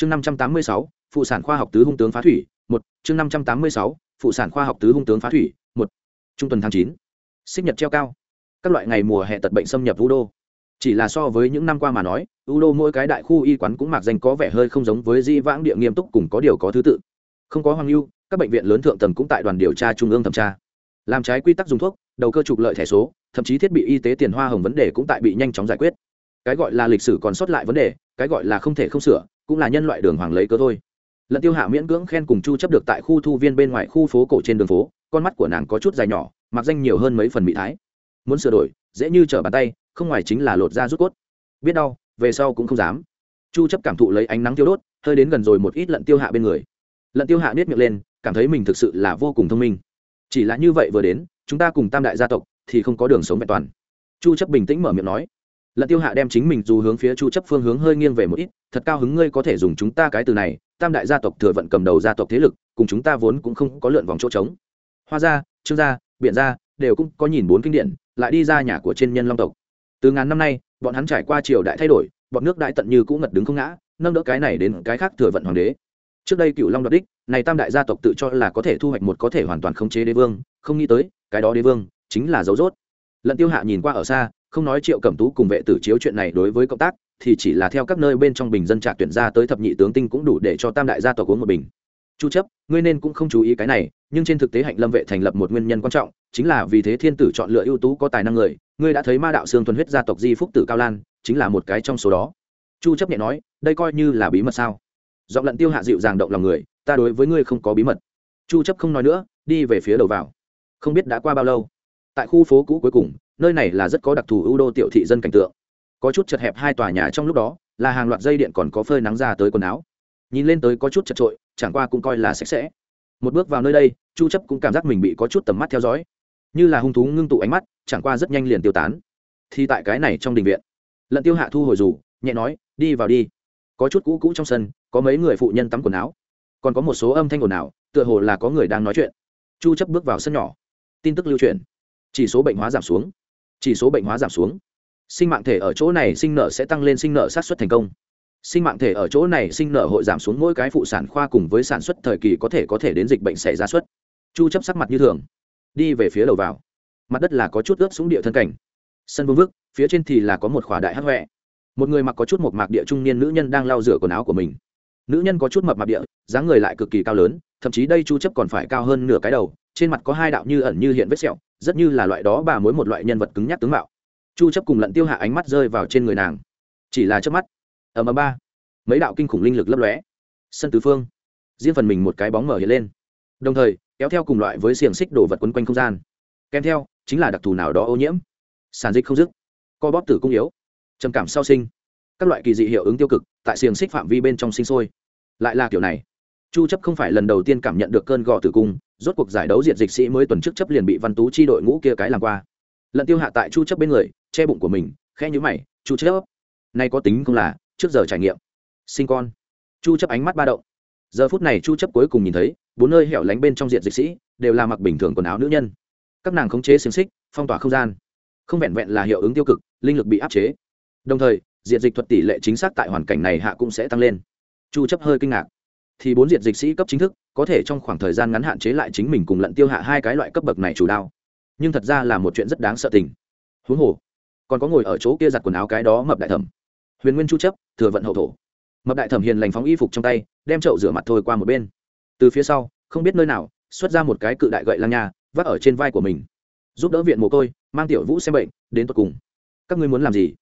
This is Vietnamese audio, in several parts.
chương năm trăm tám mươi sáu, phụ sản khoa học tứ hung tướng phá thủy, một, chương năm trăm tám mươi sáu, phụ sản khoa học tứ hung tướng phá thủy, một. Trung tuần tháng chín, xích nhật treo cao. Các loại ngày mùa hè tật bệnh xâm nhập u đô chỉ là so với những năm qua mà nói u đô mỗi cái đại khu y quán cũng mặc danh có vẻ hơi không giống với di vãng địa nghiêm túc cùng có điều có thứ tự. Không có hoàng lưu các bệnh viện lớn thượng tầng cũng tại đoàn điều tra trung ương thẩm tra. Làm trái quy tắc dùng thuốc, đầu cơ trục lợi thẻ số, thậm chí thiết bị y tế tiền hoa hồng vấn đề cũng tại bị nhanh chóng giải quyết. Cái gọi là lịch sử còn sót lại vấn đề, cái gọi là không thể không sửa cũng là nhân loại đường hoàng lấy cớ thôi. Lận tiêu hạ miễn cưỡng khen cùng chu chấp được tại khu thu viên bên ngoài khu phố cổ trên đường phố, con mắt của nàng có chút dài nhỏ, mặc danh nhiều hơn mấy phần mỹ thái. Muốn sửa đổi, dễ như trở bàn tay, không ngoài chính là lột da rút cốt. Biết đau, về sau cũng không dám. Chu chấp cảm thụ lấy ánh nắng tiêu đốt, hơi đến gần rồi một ít lận tiêu hạ bên người. Lận tiêu hạ niết miệng lên, cảm thấy mình thực sự là vô cùng thông minh. Chỉ là như vậy vừa đến, chúng ta cùng tam đại gia tộc thì không có đường sống vẹn toàn. Chu chấp bình tĩnh mở miệng nói lận tiêu hạ đem chính mình dù hướng phía chu chấp phương hướng hơi nghiêng về một ít, thật cao hứng ngươi có thể dùng chúng ta cái từ này, tam đại gia tộc thừa vận cầm đầu gia tộc thế lực, cùng chúng ta vốn cũng không có lượn vòng chỗ trống. Hoa gia, trương gia biện gia đều cũng có nhìn bốn kinh điển, lại đi ra nhà của trên nhân long tộc. Từ ngàn năm nay, bọn hắn trải qua triều đại thay đổi, bọn nước đại tận như cũng ngật đứng không ngã, nâng đỡ cái này đến cái khác thừa vận hoàng đế. Trước đây cựu long đoạt đích, này tam đại gia tộc tự cho là có thể thu hoạch một có thể hoàn toàn khống chế đế vương, không nghĩ tới, cái đó đế vương chính là dấu rốt. Lận tiêu hạ nhìn qua ở xa không nói triệu cẩm tú cùng vệ tử chiếu chuyện này đối với cộng tác, thì chỉ là theo các nơi bên trong bình dân trạc tuyển ra tới thập nhị tướng tinh cũng đủ để cho tam đại gia tộc uống một bình. Chu chấp, ngươi nên cũng không chú ý cái này, nhưng trên thực tế hạnh lâm vệ thành lập một nguyên nhân quan trọng, chính là vì thế thiên tử chọn lựa ưu tú có tài năng người, ngươi đã thấy ma đạo xương thuần huyết gia tộc di phúc tử cao lan, chính là một cái trong số đó. Chu chấp nhẹ nói, đây coi như là bí mật sao? Giọng lận tiêu hạ dịu dàng động lòng người, ta đối với ngươi không có bí mật. Chu chấp không nói nữa, đi về phía đầu vào. Không biết đã qua bao lâu, tại khu phố cũ cuối cùng nơi này là rất có đặc thù ưu đô tiểu thị dân cảnh tượng. Có chút chật hẹp hai tòa nhà trong lúc đó, là hàng loạt dây điện còn có phơi nắng ra tới quần áo. Nhìn lên tới có chút chật trội, chẳng qua cũng coi là sạch sẽ. Một bước vào nơi đây, chu chấp cũng cảm giác mình bị có chút tầm mắt theo dõi. Như là hung thú ngưng tụ ánh mắt, chẳng qua rất nhanh liền tiêu tán. Thì tại cái này trong đình viện, lận tiêu hạ thu hồi rủ, nhẹ nói, đi vào đi. Có chút cũ cũ trong sân, có mấy người phụ nhân tắm quần áo. Còn có một số âm thanh ồn ào, tựa hồ là có người đang nói chuyện. Chu chấp bước vào sân nhỏ. Tin tức lưu truyền. Chỉ số bệnh hóa giảm xuống chỉ số bệnh hóa giảm xuống. Sinh mạng thể ở chỗ này sinh nở sẽ tăng lên sinh nở sát xuất thành công. Sinh mạng thể ở chỗ này sinh nở hội giảm xuống mỗi cái phụ sản khoa cùng với sản xuất thời kỳ có thể có thể đến dịch bệnh xảy ra xuất chu chấp sắc mặt như thường, đi về phía đầu vào. Mặt đất là có chút ướt xuống địa thân cảnh. Sân vương vức, phía trên thì là có một khỏa đại hắc huệ một người mặc có chút một mạc địa trung niên nữ nhân đang lau rửa quần áo của mình. Nữ nhân có chút mập mạp địa, dáng người lại cực kỳ cao lớn, thậm chí đây chu chấp còn phải cao hơn nửa cái đầu trên mặt có hai đạo như ẩn như hiện vết sẹo, rất như là loại đó bà mối một loại nhân vật cứng nhắc tướng mạo. Chu chấp cùng lận tiêu hạ ánh mắt rơi vào trên người nàng. Chỉ là chớp mắt ở mà ba, mấy đạo kinh khủng linh lực lấp lóe. Sân tứ phương, riêng phần mình một cái bóng mở hiện lên. Đồng thời, kéo theo cùng loại với xiềng xích đổ vật quấn quanh không gian. Kèm theo, chính là đặc thù nào đó ô nhiễm. Sản dịch không dứt, co bóp tử cung yếu, trầm cảm sau sinh. Các loại kỳ dị hiệu ứng tiêu cực tại xiềng xích phạm vi bên trong sinh sôi. Lại là kiểu này chu chấp không phải lần đầu tiên cảm nhận được cơn gò tử cung, rốt cuộc giải đấu diệt dịch sĩ mới tuần trước chấp liền bị văn tú chi đội ngũ kia cái làm qua. Lận tiêu hạ tại chu chấp bên người, che bụng của mình khe nhíu mày, chu chấp, nay có tính không là, trước giờ trải nghiệm. Sinh con. Chu chấp ánh mắt ba động. Giờ phút này chu chấp cuối cùng nhìn thấy, bốn nơi hẻo lánh bên trong diện dịch sĩ, đều là mặc bình thường quần áo nữ nhân. Các nàng khống chế xiềng xích, phong tỏa không gian. Không vẹn vẹn là hiệu ứng tiêu cực, linh lực bị áp chế. Đồng thời diện dịch thuật tỷ lệ chính xác tại hoàn cảnh này hạ cũng sẽ tăng lên. Chu chấp hơi kinh ngạc thì bốn diện dịch sĩ cấp chính thức có thể trong khoảng thời gian ngắn hạn chế lại chính mình cùng lận tiêu hạ hai cái loại cấp bậc này chủ đao. Nhưng thật ra là một chuyện rất đáng sợ tình. Huống hồ, còn có ngồi ở chỗ kia giặt quần áo cái đó mập đại thẩm. Huyền nguyên chu chấp, thừa vận hậu thổ. Mập đại thẩm hiền lành phóng y phục trong tay, đem chậu rửa mặt thôi qua một bên. Từ phía sau, không biết nơi nào, xuất ra một cái cự đại gậy lang nha, vác ở trên vai của mình. Giúp đỡ viện mồ côi, mang tiểu vũ xem bệnh, đến tận cùng. Các ngươi muốn làm gì?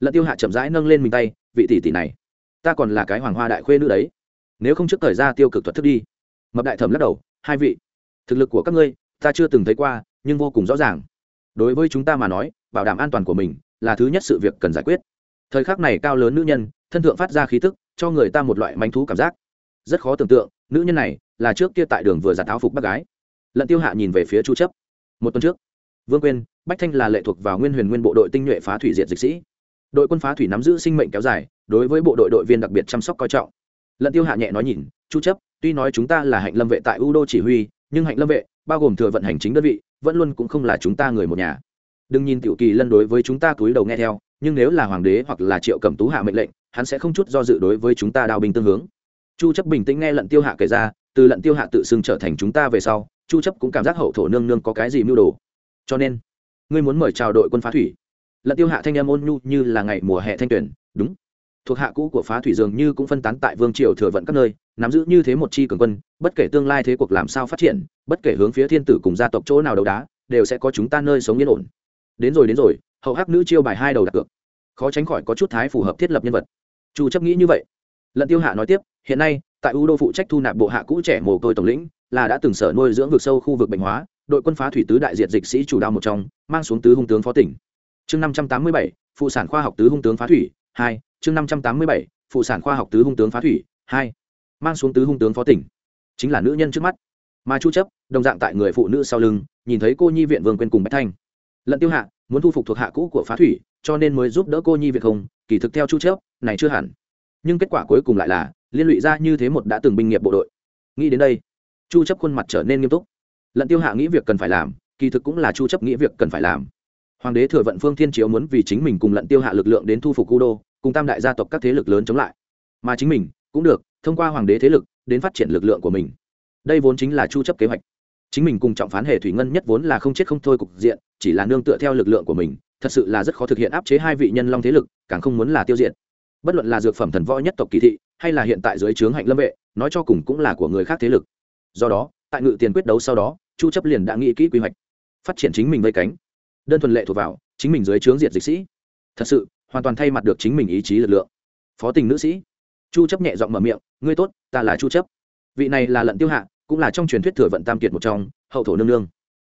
Lận tiêu hạ chậm rãi nâng lên mình tay, vị tỷ tỷ này, ta còn là cái hoàng hoa đại khuê nữ đấy nếu không trước thời ra tiêu cực thuật thức đi. Mập đại thẩm lắc đầu, hai vị, thực lực của các ngươi, ta chưa từng thấy qua, nhưng vô cùng rõ ràng. Đối với chúng ta mà nói, bảo đảm an toàn của mình là thứ nhất sự việc cần giải quyết. Thời khắc này cao lớn nữ nhân, thân thượng phát ra khí tức, cho người ta một loại manh thú cảm giác. Rất khó tưởng tượng, nữ nhân này là trước kia tại đường vừa giặt áo phục bác gái. Lận tiêu hạ nhìn về phía chu chấp. Một tuần trước, vương quyên, bách thanh là lệ thuộc vào nguyên huyền nguyên bộ đội tinh nhuệ phá thủy diệt dịch sĩ. Đội quân phá thủy nắm giữ sinh mệnh kéo dài, đối với bộ đội đội viên đặc biệt chăm sóc coi trọng lận tiêu hạ nhẹ nói nhìn, chu chấp, tuy nói chúng ta là hạnh lâm vệ tại u đô chỉ huy, nhưng hạnh lâm vệ, bao gồm thừa vận hành chính đơn vị, vẫn luôn cũng không là chúng ta người một nhà. Đừng nhìn tiểu kỳ lân đối với chúng ta cúi đầu nghe theo, nhưng nếu là hoàng đế hoặc là triệu cẩm tú hạ mệnh lệnh, hắn sẽ không chút do dự đối với chúng ta đao binh tương hướng. Chu chấp bình tĩnh nghe lận tiêu hạ kể ra, từ lận tiêu hạ tự xưng trở thành chúng ta về sau, chu chấp cũng cảm giác hậu thổ nương nương có cái gì mưu đồ. Cho nên, ngươi muốn mời chào đội quân phá thủy. Lận tiêu hạ thanh em ôn nhu như là ngày mùa hè thanh tuyển đúng thuộc hạ cũ của phá thủy dường như cũng phân tán tại vương triều thừa vận các nơi nắm giữ như thế một chi cường quân bất kể tương lai thế cuộc làm sao phát triển bất kể hướng phía thiên tử cùng gia tộc chỗ nào đấu đá đều sẽ có chúng ta nơi sống yên ổn. Đến rồi đến rồi hậu hắc nữ chiêu bài hai đầu đặt cược. Khó tránh khỏi có chút thái phù hợp thiết lập nhân vật. Chu chấp nghĩ như vậy. Lận tiêu hạ nói tiếp hiện nay tại u đô phụ trách thu nạp bộ hạ cũ trẻ mồ côi tổng lĩnh là đã từng sở nuôi dưỡng vực sâu khu vực bệnh hóa đội quân phá thủy tứ đại diệt dịch sĩ chủ đạo một trong mang xuống tứ hung tướng phó tỉnh. Chương 587, phụ sản khoa học tứ hung tướng phá thủy hai chương 587, phụ sản khoa học tứ hung tướng phá thủy hai. Mang xuống tứ hung tướng phó tỉnh. Chính là nữ nhân trước mắt. Mà chu chấp đồng dạng tại người phụ nữ sau lưng nhìn thấy cô nhi viện vương quên cùng bách thanh. Lận tiêu hạ muốn thu phục thuộc hạ cũ của phá thủy cho nên mới giúp đỡ cô nhi viện không kỳ thực theo chu chấp này chưa hẳn. Nhưng kết quả cuối cùng lại là liên lụy ra như thế một đã từng binh nghiệp bộ đội. Nghĩ đến đây chu chấp khuôn mặt trở nên nghiêm túc. Lận tiêu hạ nghĩ việc cần phải làm kỳ thực cũng là chu chấp nghĩ việc cần phải làm. Hoàng đế thừa vận phương thiên chiếu muốn vì chính mình cùng lận tiêu hạ lực lượng đến thu phục u đô cùng tam đại gia tộc các thế lực lớn chống lại. Mà chính mình cũng được, thông qua hoàng đế thế lực đến phát triển lực lượng của mình. Đây vốn chính là chu chấp kế hoạch. Chính mình cùng trọng phán hệ thủy ngân nhất vốn là không chết không thôi cục diện, chỉ là nương tựa theo lực lượng của mình, thật sự là rất khó thực hiện áp chế hai vị nhân long thế lực, càng không muốn là tiêu diệt. Bất luận là dược phẩm thần võ nhất tộc kỳ thị, hay là hiện tại dưới trướng hạnh lâm vệ, nói cho cùng cũng là của người khác thế lực. Do đó, tại ngự tiền quyết đấu sau đó, chu chấp liền đã nghĩ kỹ quy hoạch, phát triển chính mình vây cánh. Đơn thuần lệ thuộc vào chính mình dưới trướng diệt dịch sĩ. Thật sự hoàn toàn thay mặt được chính mình ý chí lực lượng. Phó tình nữ sĩ. Chu chấp nhẹ giọng mở miệng, ngươi tốt, ta là chu chấp. Vị này là lận tiêu hạ, cũng là trong truyền thuyết thừa vận tam kiệt một trong, hậu thổ nương nương.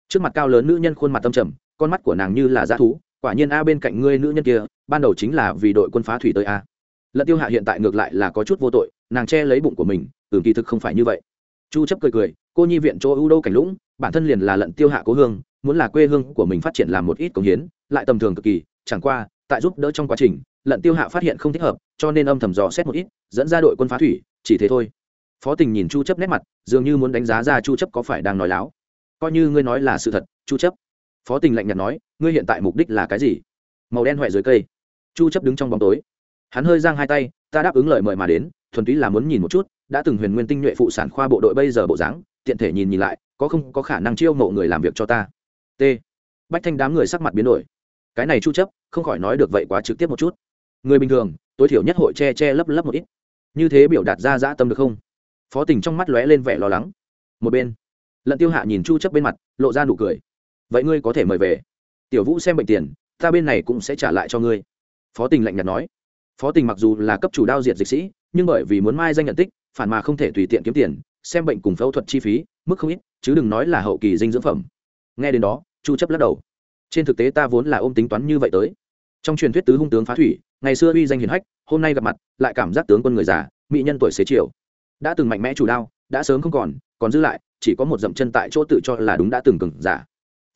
Trước mặt cao lớn nữ nhân khuôn mặt tâm trầm, con mắt của nàng như là dã thú, quả nhiên a bên cạnh ngươi nữ nhân kia, ban đầu chính là vì đội quân phá thủy tới a. Lận tiêu hạ hiện tại ngược lại là có chút vô tội, nàng che lấy bụng của mình tưởng kỳ thực không phải như vậy. Chu chấp cười cười, cô nhi viện chỗ ưu đô cảnh lũng, bản thân liền là lận tiêu hạ cố hương, muốn là quê hương của mình phát triển làm một ít công hiến, lại tầm thường cực kỳ, chẳng qua tại giúp đỡ trong quá trình, lận tiêu hạ phát hiện không thích hợp, cho nên âm thầm dò xét một ít, dẫn ra đội quân phá thủy, chỉ thế thôi. Phó tình nhìn chu chấp nét mặt, dường như muốn đánh giá ra chu chấp có phải đang nói láo. Coi như ngươi nói là sự thật, chu chấp. Phó tình lạnh nhạt nói, ngươi hiện tại mục đích là cái gì? Màu đen huệ dưới cây. Chu chấp đứng trong bóng tối. Hắn hơi giang hai tay, ta đáp ứng lời mời mà đến, thuần túy là muốn nhìn một chút, đã từng huyền nguyên tinh nhuệ phụ sản khoa bộ đội bây giờ bộ dáng, tiện thể nhìn nhìn lại, có không có khả năng chiêu mộ người làm việc cho ta. T. Bách thanh đám người sắc mặt biến đổi cái này chu chấp không khỏi nói được vậy quá trực tiếp một chút. Người bình thường, tối thiểu nhất hội che che lấp lấp một ít. Như thế biểu đạt ra dã tâm được không? Phó tình trong mắt lóe lên vẻ lo lắng. Một bên, lận tiêu hạ nhìn chu chấp bên mặt, lộ ra nụ cười. Vậy ngươi có thể mời về. Tiểu vũ xem bệnh tiền, ta bên này cũng sẽ trả lại cho ngươi. Phó tình lạnh nhạt nói. Phó tình mặc dù là cấp chủ đao diệt dịch sĩ, nhưng bởi vì muốn mai danh nhận tích, phản mà không thể tùy tiện kiếm tiền, xem bệnh cùng phẫu thuật chi phí, mức không ít, chứ đừng nói là hậu kỳ dinh dưỡng phẩm. Nghe đến đó, chu chấp lắc đầu trên thực tế ta vốn là ôm tính toán như vậy tới. Trong truyền thuyết tứ hung tướng phá thủy, ngày xưa uy danh hiển hách, hôm nay gặp mặt, lại cảm giác tướng quân người già, mỹ nhân tuổi xế chiều. Đã từng mạnh mẽ chủ đao, đã sớm không còn còn giữ lại, chỉ có một dậm chân tại chỗ tự cho là đúng đã từng cừng giả.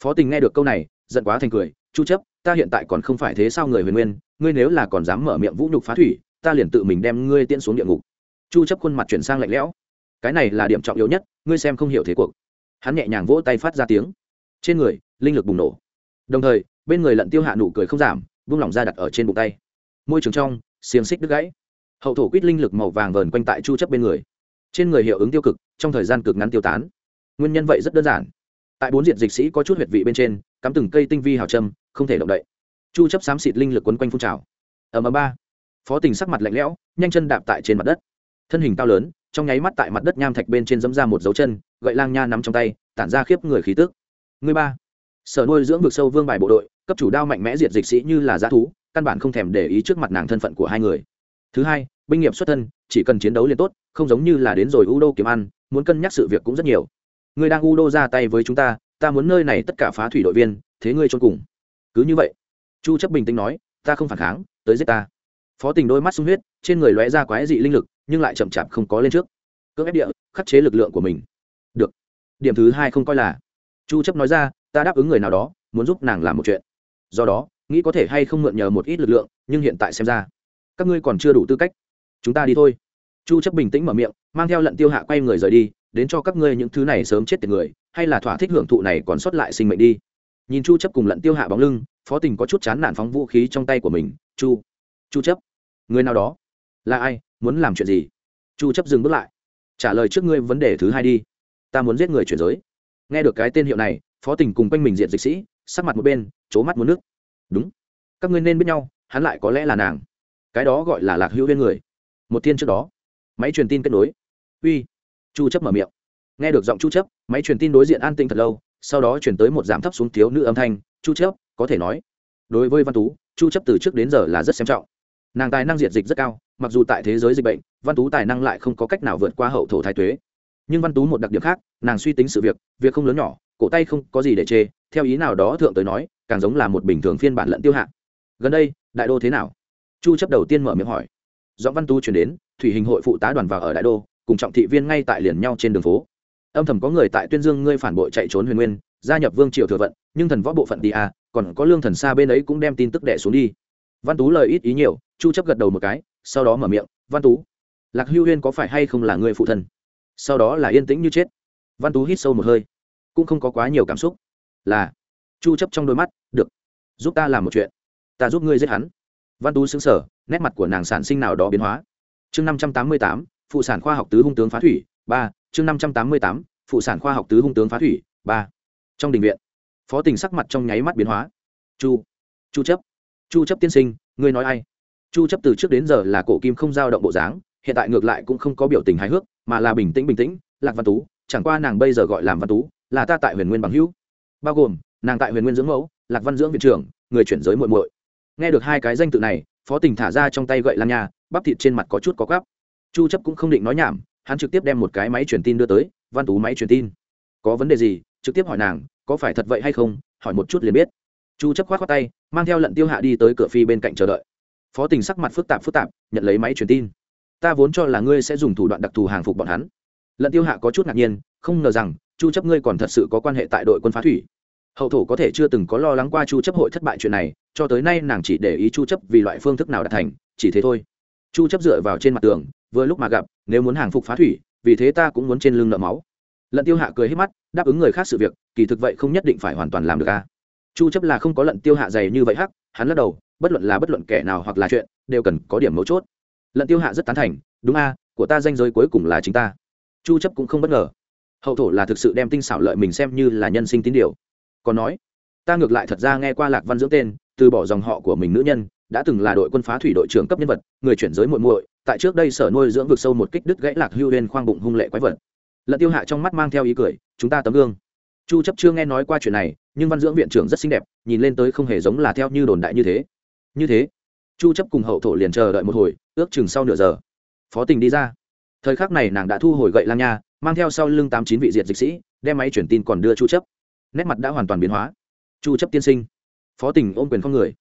Phó tình nghe được câu này, giận quá thành cười, chu chấp, ta hiện tại còn không phải thế sao người huyền nguyên, ngươi nếu là còn dám mở miệng vũ nhục phá thủy, ta liền tự mình đem ngươi tiễn xuống địa ngục. Chu chấp khuôn mặt chuyển sang lạnh lẽo. Cái này là điểm trọng yếu nhất, ngươi xem không hiểu thế cuộc. Hắn nhẹ nhàng vỗ tay phát ra tiếng. Trên người, linh lực bùng nổ đồng thời, bên người lận tiêu hạ nụ cười không giảm, vung lỏng ra đặt ở trên bụng tay. Môi trường trong, xiềng xích đứt gãy. Hậu thổ quýt linh lực màu vàng vờn quanh tại chu chấp bên người. Trên người hiệu ứng tiêu cực, trong thời gian cực ngắn tiêu tán. Nguyên nhân vậy rất đơn giản. Tại bốn diện dịch sĩ có chút huyệt vị bên trên, cắm từng cây tinh vi hào châm, không thể động đậy. Chu chấp xám xịt linh lực quấn quanh phun trào. Ở mà ba. Phó tình sắc mặt lạnh lẽo, nhanh chân đạp tại trên mặt đất. Thân hình cao lớn, trong nháy mắt tại mặt đất nham thạch bên trên dẫm ra một dấu chân, gậy lang nha nắm trong tay, tản ra khiếp người khí tức. Người ba sở nuôi dưỡng vực sâu vương bài bộ đội, cấp chủ đao mạnh mẽ diệt dịch sĩ như là giá thú, căn bản không thèm để ý trước mặt nàng thân phận của hai người. Thứ hai, binh nghiệp xuất thân, chỉ cần chiến đấu liền tốt, không giống như là đến rồi u đô kiếm ăn, muốn cân nhắc sự việc cũng rất nhiều. Người đang u đô ra tay với chúng ta ta muốn nơi này tất cả phá thủy đội viên, thế ngươi trốn cùng. Cứ như vậy, chu chấp bình tĩnh nói, ta không phản kháng, tới giết ta. Phó tình đôi mắt sung huyết, trên người lóe ra quái dị linh lực, nhưng lại chậm chạp không có lên trước. Cưỡng ép địa, khắc chế lực lượng của mình. Được. Điểm thứ hai không coi là. Chu chấp nói ra ta đáp ứng người nào đó, muốn giúp nàng làm một chuyện. Do đó, nghĩ có thể hay không mượn nhờ một ít lực lượng, nhưng hiện tại xem ra, các ngươi còn chưa đủ tư cách. Chúng ta đi thôi. Chu chấp bình tĩnh mở miệng, mang theo lận tiêu hạ quay người rời đi, đến cho các ngươi những thứ này sớm chết tiệt người, hay là thỏa thích hưởng thụ này còn sót lại sinh mệnh đi. Nhìn chu chấp cùng lận tiêu hạ bóng lưng, phó tình có chút chán nản phóng vũ khí trong tay của mình. Chu chu chấp, người nào đó? Là ai? Muốn làm chuyện gì? Chu chấp dừng bước lại. Trả lời trước ngươi vấn đề thứ hai đi. Ta muốn giết người chuyển giới. Nghe được cái tên hiệu này phó tình cùng quanh mình diện dịch sĩ, sắc mặt một bên c mắt muốn nước. Đúng. Các ngươi nên biết nhau, hắn lại có lẽ là nàng. Cái đó gọi là lạc hữu viên người. Một thiên trước đó. Máy truyền tin kết nối. Uy. Chu chấp mở miệng. Nghe được giọng chu chấp, máy truyền tin đối diện an tĩnh thật lâu, sau đó chuyển tới một giảm thấp xuống thiếu nữ âm thanh, chu chấp, có thể nói. Đối với văn tú, chu chấp từ trước đến giờ là rất xem trọng. Nàng tài năng diệt dịch rất cao, mặc dù tại thế giới dịch bệnh, văn tú tài năng lại không có cách nào vượt qua hậu thổ thái tuế. Nhưng văn tú một đặc điểm khác, nàng suy tính sự việc việc không lớn nhỏ cổ tay không có gì để chê, theo ý nào đó thượng tới nói, càng giống là một bình thường phiên bản lẫn tiêu hạ. Gần đây, đại đô thế nào? Chu chấp đầu tiên mở miệng hỏi. Do văn Tu chuyển đến, thủy hình hội phụ tá đoàn vào ở đại đô, cùng trọng thị viên ngay tại liền nhau trên đường phố. Âm thầm có người tại tuyên dương ngươi phản bội chạy trốn huyền nguyên, gia nhập vương triều thừa vận, nhưng thần võ bộ phận đi à còn có lương thần xa bên ấy cũng đem tin tức đẻ xuống đi. Văn tú lời ít ý nhiều, chu chấp gật đầu một cái, sau đó mở miệng, văn tú, lạc hưu huyên có phải hay không là người phụ thân? Sau đó là yên tĩnh như chết. Văn tú hít sâu một hơi cũng không có quá nhiều cảm xúc. Là chu chấp trong đôi mắt được. Giúp ta làm một chuyện. Ta giúp ngươi giết hắn. Văn tú sững sờ nét mặt của nàng sản sinh nào đó biến hóa. Chương 588, phụ sản khoa học tứ hung tướng phá thủy ba. Chương 588, phụ sản khoa học tứ hung tướng phá thủy ba. Trong đình viện phó tình sắc mặt trong nháy mắt biến hóa. Chu chu chấp. Chu chấp tiên sinh ngươi nói ai? Chu chấp từ trước đến giờ là cổ kim không dao động bộ dáng hiện tại ngược lại cũng không có biểu tình hài hước mà là bình tĩnh bình tĩnh lạc văn tú chẳng qua nàng bây giờ gọi làm văn tú là ta tại huyền nguyên bằng hữu. Bao gồm nàng tại huyền nguyên dưỡng mẫu lạc văn dưỡng viện trưởng người chuyển giới muội muội. Nghe được hai cái danh tự này phó Tỉnh thả ra trong tay gậy lan nhà, bắp thịt trên mặt có chút có gắp chu chấp cũng không định nói nhảm hắn trực tiếp đem một cái máy truyền tin đưa tới văn tú máy truyền tin. Có vấn đề gì? trực tiếp hỏi nàng có phải thật vậy hay không? hỏi một chút liền biết. Chu chấp khoát khoát tay mang theo lận tiêu hạ đi tới cửa phi bên cạnh chờ đợi. Phó tình sắc mặt phức tạp phức tạp nhận lấy máy truyền tin. Ta vốn cho là ngươi sẽ dùng thủ đoạn đặc thù hàng phục bọn hắn lận tiêu hạ có chút ngạc nhiên, không ngờ rằng, chu chấp ngươi còn thật sự có quan hệ tại đội quân phá thủy. Hậu thổ có thể chưa từng có lo lắng qua chu chấp hội thất bại chuyện này, cho tới nay nàng chỉ để ý chu chấp vì loại phương thức nào đạt thành, chỉ thế thôi. Chu chấp dựa vào trên mặt tường, vừa lúc mà gặp, nếu muốn hàng phục phá thủy, vì thế ta cũng muốn trên lưng nợ máu. Lận tiêu hạ cười hết mắt, đáp ứng người khác sự việc, kỳ thực vậy không nhất định phải hoàn toàn làm được a. Chu chấp là không có lận tiêu hạ dày như vậy hắc, hắn lắc đầu, bất luận là bất luận kẻ nào hoặc là chuyện, đều cần có điểm mấu chốt. Lận tiêu hạ rất tán thành, đúng a, của ta danh giới cuối cùng là chính ta chu chấp cũng không bất ngờ. Hậu thổ là thực sự đem tinh xảo lợi mình xem như là nhân sinh tín điều. Còn nói, ta ngược lại thật ra nghe qua lạc văn dưỡng tên, từ bỏ dòng họ của mình nữ nhân, đã từng là đội quân phá thủy đội trưởng cấp nhân vật, người chuyển giới muội muội, tại trước đây sở nuôi dưỡng vực sâu một kích đứt gãy lạc hưu lên khoang bụng hung lệ quái vật. Lận tiêu hạ trong mắt mang theo ý cười, chúng ta tấm gương. Chu chấp chưa nghe nói qua chuyện này, nhưng văn dưỡng viện trưởng rất xinh đẹp, nhìn lên tới không hề giống là theo như đồn đại như thế. Như thế, chu chấp cùng hậu thổ liền chờ đợi một hồi, ước chừng sau nửa giờ. Phó tình đi ra thời khắc này nàng đã thu hồi gậy lang nha, mang theo sau lưng tám chín vị diệt dịch sĩ, đem máy truyền tin còn đưa chu chấp. Nét mặt đã hoàn toàn biến hóa. Chu chấp tiên sinh. Phó tình ôm quyền con người.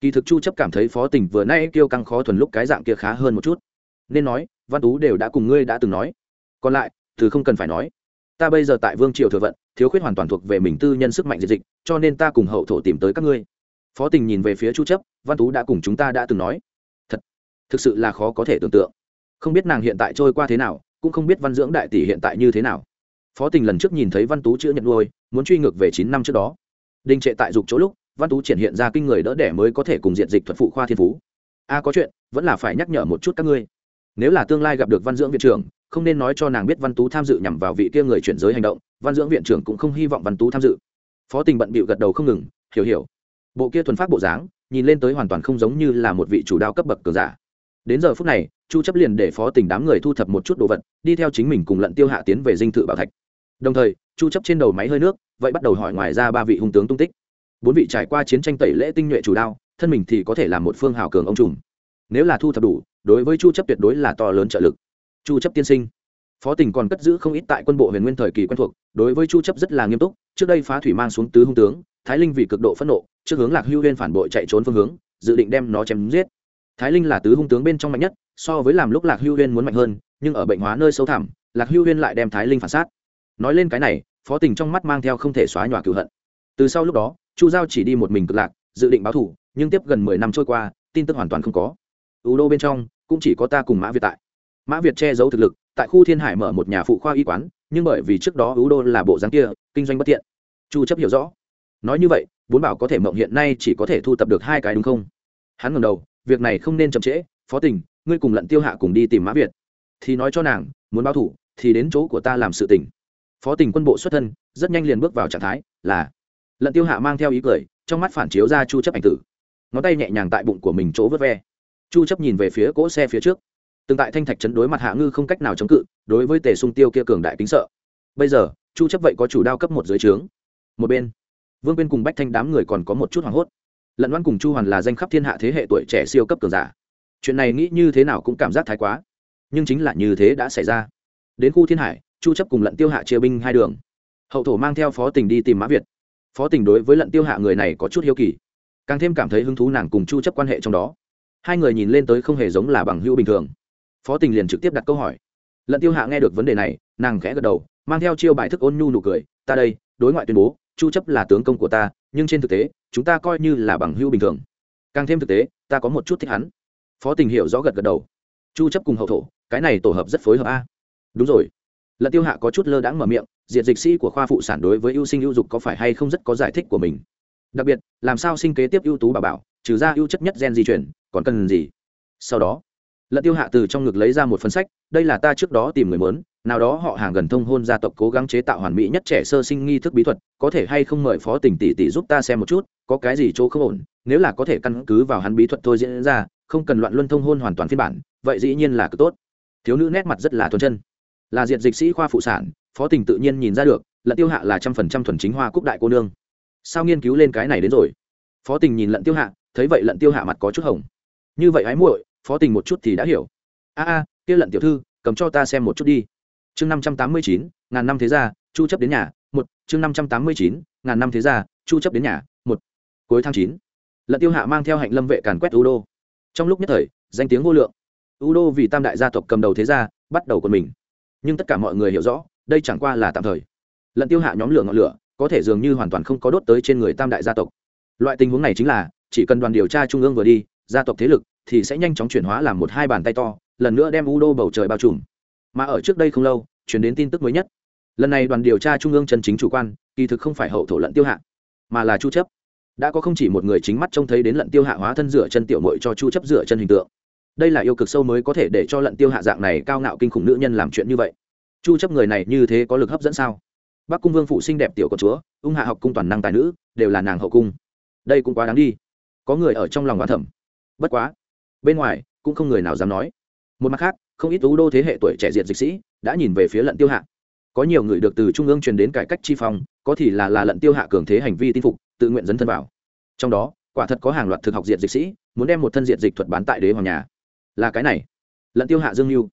Kỳ thực chu chấp cảm thấy phó tình vừa nay kêu căng khó thuần lúc cái dạng kia khá hơn một chút. Nên nói, văn tú đều đã cùng ngươi đã từng nói. Còn lại, từ không cần phải nói. Ta bây giờ tại vương triều thừa vận, thiếu khuyết hoàn toàn thuộc về mình tư nhân sức mạnh diệt dịch, cho nên ta cùng hậu thổ tìm tới các ngươi. Phó tình nhìn về phía chu chấp, văn tú đã cùng chúng ta đã từng nói. Thật, thực sự là khó có thể tưởng tượng không biết nàng hiện tại trôi qua thế nào, cũng không biết văn dưỡng đại tỷ hiện tại như thế nào. Phó tình lần trước nhìn thấy văn tú chưa nhận nuôi, muốn truy ngược về chín năm trước đó. Đình trệ tại dục chỗ lúc, văn tú triển hiện ra kinh người đỡ đẻ mới có thể cùng diện dịch thuật phụ khoa thiên phú. A, có chuyện, vẫn là phải nhắc nhở một chút các ngươi. Nếu là tương lai gặp được văn dưỡng viện trưởng, không nên nói cho nàng biết văn tú tham dự nhằm vào vị kia người chuyển giới hành động, văn dưỡng viện trưởng cũng không hy vọng văn tú tham dự. Phó tình bận bịu gật đầu không ngừng, hiểu hiểu. Bộ kia thuần phát bộ dáng, nhìn lên tới hoàn toàn không giống như là một vị chủ đao cấp bậc cường giả. Đến giờ phút này chu chấp liền để phó tỉnh đám người thu thập một chút đồ vật, đi theo chính mình cùng lận tiêu hạ tiến về dinh thự bảo thạch. Đồng thời, chu chấp trên đầu máy hơi nước, vậy bắt đầu hỏi ngoài ra ba vị hung tướng tung tích. Bốn vị trải qua chiến tranh tẩy lễ tinh nhuệ chủ đao, thân mình thì có thể làm một phương hào cường ông trùm. Nếu là thu thập đủ, đối với chu chấp tuyệt đối là to lớn trợ lực. Chu chấp tiên sinh. Phó tỉnh còn cất giữ không ít tại quân bộ huyền nguyên thời kỳ quen thuộc, đối với chu chấp rất là nghiêm túc, trước đây phá thủy mang xuống tứ hung tướng, thái linh vì cực độ phẫn nộ, trước hướng lạc hưu huyên phản bội chạy trốn phương hướng, dự định đem nó chém giết thái linh là tứ hung tướng bên trong mạnh nhất, so với làm lúc lạc hưu huyên muốn mạnh hơn, nhưng ở bệnh hóa nơi sâu thẳm, lạc hưu huyên lại đem thái linh phản sát. Nói lên cái này, phó tình trong mắt mang theo không thể xóa nhòa cựu hận. Từ sau lúc đó, chu giao chỉ đi một mình cực lạc, dự định báo thủ, nhưng tiếp gần mười năm trôi qua, tin tức hoàn toàn không có. Ưu đô bên trong, cũng chỉ có ta cùng mã việt tại. Mã việt che giấu thực lực, tại khu thiên hải mở một nhà phụ khoa y quán, nhưng bởi vì trước đó ưu đô là bộ dáng kia, kinh doanh bất tiện. Chu chấp hiểu rõ. Nói như vậy, bốn bảo có thể mộng hiện nay chỉ có thể thu tập được hai cái đúng không? Hắn ngẩng đầu việc này không nên chậm trễ, phó tình, ngươi cùng lận tiêu hạ cùng đi tìm mã việt. Thì nói cho nàng, muốn báo thủ, thì đến chỗ của ta làm sự tình. Phó tình quân bộ xuất thân, rất nhanh liền bước vào trạng thái là, lận tiêu hạ mang theo ý cười, trong mắt phản chiếu ra chu chấp ảnh tử. Ngón tay nhẹ nhàng tại bụng của mình chỗ vớt ve. Chu chấp nhìn về phía cỗ xe phía trước. Từng tại thanh thạch chấn đối mặt hạ ngư không cách nào chống cự, đối với tề sung tiêu kia cường đại kính sợ. Bây giờ, chu chấp vậy có chủ đao cấp một dưới trướng. Một bên, vương quyên cùng bách thanh đám người còn có một chút hoảng hốt lận đoán cùng chu hoàn là danh khắp thiên hạ thế hệ tuổi trẻ siêu cấp cường giả. Chuyện này nghĩ như thế nào cũng cảm giác thái quá. Nhưng chính là như thế đã xảy ra. Đến khu thiên hải, chu chấp cùng lận tiêu hạ chia binh hai đường. Hậu thổ mang theo phó tình đi tìm mã việt. Phó tình đối với lận tiêu hạ người này có chút hiếu kỳ. Càng thêm cảm thấy hứng thú nàng cùng chu chấp quan hệ trong đó. Hai người nhìn lên tới không hề giống là bằng hữu bình thường. Phó tình liền trực tiếp đặt câu hỏi. Lận tiêu hạ nghe được vấn đề này, nàng khẽ gật đầu, mang theo chiêu bài thức ôn nhu nụ cười. Ta đây, đối ngoại tuyên bố, chu chấp là tướng công của ta nhưng trên thực tế, chúng ta coi như là bằng hữu bình thường. Càng thêm thực tế, ta có một chút thích hắn. Phó tình hiểu rõ gật gật đầu. Chu chấp cùng hậu thổ, cái này tổ hợp rất phối hợp a. Đúng rồi. Lận tiêu hạ có chút lơ đãng mở miệng, diệt dịch sĩ của khoa phụ sản đối với ưu sinh ưu dục có phải hay không rất có giải thích của mình. Đặc biệt, làm sao sinh kế tiếp ưu tú bà bảo, trừ ra ưu chất nhất gen di chuyển còn cần gì? Sau đó lận tiêu hạ từ trong ngực lấy ra một phần sách, đây là ta trước đó tìm người mớn nào đó họ hàng gần thông hôn gia tộc cố gắng chế tạo hoàn mỹ nhất trẻ sơ sinh nghi thức bí thuật, có thể hay không mời phó tỉnh tỷ tỷ giúp ta xem một chút, có cái gì chỗ không ổn, nếu là có thể căn cứ vào hắn bí thuật thôi diễn ra, không cần loạn luân thông hôn hoàn toàn phiên bản, vậy dĩ nhiên là cực tốt. Thiếu nữ nét mặt rất là thuần chân. Là diện dịch sĩ khoa phụ sản, phó tỉnh tự nhiên nhìn ra được, lận tiêu hạ là trăm phần trăm thuần chính hoa cúc đại cô nương. Sao nghiên cứu lên cái này đến rồi? Phó tình nhìn lận tiêu hạ, thấy vậy lận tiêu hạ mặt có chút hồng. Như vậy ái muội phó tình một chút thì đã hiểu. A a, kia lận tiểu thư, cầm cho ta xem một chút đi. Chương năm trăm tám mươi chín, ngàn năm thế gia, chu chấp đến nhà, một. Chương năm trăm tám mươi chín, ngàn năm thế gia, chu chấp đến nhà, một. Cuối tháng chín, lận tiêu hạ mang theo hạnh lâm vệ càn quét u đô trong lúc nhất thời, danh tiếng vô lượng. U đô vì tam đại gia tộc cầm đầu thế gia, bắt đầu quân mình. Nhưng tất cả mọi người hiểu rõ, đây chẳng qua là tạm thời. Lận tiêu hạ nhóm lửa ngọn lửa, có thể dường như hoàn toàn không có đốt tới trên người tam đại gia tộc. Loại tình huống này chính là, chỉ cần đoàn điều tra trung ương vừa đi, gia tộc thế lực thì sẽ nhanh chóng chuyển hóa làm một hai bàn tay to, lần nữa đem u đô bầu trời bao trùm. Mà ở trước đây không lâu, chuyển đến tin tức mới nhất. Lần này đoàn điều tra trung ương chân chính chủ quan, kỳ thực không phải hậu thổ lận tiêu hạ, mà là chu chấp. Đã có không chỉ một người chính mắt trông thấy đến lận tiêu hạ hóa thân rửa chân tiểu muội cho chu chấp rửa chân hình tượng. Đây là yêu cực sâu mới có thể để cho lận tiêu hạ dạng này cao ngạo kinh khủng nữ nhân làm chuyện như vậy. Chu chấp người này như thế có lực hấp dẫn sao? Bắc cung vương phụ xinh đẹp tiểu con chúa, ung hạ học cung toàn năng tài nữ, đều là nàng hậu cung. Đây cũng quá đáng đi. Có người ở trong lòng oán thẩm bất quá bên ngoài, cũng không người nào dám nói. Một mặt khác, không ít ú đô thế hệ tuổi trẻ diệt dịch sĩ đã nhìn về phía lận tiêu hạ. Có nhiều người được từ trung ương truyền đến cải cách chi phong, có thì là là lận tiêu hạ cường thế hành vi tin phục, tự nguyện dấn thân vào. Trong đó, quả thật có hàng loạt thực học diệt dịch sĩ muốn đem một thân diệt dịch thuật bán tại đế hoàng nhà. Là cái này. Lận tiêu hạ dương mưu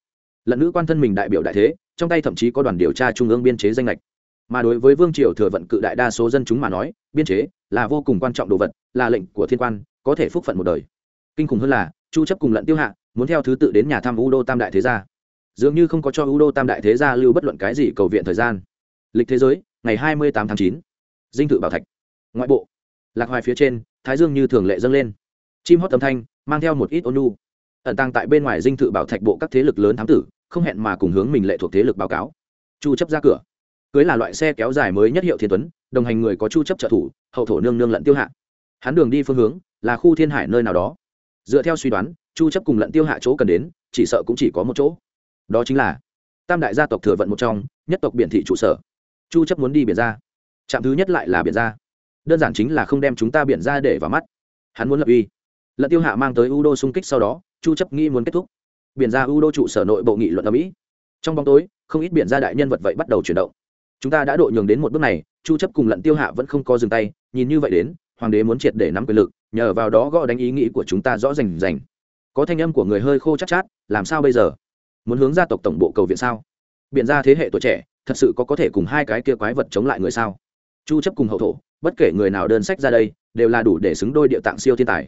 lận nữ quan thân mình đại biểu đại thế, trong tay thậm chí có đoàn điều tra trung ương biên chế danh lệch mà đối với vương triều thừa vận cự đại đa số dân chúng mà nói, biên chế là vô cùng quan trọng đồ vật, là lệnh của thiên quan, có thể phúc phận một đời. Kinh khủng hơn là chu chấp cùng lận tiêu hạ, muốn theo thứ tự đến nhà thăm u đô tam đại thế gia. Dường như không có cho u đô tam đại thế gia lưu bất luận cái gì cầu viện thời gian. Lịch thế giới, ngày 28 tháng 9. dinh thự bảo thạch. Ngoại bộ. Lạc hoài phía trên, thái dương như thường lệ dâng lên. Chim hót âm thanh, mang theo một ít ôn nhu. Ẩn tăng tại bên ngoài dinh thự bảo thạch bộ các thế lực lớn thám tử, không hẹn mà cùng hướng mình lệ thuộc thế lực báo cáo. Chu chấp ra cửa. Cưới là loại xe kéo dài mới nhất hiệu thiên tuấn, đồng hành người có chu chấp trợ thủ, hậu thổ nương nương lận tiêu hạ. Hắn đường đi phương hướng là khu thiên hải nơi nào đó dựa theo suy đoán, chu chấp cùng lận tiêu hạ chỗ cần đến, chỉ sợ cũng chỉ có một chỗ. Đó chính là tam đại gia tộc thừa vận một trong, nhất tộc biển thị trụ sở. Chu chấp muốn đi biển ra. Trạm thứ nhất lại là biển ra. Đơn giản chính là không đem chúng ta biển ra để vào mắt. Hắn muốn lập uy. Lận tiêu hạ mang tới u đô xung kích sau đó, chu chấp nghĩ muốn kết thúc. Biển ra u đô trụ sở nội bộ nghị luận ở mỹ. Trong bóng tối, không ít biển ra đại nhân vật vậy bắt đầu chuyển động. Chúng ta đã độ nhường đến một bước này, chu chấp cùng lận tiêu hạ vẫn không có dừng tay, nhìn như vậy đến, hoàng đế muốn triệt để nắm quyền lực nhờ vào đó gõ đánh ý nghĩ của chúng ta rõ rành rành. Có thanh âm của người hơi khô chát chát, làm sao bây giờ? Muốn hướng gia tộc tổng bộ cầu viện sao? Biện ra thế hệ tuổi trẻ, thật sự có có thể cùng hai cái kia quái vật chống lại người sao? Chu chấp cùng hậu thổ, bất kể người nào đơn sách ra đây, đều là đủ để xứng đôi địa tạng siêu thiên tài.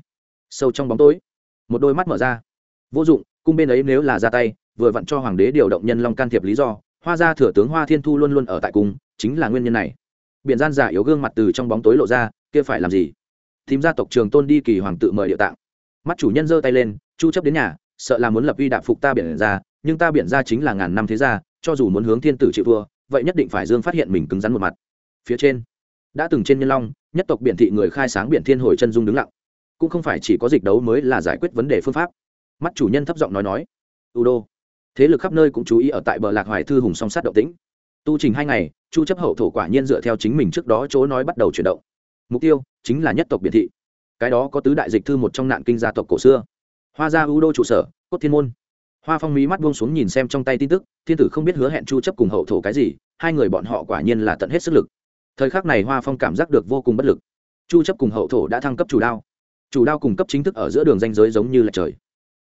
Sâu trong bóng tối, một đôi mắt mở ra. Vô dụng, cung bên ấy nếu là ra tay, vừa vặn cho hoàng đế điều động nhân long can thiệp lý do, hoa gia thừa tướng hoa thiên thu luôn luôn ở tại cung chính là nguyên nhân này. Biện gian giả yếu gương mặt từ trong bóng tối lộ ra, kia phải làm gì? Tìm ra tộc trường tôn đi kỳ hoàng tự mời địa tạng. Mắt chủ nhân giơ tay lên, chu chấp đến nhà, sợ là muốn lập uy đạp phục ta biển ra, nhưng ta biển ra chính là ngàn năm thế gia, cho dù muốn hướng thiên tử chịu vua vậy nhất định phải dương phát hiện mình cứng rắn một mặt. Phía trên, đã từng trên nhân long, nhất tộc biển thị người khai sáng biển thiên hồi chân dung đứng lặng. Cũng không phải chỉ có dịch đấu mới là giải quyết vấn đề phương pháp. Mắt chủ nhân thấp giọng nói nói u đô. Thế lực khắp nơi cũng chú ý ở tại bờ lạc hoài thư hùng song sát động tĩnh. Tu trình hai ngày, chu chấp hậu thổ quả nhiên dựa theo chính mình trước đó chỗ nói bắt đầu chuyển động mục tiêu chính là nhất tộc biệt thị. Cái đó có tứ đại dịch thư một trong nạn kinh gia tộc cổ xưa. Hoa gia ưu đô trụ sở, cốt thiên môn. Hoa phong mí mắt buông xuống nhìn xem trong tay tin tức, thiên tử không biết hứa hẹn chu chấp cùng hậu thổ cái gì, hai người bọn họ quả nhiên là tận hết sức lực. Thời khắc này hoa phong cảm giác được vô cùng bất lực. Chu chấp cùng hậu thổ đã thăng cấp chủ đao. Chủ đao cùng cấp chính thức ở giữa đường ranh giới giống như là trời.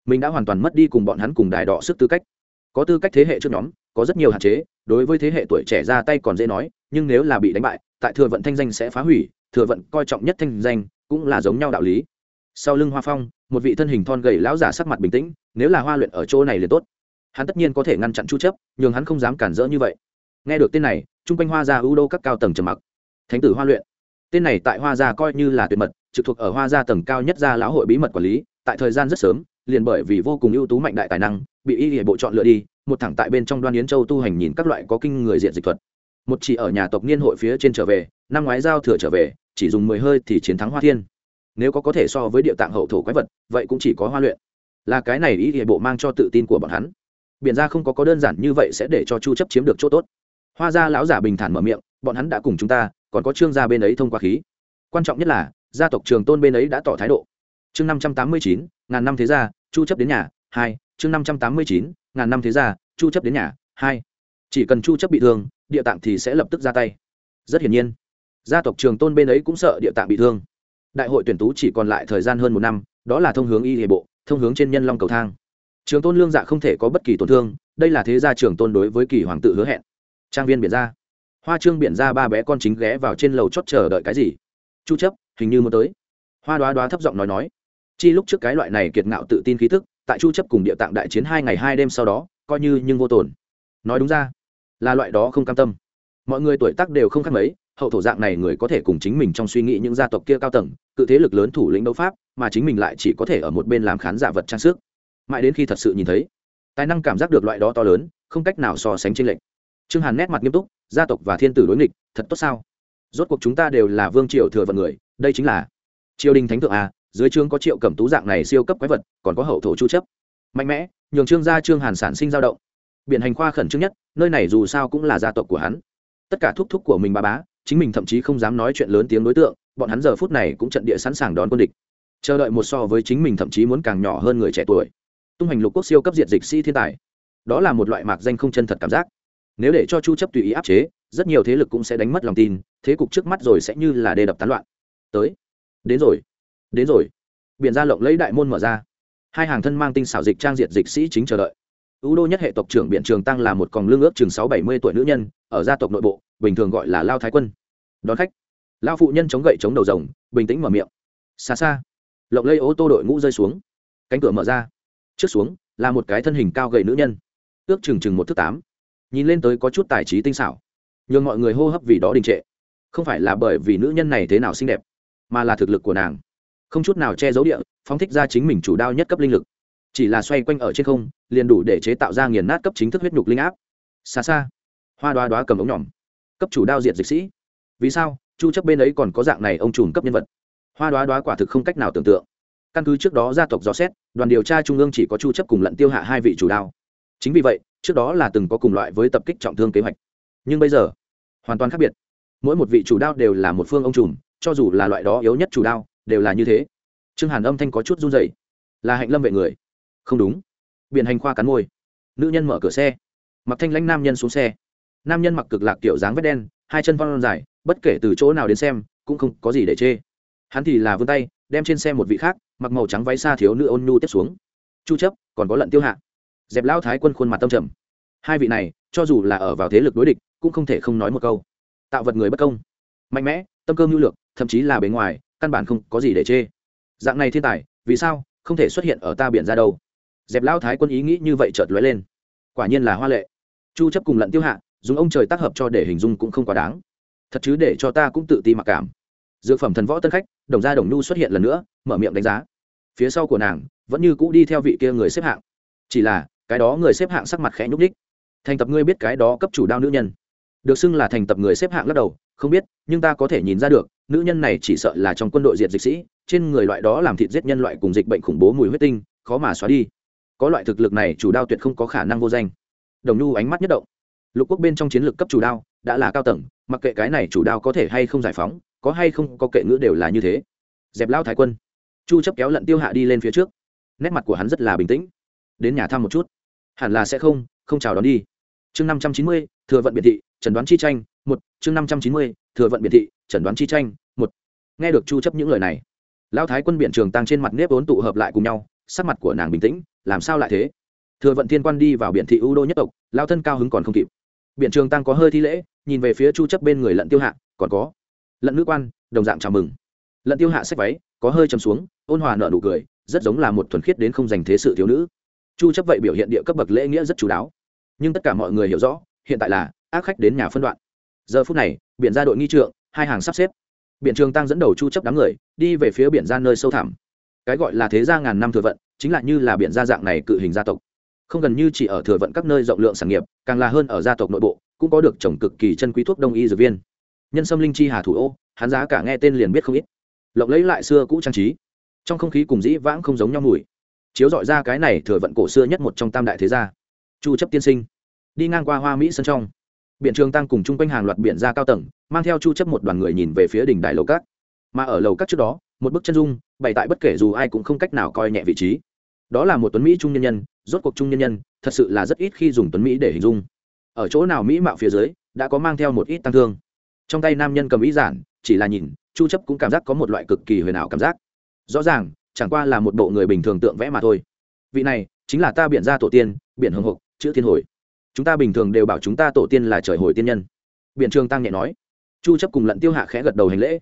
Mình đã hoàn toàn mất đi cùng bọn hắn cùng đài đọ sức tư cách. Có tư cách thế hệ trước nhóm, có rất nhiều hạn chế, đối với thế hệ tuổi trẻ ra tay còn dễ nói, nhưng nếu là bị đánh bại, tại thừa vận thanh danh sẽ phá hủy thừa vận coi trọng nhất thanh danh, cũng là giống nhau đạo lý. Sau lưng hoa phong, một vị thân hình thon gầy lão giả sắc mặt bình tĩnh, nếu là hoa luyện ở chỗ này liền tốt. Hắn tất nhiên có thể ngăn chặn chu chấp nhưng hắn không dám cản rỡ như vậy. Nghe được tên này, trung quanh hoa gia ưu đô các cao tầng trầm mặc. Thánh tử hoa luyện. Tên này tại hoa gia coi như là tuyệt mật, trực thuộc ở hoa gia tầng cao nhất gia lão hội bí mật quản lý, tại thời gian rất sớm, liền bởi vì vô cùng ưu tú mạnh đại tài năng, bị y hệ bộ chọn lựa đi, một thẳng tại bên trong đoan yến châu tu hành nhìn các loại có kinh người diện dịch thuật. Một chỉ ở nhà tộc niên hội phía trên trở về, năm ngoái giao thừa trở về chỉ dùng mười hơi thì chiến thắng hoa thiên. Nếu có có thể so với địa tạng hậu thổ quái vật, vậy cũng chỉ có hoa luyện. Là cái này ý địa bộ mang cho tự tin của bọn hắn. Biện ra không có có đơn giản như vậy sẽ để cho chu chấp chiếm được chỗ tốt. Hoa gia lão giả bình thản mở miệng, bọn hắn đã cùng chúng ta, còn có trương gia bên ấy thông qua khí. Quan trọng nhất là, gia tộc trường tôn bên ấy đã tỏ thái độ. Chương năm trăm tám mươi chín, ngàn năm thế gia, chu chấp đến nhà, hai. Chương năm trăm tám mươi chín, ngàn năm thế gia, chu chấp đến nhà, hai. Chỉ cần chu chấp bị thương, địa tạng thì sẽ lập tức ra tay. Rất hiển nhiên gia tộc trường tôn bên ấy cũng sợ địa tạng bị thương. Đại hội tuyển tú chỉ còn lại thời gian hơn một năm, đó là thông hướng y hệ bộ, thông hướng trên nhân long cầu thang. Trường tôn lương dạ không thể có bất kỳ tổn thương, đây là thế gia trường tôn đối với kỳ hoàng tự hứa hẹn. Trang viên biển ra. Hoa trương biển ra ba bé con chính ghé vào trên lầu chót chờ đợi cái gì? Chu chấp, hình như muốn tới. Hoa đoá đoá thấp giọng nói nói. Chi lúc trước cái loại này kiệt ngạo tự tin khí thức tại chu chấp cùng địa tạng đại chiến hai ngày hai đêm sau đó, coi như nhưng vô tổn. Nói đúng ra, là loại đó không cam tâm. Mọi người tuổi tác đều không khác mấy hậu thổ dạng này người có thể cùng chính mình trong suy nghĩ những gia tộc kia cao tầng, cự thế lực lớn thủ lĩnh đấu pháp, mà chính mình lại chỉ có thể ở một bên làm khán giả vật trang sức. Mãi đến khi thật sự nhìn thấy, tài năng cảm giác được loại đó to lớn, không cách nào so sánh trên lệnh trương hàn nét mặt nghiêm túc, gia tộc và thiên tử đối nghịch, thật tốt sao? Rốt cuộc chúng ta đều là vương triều thừa vận người, đây chính là triều đình thánh thượng à dưới trương có triệu cẩm tú dạng này siêu cấp quái vật, còn có hậu thổ chu chấp. Mạnh mẽ, nhường trương gia trương hàn sản sinh dao động. Biện hành khoa khẩn trương nhất, nơi này dù sao cũng là gia tộc của hắn. Tất cả thúc thúc của mình ba bá chính mình thậm chí không dám nói chuyện lớn tiếng đối tượng, bọn hắn giờ phút này cũng trận địa sẵn sàng đón quân địch. Chờ đợi một so với chính mình thậm chí muốn càng nhỏ hơn người trẻ tuổi. Tung hành lục quốc siêu cấp diệt dịch sĩ thiên tài. Đó là một loại mạc danh không chân thật cảm giác. Nếu để cho chu chấp tùy ý áp chế, rất nhiều thế lực cũng sẽ đánh mất lòng tin, thế cục trước mắt rồi sẽ như là đê đập tán loạn. Tới. Đến rồi. Đến rồi. Biển ra lộng lấy đại môn mở ra. Hai hàng thân mang tinh xảo dịch trang diệt dịch sĩ chính chờ đợi ưu đô nhất hệ tộc trưởng biện trường tăng là một còng lương ước chừng sáu bảy mươi tuổi nữ nhân, ở gia tộc nội bộ, bình thường gọi là lao thái quân. Đón khách. Lao phụ nhân chống gậy chống đầu rồng, bình tĩnh mở miệng. Xa xa, lộng lây ô tô đội ngũ rơi xuống. Cánh cửa mở ra. Trước xuống, là một cái thân hình cao gầy nữ nhân, ước chừng chừng một thước tám. Nhìn lên tới có chút tài trí tinh xảo. Nhường mọi người hô hấp vì đó đình trệ. Không phải là bởi vì nữ nhân này thế nào xinh đẹp, mà là thực lực của nàng. Không chút nào che giấu địa, phóng thích ra chính mình chủ đao nhất cấp linh lực chỉ là xoay quanh ở trên không, liền đủ để chế tạo ra nghiền nát cấp chính thức huyết nhục linh áp. Xa xa, hoa đoá đoá cầm ống nhỏm cấp chủ đao diệt dịch sĩ. Vì sao? Chu chấp bên ấy còn có dạng này ông trùm cấp nhân vật. Hoa đoá đoá quả thực không cách nào tưởng tượng. Căn cứ trước đó gia tộc dò xét, đoàn điều tra trung ương chỉ có chu chấp cùng lận tiêu hạ hai vị chủ đao. Chính vì vậy, trước đó là từng có cùng loại với tập kích trọng thương kế hoạch. Nhưng bây giờ, hoàn toàn khác biệt. Mỗi một vị chủ đao đều là một phương ông trùm, cho dù là loại đó yếu nhất chủ đao, đều là như thế. Trương hàn âm thanh có chút run rẩy. Là hạnh lâm vệ người không đúng. Biện hành khoa cắn môi. Nữ nhân mở cửa xe. Mặc thanh lãnh nam nhân xuống xe. Nam nhân mặc cực lạc kiểu dáng vết đen, hai chân văng dài, bất kể từ chỗ nào đến xem, cũng không có gì để chê. Hắn thì là vươn tay, đem trên xe một vị khác, mặc màu trắng váy xa thiếu nữ ôn nhu tiếp xuống. Chu chấp, còn có lận tiêu hạ. Dẹp lao thái quân khuôn mặt tâm trầm. Hai vị này, cho dù là ở vào thế lực đối địch, cũng không thể không nói một câu. Tạo vật người bất công. Mạnh mẽ, tâm cơ mưu lược, thậm chí là bề ngoài, căn bản không có gì để chê. Dạng này thiên tài, vì sao không thể xuất hiện ở ta biển ra đâu? Dẹp lao thái quân ý nghĩ như vậy chợt lóe lên. Quả nhiên là hoa lệ. Chu chấp cùng lận tiêu hạ, dùng ông trời tác hợp cho để hình dung cũng không quá đáng. Thật chứ để cho ta cũng tự ti mặc cảm. Dược phẩm thần võ tân khách, đồng gia đồng nhu xuất hiện lần nữa, mở miệng đánh giá. Phía sau của nàng, vẫn như cũ đi theo vị kia người xếp hạng. Chỉ là, cái đó người xếp hạng sắc mặt khẽ nhúc nhích. Thành tập ngươi biết cái đó cấp chủ đao nữ nhân. Được xưng là thành tập người xếp hạng lắc đầu, không biết, nhưng ta có thể nhìn ra được, nữ nhân này chỉ sợ là trong quân đội diệt dịch sĩ, trên người loại đó làm thịt giết nhân loại cùng dịch bệnh khủng bố mùi huyết tinh, khó mà xóa đi có loại thực lực này chủ đao tuyệt không có khả năng vô danh. Đồng nhu ánh mắt nhất động. Lục quốc bên trong chiến lược cấp chủ đao đã là cao tầng mặc kệ cái này chủ đao có thể hay không giải phóng có hay không có kệ ngữ đều là như thế. Dẹp lao thái quân. Chu chấp kéo lận tiêu hạ đi lên phía trước. Nét mặt của hắn rất là bình tĩnh. Đến nhà thăm một chút. Hẳn là sẽ không không chào đón đi. Chương 590, thừa vận biệt thị trần đoán chi tranh một. Chương 590, thừa vận biệt thị trần đoán chi tranh một. Nghe được chu chấp những lời này lao thái quân biển trường tăng trên mặt nếp vốn tụ hợp lại cùng nhau sắc mặt của nàng bình tĩnh, làm sao lại thế? Thừa vận thiên quan đi vào biển thị ưu đô nhất tộc, lao thân cao hứng còn không kịp. Biện trường tăng có hơi thi lễ, nhìn về phía chu chấp bên người lận tiêu hạ, còn có? Lận nữ quan, đồng dạng chào mừng. Lận tiêu hạ xách váy, có hơi chầm xuống, ôn hòa nở nụ cười, rất giống là một thuần khiết đến không dành thế sự thiếu nữ. Chu chấp vậy biểu hiện địa cấp bậc lễ nghĩa rất chú đáo. Nhưng tất cả mọi người hiểu rõ, hiện tại là ác khách đến nhà phân đoạn. Giờ phút này, biển ra đội nghi trượng, hai hàng sắp xếp. Biển trường tăng dẫn đầu chu chấp đám người, đi về phía biển ra nơi sâu thẳm cái gọi là thế gia ngàn năm thừa vận, chính là như là biển gia dạng này cự hình gia tộc. Không gần như chỉ ở thừa vận các nơi rộng lượng sản nghiệp, càng là hơn ở gia tộc nội bộ, cũng có được trồng cực kỳ chân quý thuốc đông y dược viên. Nhân sâm linh chi hà thủ ô, hắn giá cả nghe tên liền biết không ít. Lộng lấy lại xưa cũ trang trí. Trong không khí cùng dĩ vãng không giống nhau mùi. Chiếu dọi ra cái này thừa vận cổ xưa nhất một trong tam đại thế gia. Chu chấp tiên sinh. Đi ngang qua hoa mỹ sân trong. Biện trường tăng cùng chung quanh hàng loạt biển ra cao tầng, mang theo chu chấp một đoàn người nhìn về phía đỉnh đài lầu cát mà ở lầu cát trước đó một bức chân dung, bày tại bất kể dù ai cũng không cách nào coi nhẹ vị trí. Đó là một tuấn mỹ trung nhân nhân, rốt cuộc trung nhân nhân, thật sự là rất ít khi dùng tuấn mỹ để hình dung. Ở chỗ nào mỹ mạo phía dưới, đã có mang theo một ít tăng thương. Trong tay nam nhân cầm ý giản, chỉ là nhìn, chu chấp cũng cảm giác có một loại cực kỳ huyền ảo cảm giác. Rõ ràng, chẳng qua là một bộ người bình thường tượng vẽ mà thôi. Vị này, chính là ta biển ra tổ tiên, biển hồng hộc, chữ thiên hồi. Chúng ta bình thường đều bảo chúng ta tổ tiên là trời hồi tiên nhân. Biện trường tăng nhẹ nói. Chu chấp cùng lận tiêu hạ khẽ gật đầu hành lễ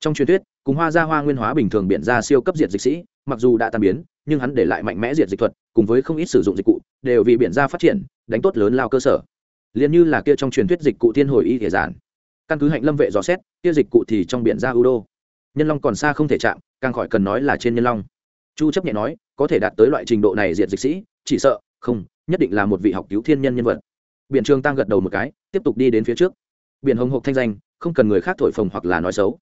trong truyền thuyết, cùng hoa gia hoa nguyên hóa bình thường biện ra siêu cấp diệt dịch sĩ, mặc dù đã tan biến, nhưng hắn để lại mạnh mẽ diệt dịch thuật, cùng với không ít sử dụng dịch cụ, đều vì biện gia phát triển, đánh tốt lớn lao cơ sở. Liền như là kia trong truyền thuyết dịch cụ thiên hồi y thể giản. Căn cứ hạnh lâm vệ dò xét, kia dịch cụ thì trong biển gia ưu đô. Nhân long còn xa không thể chạm, càng khỏi cần nói là trên nhân long. Chu chấp nhẹ nói, có thể đạt tới loại trình độ này diệt dịch sĩ, chỉ sợ, không, nhất định là một vị học cứu thiên nhân nhân vật. Biện trường tăng gật đầu một cái, tiếp tục đi đến phía trước. Biển hồng hộc thanh danh, không cần người khác thổi phồng hoặc là nói xấu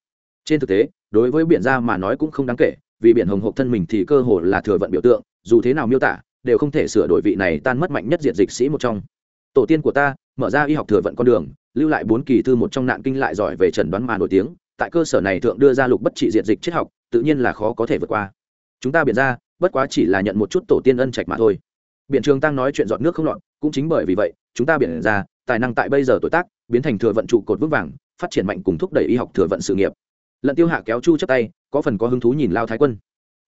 trên thực tế, đối với biển gia mà nói cũng không đáng kể, vì biển hồng hộp thân mình thì cơ hồ là thừa vận biểu tượng, dù thế nào miêu tả, đều không thể sửa đổi vị này tan mất mạnh nhất diện dịch sĩ một trong. Tổ tiên của ta, mở ra y học thừa vận con đường, lưu lại bốn kỳ thư một trong nạn kinh lại giỏi về trần đoán mà nổi tiếng, tại cơ sở này thượng đưa ra lục bất trị diện dịch triết học, tự nhiên là khó có thể vượt qua. Chúng ta biển ra, bất quá chỉ là nhận một chút tổ tiên ân trạch mà thôi. Biển trường tăng nói chuyện dọn nước không lọt, cũng chính bởi vì vậy, chúng ta biển ra, tài năng tại bây giờ tuổi tác, biến thành thừa vận trụ cột vững vàng, phát triển mạnh cùng thúc đẩy y học thừa vận sự nghiệp lận tiêu hạ kéo chu chấp tay, có phần có hứng thú nhìn lao thái quân.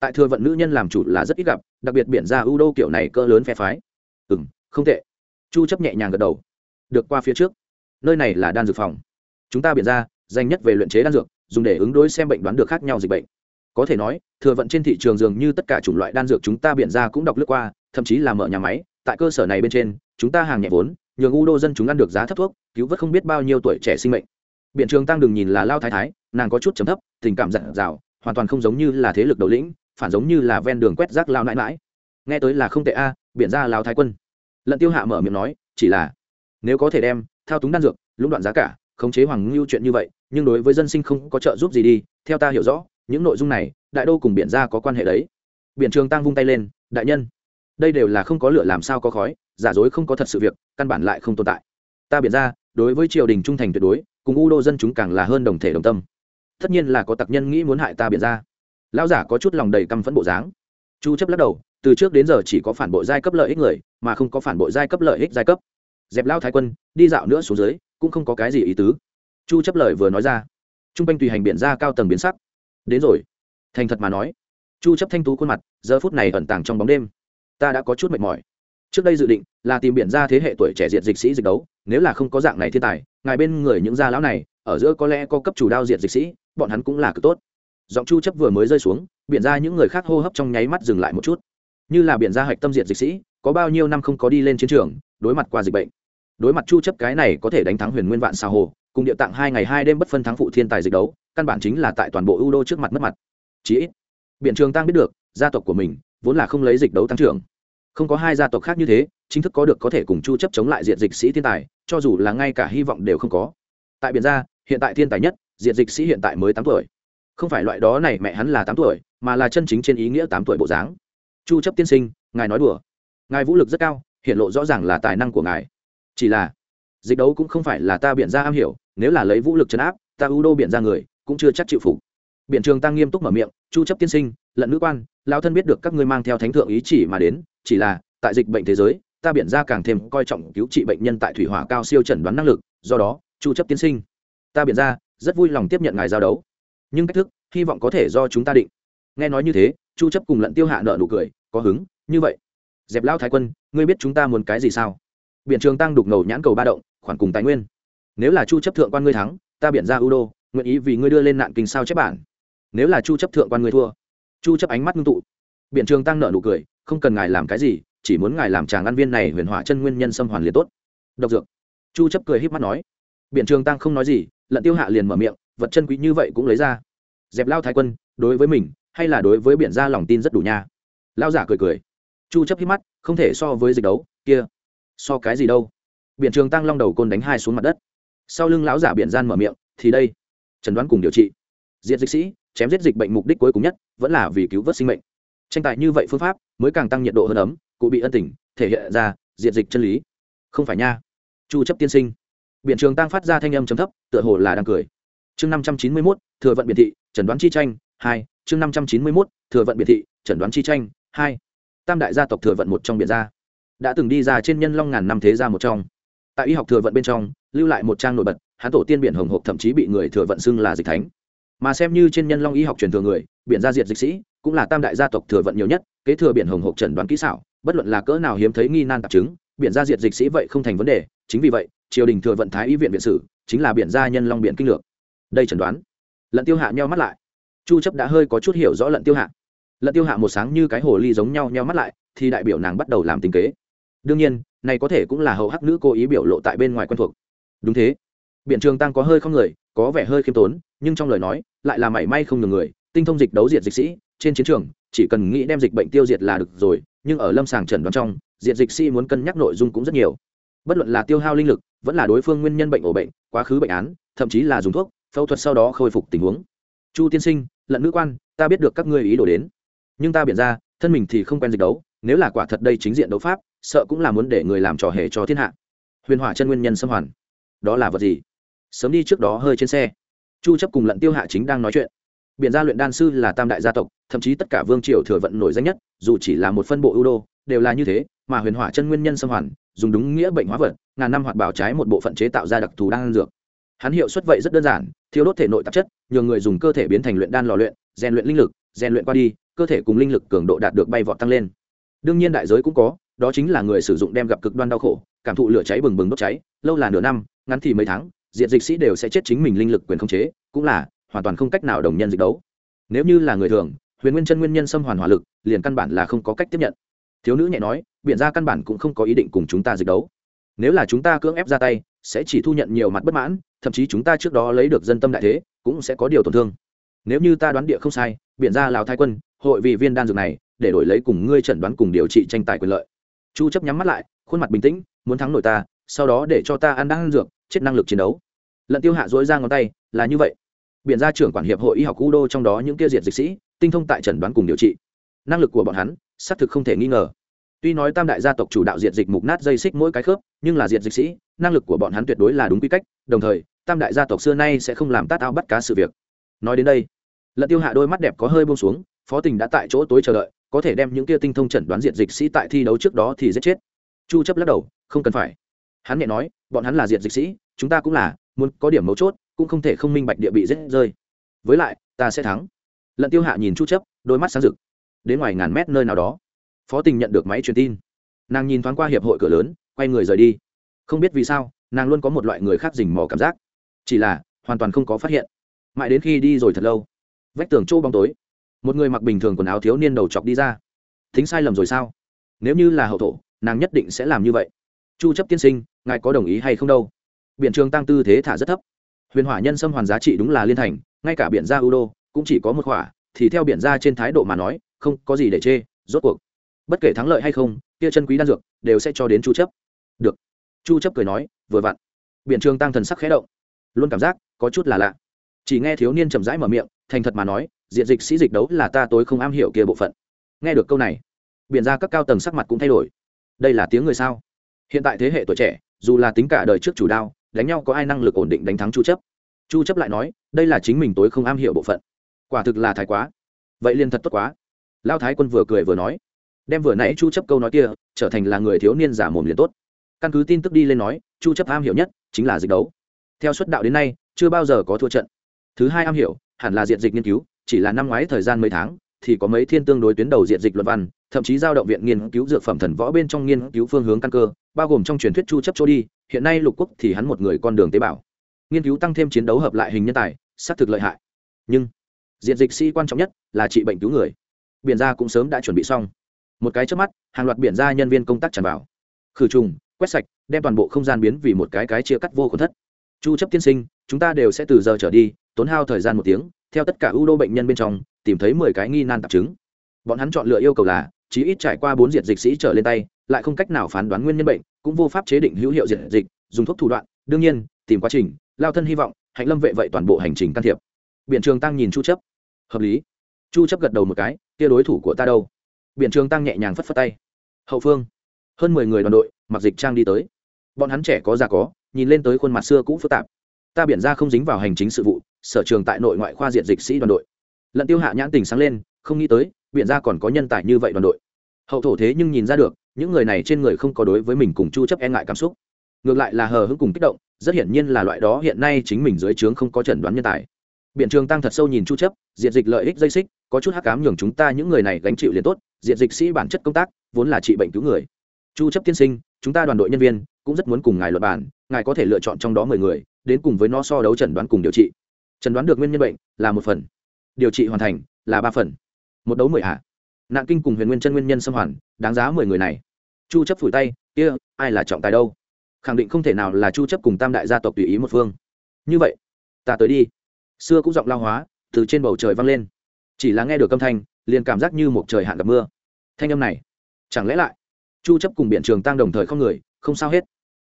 Tại thừa vận nữ nhân làm chủ là rất ít gặp, đặc biệt biển ra ưu đô kiểu này cỡ lớn phe phái. Ừm, không tệ. Chu chấp nhẹ nhàng gật đầu. Được qua phía trước. Nơi này là đan dược phòng. Chúng ta biển ra danh nhất về luyện chế đan dược, dùng để ứng đối xem bệnh đoán được khác nhau dịch bệnh. Có thể nói, thừa vận trên thị trường dường như tất cả chủng loại đan dược chúng ta biển ra cũng đọc lướt qua, thậm chí là mở nhà máy, tại cơ sở này bên trên, chúng ta hàng nhẹ vốn, nhường u đô dân chúng ăn được giá thấp thuốc, cứu vớt không biết bao nhiêu tuổi trẻ sinh mệnh biện trường tăng đừng nhìn là lao thái thái, nàng có chút chấm thấp, tình cảm dặn dào, hoàn toàn không giống như là thế lực đầu lĩnh, phản giống như là ven đường quét rác lao nãi mãi nghe tới là không tệ a biện ra lao thái quân. Lận tiêu hạ mở miệng nói, chỉ là, nếu có thể đem, thao túng đan dược, lũng đoạn giá cả, khống chế hoàng ngưu chuyện như vậy, nhưng đối với dân sinh không có trợ giúp gì đi, theo ta hiểu rõ, những nội dung này, đại đô cùng biển ra có quan hệ đấy. Biển trường tăng vung tay lên, đại nhân, đây đều là không có lửa làm sao có khói, giả dối không có thật sự việc, căn bản lại không tồn tại. Ta biển ra đối với triều đình trung thành tuyệt đối, cùng u đô dân chúng càng là hơn đồng thể đồng tâm. Tất nhiên là có tặc nhân nghĩ muốn hại ta biện ra. Lão giả có chút lòng đầy căm phẫn bộ dáng. Chu chấp lắc đầu, từ trước đến giờ chỉ có phản bội giai cấp lợi ích người, mà không có phản bội giai cấp lợi ích giai cấp. Dẹp lao thái quân, đi dạo nữa xuống dưới, cũng không có cái gì ý tứ. Chu chấp lời vừa nói ra. Trung quanh tùy hành biển ra cao tầng biến sắc. Đến rồi. Thành thật mà nói. Chu chấp thanh tú khuôn mặt, giờ phút này ẩn tàng trong bóng đêm. Ta đã có chút mệt mỏi trước đây dự định là tìm biển ra thế hệ tuổi trẻ diệt dịch sĩ dịch đấu, nếu là không có dạng này thiên tài, ngài bên người những gia lão này, ở giữa có lẽ có cấp chủ đao diệt dịch sĩ, bọn hắn cũng là cực tốt. Giọng chu chấp vừa mới rơi xuống, biển ra những người khác hô hấp trong nháy mắt dừng lại một chút. Như là biển ra hạch tâm diệt dịch sĩ, có bao nhiêu năm không có đi lên chiến trường, đối mặt qua dịch bệnh. Đối mặt chu chấp cái này có thể đánh thắng huyền nguyên vạn sao hồ, cùng địa tạng hai ngày hai đêm bất phân thắng phụ thiên tài dịch đấu, căn bản chính là tại toàn bộ ưu đô trước mặt mất mặt. Chí biển biện trường tăng biết được, gia tộc của mình vốn là không lấy dịch đấu tăng trưởng không có hai gia tộc khác như thế, chính thức có được có thể cùng chu chấp chống lại diện dịch sĩ thiên tài, cho dù là ngay cả hy vọng đều không có. Tại biển gia hiện tại thiên tài nhất diện dịch sĩ hiện tại mới tám tuổi. Không phải loại đó này mẹ hắn là tám tuổi, mà là chân chính trên ý nghĩa tám tuổi bộ dáng. Chu chấp tiên sinh, ngài nói đùa. Ngài vũ lực rất cao, hiện lộ rõ ràng là tài năng của ngài. Chỉ là, dịch đấu cũng không phải là ta biện ra am hiểu, nếu là lấy vũ lực chấn áp, ta u đô biện ra người, cũng chưa chắc chịu phục. Biện trường tăng nghiêm túc mở miệng, chu chấp tiên sinh lận nữ quan, lão thân biết được các ngươi mang theo thánh thượng ý chỉ mà đến, chỉ là, tại dịch bệnh thế giới, ta biện ra càng thêm coi trọng cứu trị bệnh nhân tại thủy hỏa cao siêu chẩn đoán năng lực, do đó, chu chấp tiên sinh, ta biện ra, rất vui lòng tiếp nhận ngài giao đấu. Nhưng cách thức, hy vọng có thể do chúng ta định. Nghe nói như thế, chu chấp cùng lận tiêu hạ nợ nụ cười, có hứng, như vậy. Dẹp lao thái quân, ngươi biết chúng ta muốn cái gì sao? Biển trường tăng đục ngầu nhãn cầu ba động, khoản cùng tài nguyên. Nếu là chu chấp thượng quan ngươi thắng, ta biện ra ưu đô nguyện ý vì ngươi đưa lên nạn kinh sao chép bản. Nếu là chu chấp thượng quan ngươi thua chu chấp ánh mắt ngưng tụ. Biện trường tăng nợ nụ cười, không cần ngài làm cái gì, chỉ muốn ngài làm chàng ăn viên này huyền hỏa chân nguyên nhân xâm hoàn liền tốt. Độc dược. Chu chấp cười híp mắt nói. Biện trường tăng không nói gì, lận tiêu hạ liền mở miệng, vật chân quý như vậy cũng lấy ra. Dẹp lao thái quân, đối với mình, hay là đối với biển gia lòng tin rất đủ nha. Lao giả cười cười. Chu chấp híp mắt, không thể so với dịch đấu, kia. So cái gì đâu. Biện trường tăng long đầu côn đánh hai xuống mặt đất. Sau lưng lão giả Biện gian mở miệng, thì đây. Chẩn đoán cùng điều trị. Diệt dịch sĩ chém giết dịch bệnh mục đích cuối cùng nhất vẫn là vì cứu vớt sinh mệnh. Tranh tài như vậy phương pháp mới càng tăng nhiệt độ hơn ấm cụ bị ân tình thể hiện ra diệt dịch chân lý. Không phải nha. Chu chấp tiên sinh. Biện trường tăng phát ra thanh âm trầm thấp tựa hồ là đang cười. Chương 591, thừa vận biệt thị chẩn đoán chi tranh hai. Chương 591, thừa vận biệt thị chẩn đoán chi tranh hai. Tam đại gia tộc thừa vận một trong biệt gia. Đã từng đi ra trên nhân long ngàn năm thế gia một trong. Tại y học thừa vận bên trong lưu lại một trang nổi bật hán tổ tiên biển hồng hộp thậm chí bị người thừa vận xưng là dịch thánh mà xem như trên nhân long y học truyền thừa người, biển gia diệt dịch sĩ, cũng là tam đại gia tộc thừa vận nhiều nhất, kế thừa biển hồng hộp trần đoán kỹ xảo, bất luận là cỡ nào hiếm thấy nghi nan tạp chứng, biển gia diệt dịch sĩ vậy không thành vấn đề, chính vì vậy, triều đình thừa vận thái y viện viện sử, chính là biển gia nhân long biển kinh lược. Đây trần đoán. Lận tiêu hạ nheo mắt lại. Chu chấp đã hơi có chút hiểu rõ lận tiêu hạ. Lận tiêu hạ một sáng như cái hồ ly giống nhau nheo mắt lại, thì đại biểu nàng bắt đầu làm tính kế. Đương nhiên, này có thể cũng là hậu hắc nữ cố ý biểu lộ tại bên ngoài quen thuộc. Đúng thế. Biện trường tăng có hơi không người có vẻ hơi khiêm tốn, nhưng trong lời nói lại là mảy may không ngừng người. Tinh thông dịch đấu diệt dịch sĩ, trên chiến trường, chỉ cần nghĩ đem dịch bệnh tiêu diệt là được rồi, nhưng ở lâm sàng trần đoán trong, diệt dịch sĩ muốn cân nhắc nội dung cũng rất nhiều. Bất luận là tiêu hao linh lực, vẫn là đối phương nguyên nhân bệnh ổ bệnh, quá khứ bệnh án, thậm chí là dùng thuốc, phẫu thuật sau đó khôi phục tình huống. Chu tiên sinh, lận nữ quan, ta biết được các ngươi ý đồ đến. Nhưng ta biện ra, thân mình thì không quen dịch đấu, nếu là quả thật đây chính diện đấu pháp, sợ cũng là muốn để người làm trò hề cho thiên hạ. Huyền hỏa chân nguyên nhân xâm hoàn. Đó là vật gì? Sớm đi trước đó hơi trên xe. Chu chấp cùng lận tiêu hạ chính đang nói chuyện. Biển gia luyện đan sư là tam đại gia tộc, thậm chí tất cả vương triều thừa vận nổi danh nhất, dù chỉ là một phân bộ ưu đô, đều là như thế, mà huyền hỏa chân nguyên nhân xâm hoàn, dùng đúng nghĩa bệnh hóa vật, ngàn năm hoạt bảo trái một bộ phận chế tạo ra đặc thù đan dược. Hắn hiệu suất vậy rất đơn giản thiếu đốt thể nội tạp chất, nhờ người dùng cơ thể biến thành luyện đan lò luyện, rèn luyện linh lực, rèn luyện qua đi, cơ thể cùng linh lực cường độ đạt được bay vọt tăng lên. Đương nhiên đại giới cũng có, đó chính là người sử dụng đem gặp cực đoan đau khổ, cảm thụ lửa cháy bừng bừng đốt cháy, lâu là nửa năm, ngắn thì mấy tháng diện dịch sĩ đều sẽ chết chính mình linh lực quyền khống chế, cũng là hoàn toàn không cách nào đồng nhân dịch đấu. Nếu như là người thường, huyền nguyên chân nguyên nhân xâm hoàn hỏa lực, liền căn bản là không có cách tiếp nhận. Thiếu nữ nhẹ nói biện ra căn bản cũng không có ý định cùng chúng ta dịch đấu. Nếu là chúng ta cưỡng ép ra tay, sẽ chỉ thu nhận nhiều mặt bất mãn, thậm chí chúng ta trước đó lấy được dân tâm đại thế, cũng sẽ có điều tổn thương. Nếu như ta đoán địa không sai biện ra lào thái quân, hội vì viên đan dược này, để đổi lấy cùng ngươi chẩn đoán cùng điều trị tranh tài quyền lợi. Chu chấp nhắm mắt lại, khuôn mặt bình tĩnh, muốn thắng nội ta, sau đó để cho ta ăn đan dược chết năng lực chiến đấu. Lận tiêu hạ dối ra ngón tay, là như vậy. Biện gia trưởng quản hiệp hội y học u đô trong đó những kia diệt dịch sĩ, tinh thông tại chẩn đoán cùng điều trị. Năng lực của bọn hắn, xác thực không thể nghi ngờ. Tuy nói tam đại gia tộc chủ đạo diệt dịch mục nát dây xích mỗi cái khớp, nhưng là diệt dịch sĩ, năng lực của bọn hắn tuyệt đối là đúng quy cách, đồng thời, tam đại gia tộc xưa nay sẽ không làm tát ao bắt cá sự việc. Nói đến đây, lận tiêu hạ đôi mắt đẹp có hơi buông xuống, phó tình đã tại chỗ tối chờ đợi, có thể đem những kia tinh thông chẩn đoán diệt dịch sĩ tại thi đấu trước đó thì giết chết. Chu chấp lắc đầu, không cần phải hắn nhẹ nói, bọn hắn là diệt dịch sĩ, chúng ta cũng là, muốn có điểm mấu chốt, cũng không thể không minh bạch địa bị rết rơi. Với lại, ta sẽ thắng. Lận tiêu hạ nhìn chu chấp, đôi mắt sáng rực. Đến ngoài ngàn mét nơi nào đó, phó tình nhận được máy truyền tin. Nàng nhìn thoáng qua hiệp hội cửa lớn, quay người rời đi. Không biết vì sao, nàng luôn có một loại người khác rình mò cảm giác. Chỉ là, hoàn toàn không có phát hiện. Mãi đến khi đi rồi thật lâu, vách tường trô bóng tối, một người mặc bình thường quần áo thiếu niên đầu chọc đi ra. Thính sai lầm rồi sao? Nếu như là hậu thổ, nàng nhất định sẽ làm như vậy chu chấp tiên sinh, ngài có đồng ý hay không đâu? Biện trường tăng tư thế thả rất thấp. Huyền hỏa nhân sâm hoàn giá trị đúng là liên thành, ngay cả biển gia ưu đô cũng chỉ có một khỏa, thì theo biển gia trên thái độ mà nói, không có gì để chê, rốt cuộc. Bất kể thắng lợi hay không, kia chân quý đan dược đều sẽ cho đến chu chấp. Được. Chu chấp cười nói, vừa vặn. Biện trường tăng thần sắc khẽ động, luôn cảm giác có chút là lạ. Chỉ nghe thiếu niên chậm rãi mở miệng, thành thật mà nói, diện dịch sĩ dịch đấu là ta tối không am hiểu kia bộ phận. Nghe được câu này biện ra các cao tầng sắc mặt cũng thay đổi. Đây là tiếng người sao? Hiện tại thế hệ tuổi trẻ, dù là tính cả đời trước chủ đao, đánh nhau có ai năng lực ổn định đánh thắng chu chấp? Chu chấp lại nói, đây là chính mình tối không am hiểu bộ phận. Quả thực là thái quá. Vậy liền thật tốt quá. Lao thái quân vừa cười vừa nói, đem vừa nãy chu chấp câu nói kia, trở thành là người thiếu niên giả mồm liền tốt. Căn cứ tin tức đi lên nói, chu chấp am hiểu nhất chính là dịch đấu. Theo xuất đạo đến nay, chưa bao giờ có thua trận. Thứ hai am hiểu, hẳn là diện dịch nghiên cứu, chỉ là năm ngoái thời gian mấy tháng, thì có mấy thiên tương đối tuyến đầu diện dịch luận văn thậm chí giao động viện nghiên cứu dược phẩm thần võ bên trong nghiên cứu phương hướng căn cơ, bao gồm trong truyền thuyết chu chấp chỗ đi, hiện nay lục quốc thì hắn một người con đường tế bào. Nghiên cứu tăng thêm chiến đấu hợp lại hình nhân tài, xác thực lợi hại. Nhưng, diện dịch sĩ quan trọng nhất là trị bệnh cứu người. Biển gia cũng sớm đã chuẩn bị xong. Một cái trước mắt, hàng loạt biển gia nhân viên công tác tràn vào. Khử trùng, quét sạch, đem toàn bộ không gian biến vì một cái cái chia cắt vô khuẩn thất. Chu chấp tiên sinh, chúng ta đều sẽ từ giờ trở đi, tốn hao thời gian một tiếng, theo tất cả ưu đô bệnh nhân bên trong, tìm thấy 10 cái nghi nan tạp chứng. Bọn hắn chọn lựa yêu cầu là chí ít trải qua bốn diệt dịch sĩ trở lên tay, lại không cách nào phán đoán nguyên nhân bệnh, cũng vô pháp chế định hữu hiệu diệt dịch, dùng thuốc thủ đoạn. Đương nhiên, tìm quá trình, lao thân hy vọng, hạnh lâm vệ vậy toàn bộ hành trình can thiệp. Biện trường tăng nhìn chu chấp. Hợp lý. Chu chấp gật đầu một cái, kia đối thủ của ta đâu? Biện trường tăng nhẹ nhàng phất phất tay. Hậu phương. Hơn 10 người đoàn đội, mặc dịch trang đi tới. Bọn hắn trẻ có già có, nhìn lên tới khuôn mặt xưa cũ phức tạp. Ta biển ra không dính vào hành chính sự vụ, sở trường tại nội ngoại khoa diện dịch sĩ đoàn đội. Lận tiêu hạ nhãn tình sáng lên, không nghĩ tới Biện ra còn có nhân tài như vậy đoàn đội. Hậu thổ thế nhưng nhìn ra được, những người này trên người không có đối với mình cùng chu chấp e ngại cảm xúc. Ngược lại là hờ hững cùng kích động, rất hiển nhiên là loại đó hiện nay chính mình dưới trướng không có chẩn đoán nhân tài. Biện trường tăng thật sâu nhìn chu chấp diện dịch lợi ích dây xích, có chút hắc ám nhường chúng ta những người này gánh chịu liền tốt diện dịch sĩ bản chất công tác, vốn là trị bệnh cứu người. Chu chấp tiên sinh, chúng ta đoàn đội nhân viên, cũng rất muốn cùng ngài luận bàn, ngài có thể lựa chọn trong đó 10 người, đến cùng với nó so đấu chẩn đoán cùng điều trị. Chẩn đoán được nguyên nhân bệnh là một phần, điều trị hoàn thành là ba phần một đấu mười hạ nạn kinh cùng huyền nguyên chân nguyên nhân xâm hoàn đáng giá mười người này. Chu chấp phủi tay kia ai là trọng tài đâu? Khẳng định không thể nào là chu chấp cùng tam đại gia tộc tùy ý một phương. Như vậy ta tới đi. Xưa cũng giọng lao hóa từ trên bầu trời vang lên. Chỉ là nghe được âm thanh liền cảm giác như một trời hạn gặp mưa. Thanh âm này chẳng lẽ lại chu chấp cùng biển trường tăng đồng thời không người không sao hết.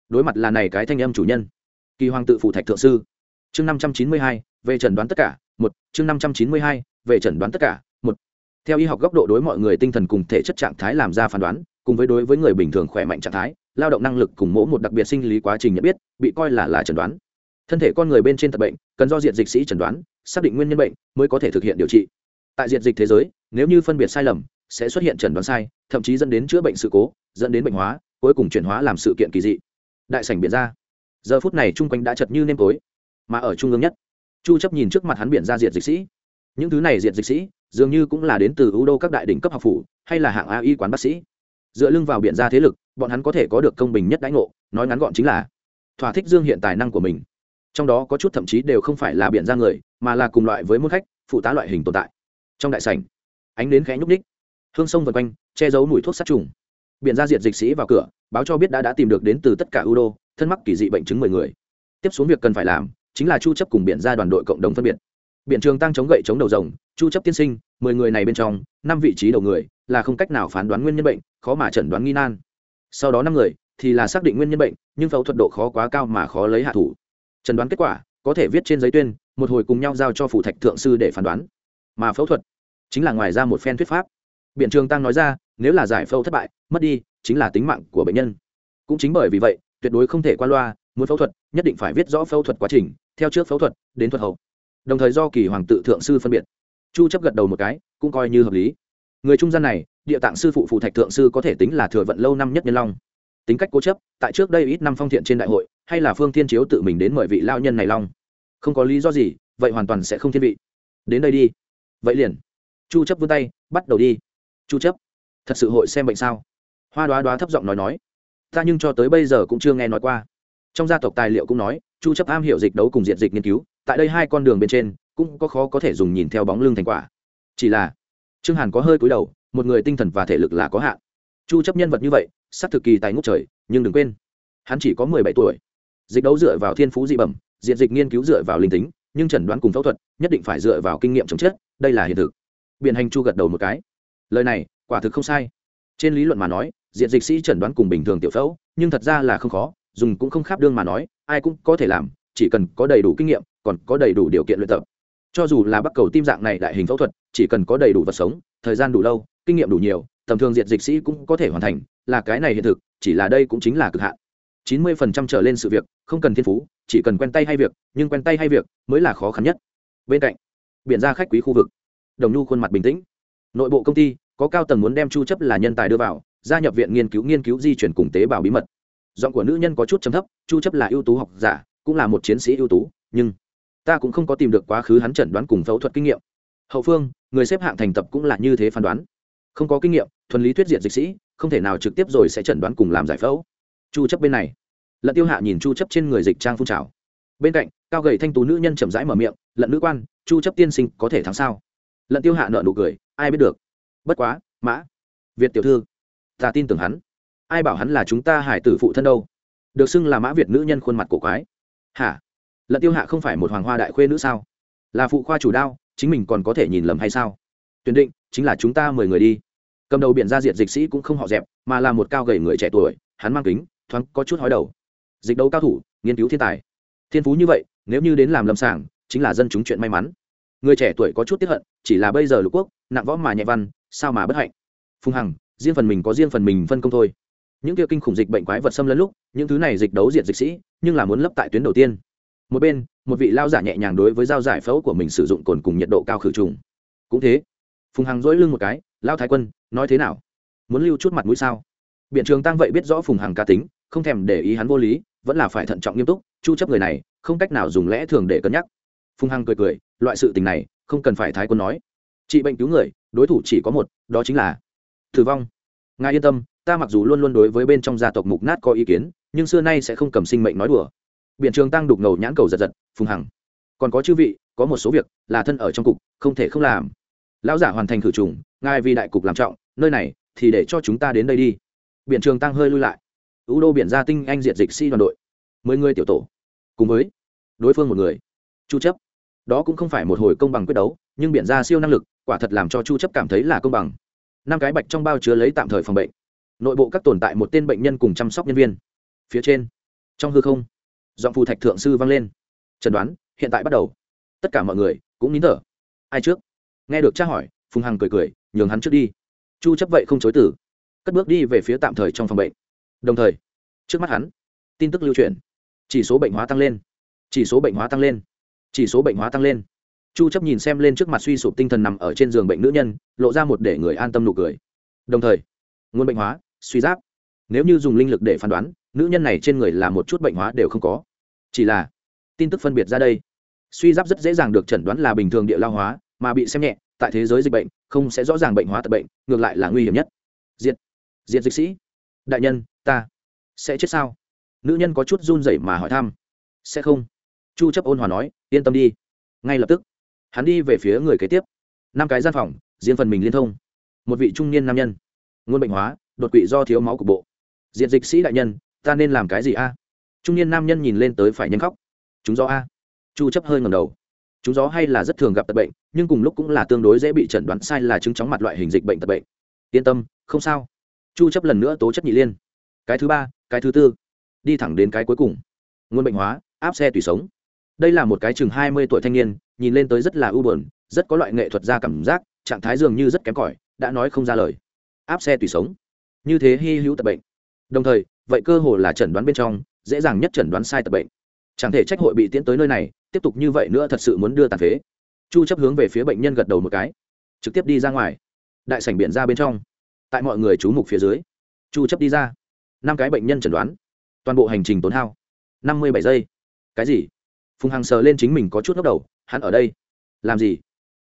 Đối mặt là này cái thanh âm chủ nhân kỳ hoàng tự phụ thạch thượng sư. Chương 592, về trần đoán tất cả. Một chương 592, về trần đoán tất cả theo y học góc độ đối mọi người tinh thần cùng thể chất trạng thái làm ra phán đoán, cùng với đối với người bình thường khỏe mạnh trạng thái, lao động năng lực cùng mỗ một đặc biệt sinh lý quá trình nhận biết, bị coi là là chẩn đoán. Thân thể con người bên trên tập bệnh, cần do diện dịch sĩ chẩn đoán, xác định nguyên nhân bệnh mới có thể thực hiện điều trị. Tại diện dịch thế giới, nếu như phân biệt sai lầm, sẽ xuất hiện chẩn đoán sai, thậm chí dẫn đến chữa bệnh sự cố, dẫn đến bệnh hóa, cuối cùng chuyển hóa làm sự kiện kỳ dị. Đại sảnh biển ra. Giờ phút này chung quanh đã chật như nêm tối, mà ở trung ương nhất. Chu chấp nhìn trước mặt hắn biển ra diện dịch sĩ những thứ này diện dịch sĩ, dường như cũng là đến từ ưu đô các đại đỉnh cấp học phủ, hay là hạng a y quán bác sĩ. Dựa lưng vào biển ra thế lực, bọn hắn có thể có được công bình nhất đãi ngộ, nói ngắn gọn chính là thỏa thích dương hiện tài năng của mình. Trong đó có chút thậm chí đều không phải là biển ra người, mà là cùng loại với môn khách, phụ tá loại hình tồn tại. Trong đại sảnh, ánh đến khẽ nhúc ních hương sông vân quanh, che giấu mùi thuốc sát trùng. Biển ra diệt dịch sĩ vào cửa, báo cho biết đã đã tìm được đến từ tất cả ưu đô, thân mắc kỳ dị bệnh chứng mười người. Tiếp xuống việc cần phải làm, chính là chu chấp cùng biển ra đoàn đội cộng đồng phân biệt biện trường tăng chống gậy chống đầu rồng, chu chấp tiên sinh, mười người này bên trong, năm vị trí đầu người, là không cách nào phán đoán nguyên nhân bệnh, khó mà chẩn đoán nghi nan. Sau đó năm người, thì là xác định nguyên nhân bệnh, nhưng phẫu thuật độ khó quá cao mà khó lấy hạ thủ. Chẩn đoán kết quả, có thể viết trên giấy tuyên, một hồi cùng nhau giao cho phủ thạch thượng sư để phán đoán. Mà phẫu thuật, chính là ngoài ra một phen thuyết pháp. Biện trường tăng nói ra, nếu là giải phẫu thất bại, mất đi, chính là tính mạng của bệnh nhân. Cũng chính bởi vì vậy, tuyệt đối không thể qua loa, muốn phẫu thuật, nhất định phải viết rõ phẫu thuật quá trình, theo trước phẫu thuật, đến thuật hậu đồng thời do kỳ hoàng tự thượng sư phân biệt. Chu chấp gật đầu một cái, cũng coi như hợp lý. Người trung gian này, địa tạng sư phụ phụ thạch thượng sư có thể tính là thừa vận lâu năm nhất nhân long. Tính cách cố chấp, tại trước đây ít năm phong thiện trên đại hội, hay là phương thiên chiếu tự mình đến mời vị lao nhân này long. Không có lý do gì, vậy hoàn toàn sẽ không thiên vị. Đến đây đi. Vậy liền. Chu chấp vươn tay, bắt đầu đi. Chu chấp, thật sự hội xem bệnh sao? Hoa đoá đoá thấp giọng nói nói. Ta nhưng cho tới bây giờ cũng chưa nghe nói qua. Trong gia tộc tài liệu cũng nói chu chấp am hiểu dịch đấu cùng diện dịch nghiên cứu, tại đây hai con đường bên trên, cũng có khó có thể dùng nhìn theo bóng lưng thành quả. Chỉ là, trương hàn có hơi cúi đầu, một người tinh thần và thể lực là có hạn. Chu chấp nhân vật như vậy, sắp thực kỳ tài ngút trời, nhưng đừng quên, hắn chỉ có 17 tuổi. Dịch đấu dựa vào thiên phú dị bẩm diện dịch nghiên cứu dựa vào linh tính, nhưng chẩn đoán cùng phẫu thuật, nhất định phải dựa vào kinh nghiệm chống chết đây là hiện thực. Biện hành chu gật đầu một cái. Lời này, quả thực không sai. Trên lý luận mà nói diện dịch sĩ chẩn đoán cùng bình thường tiểu phẫu, nhưng thật ra là không khó dùng cũng không khác đương mà nói, ai cũng có thể làm, chỉ cần có đầy đủ kinh nghiệm, còn có đầy đủ điều kiện luyện tập. Cho dù là bắt cầu tim dạng này đại hình phẫu thuật, chỉ cần có đầy đủ vật sống, thời gian đủ lâu, kinh nghiệm đủ nhiều, tầm thường diệt dịch sĩ cũng có thể hoàn thành, là cái này hiện thực, chỉ là đây cũng chính là cực hạn. Chín mươi phần trăm trở lên sự việc, không cần thiên phú, chỉ cần quen tay hay việc, nhưng quen tay hay việc mới là khó khăn nhất. Bên cạnh, biển ra khách quý khu vực, đồng nhu khuôn mặt bình tĩnh. Nội bộ công ty, có cao tầng muốn đem chu chấp là nhân tài đưa vào, gia nhập viện nghiên cứu nghiên cứu di chuyển cùng tế bào bí mật giọng của nữ nhân có chút trầm thấp, chu chấp là ưu tú học giả, cũng là một chiến sĩ ưu tú, nhưng ta cũng không có tìm được quá khứ hắn chẩn đoán cùng phẫu thuật kinh nghiệm. Hậu phương, người xếp hạng thành tập cũng là như thế phán đoán. Không có kinh nghiệm, thuần lý thuyết diện dịch sĩ, không thể nào trực tiếp rồi sẽ chẩn đoán cùng làm giải phẫu. Chu chấp bên này, lận tiêu hạ nhìn chu chấp trên người dịch trang phun trào. Bên cạnh, cao gầy thanh tú nữ nhân chậm rãi mở miệng, lận nữ quan, chu chấp tiên sinh có thể thắng sao? Lận tiêu hạ nợ nụ cười, ai biết được. Bất quá, mã việt tiểu thư, ta tin tưởng hắn ai bảo hắn là chúng ta hải tử phụ thân đâu? Được xưng là mã việt nữ nhân khuôn mặt cổ quái. Hả? Lận tiêu hạ không phải một hoàng hoa đại khuê nữ sao? Là phụ khoa chủ đao, chính mình còn có thể nhìn lầm hay sao? Tuyển định, chính là chúng ta mười người đi. Cầm đầu biển ra diệt dịch sĩ cũng không họ dẹp, mà là một cao gầy người trẻ tuổi, hắn mang kính, thoáng có chút hói đầu. Dịch đấu cao thủ, nghiên cứu thiên tài. Thiên phú như vậy, nếu như đến làm lâm sàng, chính là dân chúng chuyện may mắn. Người trẻ tuổi có chút tiếp hận, chỉ là bây giờ lục quốc, nặng võ mà nhẹ văn, sao mà bất hạnh? Phùng hằng, riêng phần mình có riêng phần mình phân công thôi những kia kinh khủng dịch bệnh quái vật xâm lấn lúc, những thứ này dịch đấu diệt dịch sĩ, nhưng là muốn lấp tại tuyến đầu tiên. Một bên, một vị lao giả nhẹ nhàng đối với dao giải phẫu của mình sử dụng cồn cùng nhiệt độ cao khử trùng. Cũng thế, phùng hằng dỗi lưng một cái lao thái quân, nói thế nào? Muốn lưu chút mặt mũi sao? Biện trường tăng vậy biết rõ phùng hằng cá tính, không thèm để ý hắn vô lý, vẫn là phải thận trọng nghiêm túc, chu chấp người này, không cách nào dùng lẽ thường để cân nhắc. Phùng hằng cười cười, loại sự tình này, không cần phải thái quân nói. Trị bệnh cứu người, đối thủ chỉ có một, đó chính là tử vong. Ngài yên tâm ta mặc dù luôn luôn đối với bên trong gia tộc mục nát có ý kiến, nhưng xưa nay sẽ không cầm sinh mệnh nói đùa. Biện trường tăng đục ngầu nhãn cầu giật giật, phùng hằng. Còn có chư vị, có một số việc là thân ở trong cục, không thể không làm. Lão giả hoàn thành khử trùng, ngài vì đại cục làm trọng, nơi này thì để cho chúng ta đến đây đi. Biện trường tăng hơi lui lại. Ưu đô biển gia tinh anh diệt dịch si đoàn đội. Mười người tiểu tổ. Cùng với đối phương một người. Chu chấp. Đó cũng không phải một hồi công bằng quyết đấu, nhưng biển gia siêu năng lực, quả thật làm cho chu chấp cảm thấy là công bằng. Năm cái bạch trong bao chứa lấy tạm thời phòng bệnh nội bộ các tồn tại một tên bệnh nhân cùng chăm sóc nhân viên. Phía trên, trong hư không, giọng phù thạch thượng sư vang lên. Trần đoán, hiện tại bắt đầu. Tất cả mọi người cũng nín thở. Ai trước? Nghe được tra hỏi, phùng hằng cười cười, nhường hắn trước đi. Chu chấp vậy không chối từ. Cất bước đi về phía tạm thời trong phòng bệnh. Đồng thời, trước mắt hắn, tin tức lưu truyền. Chỉ số bệnh hóa tăng lên. Chỉ số bệnh hóa tăng lên. Chỉ số bệnh hóa tăng lên. Chu chấp nhìn xem lên trước mặt suy sụp tinh thần nằm ở trên giường bệnh nữ nhân, lộ ra một để người an tâm nụ cười. Đồng thời, nguồn bệnh hóa suy giáp. Nếu như dùng linh lực để phán đoán, nữ nhân này trên người là một chút bệnh hóa đều không có. Chỉ là, tin tức phân biệt ra đây. Suy giáp rất dễ dàng được chẩn đoán là bình thường địa lao hóa, mà bị xem nhẹ, tại thế giới dịch bệnh, không sẽ rõ ràng bệnh hóa tật bệnh, ngược lại là nguy hiểm nhất. Diệt diệt dịch sĩ. Đại nhân, ta sẽ chết sao? Nữ nhân có chút run rẩy mà hỏi thăm. Sẽ không. Chu chấp ôn hòa nói, yên tâm đi. Ngay lập tức, hắn đi về phía người kế tiếp. Năm cái gian phòng, riêng phần mình liên thông. Một vị trung niên nam nhân. Nguồn bệnh hóa đột quỵ do thiếu máu cục bộ. Diện dịch sĩ đại nhân, ta nên làm cái gì a? Trung niên nam nhân nhìn lên tới phải nhanh khóc. Chúng gió a? Chu chấp hơi ngầm đầu. Chúng gió hay là rất thường gặp tật bệnh, nhưng cùng lúc cũng là tương đối dễ bị chẩn đoán sai là chứng chóng mặt loại hình dịch bệnh tật bệnh. Yên tâm, không sao. Chu chấp lần nữa tố chất nhị liên. Cái thứ ba, cái thứ tư. Đi thẳng đến cái cuối cùng. Nguồn bệnh hóa, áp xe tùy sống. Đây là một cái chừng 20 tuổi thanh niên, nhìn lên tới rất là ưu buồn, rất có loại nghệ thuật ra cảm giác, trạng thái dường như rất kém cỏi, đã nói không ra lời. Áp xe tùy sống như thế hy hữu tật bệnh. Đồng thời vậy cơ hồ là chẩn đoán bên trong dễ dàng nhất chẩn đoán sai tật bệnh. Chẳng thể trách hội bị tiến tới nơi này tiếp tục như vậy nữa thật sự muốn đưa tàn phế. Chu chấp hướng về phía bệnh nhân gật đầu một cái trực tiếp đi ra ngoài. Đại sảnh biển ra bên trong tại mọi người chú mục phía dưới chu chấp đi ra. Năm cái bệnh nhân chẩn đoán toàn bộ hành trình tốn hao 57 giây. Cái gì? Phùng hằng sờ lên chính mình có chút ngốc đầu hắn ở đây làm gì?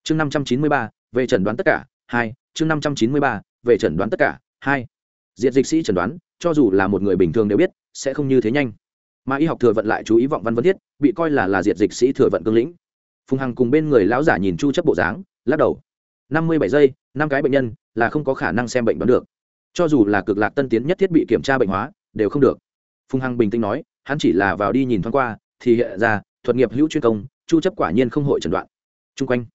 Chương 593, về chẩn đoán tất cả hai chương 593, về chẩn đoán tất cả hai diệt dịch sĩ chẩn đoán, cho dù là một người bình thường đều biết, sẽ không như thế nhanh. Mà y học thừa vận lại chú ý vọng văn vấn thiết, bị coi là là diệt dịch sĩ thừa vận cương lĩnh. Phùng hằng cùng bên người lão giả nhìn chu chấp bộ dáng, lắc đầu. Năm mươi bảy giây, năm cái bệnh nhân, là không có khả năng xem bệnh đoán được. Cho dù là cực lạc tân tiến nhất thiết bị kiểm tra bệnh hóa, đều không được. Phùng hằng bình tĩnh nói, hắn chỉ là vào đi nhìn thoáng qua, thì hiện ra, thuật nghiệp hữu chuyên công, chu chấp quả nhiên không hội chẩn đoạn chung quanh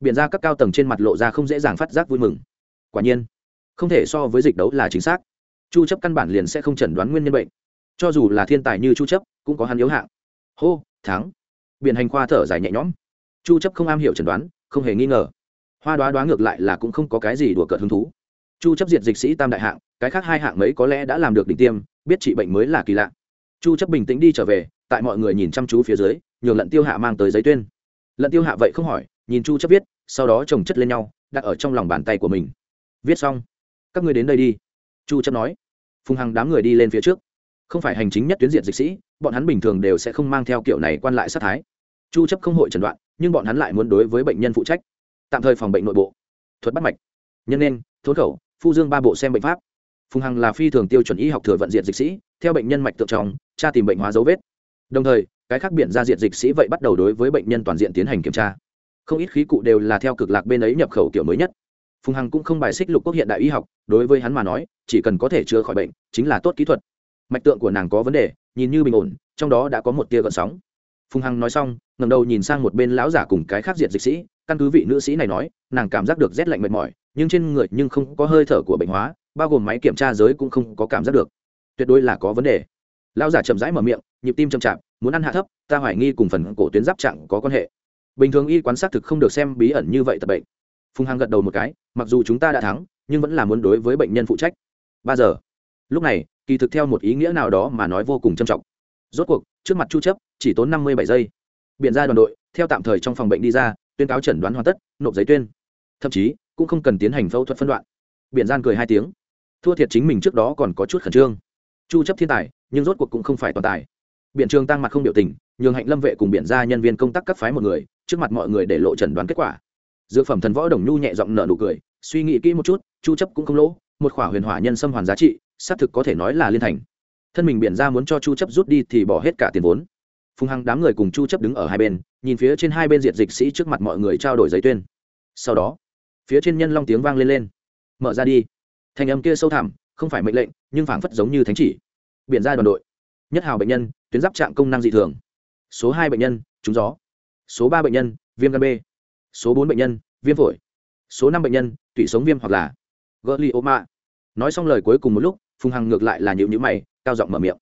biện ra các cao tầng trên mặt lộ ra không dễ dàng phát giác vui mừng. Quả nhiên, không thể so với dịch đấu là chính xác chu chấp căn bản liền sẽ không chẩn đoán nguyên nhân bệnh. Cho dù là thiên tài như chu chấp, cũng có hắn yếu hạng. Hô, thắng. Biển hành khoa thở dài nhẹ nhõm. Chu chấp không am hiểu chẩn đoán, không hề nghi ngờ. Hoa đoá đoá ngược lại là cũng không có cái gì đùa cợt hứng thú. Chu chấp diệt dịch sĩ tam đại hạng, cái khác hai hạng mấy có lẽ đã làm được đỉnh tiêm, biết trị bệnh mới là kỳ lạ. Chu chấp bình tĩnh đi trở về, tại mọi người nhìn chăm chú phía dưới, nhường lận tiêu hạ mang tới giấy tuyên. Lận tiêu hạ vậy không hỏi, nhìn chu chấp viết, sau đó chồng chất lên nhau, đặt ở trong lòng bàn tay của mình. Viết xong. Các ngươi đến đây đi. Chu chấp nói phùng hằng đám người đi lên phía trước. Không phải hành chính nhất tuyến diện dịch sĩ, bọn hắn bình thường đều sẽ không mang theo kiểu này quan lại sát thái. Chu chấp không hội chẩn đoạn, nhưng bọn hắn lại muốn đối với bệnh nhân phụ trách. Tạm thời phòng bệnh nội bộ. Thuật bắt mạch. Nhân nên, thốn khẩu, phu dương ba bộ xem bệnh pháp. Phùng hằng là phi thường tiêu chuẩn y học thừa vận diện dịch sĩ, theo bệnh nhân mạch tượng trọng, tra tìm bệnh hóa dấu vết. Đồng thời, cái khác biện ra diện dịch sĩ vậy bắt đầu đối với bệnh nhân toàn diện tiến hành kiểm tra. Không ít khí cụ đều là theo cực lạc bên ấy nhập khẩu kiểu mới nhất phùng hằng cũng không bài xích lục quốc hiện đại y học, đối với hắn mà nói, chỉ cần có thể chữa khỏi bệnh, chính là tốt kỹ thuật. Mạch tượng của nàng có vấn đề, nhìn như bình ổn, trong đó đã có một tia gợn sóng. Phùng hằng nói xong ngầm đầu nhìn sang một bên lão giả cùng cái khác diện dịch sĩ, căn cứ vị nữ sĩ này nói, nàng cảm giác được rét lạnh mệt mỏi, nhưng trên người nhưng không có hơi thở của bệnh hóa, bao gồm máy kiểm tra giới cũng không có cảm giác được. Tuyệt đối là có vấn đề. Lão giả chậm rãi mở miệng, nhịp tim chậm chạp, muốn ăn hạ thấp, ta hoài nghi cùng phần cổ tuyến giáp trạng có quan hệ. Bình thường y quán xác thực không được xem bí ẩn như vậy tập bệnh phùng hằng gật đầu một cái, mặc dù chúng ta đã thắng, nhưng vẫn là muốn đối với bệnh nhân phụ trách. Ba giờ. Lúc này, kỳ thực theo một ý nghĩa nào đó mà nói vô cùng trầm trọng. Rốt cuộc, trước mặt chu chấp, chỉ tốn năm mươi bảy giây. Biện ra đoàn đội, theo tạm thời trong phòng bệnh đi ra, tuyên cáo chẩn đoán hoàn tất, nộp giấy tuyên. Thậm chí, cũng không cần tiến hành phẫu thuật phân đoạn. Biện gian cười hai tiếng. Thua thiệt chính mình trước đó còn có chút khẩn trương. Chu chấp thiên tài, nhưng rốt cuộc cũng không phải toàn tài. Biện trường tăng mặt không biểu tình, nhường hạnh lâm vệ cùng biện gia nhân viên công tác cấp phái một người, trước mặt mọi người để lộ chẩn đoán kết quả dược phẩm thần võ đồng nhu nhẹ giọng nở nụ cười, suy nghĩ kỹ một chút, chu chấp cũng không lỗ, một khỏa huyền hỏa nhân sâm hoàn giá trị, xác thực có thể nói là liên thành. Thân mình biển ra muốn cho chu chấp rút đi thì bỏ hết cả tiền vốn. Phùng hằng đám người cùng chu chấp đứng ở hai bên, nhìn phía trên hai bên diệt dịch sĩ trước mặt mọi người trao đổi giấy tuyên. Sau đó, phía trên nhân long tiếng vang lên lên. Mở ra đi. Thành âm kia sâu thẳm, không phải mệnh lệnh, nhưng phảng phất giống như thánh chỉ. Biển ra đoàn đội. Nhất hào bệnh nhân, tuyến giáp trạng công năng dị thường. Số hai bệnh nhân, trúng gió. Số ba bệnh nhân, viêm gan b số bốn bệnh nhân viêm phổi. Số năm bệnh nhân tủy sống viêm hoặc là glioma. Nói xong lời cuối cùng một lúc phùng hằng ngược lại là nhịu nhữ mày cao giọng mở miệng.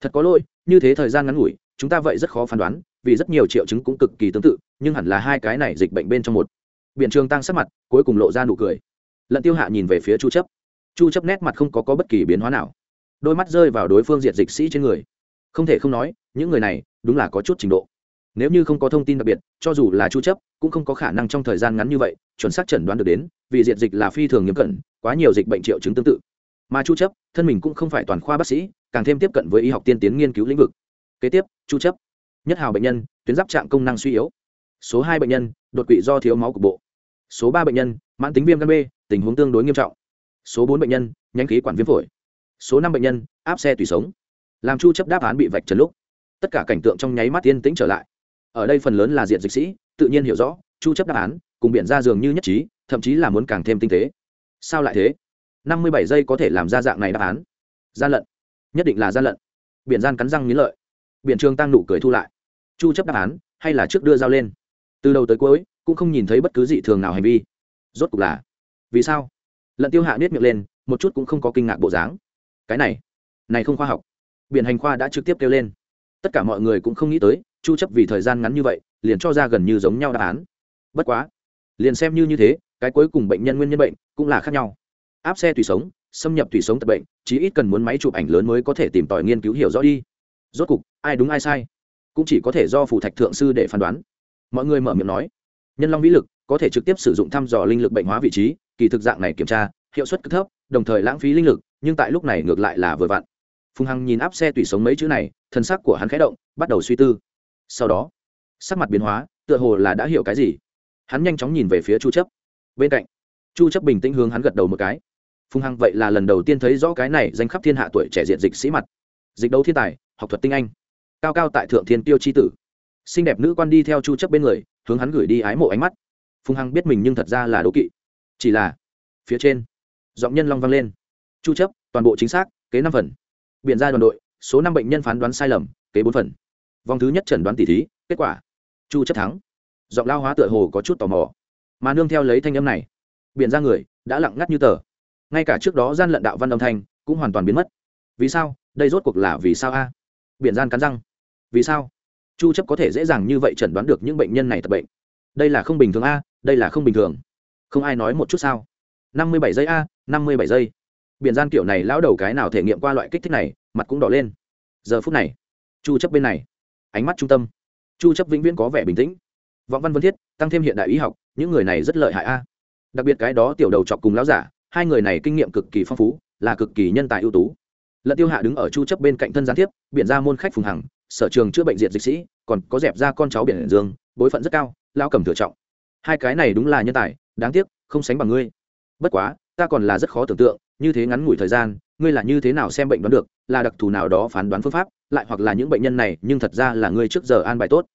Thật có lỗi như thế thời gian ngắn ngủi chúng ta vậy rất khó phán đoán vì rất nhiều triệu chứng cũng cực kỳ tương tự nhưng hẳn là hai cái này dịch bệnh bên trong một. Biện trường tăng sắc mặt cuối cùng lộ ra nụ cười. Lận tiêu hạ nhìn về phía chu chấp. Chu chấp nét mặt không có, có bất kỳ biến hóa nào. Đôi mắt rơi vào đối phương diệt dịch sĩ trên người. Không thể không nói những người này đúng là có chút trình độ nếu như không có thông tin đặc biệt, cho dù là chu chấp, cũng không có khả năng trong thời gian ngắn như vậy, chuẩn xác chẩn đoán được đến, vì diệt dịch là phi thường nghiêm cẩn, quá nhiều dịch bệnh triệu chứng tương tự. Mà chu chấp, thân mình cũng không phải toàn khoa bác sĩ, càng thêm tiếp cận với y học tiên tiến nghiên cứu lĩnh vực. Kế tiếp, chu chấp. Nhất hào bệnh nhân, tuyến giáp trạng công năng suy yếu. Số 2 bệnh nhân, đột quỵ do thiếu máu cục bộ. Số 3 bệnh nhân, mãn tính viêm gan B, tình huống tương đối nghiêm trọng. Số 4 bệnh nhân, nhánh khí quản viêm phổi. Số 5 bệnh nhân, áp xe tùy sống. Làm chu chấp đáp án bị vạch trần lúc, tất cả cảnh tượng trong nháy mắt tiên tĩnh trở lại ở đây phần lớn là diện dịch sĩ, tự nhiên hiểu rõ, chu chấp đáp án, cùng biện ra dường như nhất trí, thậm chí là muốn càng thêm tinh tế. Sao lại thế? Năm mươi bảy giây có thể làm ra dạng này đáp án. Gian lận. Nhất định là gian lận. Biện gian cắn răng nghiến lợi. Biện trường tăng nụ cười thu lại. Chu chấp đáp án, hay là trước đưa dao lên. Từ đầu tới cuối, cũng không nhìn thấy bất cứ dị thường nào hành vi. Rốt cục là, vì sao? Lận tiêu hạ niết miệng lên, một chút cũng không có kinh ngạc bộ dáng. Cái này này không khoa học. Biện hành khoa đã trực tiếp kêu lên tất cả mọi người cũng không nghĩ tới, chu chấp vì thời gian ngắn như vậy, liền cho ra gần như giống nhau đáp án. Bất quá, liền xem như như thế, cái cuối cùng bệnh nhân nguyên nhân bệnh cũng là khác nhau. Áp xe tùy sống, xâm nhập tùy sống tật bệnh, chí ít cần muốn máy chụp ảnh lớn mới có thể tìm tòi nghiên cứu hiểu rõ đi. Rốt cục, ai đúng ai sai? Cũng chỉ có thể do phụ thạch thượng sư để phán đoán. Mọi người mở miệng nói, nhân long vĩ lực có thể trực tiếp sử dụng thăm dò linh lực bệnh hóa vị trí, kỳ thực dạng này kiểm tra, hiệu suất cực thấp, đồng thời lãng phí linh lực, nhưng tại lúc này ngược lại là vừa vặn. Phùng hằng nhìn áp xe tùy sống mấy chữ này thân sắc của hắn khẽ động, bắt đầu suy tư. Sau đó, sắc mặt biến hóa, tựa hồ là đã hiểu cái gì. Hắn nhanh chóng nhìn về phía chu chấp. Bên cạnh, chu chấp bình tĩnh hướng hắn gật đầu một cái. Phùng hằng vậy là lần đầu tiên thấy rõ cái này danh khắp thiên hạ tuổi trẻ diện dịch sĩ mặt. Dịch đấu thiên tài, học thuật tinh anh, cao cao tại thượng thiên tiêu chi tử. Xinh đẹp nữ quan đi theo chu chấp bên người, hướng hắn gửi đi ái mộ ánh mắt. Phùng hằng biết mình nhưng thật ra là đố kỵ. Chỉ là, phía trên, giọng nhân long vang lên. Chu chấp, toàn bộ chính xác, kế năm phần. Biện ra đoàn đội số năm bệnh nhân phán đoán sai lầm, kế bốn phần. Vòng thứ nhất chẩn đoán tỷ thí, kết quả. Chu chấp thắng. Giọng lao hóa tựa hồ có chút tò mò. Mà nương theo lấy thanh âm này biện ra người, đã lặng ngắt như tờ. Ngay cả trước đó gian lận đạo văn âm thanh, cũng hoàn toàn biến mất. Vì sao? Đây rốt cuộc là vì sao a? Biện gian cắn răng. Vì sao? Chu chấp có thể dễ dàng như vậy chẩn đoán được những bệnh nhân này tập bệnh. Đây là không bình thường a, đây là không bình thường. Không ai nói một chút sao? 57 giây a, năm mươi bảy giây biển gian kiểu này lão đầu cái nào thể nghiệm qua loại kích thích này, mặt cũng đỏ lên. Giờ phút này, chu chấp bên này, ánh mắt trung tâm. Chu chấp vĩnh viễn có vẻ bình tĩnh. Vọng văn vân thiết, tăng thêm hiện đại y học, những người này rất lợi hại a. Đặc biệt cái đó tiểu đầu chọc cùng lão giả, hai người này kinh nghiệm cực kỳ phong phú, là cực kỳ nhân tài ưu tú. Lận tiêu hạ đứng ở chu chấp bên cạnh thân gián tiếp, biển ra môn khách phùng hằng, sở trường chữa bệnh diệt dịch sĩ, còn có dẹp ra con cháu biển dương, bối phận rất cao lao cầm thừa trọng. Hai cái này đúng là nhân tài, đáng tiếc, không sánh bằng ngươi. Bất quá, ta còn là rất khó tưởng tượng như thế ngắn ngủi thời gian ngươi là như thế nào xem bệnh đoán được là đặc thù nào đó phán đoán phương pháp lại hoặc là những bệnh nhân này nhưng thật ra là ngươi trước giờ an bài tốt.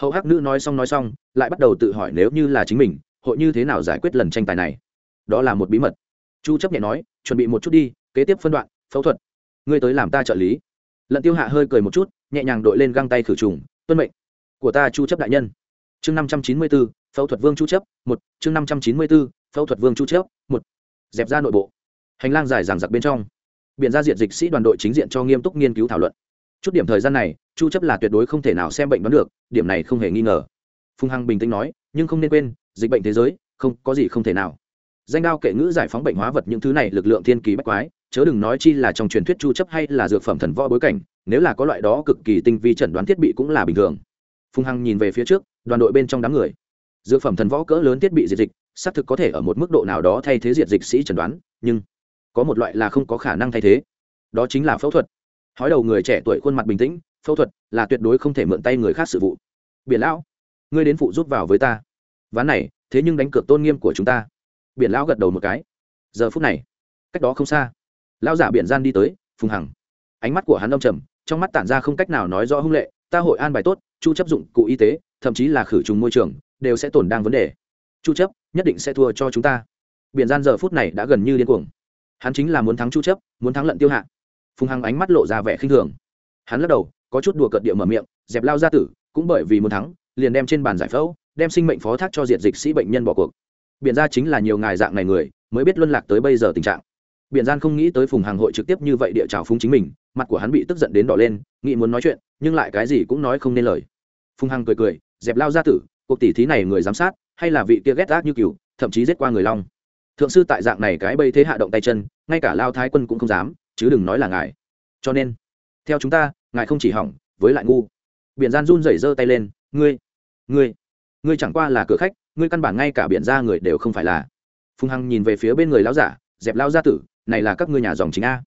Hậu hắc nữ nói xong nói xong lại bắt đầu tự hỏi nếu như là chính mình hội như thế nào giải quyết lần tranh tài này. Đó là một bí mật. Chu chấp nhẹ nói chuẩn bị một chút đi kế tiếp phân đoạn phẫu thuật. Ngươi tới làm ta trợ lý. Lận tiêu hạ hơi cười một chút nhẹ nhàng đội lên găng tay khử trùng tuân mệnh của ta chu chấp đại nhân. Chương 594, phẫu thuật vương chu chấp một. Chương 594, phẫu thuật vương chu chấp một. Dẹp ra nội bộ hành lang dài dằng dặc bên trong. Biện ra diện dịch sĩ đoàn đội chính diện cho nghiêm túc nghiên cứu thảo luận. Chút điểm thời gian này, chu chấp là tuyệt đối không thể nào xem bệnh đoán được, điểm này không hề nghi ngờ. Phùng hằng bình tĩnh nói, nhưng không nên quên, dịch bệnh thế giới, không, có gì không thể nào. Danh đao kệ ngữ giải phóng bệnh hóa vật những thứ này lực lượng thiên kỳ bách quái, chớ đừng nói chi là trong truyền thuyết chu chấp hay là dược phẩm thần võ bối cảnh, nếu là có loại đó cực kỳ tinh vi chẩn đoán thiết bị cũng là bình thường. Phùng hằng nhìn về phía trước, đoàn đội bên trong đám người. Dược phẩm thần võ cỡ lớn thiết bị diệt dịch, xác thực có thể ở một mức độ nào đó thay thế diệt dịch sĩ chẩn đoán, nhưng có một loại là không có khả năng thay thế. Đó chính là phẫu thuật. Hói đầu người trẻ tuổi khuôn mặt bình tĩnh, phẫu thuật là tuyệt đối không thể mượn tay người khác sự vụ. Biển lão, ngươi đến phụ giúp vào với ta. Ván này, thế nhưng đánh cược tôn nghiêm của chúng ta. Biển lão gật đầu một cái. Giờ phút này, cách đó không xa, lão giả biển gian đi tới, phùng hằng. Ánh mắt của hắn đông trầm, trong mắt tản ra không cách nào nói rõ hung lệ, ta hội an bài tốt, chu chấp dụng cụ y tế, thậm chí là khử trùng môi trường, đều sẽ tồn đang vấn đề. Chu chấp nhất định sẽ thua cho chúng ta. Biển gian giờ phút này đã gần như điên cuồng hắn chính là muốn thắng chu chấp, muốn thắng lận tiêu hạ. Phùng hằng ánh mắt lộ ra vẻ khinh thường. Hắn lắc đầu, có chút đùa cợt địa mở miệng, dẹp lao gia tử, cũng bởi vì muốn thắng, liền đem trên bàn giải phẫu, đem sinh mệnh phó thác cho diệt dịch sĩ bệnh nhân bỏ cuộc. Biện ra chính là nhiều ngài dạng này người, mới biết luân lạc tới bây giờ tình trạng. Biện gian không nghĩ tới phùng hàng hội trực tiếp như vậy địa trào phúng chính mình, mặt của hắn bị tức giận đến đỏ lên, nghĩ muốn nói chuyện, nhưng lại cái gì cũng nói không nên lời. Phùng hằng cười cười, dẹp lao gia tử, cuộc tỷ thí này người giám sát, hay là vị kia ghét ác như cừu, thậm chí giết qua người long thượng sư tại dạng này cái bây thế hạ động tay chân, ngay cả lao thái quân cũng không dám, chứ đừng nói là ngài. Cho nên, theo chúng ta, ngài không chỉ hỏng, với lại ngu. Biển gian run rẩy giơ tay lên, ngươi ngươi ngươi chẳng qua là cửa khách, ngươi căn bản ngay cả biển ra người đều không phải là. Phùng hằng nhìn về phía bên người lão giả, dẹp lao gia tử, này là các ngươi nhà dòng chính a.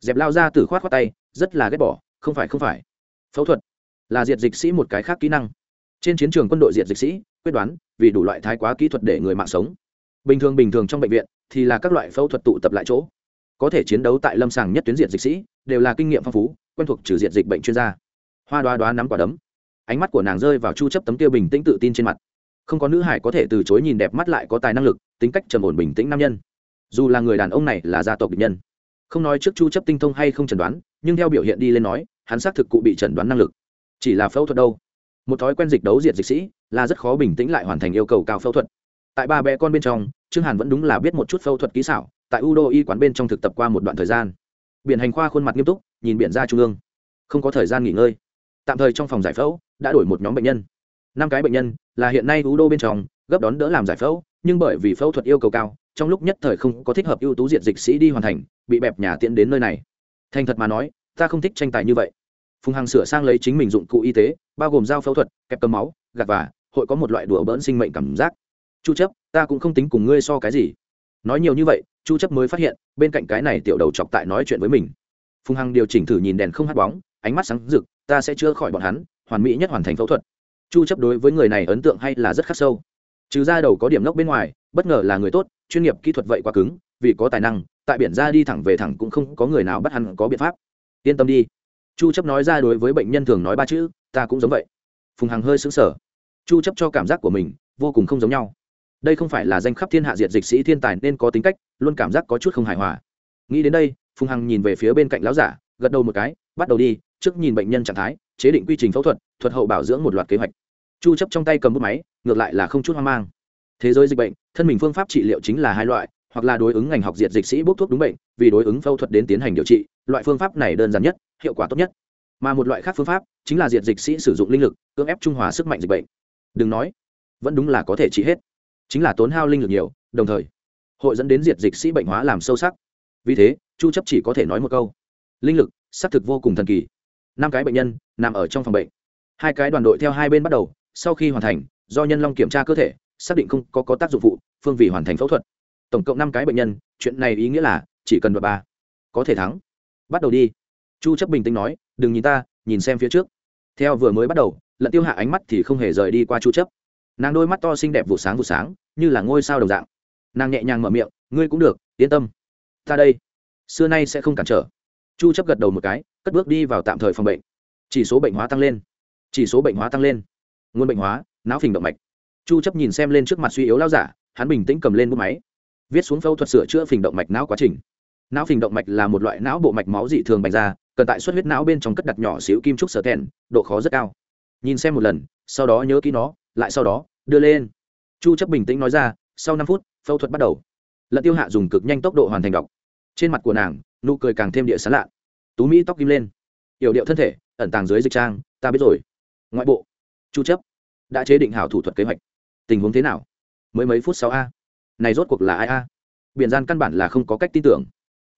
Dẹp lao gia tử khoát khoát tay, rất là ghét bỏ, không phải không phải. Phẫu thuật là diệt dịch sĩ một cái khác kỹ năng. Trên chiến trường quân đội diệt dịch sĩ, quyết đoán vì đủ loại thái quá kỹ thuật để người mạng sống bình thường bình thường trong bệnh viện thì là các loại phẫu thuật tụ tập lại chỗ. Có thể chiến đấu tại lâm sàng nhất tuyến diện dịch sĩ, đều là kinh nghiệm phong phú, quen thuộc trừ diện dịch bệnh chuyên gia. Hoa đoá đoá nắm quả đấm. Ánh mắt của nàng rơi vào chu chấp tấm tiêu bình tĩnh tự tin trên mặt. Không có nữ hải có thể từ chối nhìn đẹp mắt lại có tài năng lực, tính cách trầm ổn bình tĩnh nam nhân. Dù là người đàn ông này là gia tộc bệnh nhân. Không nói trước chu chấp tinh thông hay không chẩn đoán, nhưng theo biểu hiện đi lên nói, hắn xác thực cụ bị chẩn đoán năng lực. Chỉ là phẫu thuật đâu. Một thói quen dịch đấu diệt dịch sĩ là rất khó bình tĩnh lại hoàn thành yêu cầu cao phẫu thuật tại ba bé con bên trong, trương hàn vẫn đúng là biết một chút phẫu thuật kỹ xảo, tại u đô y quán bên trong thực tập qua một đoạn thời gian. Biển hành khoa khuôn mặt nghiêm túc, nhìn biển ra trung ương. Không có thời gian nghỉ ngơi. Tạm thời trong phòng giải phẫu, đã đổi một nhóm bệnh nhân. Năm cái bệnh nhân, là hiện nay u đô bên trong, gấp đón đỡ làm giải phẫu, nhưng bởi vì phẫu thuật yêu cầu cao, trong lúc nhất thời không có thích hợp ưu tú diện dịch sĩ đi hoàn thành, bị bẹp nhà tiễn đến nơi này. Thành thật mà nói, ta không thích tranh tài như vậy. Phùng hằng sửa sang lấy chính mình dụng cụ y tế, bao gồm dao phẫu thuật, kẹp cầm máu, gạt và hội có một loại đùa bỡn sinh mệnh cảm giác chu chấp, ta cũng không tính cùng ngươi so cái gì. Nói nhiều như vậy, chu chấp mới phát hiện, bên cạnh cái này tiểu đầu chọc tại nói chuyện với mình. Phùng hằng điều chỉnh thử nhìn đèn không hắt bóng, ánh mắt sáng rực, ta sẽ chữa khỏi bọn hắn, hoàn mỹ nhất hoàn thành phẫu thuật. Chu chấp đối với người này ấn tượng hay là rất khắc sâu. Trừ ra đầu có điểm nốc bên ngoài, bất ngờ là người tốt, chuyên nghiệp kỹ thuật vậy quá cứng, vì có tài năng, tại biển ra đi thẳng về thẳng cũng không có người nào bắt hắn có biện pháp. Yên tâm đi. Chu chấp nói ra đối với bệnh nhân thường nói ba chữ, ta cũng giống vậy. Phùng hằng hơi sững sờ. Chu chấp cho cảm giác của mình vô cùng không giống nhau đây không phải là danh khắp thiên hạ diệt dịch sĩ thiên tài nên có tính cách, luôn cảm giác có chút không hài hòa. Nghĩ đến đây, phùng hằng nhìn về phía bên cạnh lão giả, gật đầu một cái, bắt đầu đi, trước nhìn bệnh nhân trạng thái, chế định quy trình phẫu thuật thuật hậu bảo dưỡng một loạt kế hoạch. Chu chấp trong tay cầm bút máy, ngược lại là không chút hoang mang. Thế giới dịch bệnh, thân mình phương pháp trị liệu chính là hai loại, hoặc là đối ứng ngành học diệt dịch sĩ bốc thuốc đúng bệnh, vì đối ứng phẫu thuật đến tiến hành điều trị, loại phương pháp này đơn giản nhất, hiệu quả tốt nhất. Mà một loại khác phương pháp, chính là diệt dịch sĩ sử dụng linh lực, cưỡng ép trung hòa sức mạnh dịch bệnh. Đừng nói, vẫn đúng là có thể trị hết chính là tốn hao linh lực nhiều đồng thời hội dẫn đến diệt dịch sĩ bệnh hóa làm sâu sắc. Vì thế chu chấp chỉ có thể nói một câu. Linh lực xác thực vô cùng thần kỳ. Năm cái bệnh nhân nằm ở trong phòng bệnh. Hai cái đoàn đội theo hai bên bắt đầu sau khi hoàn thành do nhân long kiểm tra cơ thể xác định không có, có tác dụng phụ phương vì hoàn thành phẫu thuật. Tổng cộng năm cái bệnh nhân chuyện này ý nghĩa là chỉ cần đoạt ba có thể thắng. Bắt đầu đi. Chu chấp bình tĩnh nói đừng nhìn ta nhìn xem phía trước. Theo vừa mới bắt đầu lận tiêu hạ ánh mắt thì không hề rời đi qua chu chấp nàng đôi mắt to xinh đẹp vụ sáng vụ sáng, như là ngôi sao đồng dạng. Nàng nhẹ nhàng mở miệng, ngươi cũng được, yên tâm. Ta đây, xưa nay sẽ không cản trở. Chu chấp gật đầu một cái, cất bước đi vào tạm thời phòng bệnh. Chỉ số bệnh hóa tăng lên. Chỉ số bệnh hóa tăng lên. Nguồn bệnh hóa, não phình động mạch. Chu chấp nhìn xem lên trước mặt suy yếu lao giả, hắn bình tĩnh cầm lên bút máy. Viết xuống phẫu thuật sửa chữa phình động mạch não quá trình. Não phình động mạch là một loại não bộ mạch máu dị thường bành ra, cần tại xuất huyết não bên trong cất đặt nhỏ xíu kim trúc sở thẹn, độ khó rất cao. Nhìn xem một lần, sau đó nhớ kỹ nó lại sau đó, đưa lên. Chu chấp bình tĩnh nói ra, sau 5 phút, phẫu thuật bắt đầu. Lận tiêu hạ dùng cực nhanh tốc độ hoàn thành đọc. Trên mặt của nàng, nụ cười càng thêm địa sán lạ. Tú mỹ tóc kim lên. Yểu điệu thân thể, ẩn tàng dưới dịch trang, ta biết rồi. Ngoại bộ, chu chấp đã chế định hảo thủ thuật kế hoạch. Tình huống thế nào? Mới mấy phút sau a? Này rốt cuộc là ai a? Biển gian căn bản là không có cách tin tưởng.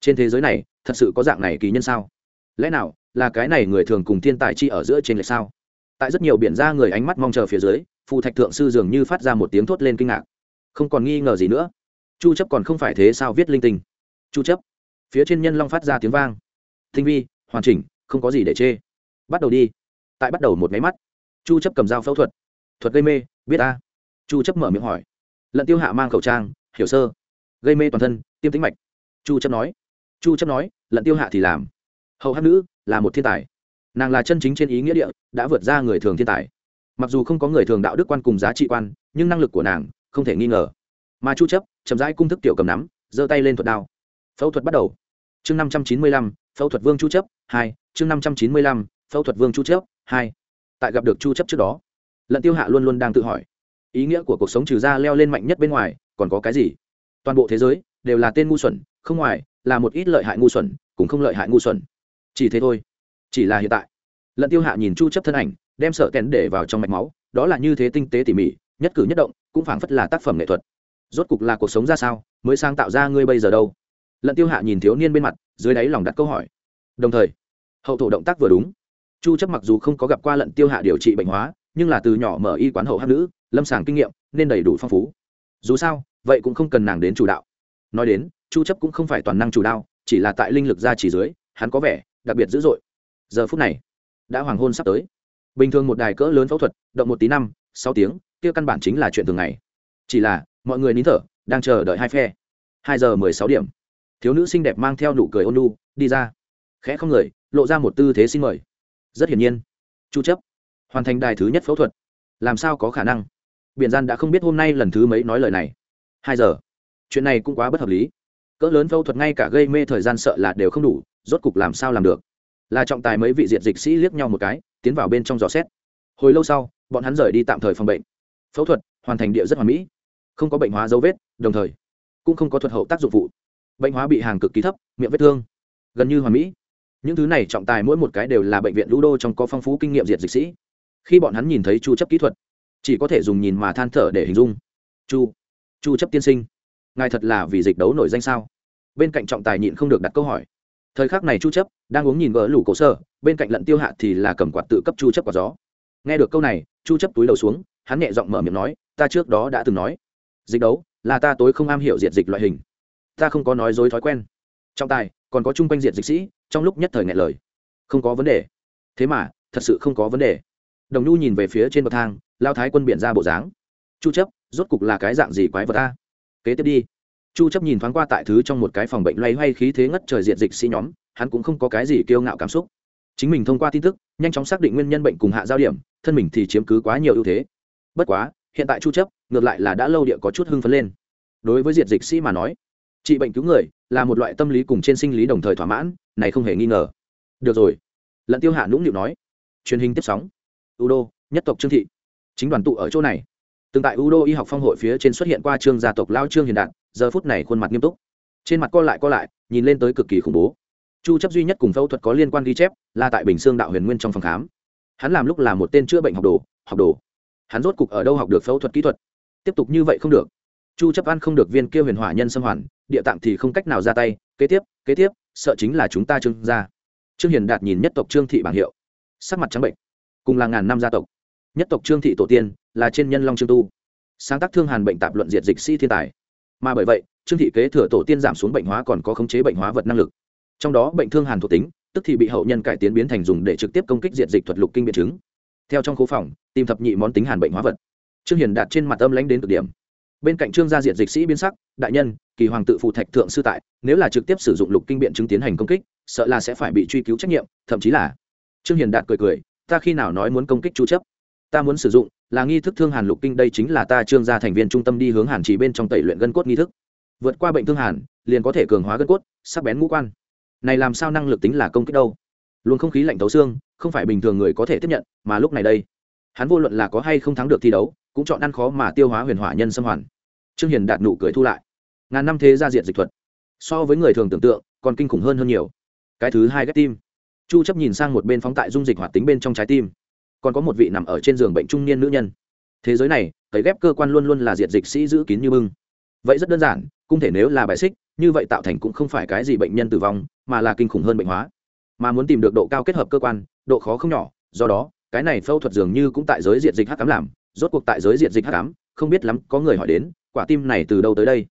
Trên thế giới này, thật sự có dạng này kỳ nhân sao? Lẽ nào là cái này người thường cùng thiên tài chi ở giữa trên lệch sao? Tại rất nhiều biển ra người ánh mắt mong chờ phía dưới, phù thạch thượng sư dường như phát ra một tiếng thốt lên kinh ngạc. Không còn nghi ngờ gì nữa. Chu chấp còn không phải thế sao viết linh tinh? Chu chấp. Phía trên nhân long phát ra tiếng vang. Tinh vi, hoàn chỉnh, không có gì để chê. Bắt đầu đi. Tại bắt đầu một máy mắt, chu chấp cầm dao phẫu thuật. Thuật gây mê, biết a? Chu chấp mở miệng hỏi. Lận tiêu hạ mang khẩu trang, hiểu sơ. Gây mê toàn thân, tiêm tĩnh mạch. Chu chấp nói. Chu chấp nói, lận tiêu hạ thì làm. Hầu hát nữ, là một thiên tài nàng là chân chính trên ý nghĩa địa đã vượt ra người thường thiên tài. Mặc dù không có người thường đạo đức quan cùng giá trị quan nhưng năng lực của nàng không thể nghi ngờ. Mà chu chấp chậm rãi cung thức tiểu cầm nắm giơ tay lên thuật đao. Phẫu thuật bắt đầu. Chương 595, phẫu thuật vương chu chấp hai chương 595, phẫu thuật vương chu chấp hai. Tại gặp được chu chấp trước đó lận tiêu hạ luôn luôn đang tự hỏi ý nghĩa của cuộc sống trừ ra leo lên mạnh nhất bên ngoài còn có cái gì? Toàn bộ thế giới đều là tên ngu xuẩn không ngoài là một ít lợi hại ngu xuẩn cũng không lợi hại ngu xuẩn. Chỉ thế thôi chỉ là hiện tại, lận tiêu hạ nhìn chu chấp thân ảnh, đem sợ kén để vào trong mạch máu, đó là như thế tinh tế tỉ mỉ, nhất cử nhất động, cũng phảng phất là tác phẩm nghệ thuật. Rốt cục là cuộc sống ra sao, mới sáng tạo ra ngươi bây giờ đâu? Lận tiêu hạ nhìn thiếu niên bên mặt, dưới đáy lòng đặt câu hỏi. Đồng thời, hậu thổ động tác vừa đúng. Chu chấp mặc dù không có gặp qua lận tiêu hạ điều trị bệnh hóa, nhưng là từ nhỏ mở y quán hậu hát nữ, lâm sàng kinh nghiệm, nên đầy đủ phong phú. Dù sao, vậy cũng không cần nàng đến chủ đạo. Nói đến, chu chấp cũng không phải toàn năng chủ đạo, chỉ là tại linh lực ra chỉ dưới, hắn có vẻ đặc biệt dữ dội giờ phút này, đã hoàng hôn sắp tới. Bình thường một đài cỡ lớn phẫu thuật, động một tí năm, sáu tiếng, kia căn bản chính là chuyện thường ngày. Chỉ là, mọi người nín thở, đang chờ đợi hai phe. Hai giờ mười sáu điểm. Thiếu nữ xinh đẹp mang theo nụ cười ôn lu đi ra. Khẽ không người, lộ ra một tư thế xin mời. Rất hiển nhiên. Chu chấp. Hoàn thành đài thứ nhất phẫu thuật. Làm sao có khả năng? Biển gian đã không biết hôm nay lần thứ mấy nói lời này. Hai giờ. Chuyện này cũng quá bất hợp lý. Cỡ lớn phẫu thuật ngay cả gây mê thời gian sợ là đều không đủ, rốt cục làm sao làm được? Là trọng tài mấy vị diệt dịch sĩ liếc nhau một cái, tiến vào bên trong dò xét. Hồi lâu sau, bọn hắn rời đi tạm thời phòng bệnh. Phẫu thuật hoàn thành địa rất hoàn mỹ, không có bệnh hóa dấu vết, đồng thời cũng không có thuật hậu tác dụng phụ. Bệnh hóa bị hàng cực kỳ thấp, miệng vết thương, gần như hoàn mỹ. Những thứ này trọng tài mỗi một cái đều là bệnh viện lũ đô trong có phong phú kinh nghiệm diệt dịch sĩ. Khi bọn hắn nhìn thấy chu chấp kỹ thuật, chỉ có thể dùng nhìn mà than thở để hình dung. Chu chu chấp tiên sinh, ngài thật là vì dịch đấu nổi danh sao? Bên cạnh trọng tài nhịn không được đặt câu hỏi thời khắc này chu chấp đang uống nhìn gỡ lũ cổ sơ, bên cạnh lận tiêu hạ thì là cầm quạt tự cấp chu chấp quả gió. Nghe được câu này, chu chấp túi đầu xuống, hắn nhẹ giọng mở miệng nói, ta trước đó đã từng nói, dịch đấu là ta tối không am hiểu diệt dịch loại hình. Ta không có nói dối thói quen. Trọng tài, còn có chung quanh diệt dịch sĩ, trong lúc nhất thời nghẹn lời. Không có vấn đề. Thế mà, thật sự không có vấn đề. Đồng nhu nhìn về phía trên bậc thang, lao thái quân biển ra bộ dáng. Chu chấp, rốt cục là cái dạng gì quái vật ta? Kế tiếp đi chu chấp nhìn thoáng qua tại thứ trong một cái phòng bệnh loay hoay khí thế ngất trời diện dịch sĩ nhóm, hắn cũng không có cái gì kiêu ngạo cảm xúc. Chính mình thông qua tin tức, nhanh chóng xác định nguyên nhân bệnh cùng hạ giao điểm, thân mình thì chiếm cứ quá nhiều ưu thế. Bất quá, hiện tại chu chấp, ngược lại là đã lâu địa có chút hưng phấn lên. Đối với diệt dịch sĩ mà nói, trị bệnh cứu người là một loại tâm lý cùng trên sinh lý đồng thời thỏa mãn, này không hề nghi ngờ. Được rồi. Lận tiêu hạ nũng nịu nói. Truyền hình tiếp sóng. Udo, nhất tộc trương thị. Chính đoàn tụ ở chỗ này. Từng tại udo y học phong hội phía trên xuất hiện qua trương gia tộc lao trương hiền đạt giờ phút này khuôn mặt nghiêm túc. Trên mặt co lại co lại, nhìn lên tới cực kỳ khủng bố. Chu chấp duy nhất cùng phẫu thuật có liên quan ghi chép là tại bình xương đạo huyền nguyên trong phòng khám. Hắn làm lúc là một tên chữa bệnh học đồ học đồ. Hắn rốt cục ở đâu học được phẫu thuật kỹ thuật? Tiếp tục như vậy không được. Chu chấp ăn không được viên kia huyền hỏa nhân xâm hoàn, địa tạng thì không cách nào ra tay. Kế tiếp kế tiếp, sợ chính là chúng ta trương gia. Trương hiền đạt nhìn nhất tộc trương thị bảng hiệu. Sắc mặt trắng bệnh. Cùng là ngàn năm gia tộc. Nhất tộc trương thị tổ tiên là trên nhân long trương tu. Sáng tác thương hàn bệnh tạp luận diệt dịch sĩ thiên tài mà bởi vậy, trương thị kế thừa tổ tiên giảm xuống bệnh hóa còn có khống chế bệnh hóa vật năng lực. Trong đó, bệnh thương hàn thuộc tính, tức thì bị hậu nhân cải tiến biến thành dùng để trực tiếp công kích diện dịch thuật lục kinh biện chứng. Theo trong khu phòng, tìm thập nhị món tính hàn bệnh hóa vật. Trương hiền đạt trên mặt âm lãnh đến cực điểm. Bên cạnh trương gia diện dịch sĩ biến sắc, đại nhân, kỳ hoàng tự phụ thạch thượng sư tại, nếu là trực tiếp sử dụng lục kinh biện chứng tiến hành công kích, sợ là sẽ phải bị truy cứu trách nhiệm, thậm chí là trương hiền đạt cười cười, ta khi nào nói muốn công kích chu chấp? Ta muốn sử dụng, là nghi thức thương hàn lục kinh, đây chính là ta trương gia thành viên trung tâm đi hướng hàn chỉ bên trong tẩy luyện gân cốt nghi thức. Vượt qua bệnh thương hàn, liền có thể cường hóa gân cốt, sắc bén ngũ quan. Này làm sao năng lực tính là công kích đâu? Luôn không khí lạnh tấu xương, không phải bình thường người có thể tiếp nhận, mà lúc này đây, hắn vô luận là có hay không thắng được thi đấu, cũng chọn ăn khó mà tiêu hóa huyền hỏa nhân xâm hoàn. Trương hiền đạt nụ cười thu lại. Ngàn năm thế gia diện dịch thuật. So với người thường tưởng tượng, còn kinh khủng hơn hơn nhiều. Cái thứ hai ghép tim. Chu chấp nhìn sang một bên phóng tại dung dịch hoạt tính bên trong trái tim còn có một vị nằm ở trên giường bệnh trung niên nữ nhân. Thế giới này cấy ghép cơ quan luôn luôn là diệt dịch sĩ giữ kín như bưng. Vậy rất đơn giản, cung thể nếu là bài xích, như vậy tạo thành cũng không phải cái gì bệnh nhân tử vong, mà là kinh khủng hơn bệnh hóa. Mà muốn tìm được độ cao kết hợp cơ quan, độ khó không nhỏ, do đó, cái này phẫu thuật dường như cũng tại giới diệt dịch hắc cám làm. Rốt cuộc tại giới diệt dịch hắc cám không biết lắm có người hỏi đến, quả tim này từ đâu tới đây?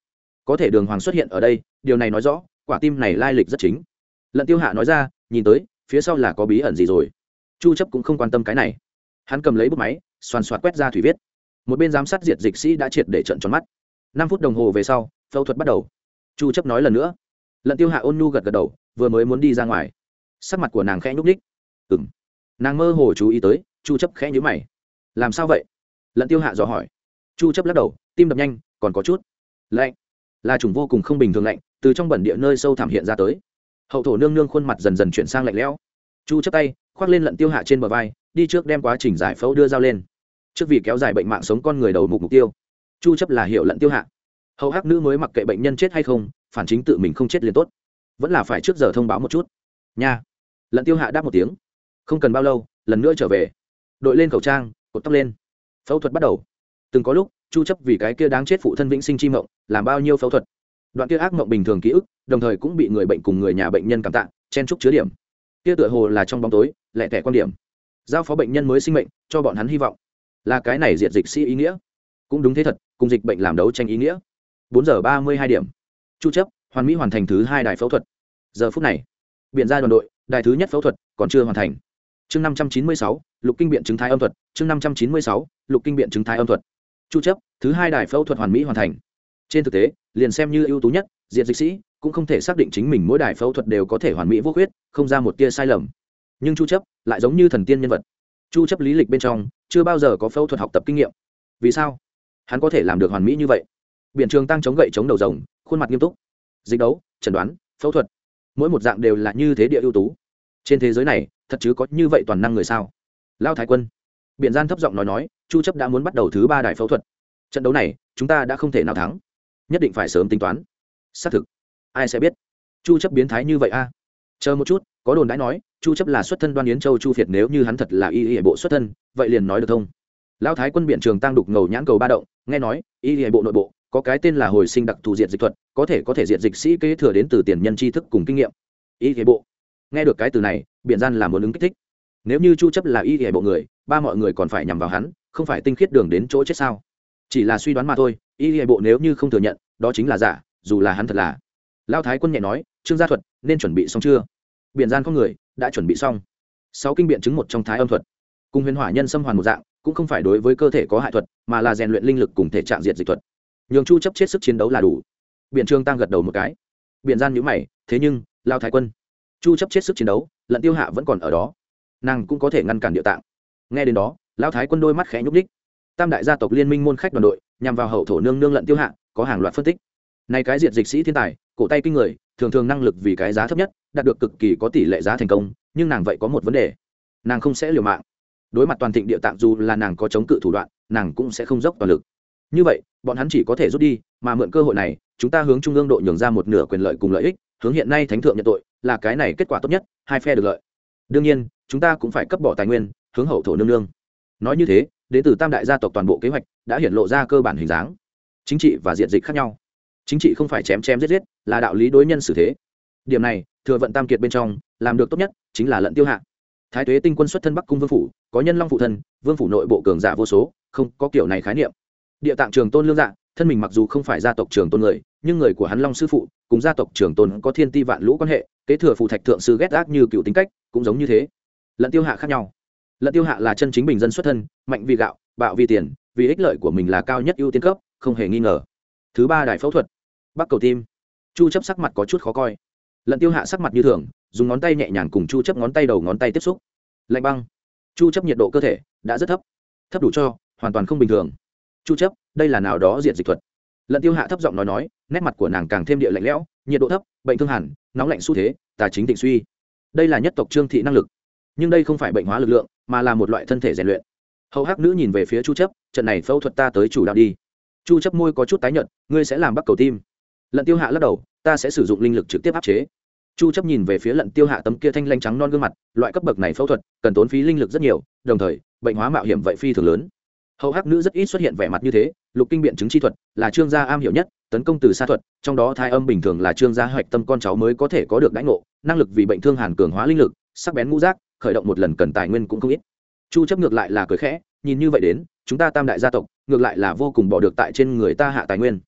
Có thể đường hoàng xuất hiện ở đây, điều này nói rõ, quả tim này lai lịch rất chính. Lận tiêu hạ nói ra, nhìn tới, phía sau là có bí ẩn gì rồi? Chu chấp cũng không quan tâm cái này. Hắn cầm lấy bút máy, xoàn xoạt quét ra thủy viết. Một bên giám sát diệt dịch sĩ đã triệt để trận tròn mắt. Năm phút đồng hồ về sau, phẫu thuật bắt đầu. Chu chấp nói lần nữa. Lận tiêu hạ ôn nhu gật gật đầu, vừa mới muốn đi ra ngoài. Sắc mặt của nàng khẽ nhúc nhích. Ừm. Nàng mơ hồ chú ý tới, chu chấp khẽ nhíu mày. Làm sao vậy? Lận tiêu hạ dò hỏi. Chu chấp lắc đầu, tim đập nhanh, còn có chút. Lạnh. Là chủng vô cùng không bình thường lạnh, từ trong bẩn địa nơi sâu thẳm hiện ra tới. Hậu thổ nương nương khuôn mặt dần dần chuyển sang lạnh lẽo. Chu chấp tay khoác lên lận tiêu hạ trên bờ vai, đi trước đem quá trình giải phẫu đưa dao lên. Trước vì kéo dài bệnh mạng sống con người đầu mục mục tiêu, chu chấp là hiệu lận tiêu hạ. Hậu hắc nữ mới mặc kệ bệnh nhân chết hay không, phản chính tự mình không chết liền tốt. Vẫn là phải trước giờ thông báo một chút. Nha. Lận tiêu hạ đáp một tiếng. Không cần bao lâu, lần nữa trở về. Đội lên khẩu trang, cột tóc lên. Phẫu thuật bắt đầu. Từng có lúc, chu chấp vì cái kia đáng chết phụ thân vĩnh sinh chi mộng, làm bao nhiêu phẫu thuật. Đoạn kia ác mộng bình thường ký ức, đồng thời cũng bị người bệnh cùng người nhà bệnh nhân cảm tạ, chen chúc chứa điểm. Kia tựa hồ là trong bóng tối lẹ tẻ quan điểm. Giao phó bệnh nhân mới sinh mệnh, cho bọn hắn hy vọng. Là cái này diệt dịch sĩ ý nghĩa. Cũng đúng thế thật, cùng dịch bệnh làm đấu tranh ý nghĩa. Bốn giờ ba mươi hai điểm. Chu chấp, hoàn mỹ hoàn thành thứ hai đài phẫu thuật. Giờ phút này, biện ra đoàn đội, đài thứ nhất phẫu thuật còn chưa hoàn thành. Chương năm trăm chín mươi sáu, lục kinh biện chứng thái âm thuật. Chương năm trăm chín mươi sáu, lục kinh biện chứng thái âm thuật. Chu chấp, thứ hai đài phẫu thuật hoàn mỹ hoàn thành. Trên thực tế, liền xem như ưu tú nhất diện dịch sĩ cũng không thể xác định chính mình mỗi đài phẫu thuật đều có thể hoàn mỹ vô khuyết, không ra một tia sai lầm nhưng chu chấp lại giống như thần tiên nhân vật. Chu chấp lý lịch bên trong chưa bao giờ có phẫu thuật học tập kinh nghiệm. Vì sao? Hắn có thể làm được hoàn mỹ như vậy. Biển trường tăng chống gậy chống đầu rồng, khuôn mặt nghiêm túc. Dịch đấu, chẩn đoán, phẫu thuật. Mỗi một dạng đều là như thế địa ưu tú. Trên thế giới này, thật chứ có như vậy toàn năng người sao? Lao thái quân. Biện gian thấp giọng nói nói, chu chấp đã muốn bắt đầu thứ ba đài phẫu thuật. Trận đấu này, chúng ta đã không thể nào thắng. Nhất định phải sớm tính toán. Xác thực. Ai sẽ biết? Chu chấp biến thái như vậy a? Chờ một chút, có đồn đãi nói chu chấp là xuất thân đoan yến châu, chu phiệt nếu như hắn thật là y y bộ xuất thân, vậy liền nói được thông. Lão thái quân biện trường tăng đục ngầu nhãn cầu ba động, nghe nói, y y bộ nội bộ, có cái tên là hồi sinh đặc thù diệt dịch thuật, có thể có thể diệt dịch sĩ kế thừa đến từ tiền nhân tri thức cùng kinh nghiệm. Y y bộ. Nghe được cái từ này biện gian là muốn ứng kích thích. Nếu như chu chấp là y y bộ người, ba mọi người còn phải nhằm vào hắn, không phải tinh khiết đường đến chỗ chết sao? Chỉ là suy đoán mà thôi, y y bộ nếu như không thừa nhận, đó chính là giả, dù là hắn thật là. Lão thái quân nhẹ nói, trương gia thuật, nên chuẩn bị xong chưa? Biện gian có người đã chuẩn bị xong. Sáu kinh biện chứng một trong thái âm thuật. Cùng huyền hỏa nhân xâm hoàn một dạng, cũng không phải đối với cơ thể có hại thuật, mà là rèn luyện linh lực cùng thể trạng diện dịch thuật. Nhường chu chấp chết sức chiến đấu là đủ. Biện trương tăng gật đầu một cái. Biện gian nhíu mày, thế nhưng, lao thái quân, chu chấp chết sức chiến đấu, lận tiêu hạ vẫn còn ở đó. Nàng cũng có thể ngăn cản địa tạng. Nghe đến đó, lao thái quân đôi mắt khẽ nhúc đích tam đại gia tộc liên minh môn khách đoàn đội, nhằm vào hậu thổ nương nương lận tiêu hạ, có hàng loạt phân tích này cái diện dịch sĩ thiên tài, cổ tay kinh người, thường thường năng lực vì cái giá thấp nhất, đạt được cực kỳ có tỷ lệ giá thành công, nhưng nàng vậy có một vấn đề. Nàng không sẽ liều mạng. Đối mặt toàn thịnh địa tạng dù là nàng có chống cự thủ đoạn, nàng cũng sẽ không dốc toàn lực. Như vậy, bọn hắn chỉ có thể rút đi, mà mượn cơ hội này, chúng ta hướng trung ương độ nhường ra một nửa quyền lợi cùng lợi ích, hướng hiện nay thánh thượng nhận tội, là cái này kết quả tốt nhất, hai phe được lợi. Đương nhiên, chúng ta cũng phải cấp bỏ tài nguyên, hướng hậu thổ nương nương. Nói như thế, đến từ tam đại gia tộc toàn bộ kế hoạch đã hiện lộ ra cơ bản hình dáng. Chính trị và diện dịch khác nhau chính trị không phải chém chém giết giết, là đạo lý đối nhân xử thế. Điểm này, thừa vận tam kiệt bên trong, làm được tốt nhất chính là lận tiêu hạ. Thái tuế tinh quân xuất thân bắc cung vương phủ, có nhân long phụ thân, vương phủ nội bộ cường giả vô số, không có kiểu này khái niệm. Địa tạng trường tôn lương dạ thân mình mặc dù không phải gia tộc trường tôn người, nhưng người của hắn long sư phụ, cùng gia tộc trường tôn có thiên ti vạn lũ quan hệ, kế thừa phụ thạch thượng sư ghét ác như cựu tính cách, cũng giống như thế. Lận tiêu hạ khác nhau. Lận tiêu hạ là chân chính bình dân xuất thân, mạnh vì gạo, bạo vì tiền, vì ích lợi của mình là cao nhất ưu tiên cấp, không hề nghi ngờ. Thứ ba đại phẫu thuật bắc cầu tim. Chu chấp sắc mặt có chút khó coi. Lận tiêu hạ sắc mặt như thường, dùng ngón tay nhẹ nhàng cùng chu chấp ngón tay đầu ngón tay tiếp xúc. Lạnh băng. Chu chấp nhiệt độ cơ thể đã rất thấp. Thấp đủ cho, hoàn toàn không bình thường. Chu chấp, đây là nào đó diện dịch thuật. Lận tiêu hạ thấp giọng nói nói, nét mặt của nàng càng thêm địa lạnh lẽo, nhiệt độ thấp, bệnh thương hẳn, nóng lạnh xu thế, tà chính tịnh suy. Đây là nhất tộc trương thị năng lực. Nhưng đây không phải bệnh hóa lực lượng, mà là một loại thân thể rèn luyện. Hậu hắc nữ nhìn về phía chu chấp, trận này phẫu thuật ta tới chủ đạo đi. Chu chấp môi có chút tái nhợt, ngươi sẽ làm bắc cầu tim lận tiêu hạ lắc đầu, ta sẽ sử dụng linh lực trực tiếp áp chế. Chu chấp nhìn về phía lận tiêu hạ tấm kia thanh lanh trắng non gương mặt, loại cấp bậc này phẫu thuật, cần tốn phí linh lực rất nhiều, đồng thời, bệnh hóa mạo hiểm vậy phi thường lớn. Hậu hắc nữ rất ít xuất hiện vẻ mặt như thế, lục kinh biện chứng chi thuật là trương gia am hiểu nhất, tấn công từ xa thuật, trong đó thai âm bình thường là trương gia hoạch tâm con cháu mới có thể có được đãi ngộ, năng lực vì bệnh thương hàn cường hóa linh lực, sắc bén ngũ giác, khởi động một lần cần tài nguyên cũng không ít. Chu chấp ngược lại là cười khẽ, nhìn như vậy đến, chúng ta tam đại gia tộc, ngược lại là vô cùng bỏ được tại trên người ta hạ tài nguyên.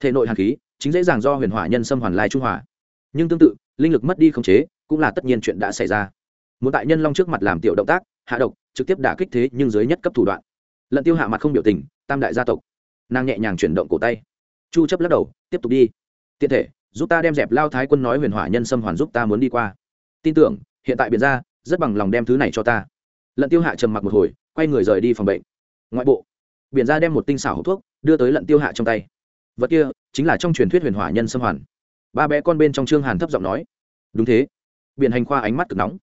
Thể nội hàn khí chính dễ dàng do huyền hỏa nhân xâm hoàn lai trung hòa. Nhưng tương tự, linh lực mất đi khống chế, cũng là tất nhiên chuyện đã xảy ra. Muốn tại nhân long trước mặt làm tiểu động tác, hạ độc, trực tiếp đả kích thế nhưng dưới nhất cấp thủ đoạn. Lận tiêu hạ mặt không biểu tình, tam đại gia tộc. Nàng nhẹ nhàng chuyển động cổ tay. Chu chấp lắc đầu, tiếp tục đi. Tiện thể, giúp ta đem dẹp lao thái quân nói huyền hỏa nhân xâm hoàn giúp ta muốn đi qua. Tin tưởng, hiện tại biển ra, rất bằng lòng đem thứ này cho ta. Lận tiêu hạ trầm mặc một hồi, quay người rời đi phòng bệnh. Ngoại bộ biển ra đem một tinh xảo hộp thuốc, đưa tới lận tiêu hạ trong tay. Vật kia chính là trong truyền thuyết huyền hỏa nhân xâm hoàn. Ba bé con bên trong trương hàn thấp giọng nói, đúng thế. Biện hành khoa ánh mắt cực nóng.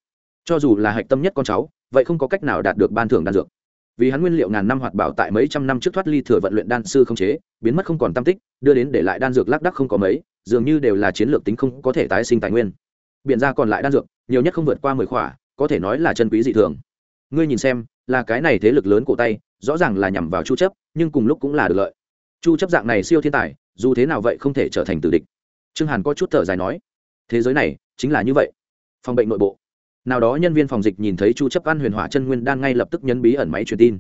Cho dù là hạch tâm nhất con cháu, vậy không có cách nào đạt được ban thưởng đan dược. Vì hắn nguyên liệu ngàn năm hoạt bảo tại mấy trăm năm trước thoát ly thừa vận luyện đan sư không chế, biến mất không còn tam tích, đưa đến để lại đan dược lác đắc không có mấy, dường như đều là chiến lược tính không có thể tái sinh tài nguyên. Biện ra còn lại đan dược, nhiều nhất không vượt qua mười khỏa, có thể nói là chân quý dị thường. Ngươi nhìn xem, là cái này thế lực lớn cổ tay, rõ ràng là nhằm vào chu chấp, nhưng cùng lúc cũng là được lợi. Chu chấp dạng này siêu thiên tài dù thế nào vậy không thể trở thành tử địch. Trương hàn có chút thở dài nói, thế giới này chính là như vậy. Phòng bệnh nội bộ. Nào đó nhân viên phòng dịch nhìn thấy chu chấp ăn huyền hỏa chân nguyên đan ngay lập tức nhấn bí ẩn máy truyền tin.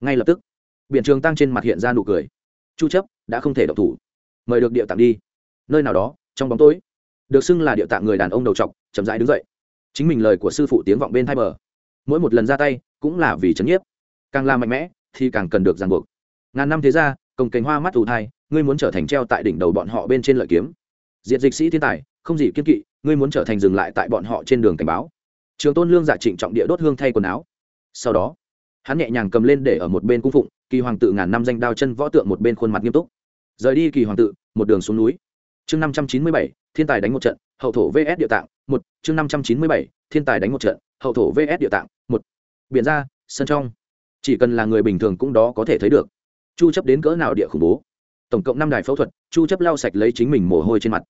Ngay lập tức biện trường tăng trên mặt hiện ra nụ cười. Chu chấp, đã không thể động thủ. Mời được địa tạng đi. Nơi nào đó, trong bóng tối, được xưng là địa tạng người đàn ông đầu trọc, chậm rãi đứng dậy. Chính mình lời của sư phụ tiếng vọng bên thay bờ. Mỗi một lần ra tay, cũng là vì chấn nhiếp. Càng làm mạnh mẽ, thì càng cần được ràng buộc. Ngàn năm thế ra công cành hoa mắt ù thai ngươi muốn trở thành treo tại đỉnh đầu bọn họ bên trên lợi kiếm. Diệt dịch sĩ thiên tài, không gì kiên kỵ, ngươi muốn trở thành dừng lại tại bọn họ trên đường cảnh báo. Trường tôn lương giả trịnh trọng địa đốt hương thay quần áo. Sau đó, hắn nhẹ nhàng cầm lên để ở một bên cung phụng, kỳ hoàng tự ngàn năm danh đao chân võ tượng một bên khuôn mặt nghiêm túc. Rời đi kỳ hoàng tự, một đường xuống núi. Chương năm trăm chín mươi bảy, thiên tài đánh một trận, hậu thổ vs địa tạng, một. Chương năm trăm chín mươi bảy, thiên tài đánh một trận, hậu thổ vs địa tạng, một. Biển ra, sân trong. Chỉ cần là người bình thường cũng đó có thể thấy được. Chu chấp đến cỡ nào địa khủng bố tổng cộng năm đài phẫu thuật, chu chấp lau sạch lấy chính mình mồ hôi trên mặt.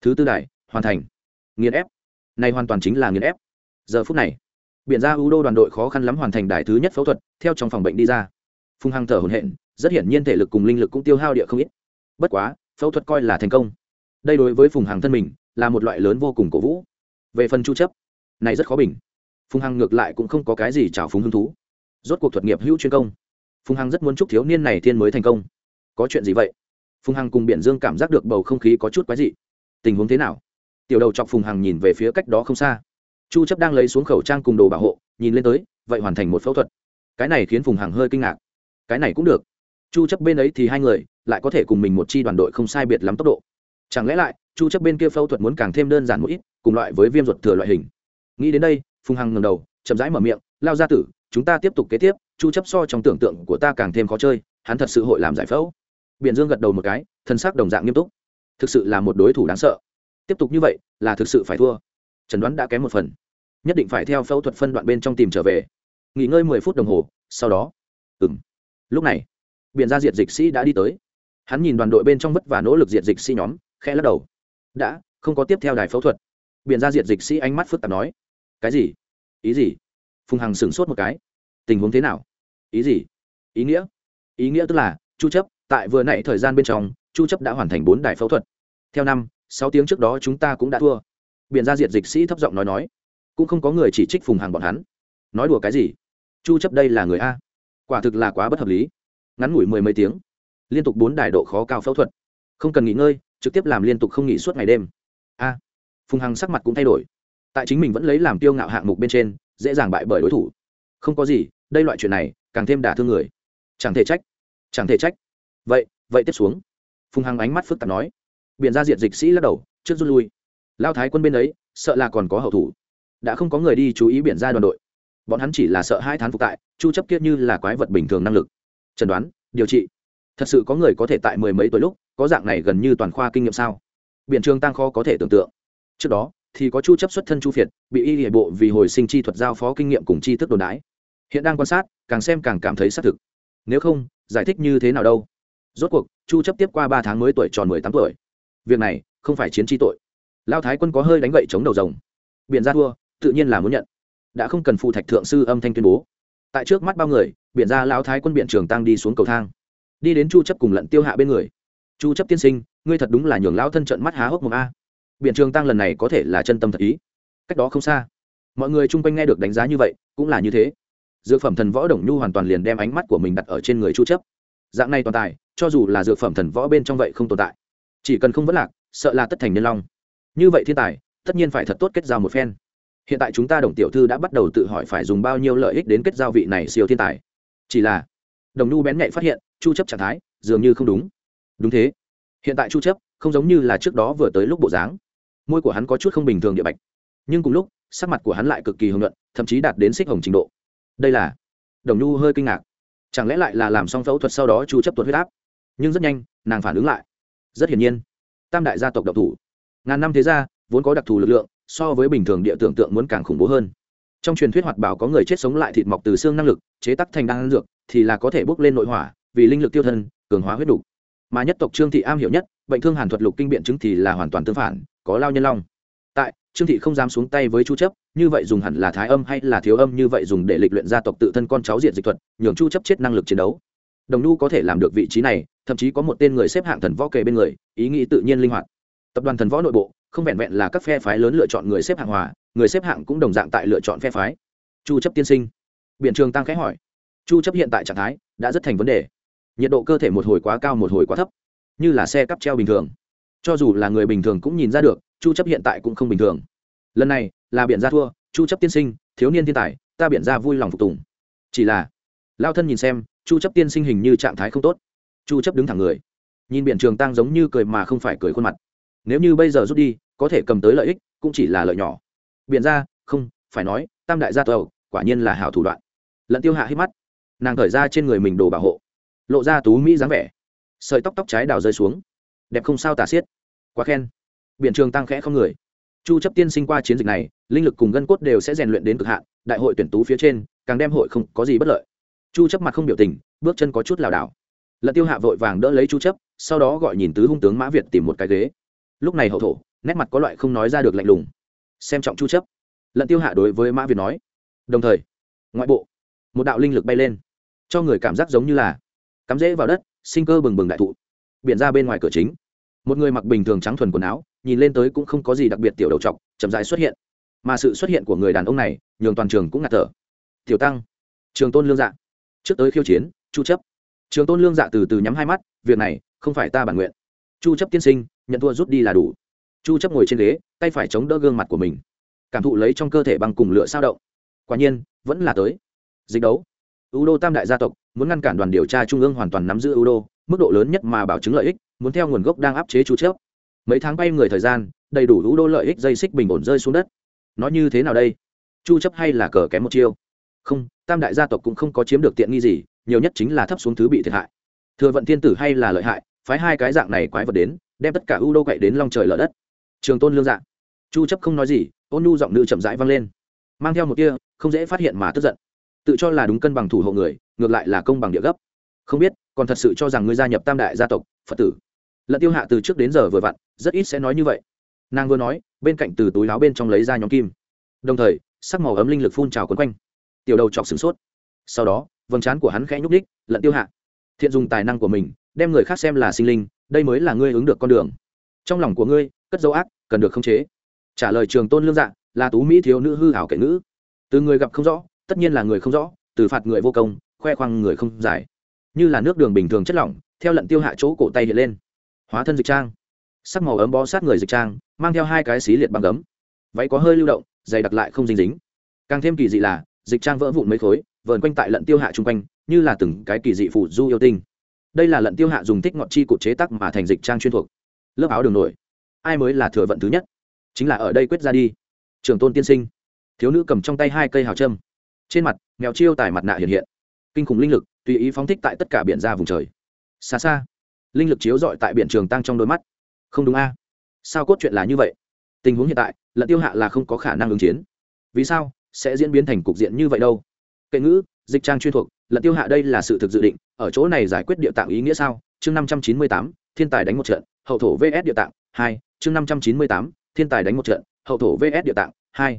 Thứ tư đài, hoàn thành. Nghiền ép. Này hoàn toàn chính là nghiền ép. Giờ phút này, biển ra u đô đoàn đội khó khăn lắm hoàn thành đài thứ nhất phẫu thuật, theo trong phòng bệnh đi ra. Phùng hằng thở hổn hển, rất hiển nhiên thể lực cùng linh lực cũng tiêu hao địa không ít. Bất quá, phẫu thuật coi là thành công. Đây đối với phùng hằng thân mình, là một loại lớn vô cùng cổ vũ. Về phần chu chấp, này rất khó bình. Phùng hằng ngược lại cũng không có cái gì trào phúng hứng thú. Rốt cuộc thuật nghiệp hữu chuyên công. Phùng hằng rất muốn chúc thiếu niên này thiên mới thành công. Có chuyện gì vậy? Phùng hằng cùng biển dương cảm giác được bầu không khí có chút quái dị. Tình huống thế nào? Tiểu đầu chọc phùng hằng nhìn về phía cách đó không xa. Chu chấp đang lấy xuống khẩu trang cùng đồ bảo hộ, nhìn lên tới, vậy hoàn thành một phẫu thuật. Cái này khiến phùng hằng hơi kinh ngạc. Cái này cũng được. Chu chấp bên ấy thì hai người, lại có thể cùng mình một chi đoàn đội không sai biệt lắm tốc độ. Chẳng lẽ lại, chu chấp bên kia phẫu thuật muốn càng thêm đơn giản một ít, cùng loại với viêm ruột thừa loại hình. Nghĩ đến đây, phùng hằng ngẩng đầu, chậm rãi mở miệng, lao ra tử, chúng ta tiếp tục kế tiếp, chu chấp so trong tưởng tượng của ta càng thêm khó chơi, hắn thật sự hội làm giải phẫu biện dương gật đầu một cái, thân xác đồng dạng nghiêm túc. Thực sự là một đối thủ đáng sợ. Tiếp tục như vậy, là thực sự phải thua. Trần đoán đã kém một phần. Nhất định phải theo phẫu thuật phân đoạn bên trong tìm trở về. Nghỉ ngơi mười phút đồng hồ, sau đó ừng lúc này biện gia diệt dịch sĩ đã đi tới. Hắn nhìn đoàn đội bên trong vất và nỗ lực diệt dịch sĩ nhóm, khẽ lắc đầu. Đã, không có tiếp theo đài phẫu thuật. Biện gia diệt dịch sĩ ánh mắt phức tạp nói. Cái gì? Ý gì? Phùng hằng sửng sốt một cái. Tình huống thế nào? Ý gì? Ý nghĩa. Ý nghĩa tức là chu chấp tại vừa nãy thời gian bên trong, chu chấp đã hoàn thành bốn đài phẫu thuật. Theo năm, sáu tiếng trước đó chúng ta cũng đã thua. Biện gia diệt dịch sĩ thấp giọng nói nói. Cũng không có người chỉ trích phùng hàng bọn hắn. Nói đùa cái gì? Chu chấp đây là người a. Quả thực là quá bất hợp lý. Ngắn ngủi mười mấy tiếng. Liên tục bốn đài độ khó cao phẫu thuật. Không cần nghỉ ngơi, trực tiếp làm liên tục không nghỉ suốt ngày đêm. A. Phùng hằng sắc mặt cũng thay đổi. Tại chính mình vẫn lấy làm tiêu ngạo hạng mục bên trên, dễ dàng bại bởi đối thủ. Không có gì, đây loại chuyện này, càng thêm đả thương người. Chẳng thể trách. Chẳng thể trách vậy vậy tiếp xuống. Phùng hằng ánh mắt phức tạp nói. Biện ra diện dịch sĩ lắc đầu, trước rút lui. Lao thái quân bên ấy, sợ là còn có hậu thủ. Đã không có người đi chú ý biển ra đoàn đội. Bọn hắn chỉ là sợ hai thán phục tại, chu chấp kiết như là quái vật bình thường năng lực. Chẩn đoán, điều trị. Thật sự có người có thể tại mười mấy tuổi lúc, có dạng này gần như toàn khoa kinh nghiệm sao? Biện trường tăng kho có thể tưởng tượng. Trước đó, thì có chu chấp xuất thân chu phiệt, bị y hệ bộ vì hồi sinh chi thuật giao phó kinh nghiệm cùng chi thức đồn đái hiện đang quan sát, càng xem càng cảm thấy xác thực. Nếu không, giải thích như thế nào đâu? Rốt cuộc, chu chấp tiếp qua ba tháng mới tuổi tròn 18 tuổi. Việc này, không phải chiến chi tội. Lao thái quân có hơi đánh gậy chống đầu rồng. Biện ra thua, tự nhiên là muốn nhận. Đã không cần phụ thạch thượng sư âm thanh tuyên bố. Tại trước mắt bao người biện ra lao thái quân biện trường tăng đi xuống cầu thang. Đi đến chu chấp cùng lận tiêu hạ bên người. Chu chấp tiên sinh, ngươi thật đúng là nhường lao thân trận mắt há hốc mồm a. Biện trường tăng lần này có thể là chân tâm thật ý. Cách đó không xa. Mọi người chung quanh nghe được đánh giá như vậy, cũng là như thế. Dược phẩm thần võ đồng nhu hoàn toàn liền đem ánh mắt của mình đặt ở trên người chu chấp dạng này toàn tài, cho dù là dược phẩm thần võ bên trong vậy không tồn tại. Chỉ cần không vấn lạc, sợ là tất thành nhân long. Như vậy thiên tài, tất nhiên phải thật tốt kết giao một phen. Hiện tại chúng ta đồng tiểu thư đã bắt đầu tự hỏi phải dùng bao nhiêu lợi ích đến kết giao vị này siêu thiên tài. Chỉ là, đồng nhu bén nhạy phát hiện, chu chấp trạng thái dường như không đúng. Đúng thế. Hiện tại chu chấp không giống như là trước đó vừa tới lúc bộ dáng. Môi của hắn có chút không bình thường địa bạch. Nhưng cùng lúc, sắc mặt của hắn lại cực kỳ hồng nhuận, thậm chí đạt đến xích hồng trình độ. Đây là, đồng nhu hơi kinh ngạc chẳng lẽ lại là làm xong phẫu thuật sau đó chu chấp tuột huyết áp? Nhưng rất nhanh, nàng phản ứng lại. Rất hiển nhiên, tam đại gia tộc độc thủ. Ngàn năm thế gia, vốn có đặc thù lực lượng, so với bình thường địa tưởng tượng muốn càng khủng bố hơn. Trong truyền thuyết hoạt bảo có người chết sống lại thịt mọc từ xương năng lực, chế tắc thành đan dược, thì là có thể bốc lên nội hỏa, vì linh lực tiêu thân, cường hóa huyết đủ. mà nhất tộc trương thị am hiểu nhất, bệnh thương hàn thuật lục kinh biện chứng thì là hoàn toàn tương phản, có lao nhân long trương thị không dám xuống tay với chu chấp, như vậy dùng hẳn là thái âm hay là thiếu âm, như vậy dùng để lịch luyện gia tộc tự thân con cháu diện dịch thuật, nhường chu chấp chết năng lực chiến đấu. Đồng nhu có thể làm được vị trí này, thậm chí có một tên người xếp hạng thần võ kề bên người, ý nghĩ tự nhiên linh hoạt. Tập đoàn thần võ nội bộ, không vẹn vẹn là các phe phái lớn lựa chọn người xếp hạng hòa, người xếp hạng cũng đồng dạng tại lựa chọn phe phái. Chu chấp tiên sinh. Biện trường tăng khẽ hỏi. Chu chấp hiện tại trạng thái đã rất thành vấn đề. Nhiệt độ cơ thể một hồi quá cao một hồi quá thấp, như là xe cắp treo bình thường. Cho dù là người bình thường cũng nhìn ra được chu chấp hiện tại cũng không bình thường. Lần này, là biển gia thua, chu chấp tiên sinh, thiếu niên thiên tài, ta biển gia vui lòng phục tùng. Chỉ là, lao thân nhìn xem, chu chấp tiên sinh hình như trạng thái không tốt. Chu chấp đứng thẳng người. Nhìn biển trường tăng giống như cười mà không phải cười khuôn mặt. Nếu như bây giờ rút đi, có thể cầm tới lợi ích, cũng chỉ là lợi nhỏ. Biển ra không, phải nói, tam đại gia tộc, quả nhiên là hảo thủ đoạn. Lận tiêu hạ hít mắt. Nàng thở ra trên người mình đồ bảo hộ. Lộ ra tú mỹ dáng vẻ. Sợi tóc tóc trái đào rơi xuống. Đẹp không sao tả xiết. Quá khen biện trường tăng khẽ không người. Chu chấp tiên sinh qua chiến dịch này, linh lực cùng gân cốt đều sẽ rèn luyện đến cực hạn, đại hội tuyển tú phía trên, càng đem hội không có gì bất lợi. Chu chấp mặt không biểu tình, bước chân có chút lảo đảo. Lận tiêu hạ vội vàng đỡ lấy chu chấp, sau đó gọi nhìn tứ hung tướng mã việt tìm một cái ghế. Lúc này hậu thổ, nét mặt có loại không nói ra được lạnh lùng. Xem trọng chu chấp. Lận tiêu hạ đối với mã việt nói, đồng thời, ngoại bộ, một đạo linh lực bay lên, cho người cảm giác giống như là cắm rễ vào đất, sinh cơ bừng bừng đại thụ. Biển ra bên ngoài cửa chính, một người mặc bình thường trắng thuần quần áo nhìn lên tới cũng không có gì đặc biệt tiểu đầu trọc, chậm rãi xuất hiện. Mà sự xuất hiện của người đàn ông này, nhường toàn trường cũng ngạt thở. Tiểu tăng, trường tôn lương dạ. Trước tới khiêu chiến, chu chấp. Trường tôn lương dạ từ từ nhắm hai mắt, việc này, không phải ta bản nguyện. Chu chấp tiên sinh, nhận thua rút đi là đủ. Chu chấp ngồi trên ghế, tay phải chống đỡ gương mặt của mình. Cảm thụ lấy trong cơ thể bằng cùng lửa sao động. Quả nhiên, vẫn là tới. Dịch đấu. U đô tam đại gia tộc, muốn ngăn cản đoàn điều tra trung ương hoàn toàn nắm giữ u đô, mức độ lớn nhất mà bảo chứng lợi ích, muốn theo nguồn gốc đang áp chế chu chấp mấy tháng bay người thời gian, đầy đủ lũ đô lợi ích dây xích bình ổn rơi xuống đất. Nó như thế nào đây? Chu chấp hay là cờ kém một chiêu? Không, tam đại gia tộc cũng không có chiếm được tiện nghi gì, nhiều nhất chính là thấp xuống thứ bị thiệt hại. Thừa vận thiên tử hay là lợi hại, phái hai cái dạng này quái vật đến, đem tất cả u đô quậy đến long trời lở đất. Trường tôn lương dạng chu chấp không nói gì, ôn nhu giọng nữ chậm rãi vang lên. Mang theo một kia không dễ phát hiện mà tức giận. Tự cho là đúng cân bằng thủ hộ người, ngược lại là công bằng địa gấp. Không biết, còn thật sự cho rằng ngươi gia nhập tam đại gia tộc, phật tử. Lận tiêu hạ từ trước đến giờ vừa vặn rất ít sẽ nói như vậy. Nàng vừa nói, bên cạnh từ túi áo bên trong lấy ra nhóm kim. Đồng thời, sắc màu ấm linh lực phun trào quấn quanh. Tiểu đầu chọc sửng sốt. Sau đó, vầng trán của hắn khẽ nhúc đích lận tiêu hạ. Thiện dùng tài năng của mình, đem người khác xem là sinh linh, đây mới là ngươi ứng được con đường. Trong lòng của ngươi, cất dấu ác, cần được khống chế. Trả lời trường tôn lương dạ là tú mỹ thiếu nữ hư hảo kệ ngữ. Từ người gặp không rõ, tất nhiên là người không rõ, từ phạt người vô công, khoe khoang người không giải. Như là nước đường bình thường chất lỏng, theo lận tiêu hạ chỗ cổ tay hiện lên. Hóa thân dịch trang sắc màu ấm bó sát người dịch trang, mang theo hai cái xí liệt băng gấm. Váy có hơi lưu động, dày đặc lại không dính dính. Càng thêm kỳ dị là, dịch trang vỡ vụn mấy khối, vờn quanh tại lận tiêu hạ chung quanh, như là từng cái kỳ dị phụ du yêu tinh. Đây là lận tiêu hạ dùng thích ngọt chi cụt chế tắc mà thành dịch trang chuyên thuộc. Lớp áo đường nổi. Ai mới là thừa vận thứ nhất? Chính là ở đây quyết ra đi. Trường tôn tiên sinh. Thiếu nữ cầm trong tay hai cây hào trâm trên mặt, mèo chiêu tài mặt nạ hiện hiện. Kinh khủng linh lực, tùy ý phóng thích tại tất cả biển ra vùng trời. Xa xa, linh lực chiếu rọi tại biển trường tăng trong đôi mắt không đúng a. Sao cốt chuyện là như vậy? Tình huống hiện tại, lận tiêu hạ là không có khả năng ứng chiến. Vì sao? Sẽ diễn biến thành cục diện như vậy đâu? Kệ ngữ, dịch trang chuyên thuộc, lận tiêu hạ đây là sự thực dự định, ở chỗ này giải quyết địa tạng ý nghĩa sao? Chương năm trăm chín mươi tám, thiên tài đánh một trận, hậu thổ vs địa tạng, hai. Chương năm trăm chín mươi tám, thiên tài đánh một trận, hậu thổ vs địa tạng, hai.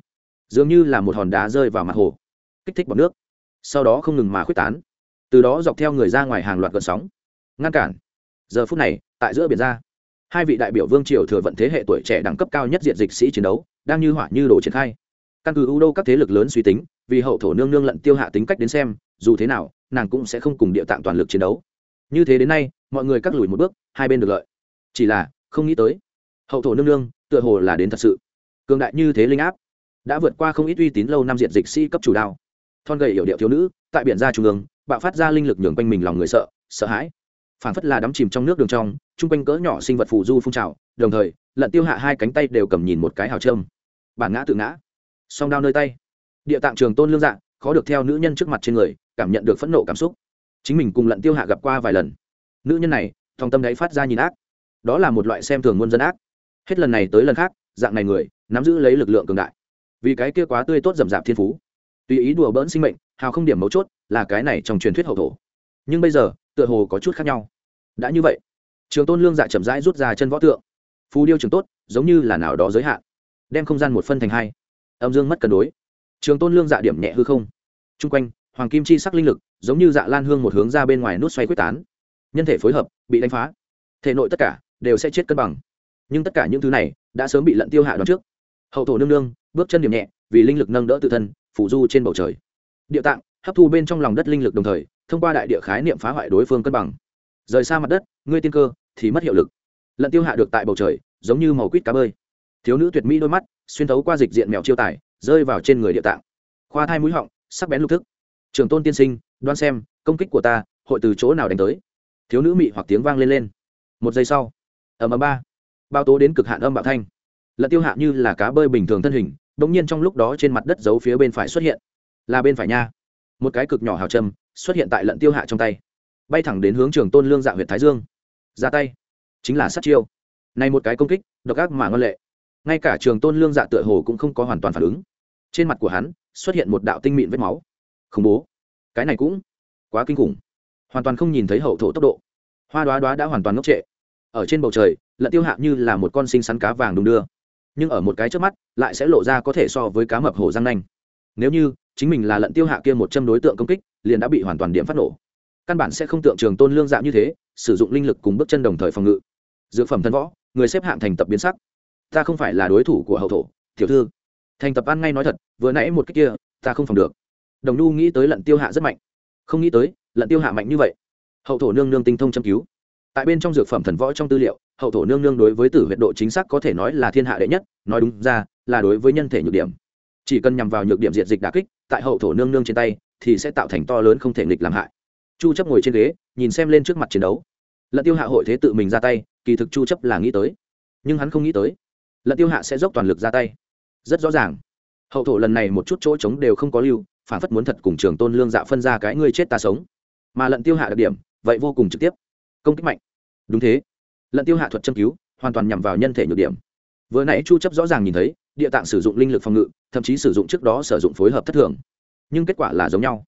Dường như là một hòn đá rơi vào mặt hồ. Kích thích bọt nước. Sau đó không ngừng mà khuếch tán. Từ đó dọc theo người ra ngoài hàng loạt gợn sóng. Ngăn cản. Giờ phút này, tại giữa biển ra hai vị đại biểu vương triều thừa vận thế hệ tuổi trẻ đẳng cấp cao nhất diện dịch sĩ chiến đấu, đang như hỏa như đồ triển khai. Căn cứ ưu đô các thế lực lớn suy tính, vì hậu thổ nương nương lận tiêu hạ tính cách đến xem, dù thế nào, nàng cũng sẽ không cùng địa tạng toàn lực chiến đấu. Như thế đến nay, mọi người cắt lùi một bước, hai bên được lợi. Chỉ là, không nghĩ tới, hậu thổ nương nương tựa hồ là đến thật sự. Cường đại như thế linh áp, đã vượt qua không ít uy tín lâu năm diện dịch sĩ cấp chủ đao thon gầy hiểu điệu thiếu nữ, tại biển ra trung ương, bạo phát ra linh lực nhường quanh mình lòng người sợ sợ hãi phản phất là đắm chìm trong nước đường trong, chung quanh cỡ nhỏ sinh vật phù du phun trào, đồng thời, lận tiêu hạ hai cánh tay đều cầm nhìn một cái hào trâm. Bản ngã tự ngã. Song đao nơi tay. Địa tạng trường tôn lương dạng khó được theo nữ nhân trước mặt trên người, cảm nhận được phẫn nộ cảm xúc. Chính mình cùng lận tiêu hạ gặp qua vài lần. Nữ nhân này, thòng tâm đáy phát ra nhìn ác. Đó là một loại xem thường muôn dân ác. Hết lần này tới lần khác, dạng này người, nắm giữ lấy lực lượng cường đại. Vì cái kia quá tươi tốt rầm rạp thiên phú. Tùy ý đùa bỡn sinh mệnh, hào không điểm mấu chốt, là cái này trong truyền thuyết hậu thổ. Nhưng bây giờ tựa hồ có chút khác nhau. Đã như vậy, trường tôn lương dạ chậm rãi rút ra chân võ tượng. Phù điêu trường tốt, giống như là nào đó giới hạn, đem không gian một phân thành hai. Âm dương mất cân đối. Trường tôn lương dạ điểm nhẹ hư không. T r u n g quanh, hoàng kim chi sắc linh lực, giống như dạ lan hương một hướng ra bên ngoài nút xoay quyết tán. Nhân thể phối hợp, bị đánh phá. Thể nội tất cả đều sẽ chết cân bằng. Nhưng tất cả những thứ này đã sớm bị lận tiêu hạ đón trước. Hậu thổ nương nương, bước chân điểm nhẹ, vì linh lực nâng đỡ tự thân, phủ du trên bầu trời. Địa tạng, hấp thu bên trong lòng đất linh lực đồng thời thông qua đại địa khái niệm phá hoại đối phương cân bằng. Rời xa mặt đất, ngươi tiên cơ thì mất hiệu lực. Lận tiêu hạ được tại bầu trời, giống như màu quýt cá bơi. Thiếu nữ tuyệt mỹ đôi mắt, xuyên thấu qua dịch diện mèo chiêu tài, rơi vào trên người địa tạng. Khoa thai mũi họng, sắc bén lục thức. Trường tôn tiên sinh đoan xem, công kích của ta, hội từ chỗ nào đánh tới? Thiếu nữ mị hoặc tiếng vang lên lên. Một giây sau, ầm ầm ba. Bao tố đến cực hạn âm bạo thanh. Lận tiêu hạ như là cá bơi bình thường thân hình đ ỗ n g nhiên trong lúc đó trên mặt đất giấu phía bên phải xuất hiện. Là bên phải nha một cái cực nhỏ hào trầm xuất hiện tại lận tiêu hạ trong tay, bay thẳng đến hướng trường tôn lương dạ huyện thái dương, ra tay, chính là sát chiêu. Này một cái công kích, độc ác mà ngân lệ. Ngay cả trường tôn lương dạ tựa hồ cũng không có hoàn toàn phản ứng. Trên mặt của hắn xuất hiện một đạo tinh mịn vết máu. Khủng bố. Cái này cũng quá kinh khủng. Hoàn toàn không nhìn thấy hậu thổ tốc độ. Hoa đoá đoá đã hoàn toàn ngốc trệ. Ở trên bầu trời, lận tiêu hạ như là một con sinh sắn cá vàng đùng đưa. Nhưng ở một cái trước mắt, lại sẽ lộ ra có thể so với cá mập hổ răng nanh. Nếu như chính mình là lận tiêu hạ kia một trăm đối tượng công kích, liền đã bị hoàn toàn điểm phát nổ. Căn bản sẽ không tượng trường tôn lương dạng như thế, sử dụng linh lực cùng bước chân đồng thời phòng ngự. Dược phẩm thân võ, người xếp hạng thành tập biến sắc. Ta không phải là đối thủ của hậu thổ, tiểu thư. Thành tập ăn ngay nói thật, vừa nãy một cách kia, ta không phòng được. Đồng nhu nghĩ tới lận tiêu hạ rất mạnh. Không nghĩ tới, lận tiêu hạ mạnh như vậy. Hậu thổ nương nương tinh thông châm cứu. Tại bên trong dược phẩm thần võ trong tư liệu, hậu thổ nương nương đối với tử huyệt độ chính xác có thể nói là thiên hạ đệ nhất, nói đúng ra, là đối với nhân thể nhược điểm chỉ cần nhằm vào nhược điểm diện dịch đà kích, tại hậu thổ nương nương trên tay, thì sẽ tạo thành to lớn không thể nghịch làm hại. Chu chấp ngồi trên ghế, nhìn xem lên trước mặt chiến đấu. Lận tiêu hạ hội thế tự mình ra tay, kỳ thực chu chấp là nghĩ tới. Nhưng hắn không nghĩ tới, lận tiêu hạ sẽ dốc toàn lực ra tay. Rất rõ ràng, hậu thổ lần này một chút chỗ trống đều không có lưu, phản phất muốn thật cùng trường tôn lương dạ phân ra cái ngươi chết ta sống. Mà lận tiêu hạ đặc điểm, vậy vô cùng trực tiếp. Công kích mạnh. Đúng thế. Lận tiêu hạ thuật châm cứu, hoàn toàn nhằm vào nhân thể nhược điểm vừa nãy chu chấp rõ ràng nhìn thấy, địa tạng sử dụng linh lực phòng ngự, thậm chí sử dụng trước đó sử dụng phối hợp thất thường. Nhưng kết quả là giống nhau.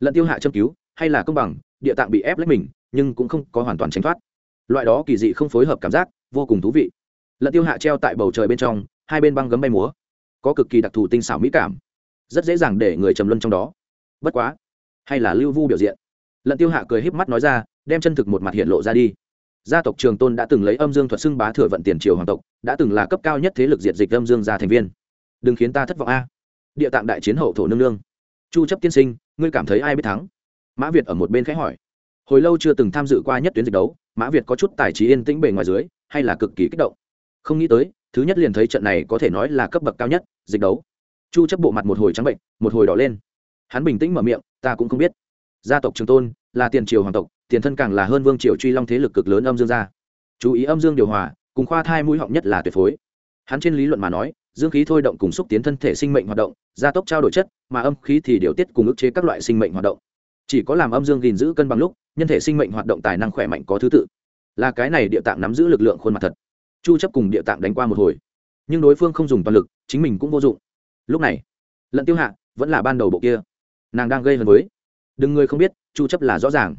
Lận tiêu hạ châm cứu, hay là công bằng, địa tạng bị ép lấy mình, nhưng cũng không có hoàn toàn tránh thoát. Loại đó kỳ dị không phối hợp cảm giác, vô cùng thú vị. Lận tiêu hạ treo tại bầu trời bên trong, hai bên băng gấm bay múa. Có cực kỳ đặc thù tinh xảo mỹ cảm. Rất dễ dàng để người trầm luân trong đó. Bất quá, hay là lưu vu biểu diện. Lận tiêu hạ cười híp mắt nói ra, đem chân thực một mặt hiện lộ ra đi gia tộc trường tôn đã từng lấy âm dương thuật xưng bá thừa vận tiền triều hoàng tộc, đã từng là cấp cao nhất thế lực diệt dịch âm dương gia thành viên. Đừng khiến ta thất vọng a. Địa tạng đại chiến hậu thổ nương nương. Chu chấp tiên sinh, ngươi cảm thấy ai biết thắng? Mã việt ở một bên khẽ hỏi. Hồi lâu chưa từng tham dự qua nhất tuyến dịch đấu, mã việt có chút tài trí yên tĩnh bề ngoài dưới, hay là cực kỳ kích động? Không nghĩ tới, thứ nhất liền thấy trận này có thể nói là cấp bậc cao nhất, dịch đấu. Chu chấp bộ mặt một hồi trắng bệnh, một hồi đỏ lên. Hắn bình tĩnh mở miệng, ta cũng không biết. Gia tộc trường tôn là tiền triều hoàng tộc tiền thân càng là hơn vương triều truy long thế lực cực lớn âm dương gia. Chú ý âm dương điều hòa, cùng khoa thai mũi họng nhất là tuyệt phối. Hắn trên lý luận mà nói, dương khí thôi động cùng xúc tiến thân thể sinh mệnh hoạt động, gia tốc trao đổi chất, mà âm khí thì điều tiết cùng ức chế các loại sinh mệnh hoạt động. Chỉ có làm âm dương gìn giữ cân bằng lúc, nhân thể sinh mệnh hoạt động tài năng khỏe mạnh có thứ tự. Là cái này địa tạng nắm giữ lực lượng khuôn mặt thật. Chu chấp cùng địa tạng đánh qua một hồi. Nhưng đối phương không dùng toàn lực, chính mình cũng vô dụng. Lúc này, lận tiêu hạ vẫn là ban đầu bộ kia. Nàng đang gây hấn với. Đừng người không biết, chu chấp là rõ ràng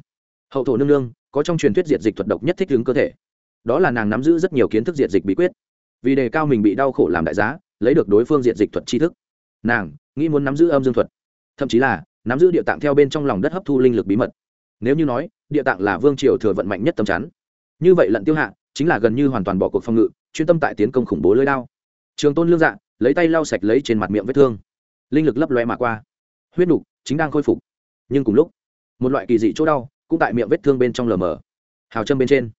hậu thổ nương nương, có trong truyền thuyết diệt dịch thuật độc nhất thích ứng cơ thể. Đó là nàng nắm giữ rất nhiều kiến thức diệt dịch bí quyết. Vì đề cao mình bị đau khổ làm đại giá, lấy được đối phương diệt dịch thuật tri thức. Nàng, nghĩ muốn nắm giữ âm dương thuật. Thậm chí là, nắm giữ địa tạng theo bên trong lòng đất hấp thu linh lực bí mật. Nếu như nói, địa tạng là vương triều thừa vận mạnh nhất tầm chắn. Như vậy lận tiêu hạ, chính là gần như hoàn toàn bỏ cuộc phòng ngự, chuyên tâm tại tiến công khủng bố lưới đao. Trường tôn lương dạ lấy tay lau sạch lấy trên mặt miệng vết thương. Linh lực lấp loe mà qua. Huyết nục chính đang khôi phục. Nhưng cùng lúc, một loại kỳ dị chỗ đau cũng tại miệng vết thương bên trong lờ mờ. Hào châm bên trên,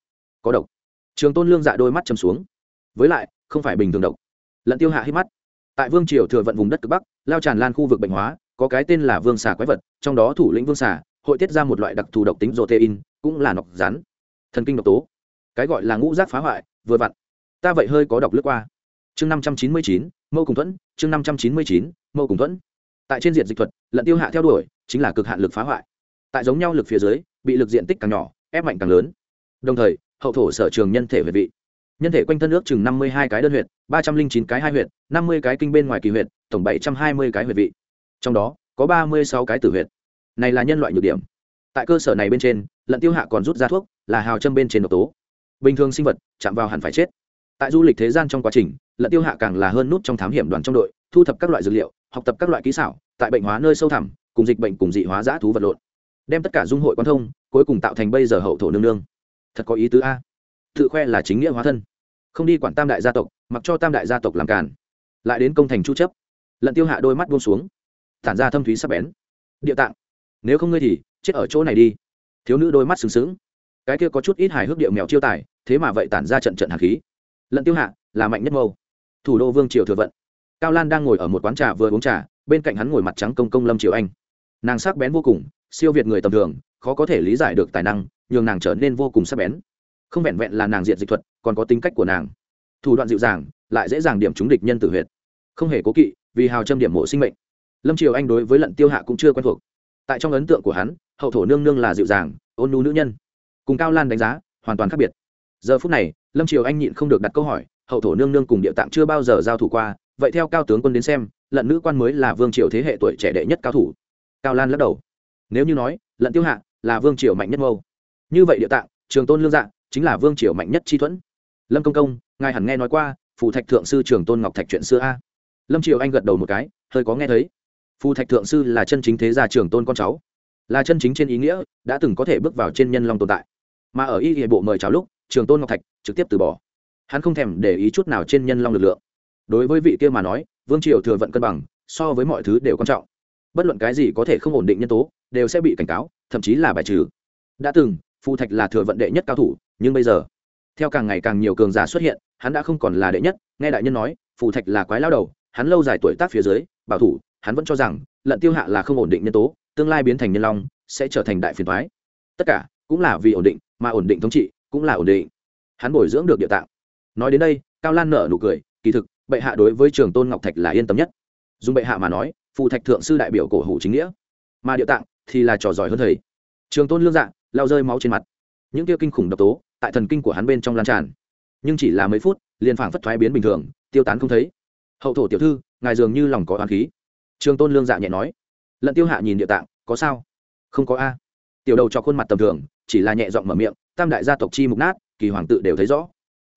có độc. Trường tôn lương dạ đôi mắt chầm xuống. Với lại, không phải bình thường độc. Lận tiêu hạ hít mắt. Tại vương triều thừa vận vùng đất cực bắc, lao tràn lan khu vực bệnh hóa, có cái tên là vương xà quái vật, trong đó thủ lĩnh vương xà, hội tiết ra một loại đặc thù độc tính protein, cũng là nọc rắn. Thần kinh độc tố. Cái gọi là ngũ giác phá hoại, vừa vặn. Ta vậy hơi có độc lướt qua. Chương năm trăm chín mươi chín, mâu cùng thuẫn. Chương năm trăm chín mươi chín, mâu cùng thuẫn. Tại trên diện dịch thuật, lận tiêu hạ theo đuổi, chính là cực hạn lực phá hoại tại giống nhau lực phía dưới, bị lực diện tích càng nhỏ, ép mạnh càng lớn. Đồng thời, hậu thổ sở trường nhân thể huyệt vị. Nhân thể quanh thân ước chừng năm mươi hai cái đơn huyệt, ba trăm linh chín cái hai huyệt, năm mươi cái kinh bên ngoài kỳ huyệt, tổng bảy trăm hai mươi cái huyệt vị. Trong đó, có ba mươi sáu cái tử huyệt. Này là nhân loại nhược điểm. Tại cơ sở này bên trên, lận tiêu hạ còn rút ra thuốc, là hào châm bên trên độc tố. Bình thường sinh vật, chạm vào hẳn phải chết. Tại du lịch thế gian trong quá trình, lận tiêu hạ càng là hơn nút trong thám hiểm đoàn trong đội, thu thập các loại dược liệu, học tập các loại kỹ xảo, tại bệnh hóa nơi sâu thẳm, cùng dịch bệnh cùng dị hóa giã thú vật lộn đem tất cả dung hội quan thông, cuối cùng tạo thành bây giờ hậu thổ nương nương. Thật có ý tứ a. Tự khoe là chính nghĩa hóa thân. Không đi quản tam đại gia tộc, mặc cho tam đại gia tộc làm càn. Lại đến công thành chu chấp. Lận tiêu hạ đôi mắt buông xuống. Tản ra thâm thúy sắc bén. Địa tạng. Nếu không ngươi thì, chết ở chỗ này đi. Thiếu nữ đôi mắt sừng sững. Cái kia có chút ít hài hước điệu mèo chiêu tài, thế mà vậy tản ra trận trận hạt khí. Lận tiêu hạ, là mạnh nhất mâu. Thủ đô vương triều thừa vận. Cao lan đang ngồi ở một quán trà vừa uống trà, bên cạnh hắn ngồi mặt trắng công công lâm triều anh nàng sắc bén vô cùng, siêu việt người tầm thường, khó có thể lý giải được tài năng, nhường nàng trở nên vô cùng sắc bén. Không vẹn vẹn là nàng diện dịch thuật, còn có tính cách của nàng. Thủ đoạn dịu dàng, lại dễ dàng điểm trúng địch nhân tử huyệt. Không hề cố kỵ, vì hào châm điểm mộ sinh mệnh. Lâm triều anh đối với lận tiêu hạ cũng chưa quen thuộc. Tại trong ấn tượng của hắn, hậu thổ nương nương là dịu dàng, ôn nhu nữ nhân. Cùng cao lan đánh giá, hoàn toàn khác biệt. Giờ phút này, lâm triều anh nhịn không được đặt câu hỏi, hậu thổ nương nương cùng địa tạng chưa bao giờ giao thủ qua, vậy theo cao tướng quân đến xem, lận nữ quan mới là vương triều thế hệ tuổi trẻ đệ nhất cao thủ cao lan lắc đầu. Nếu như nói, lận tiêu hạ là vương triều mạnh nhất mâu. Như vậy địa tạng, trường tôn lương dạng chính là vương triều mạnh nhất chi thuẫn. Lâm công công, ngài hẳn nghe nói qua, phù thạch thượng sư trường tôn ngọc thạch chuyện xưa a. Lâm triều anh gật đầu một cái, hơi có nghe thấy. Phù thạch thượng sư là chân chính thế gia trường tôn con cháu. Là chân chính trên ý nghĩa, đã từng có thể bước vào trên nhân long tồn tại. Mà ở y hệ bộ mời chào lúc, trường tôn ngọc thạch trực tiếp từ bỏ. Hắn không thèm để ý chút nào trên nhân long lực lượng. Đối với vị kia mà nói, vương triều thừa vận cân bằng, so với mọi thứ đều quan trọng bất luận cái gì có thể không ổn định nhân tố, đều sẽ bị cảnh cáo, thậm chí là bài trừ. Đã từng, phù thạch là thừa vận đệ nhất cao thủ, nhưng bây giờ, theo càng ngày càng nhiều cường giả xuất hiện, hắn đã không còn là đệ nhất. Nghe đại nhân nói, phù thạch là quái lao đầu, hắn lâu dài tuổi tác phía dưới, bảo thủ, hắn vẫn cho rằng, lận tiêu hạ là không ổn định nhân tố, tương lai biến thành nhân long, sẽ trở thành đại phiền thoái tất cả, cũng là vì ổn định, mà ổn định thống trị, cũng là ổn định. Hắn bồi dưỡng được địa tạng. Nói đến đây, cao lan nở nụ cười, kỳ thực, bệ hạ đối với trường tôn ngọc thạch là yên tâm nhất. Dùng bệ hạ mà nói phù thạch thượng sư đại biểu cổ hủ chính nghĩa. Mà địa tạng thì là trò giỏi hơn thầy. Trường tôn lương dạng lao rơi máu trên mặt. Những tiêu kinh khủng độc tố tại thần kinh của hắn bên trong lan tràn. Nhưng chỉ là mấy phút, liền phảng phất thoái biến bình thường, tiêu tán không thấy. Hậu thổ tiểu thư, ngài dường như lòng có oán khí. Trường tôn lương dạ nhẹ nói. Lận tiêu hạ nhìn địa tạng, có sao? Không có a. Tiểu đầu cho khuôn mặt tầm thường, chỉ là nhẹ giọng mở miệng, tam đại gia tộc chi mục nát, kỳ hoàng tự đều thấy rõ.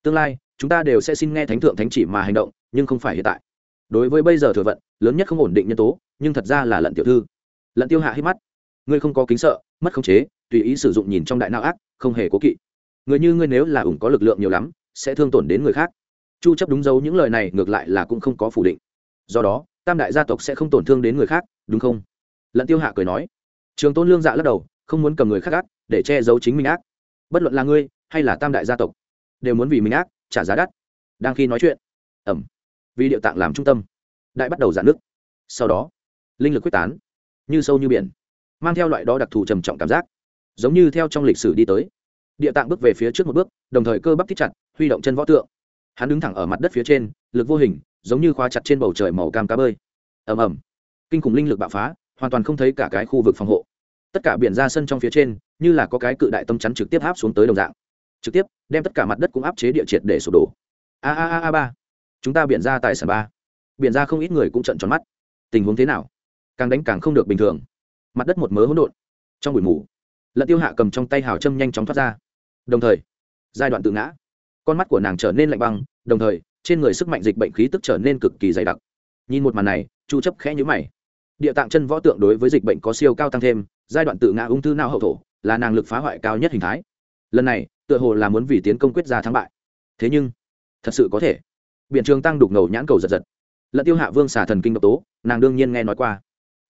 Tương lai, chúng ta đều sẽ xin nghe thánh thượng thánh chỉ mà hành động, nhưng không phải hiện tại. Đối với bây giờ thừa vận lớn nhất không ổn định nhân tố, nhưng thật ra là lận tiểu thư. Lận tiêu hạ hít mắt. Ngươi không có kính sợ, mất khống chế, tùy ý sử dụng nhìn trong đại não ác, không hề cố kỵ. Người như ngươi nếu là ủng có lực lượng nhiều lắm, sẽ thương tổn đến người khác. Chu chấp đúng dấu những lời này ngược lại là cũng không có phủ định. Do đó, tam đại gia tộc sẽ không tổn thương đến người khác, đúng không? Lận tiêu hạ cười nói. Trường tôn lương dạ lắc đầu, không muốn cầm người khác ác, để che giấu chính mình ác. Bất luận là ngươi, hay là tam đại gia tộc, đều muốn vì mình ác, trả giá đắt. Đang khi nói chuyện ẩm vì điệu tạng làm trung tâm đại bắt đầu giãn nước. Sau đó, linh lực quyết tán, như sâu như biển, mang theo loại đó đặc thù trầm trọng cảm giác, giống như theo trong lịch sử đi tới. Địa tạng bước về phía trước một bước, đồng thời cơ bắp thích chặt, huy động chân võ tượng. Hắn đứng thẳng ở mặt đất phía trên, lực vô hình, giống như khóa chặt trên bầu trời màu cam cá bơi. Ầm ầm. Kinh khủng linh lực bạo phá, hoàn toàn không thấy cả cái khu vực phòng hộ. Tất cả biển ra sân trong phía trên, như là có cái cự đại tâm chắn trực tiếp áp xuống tới đồng dạng. Trực tiếp, đem tất cả mặt đất cũng áp chế địa triệt để sụp đổ. A a a a ba. Chúng ta biển ra tài sản ba biển ra không ít người cũng trận tròn mắt. Tình huống thế nào? Càng đánh càng không được bình thường. Mặt đất một mớ hỗn độn. Trong bụi mù, lận tiêu hạ cầm trong tay hào châm nhanh chóng thoát ra. Đồng thời, giai đoạn tự ngã. Con mắt của nàng trở nên lạnh băng, đồng thời, trên người sức mạnh dịch bệnh khí tức trở nên cực kỳ dày đặc. Nhìn một màn này, chu chấp khẽ nhíu mày. Địa tạng chân võ tượng đối với dịch bệnh có siêu cao tăng thêm, giai đoạn tự ngã ung thư não hậu thổ, là nàng lực phá hoại cao nhất hình thái. Lần này, tựa hồ là muốn vì tiến công quyết ra thắng bại. Thế nhưng, thật sự có thể. Biện trường tăng đục ngầu nhãn cầu giật giật lận tiêu hạ vương xả thần kinh độc tố, nàng đương nhiên nghe nói qua.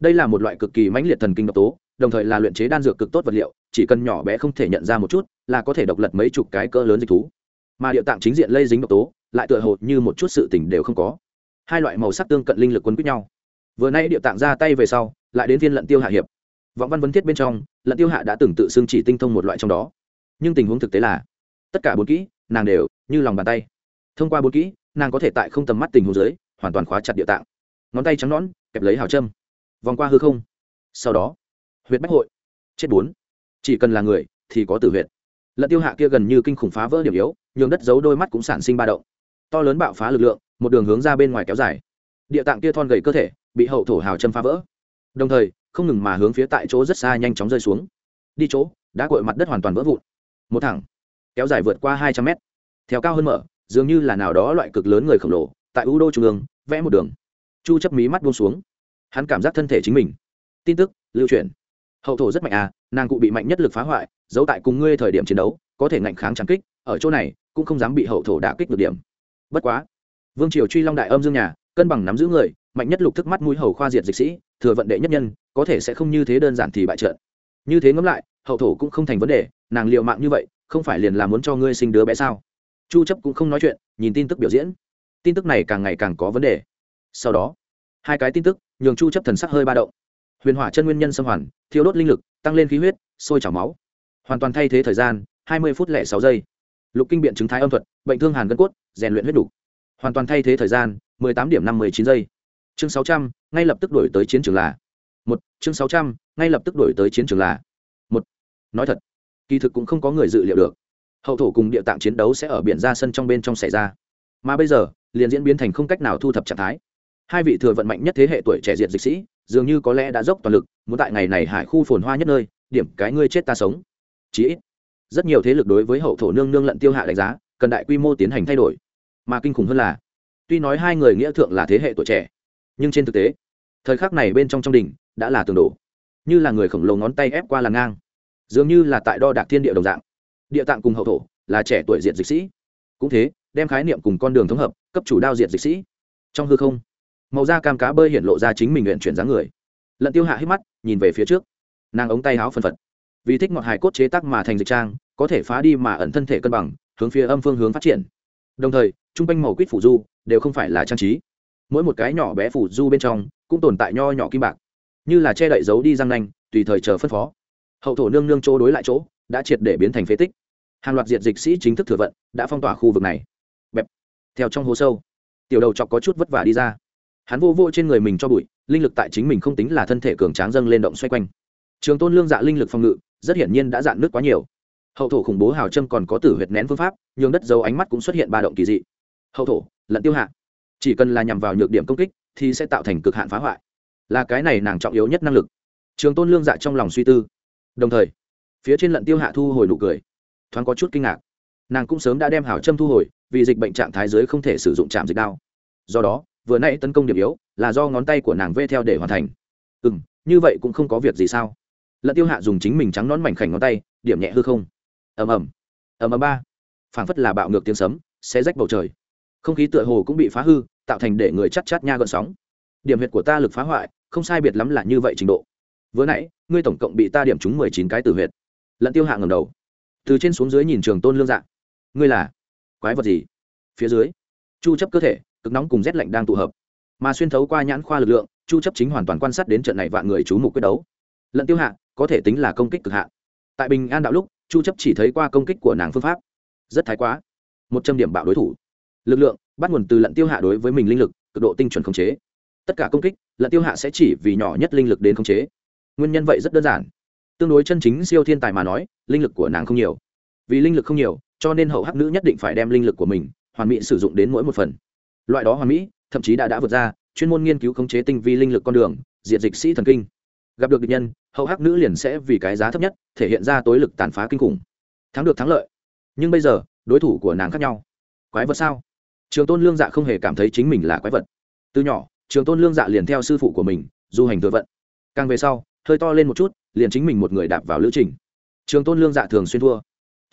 Đây là một loại cực kỳ mãnh liệt thần kinh độc tố, đồng thời là luyện chế đan dược cực tốt vật liệu, chỉ cần nhỏ bé không thể nhận ra một chút, là có thể độc lật mấy chục cái cỡ lớn dịch thú. Mà địa tạng chính diện lây dính độc tố, lại tựa hồ như một chút sự tình đều không có. Hai loại màu sắc tương cận linh lực quấn quýt nhau. Vừa nay địa tạng ra tay về sau, lại đến viên lận tiêu hạ hiệp. Vọng văn vấn thiết bên trong, lận tiêu hạ đã từng tự xưng chỉ tinh thông một loại trong đó. Nhưng tình huống thực tế là, tất cả bốn kỹ, nàng đều như lòng bàn tay. Thông qua bốn kỹ, nàng có thể tại không tầm mắt tình huống dưới hoàn toàn khóa chặt địa tạng. Ngón tay trắng nõn, kẹp lấy hào châm. Vòng qua hư không. Sau đó huyệt bách hội. Chết bốn. Chỉ cần là người, thì có tử huyệt. lận tiêu hạ kia gần như kinh khủng phá vỡ điểm yếu, nhường đất giấu đôi mắt cũng sản sinh ba động. To lớn bạo phá lực lượng, một đường hướng ra bên ngoài kéo dài. Địa tạng kia thon gầy cơ thể, bị hậu thổ hào châm phá vỡ. Đồng thời, không ngừng mà hướng phía tại chỗ rất xa nhanh chóng rơi xuống. Đi chỗ, đã cội mặt đất hoàn toàn vỡ vụn. Một thẳng, kéo dài vượt qua hai trăm mét. Theo cao hơn mở, dường như là nào đó loại cực lớn người khổng lồ, tại u đô trung ương vẽ một đường. Chu chấp mí mắt buông xuống. Hắn cảm giác thân thể chính mình. Tin tức, lưu truyền. Hậu thổ rất mạnh à nàng cụ bị mạnh nhất lực phá hoại, giấu tại cùng ngươi thời điểm chiến đấu, có thể ngạnh kháng trắng kích, ở chỗ này, cũng không dám bị hậu thổ đả kích được điểm. Bất quá, vương triều truy long đại âm dương nhà, cân bằng nắm giữ người, mạnh nhất lục thức mắt mũi hầu khoa diệt dịch sĩ, thừa vận đệ nhất nhân, có thể sẽ không như thế đơn giản thì bại trận. Như thế ngẫm lại, hậu thổ cũng không thành vấn đề, nàng liệu mạng như vậy, không phải liền là muốn cho ngươi sinh đứa bé sao? Chu chấp cũng không nói chuyện, nhìn tin tức biểu diễn tin tức này càng ngày càng có vấn đề. Sau đó hai cái tin tức nhường chu chấp thần sắc hơi ba động. Huyền hỏa chân nguyên nhân xâm hoàn thiếu đốt linh lực tăng lên khí huyết sôi trào máu. Hoàn toàn thay thế thời gian 20 phút lẻ 6 giây. Lục kinh biện chứng thái âm thuật bệnh thương hàn gân cốt rèn luyện huyết đủ. Hoàn toàn thay thế thời gian 18 điểm 59 giây. Chương 600, ngay lập tức đổi tới chiến trường là. Một chương 600, ngay lập tức đổi tới chiến trường là. Một nói thật kỳ thực cũng không có người dự liệu được. Hậu thổ cùng địa tạng chiến đấu sẽ ở biển ra sân trong bên trong xảy ra. Mà bây giờ liền diễn biến thành không cách nào thu thập trạng thái. Hai vị thừa vận mạnh nhất thế hệ tuổi trẻ diệt dịch sĩ, dường như có lẽ đã dốc toàn lực, muốn tại ngày này hải khu phồn hoa nhất nơi, điểm cái ngươi chết ta sống. Chí ít, rất nhiều thế lực đối với hậu thổ nương nương lận tiêu hạ đánh giá, cần đại quy mô tiến hành thay đổi. Mà kinh khủng hơn là, tuy nói hai người nghĩa thượng là thế hệ tuổi trẻ, nhưng trên thực tế, thời khắc này bên trong trong đình đã là tường đổ. Như là người khổng lồ ngón tay ép qua là ngang, dường như là tại đo đạc thiên địa đồng dạng. Địa tạng cùng hậu thổ, là trẻ tuổi diện dịch sĩ. Cũng thế, đem khái niệm cùng con đường thống hợp cấp chủ đao diệt dịch sĩ. Trong hư không, màu da cam cá bơi hiện lộ ra chính mình nguyện chuyển dáng người. Lận tiêu hạ hít mắt, nhìn về phía trước. Nàng ống tay háo phân phật. Vì thích ngọt hài cốt chế tác mà thành dịch trang, có thể phá đi mà ẩn thân thể cân bằng, hướng phía âm phương hướng phát triển. Đồng thời, trung quanh màu quýt phủ du đều không phải là trang trí. Mỗi một cái nhỏ bé phủ du bên trong cũng tồn tại nho nhỏ kim bạc. Như là che đậy giấu đi răng nanh, tùy thời chờ phân phó. Hậu thổ nương nương chỗ đối lại chỗ đã triệt để biến thành phế tích. Hàng loạt diệt dịch sĩ chính thức thừa vận, đã phong tỏa khu vực này theo trong hố sâu. Tiểu đầu chọc có chút vất vả đi ra. Hắn vô vô trên người mình cho bụi, linh lực tại chính mình không tính là thân thể cường tráng dâng lên động xoay quanh. Trường tôn lương dạ linh lực phòng ngự, rất hiển nhiên đã dạn nước quá nhiều. Hậu thổ khủng bố hào trâm còn có tử huyệt nén phương pháp, nhường đất dấu ánh mắt cũng xuất hiện ba động kỳ dị. Hậu thổ lẫn tiêu hạ. Chỉ cần là nhằm vào nhược điểm công kích, thì sẽ tạo thành cực hạn phá hoại. Là cái này nàng trọng yếu nhất năng lực. Trường tôn lương dạ trong lòng suy tư. Đồng thời, phía trên lận tiêu hạ thu hồi nụ cười. Thoáng có chút kinh ngạc. Nàng cũng sớm đã đem hảo trâm thu hồi vì dịch bệnh trạng thái dưới không thể sử dụng chạm dịch đao. Do đó, vừa nãy tấn công điểm yếu là do ngón tay của nàng vê theo để hoàn thành. Ừ m như vậy cũng không có việc gì sao? Lận tiêu hạ dùng chính mình trắng nón mảnh khảnh ngón tay, điểm nhẹ hư không. Ầm ầm. Ầm ầm ba. Phảng phất là bạo ngược tiếng sấm sẽ rách bầu trời. Không khí tựa hồ cũng bị phá hư, tạo thành để người chắt chát nha gợn sóng. Điểm huyệt của ta lực phá hoại, không sai biệt lắm là như vậy trình độ. Vừa nãy, ngươi tổng cộng bị ta điểm trúng mười chín cái tử huyệt. Lận tiêu hạ ngầm đầu. Từ trên xuống dưới nhìn trường tôn lương dạng ngươi là? Quái vật gì? Phía dưới, chu chấp cơ thể, cực nóng cùng rét lạnh đang tụ hợp. Mà xuyên thấu qua nhãn khoa lực lượng, chu chấp chính hoàn toàn quan sát đến trận này vạn người chú mục quyết đấu. Lận tiêu hạ, có thể tính là công kích cực hạ. tại bình an đạo lúc, chu chấp chỉ thấy qua công kích của nàng phương pháp. Rất thái quá. Một trăm điểm bạo đối thủ. Lực lượng, bắt nguồn từ lận tiêu hạ đối với mình linh lực, cực độ tinh chuẩn khống chế. Tất cả công kích, lận tiêu hạ sẽ chỉ vì nhỏ nhất linh lực đến khống chế. Nguyên nhân vậy rất đơn giản. Tương đối chân chính siêu thiên tài mà nói, linh lực của nàng không nhiều. Vì linh lực không nhiều cho nên hậu hắc nữ nhất định phải đem linh lực của mình hoàn mỹ sử dụng đến mỗi một phần. Loại đó hoàn mỹ, thậm chí đã đã vượt ra, chuyên môn nghiên cứu khống chế tinh vi linh lực con đường, diện dịch sĩ thần kinh. Gặp được địch nhân, hậu hắc nữ liền sẽ vì cái giá thấp nhất, thể hiện ra tối lực tàn phá kinh khủng. Thắng được thắng lợi. Nhưng bây giờ, đối thủ của nàng khác nhau. Quái vật sao? Trường tôn lương dạ không hề cảm thấy chính mình là quái vật. Từ nhỏ, trường tôn lương dạ liền theo sư phụ của mình, du hành thừa vận. Càng về sau, hơi to lên một chút, liền chính mình một người đạp vào lữ trình. Trường tôn lương dạ thường xuyên thua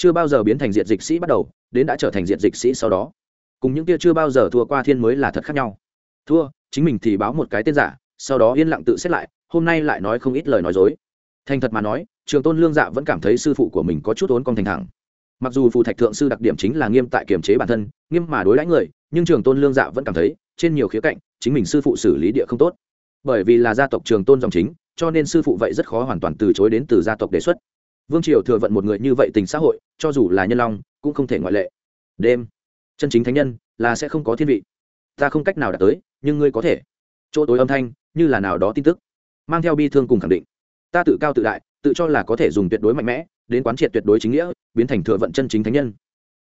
chưa bao giờ biến thành diện dịch sĩ bắt đầu, đến đã trở thành diện dịch sĩ sau đó. Cùng những kia chưa bao giờ thua qua thiên mới là thật khác nhau. Thua, chính mình thì báo một cái tên giả, sau đó yên lặng tự xét lại, hôm nay lại nói không ít lời nói dối. Thành thật mà nói, trường tôn lương dạ vẫn cảm thấy sư phụ của mình có chút ốn con thành thẳng. Mặc dù phù thạch thượng sư đặc điểm chính là nghiêm tại kiềm chế bản thân, nghiêm mà đối đãi người, nhưng trường tôn lương dạ vẫn cảm thấy, trên nhiều khía cạnh, chính mình sư phụ xử lý địa không tốt. Bởi vì là gia tộc trường tôn dòng chính, cho nên sư phụ vậy rất khó hoàn toàn từ chối đến từ gia tộc đề xuất vương triều thừa vận một người như vậy tình xã hội, cho dù là nhân long, cũng không thể ngoại lệ. Đêm, chân chính thánh nhân, là sẽ không có thiên vị. Ta không cách nào đạt tới, nhưng ngươi có thể. Chỗ tối âm thanh, như là nào đó tin tức, mang theo bi thương cùng khẳng định. Ta tự cao tự đại, tự cho là có thể dùng tuyệt đối mạnh mẽ, đến quán triệt tuyệt đối chính nghĩa, biến thành thừa vận chân chính thánh nhân.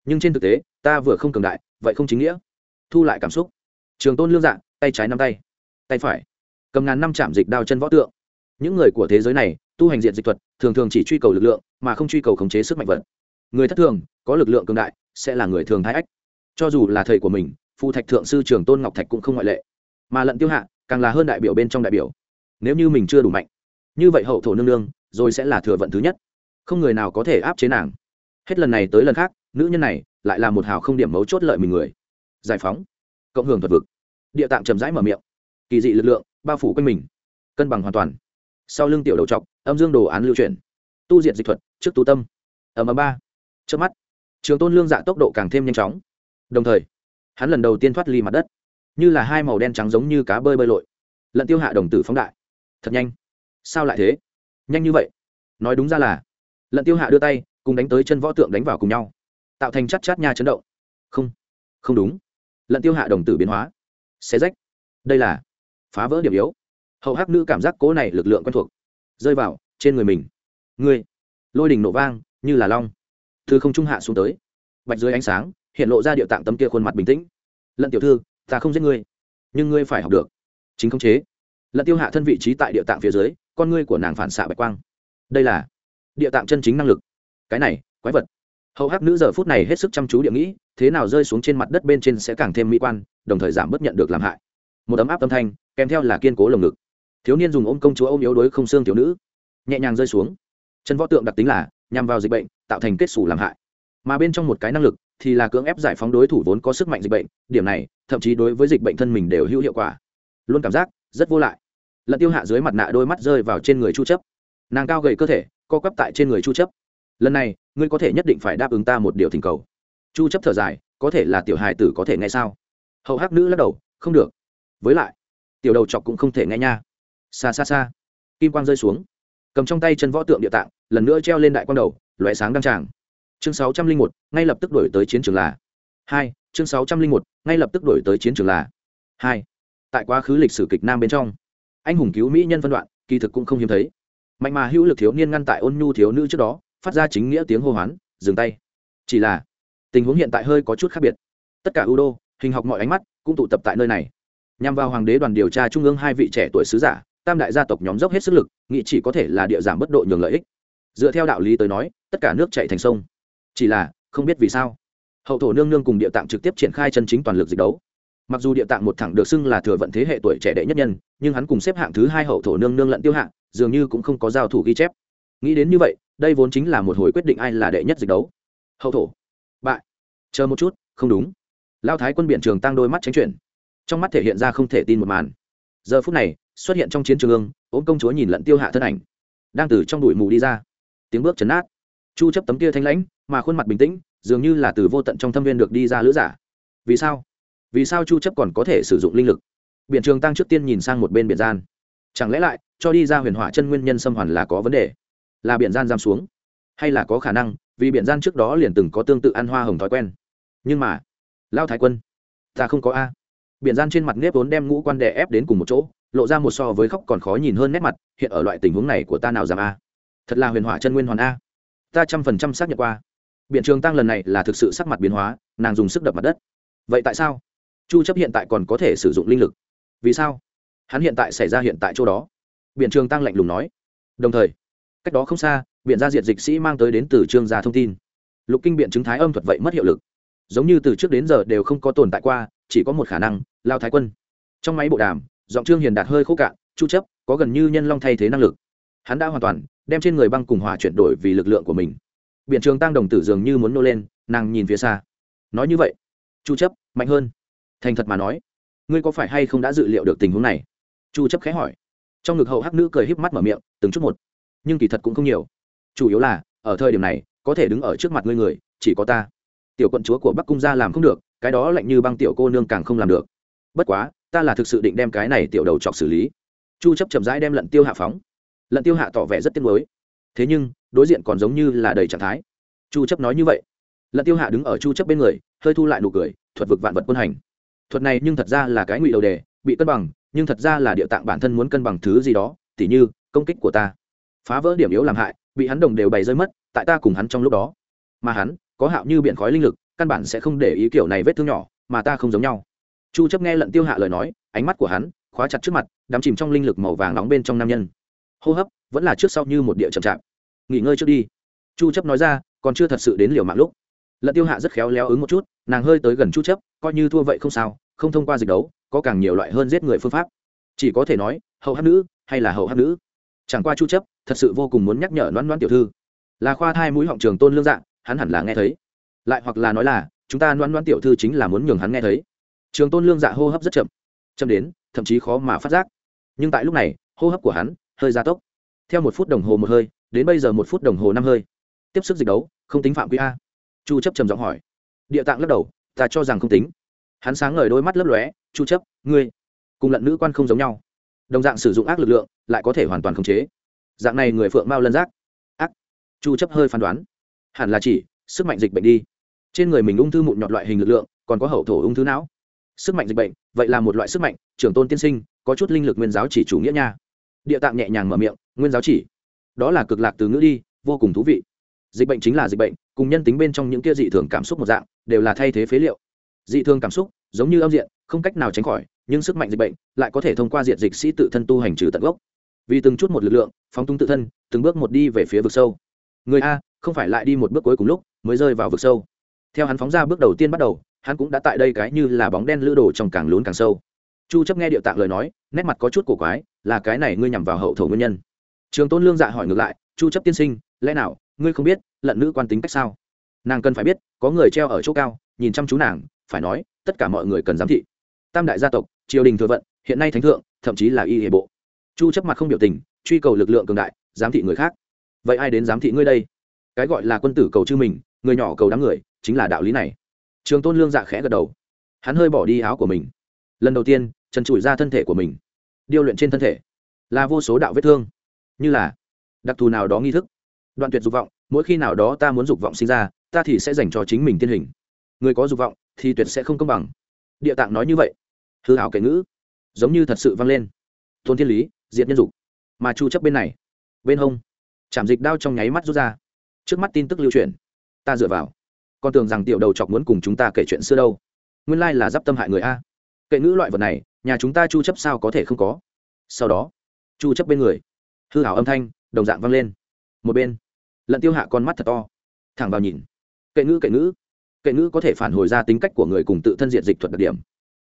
Nhưng trên thực tế, ta vừa không cường đại, vậy không chính nghĩa. Thu lại cảm xúc. Trường tôn lương dạng tay trái nắm tay. Tay phải. Cầm ngàn năm chạm dịch đao chân võ tượng. Những người của thế giới này tu hành diện dịch thuật, thường thường chỉ truy cầu lực lượng, mà không truy cầu khống chế sức mạnh vật. Người thất thường, có lực lượng cường đại, sẽ là người thường thái ách. Cho dù là thầy của mình phụ thạch thượng sư trường tôn ngọc thạch cũng không ngoại lệ. Mà lận tiêu hạ, càng là hơn đại biểu bên trong đại biểu. Nếu như mình chưa đủ mạnh, như vậy hậu thổ nương nương, rồi sẽ là thừa vận thứ nhất. Không người nào có thể áp chế nàng. Hết lần này tới lần khác, nữ nhân này lại là một hào không điểm mấu chốt lợi mình người. Giải phóng. Cộng hưởng thuật vực. Địa tạng chầm rãi mở miệng. Kỳ dị lực lượng bao phủ quanh mình. Cân bằng hoàn toàn sau lưng tiểu đầu trọc, âm dương đồ án lưu truyền tu diện dịch thuật, trước tu tâm. Ở ầm ba. Trước mắt, trường tôn lương dạ tốc độ càng thêm nhanh chóng. Đồng thời, hắn lần đầu tiên thoát ly mặt đất, như là hai màu đen trắng giống như cá bơi bơi lội. Lận tiêu hạ đồng tử phóng đại. Thật nhanh. Sao lại thế? Nhanh như vậy? Nói đúng ra là, lận tiêu hạ đưa tay, cùng đánh tới chân võ tượng đánh vào cùng nhau, tạo thành chát chát nha chấn động. Không không đúng. Lận tiêu hạ đồng tử biến hóa. Xé rách. Đây là phá vỡ điểm yếu hậu hắc nữ cảm giác cố này lực lượng quen thuộc. Rơi vào trên người mình. Ngươi, lôi đình nổ vang, như là long. Thư không trung hạ xuống tới. Bạch dưới ánh sáng, hiện lộ ra địa tạng tấm kia khuôn mặt bình tĩnh. Lận tiểu thư, ta không giết ngươi, nhưng ngươi phải học được. Chính khống chế. Lận tiêu hạ thân vị trí tại địa tạng phía dưới, con ngươi của nàng phản xạ bạch quang. Đây là địa tạng chân chính năng lực. Cái này, quái vật. Hậu hắc nữ giờ phút này hết sức chăm chú địa nghĩ, thế nào rơi xuống trên mặt đất bên trên sẽ càng thêm mỹ quan, đồng thời giảm bớt nhận được làm hại. Một ấm áp âm thanh, kèm theo là kiên cố lồng ngực thiếu niên dùng ôm công chúa ôm yếu đuối không xương thiếu nữ, nhẹ nhàng rơi xuống. Chân võ tượng đặc tính là nhằm vào dịch bệnh, tạo thành kết xù làm hại. Mà bên trong một cái năng lực thì là cưỡng ép giải phóng đối thủ vốn có sức mạnh dịch bệnh, điểm này, thậm chí đối với dịch bệnh thân mình đều hữu hiệu quả. Luôn cảm giác rất vô lại. Lận tiêu hạ dưới mặt nạ đôi mắt rơi vào trên người chu chấp. Nàng cao gầy cơ thể, co quắp tại trên người chu chấp. Lần này, ngươi có thể nhất định phải đáp ứng ta một điều thỉnh cầu. Chu chấp thở dài, có thể là tiểu hài tử có thể nghe sao? Hậu hắc nữ lắc đầu, không được. Với lại, tiểu đầu chọc cũng không thể nghe nha xa xa xa. Kim quang rơi xuống. Cầm trong tay chân võ tượng địa tạng, lần nữa treo lên đại quang đầu loại sáng đăng tràng. Chương sáu trăm linh một, ngay lập tức đổi tới chiến trường là. Hai, chương sáu trăm linh một, ngay lập tức đổi tới chiến trường là. Hai, tại quá khứ lịch sử kịch nam bên trong, anh hùng cứu mỹ nhân phân đoạn, kỳ thực cũng không hiếm thấy. Mạnh mà hữu lực thiếu niên ngăn tại ôn nhu thiếu nữ trước đó, phát ra chính nghĩa tiếng hô hoán, dừng tay. Chỉ là, tình huống hiện tại hơi có chút khác biệt. Tất cả ưu đô hình học mọi ánh mắt, cũng tụ tập tại nơi này. Nhằm vào hoàng đế đoàn điều tra trung ương hai vị trẻ tuổi sứ giả tam đại gia tộc nhóm dốc hết sức lực, nghĩ chỉ có thể là địa giảm bất độ nhường lợi ích. Dựa theo đạo lý tới nói, tất cả nước chạy thành sông. Chỉ là, không biết vì sao. Hậu thổ nương nương cùng địa tạng trực tiếp triển khai chân chính toàn lực dịch đấu. Mặc dù địa tạng một thẳng được xưng là thừa vận thế hệ tuổi trẻ đệ nhất nhân, nhưng hắn cùng xếp hạng thứ hai hậu thổ nương nương lận tiêu hạng, dường như cũng không có giao thủ ghi chép. Nghĩ đến như vậy, đây vốn chính là một hồi quyết định ai là đệ nhất dịch đấu. Hậu thổ. Bại. Chờ một chút, không đúng. Lao thái quân biện trường tăng đôi mắt tránh chuyển. Trong mắt thể hiện ra không thể tin một màn giờ phút này, xuất hiện trong chiến trường ương, ốm công chúa nhìn lận tiêu hạ thân ảnh. Đang từ trong đùi mù đi ra. Tiếng bước chấn át. Chu chấp tấm kia thanh lãnh, mà khuôn mặt bình tĩnh, dường như là từ vô tận trong thâm viên được đi ra lữ giả. Vì sao? Vì sao chu chấp còn có thể sử dụng linh lực? Biện trường tăng trước tiên nhìn sang một bên biển gian. Chẳng lẽ lại, cho đi ra huyền hỏa chân nguyên nhân xâm hoàn là có vấn đề? Là biển gian giam xuống? Hay là có khả năng, vì biển gian trước đó liền từng có tương tự ăn hoa hồng thói quen? Nhưng mà, lao thái quân, ta không có a biển gian trên mặt nếp vốn đem ngũ quan đè ép đến cùng một chỗ, lộ ra một so với khóc còn khó nhìn hơn nét mặt, hiện ở loại tình huống này của ta nào dám a? Thật là huyền hỏa chân nguyên hoàn a. Ta trăm phần trăm xác nhận qua. Biện trường tăng lần này là thực sự sắc mặt biến hóa, nàng dùng sức đập mặt đất. Vậy tại sao? Chu chấp hiện tại còn có thể sử dụng linh lực. Vì sao? Hắn hiện tại xảy ra hiện tại chỗ đó. Biện trường tăng lạnh lùng nói. Đồng thời, cách đó không xa biện gia diệt dịch sĩ mang tới đến từ trương gia thông tin. Lục kinh biện chứng thái âm thuật vậy mất hiệu lực. Giống như từ trước đến giờ đều không có tồn tại qua, chỉ có một khả năng lao thái quân. Trong máy bộ đàm, giọng trương hiền đạt hơi khô cạn, chu chấp, có gần như nhân long thay thế năng lực. Hắn đã hoàn toàn đem trên người băng cùng hỏa chuyển đổi vì lực lượng của mình. Biện trường tăng đồng tử dường như muốn nô lên, nàng nhìn phía xa. Nói như vậy, chu chấp, mạnh hơn. Thành thật mà nói, ngươi có phải hay không đã dự liệu được tình huống này? Chu chấp khẽ hỏi. Trong ngực hậu hắc nữ cười híp mắt mở miệng, từng chút một. Nhưng kỳ thật cũng không nhiều. Chủ yếu là, ở thời điểm này, có thể đứng ở trước mặt ngươi người, chỉ có ta. Tiểu quận chúa của bắc cung gia làm không được, cái đó lạnh như băng tiểu cô nương càng không làm được bất quá, ta là thực sự định đem cái này tiểu đầu chọc xử lý. Chu chấp chậm rãi đem lận tiêu hạ phóng. Lận tiêu hạ tỏ vẻ rất tiếc nuối. Thế nhưng, đối diện còn giống như là đầy trạng thái. Chu chấp nói như vậy. Lận tiêu hạ đứng ở chu chấp bên người, hơi thu lại nụ cười, thuật vực vạn vật quân hành. Thuật này nhưng thật ra là cái ngụy đầu đề, bị cân bằng, nhưng thật ra là địa tạng bản thân muốn cân bằng thứ gì đó, tỉ như, công kích của ta. Phá vỡ điểm yếu làm hại, bị hắn đồng đều bày rơi mất, tại ta cùng hắn trong lúc đó. Mà hắn, có hạo như biện khói linh lực, căn bản sẽ không để ý kiểu này vết thương nhỏ, mà ta không giống nhau chu chấp nghe lận tiêu hạ lời nói, ánh mắt của hắn khóa chặt trước mặt, đắm chìm trong linh lực màu vàng nóng bên trong nam nhân. Hô hấp vẫn là trước sau như một địa chậm chạp. Nghỉ ngơi trước đi. Chu chấp nói ra, còn chưa thật sự đến liều mạng lúc. Lận tiêu hạ rất khéo léo ứng một chút, nàng hơi tới gần chu chấp, coi như thua vậy không sao, không thông qua dịch đấu, có càng nhiều loại hơn giết người phương pháp. Chỉ có thể nói, hậu hát nữ hay là hậu hát nữ. Chẳng qua chu chấp thật sự vô cùng muốn nhắc nhở đoán đoán tiểu thư. Là khoa thai mũi họng trường tôn lương dạng hắn hẳn là nghe thấy. Lại hoặc là nói là, chúng ta đoán đoán tiểu thư chính là muốn nhường hắn nghe thấy trường tôn lương dạ hô hấp rất chậm chậm đến, thậm chí khó mà phát giác. Nhưng tại lúc này, hô hấp của hắn hơi gia tốc. Theo một phút đồng hồ một hơi, đến bây giờ một phút đồng hồ năm hơi. Tiếp sức dịch đấu, không tính phạm quý a. Chu chấp trầm giọng hỏi. Địa tạng lắc đầu, ta cho rằng không tính. Hắn sáng ngời đôi mắt lấp lóe, chu chấp, ngươi cùng lận nữ quan không giống nhau. Đồng dạng sử dụng ác lực lượng, lại có thể hoàn toàn khống chế. Dạng này người phượng mao lân giác. Ác. Chu chấp hơi phán đoán. Hẳn là chỉ sức mạnh dịch bệnh đi. Trên người mình ung thư mụn nhọt loại hình lực lượng, còn có hậu thổ ung thư não sức mạnh dịch bệnh, vậy là một loại sức mạnh, trưởng tôn tiên sinh, có chút linh lực nguyên giáo chỉ chủ nghĩa nha. Địa tạng nhẹ nhàng mở miệng, nguyên giáo chỉ. Đó là cực lạc từ ngữ đi, vô cùng thú vị. Dịch bệnh chính là dịch bệnh, cùng nhân tính bên trong những kia dị thường cảm xúc một dạng, đều là thay thế phế liệu. Dị thường cảm xúc, giống như âm diện, không cách nào tránh khỏi, nhưng sức mạnh dịch bệnh lại có thể thông qua diện dịch sĩ tự thân tu hành trừ tận gốc. Vì từng chút một lực lượng, phóng tung tự thân, từng bước một đi về phía vực sâu. Người a, không phải lại đi một bước cuối cùng lúc, mới rơi vào vực sâu. Theo hắn phóng ra bước đầu tiên bắt đầu hắn cũng đã tại đây cái như là bóng đen lữ đồ trong càng lún càng sâu. Chu chấp nghe điệu tạng lời nói, nét mặt có chút cổ quái, là cái này ngươi nhằm vào hậu thổ nguyên nhân. Trường tôn lương dạ hỏi ngược lại, chu chấp tiên sinh, lẽ nào ngươi không biết lận nữ quan tính cách sao? Nàng cần phải biết, có người treo ở chỗ cao, nhìn chăm chú nàng, phải nói, tất cả mọi người cần giám thị. Tam đại gia tộc, triều đình thừa vận, hiện nay thánh thượng, thậm chí là y hệ bộ. Chu chấp mặt không biểu tình, truy cầu lực lượng cường đại, giám thị người khác. Vậy ai đến giám thị ngươi đây? Cái gọi là quân tử cầu chư mình, người nhỏ cầu đám người, chính là đạo lý này trường tôn lương dạ khẽ gật đầu. Hắn hơi bỏ đi áo của mình. Lần đầu tiên, trần trụi ra thân thể của mình. Điêu luyện trên thân thể. Là vô số đạo vết thương. Như là đặc thù nào đó nghi thức. Đoạn tuyệt dục vọng, mỗi khi nào đó ta muốn dục vọng sinh ra, ta thì sẽ dành cho chính mình tiên hình. Người có dục vọng, thì tuyệt sẽ không công bằng. Địa tạng nói như vậy. Hư hảo kệ ngữ. Giống như thật sự vang lên. Tôn thiên lý, diệt nhân dục. Mà chu chấp bên này. Bên hông. Chạm dịch đao trong nháy mắt rút ra. Trước mắt tin tức lưu truyền. Ta dựa vào con tưởng rằng tiểu đầu chọc muốn cùng chúng ta kể chuyện xưa đâu. Nguyên lai là d tâm hại người a. Kệ ngữ loại vật này, nhà chúng ta chu chấp sao có thể không có? Sau đó, chu chấp bên người, hư hảo âm thanh, đồng dạng vang lên. Một bên, lận tiêu hạ con mắt thật to, thẳng vào nhìn. Kệ ngữ kệ ngữ. Kệ ngữ có thể phản hồi ra tính cách của người cùng tự thân diện dịch thuật đặc điểm.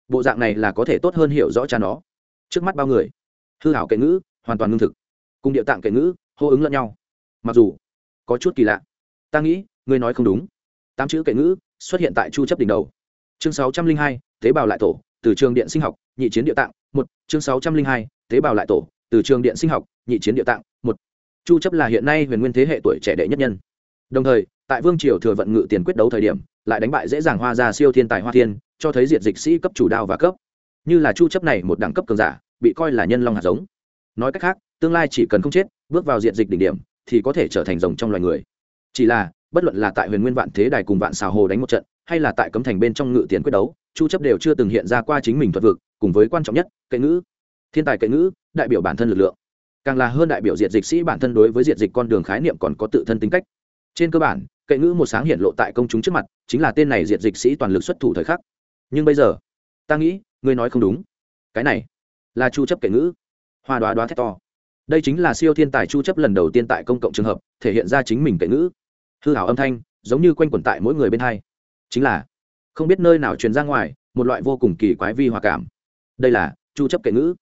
Bộ dạng này là có thể tốt hơn hiểu rõ cha nó. Trước mắt bao người, hư hảo kệ ngữ, hoàn toàn ngưng thực. Cùng điệu tạng kệ ngữ, hô ứng lẫn nhau. Mặc dù, có chút kỳ lạ. Ta nghĩ, ngươi nói không đúng tám chữ kệ ngữ xuất hiện tại chu chấp đỉnh đầu. Chương 602, tế bào lại tổ từ trường điện sinh học nhị chiến địa tạng một. Chương 602, tế bào lại tổ từ trường điện sinh học nhị chiến địa tạng một. Chu chấp là hiện nay huyền nguyên thế hệ tuổi trẻ đệ nhất nhân. Đồng thời tại vương triều thừa vận ngự tiền quyết đấu thời điểm lại đánh bại dễ dàng hoa ra siêu thiên tài hoa thiên cho thấy diệt dịch sĩ cấp chủ đao và cấp. Như là chu chấp này một đẳng cấp cường giả bị coi là nhân long hạt giống. Nói cách khác tương lai chỉ cần không chết bước vào diện dịch đỉnh điểm thì có thể trở thành rồng trong loài người. Chỉ là bất luận là tại huyền nguyên vạn thế đài cùng vạn xào hồ đánh một trận, hay là tại cấm thành bên trong ngự tiền quyết đấu, chu chấp đều chưa từng hiện ra qua chính mình thuật vực, cùng với quan trọng nhất, kệ ngữ. Thiên tài kệ ngữ, đại biểu bản thân lực lượng. Càng là hơn đại biểu diệt dịch sĩ bản thân đối với diệt dịch con đường khái niệm còn có tự thân tính cách. Trên cơ bản, kệ ngữ một sáng hiện lộ tại công chúng trước mặt, chính là tên này diệt dịch sĩ toàn lực xuất thủ thời khắc. Nhưng bây giờ, ta nghĩ, ngươi nói không đúng. Cái này là chu chấp kệ ngữ. Hoa đoá đoá thét to. Đây chính là siêu thiên tài chu chấp lần đầu tiên tại công cộng trường hợp, thể hiện ra chính mình kệ ngữ hư hảo âm thanh, giống như quanh quẩn tại mỗi người bên hai. Chính là, không biết nơi nào truyền ra ngoài, một loại vô cùng kỳ quái vi hòa cảm. Đây là, chu chấp kệ ngữ.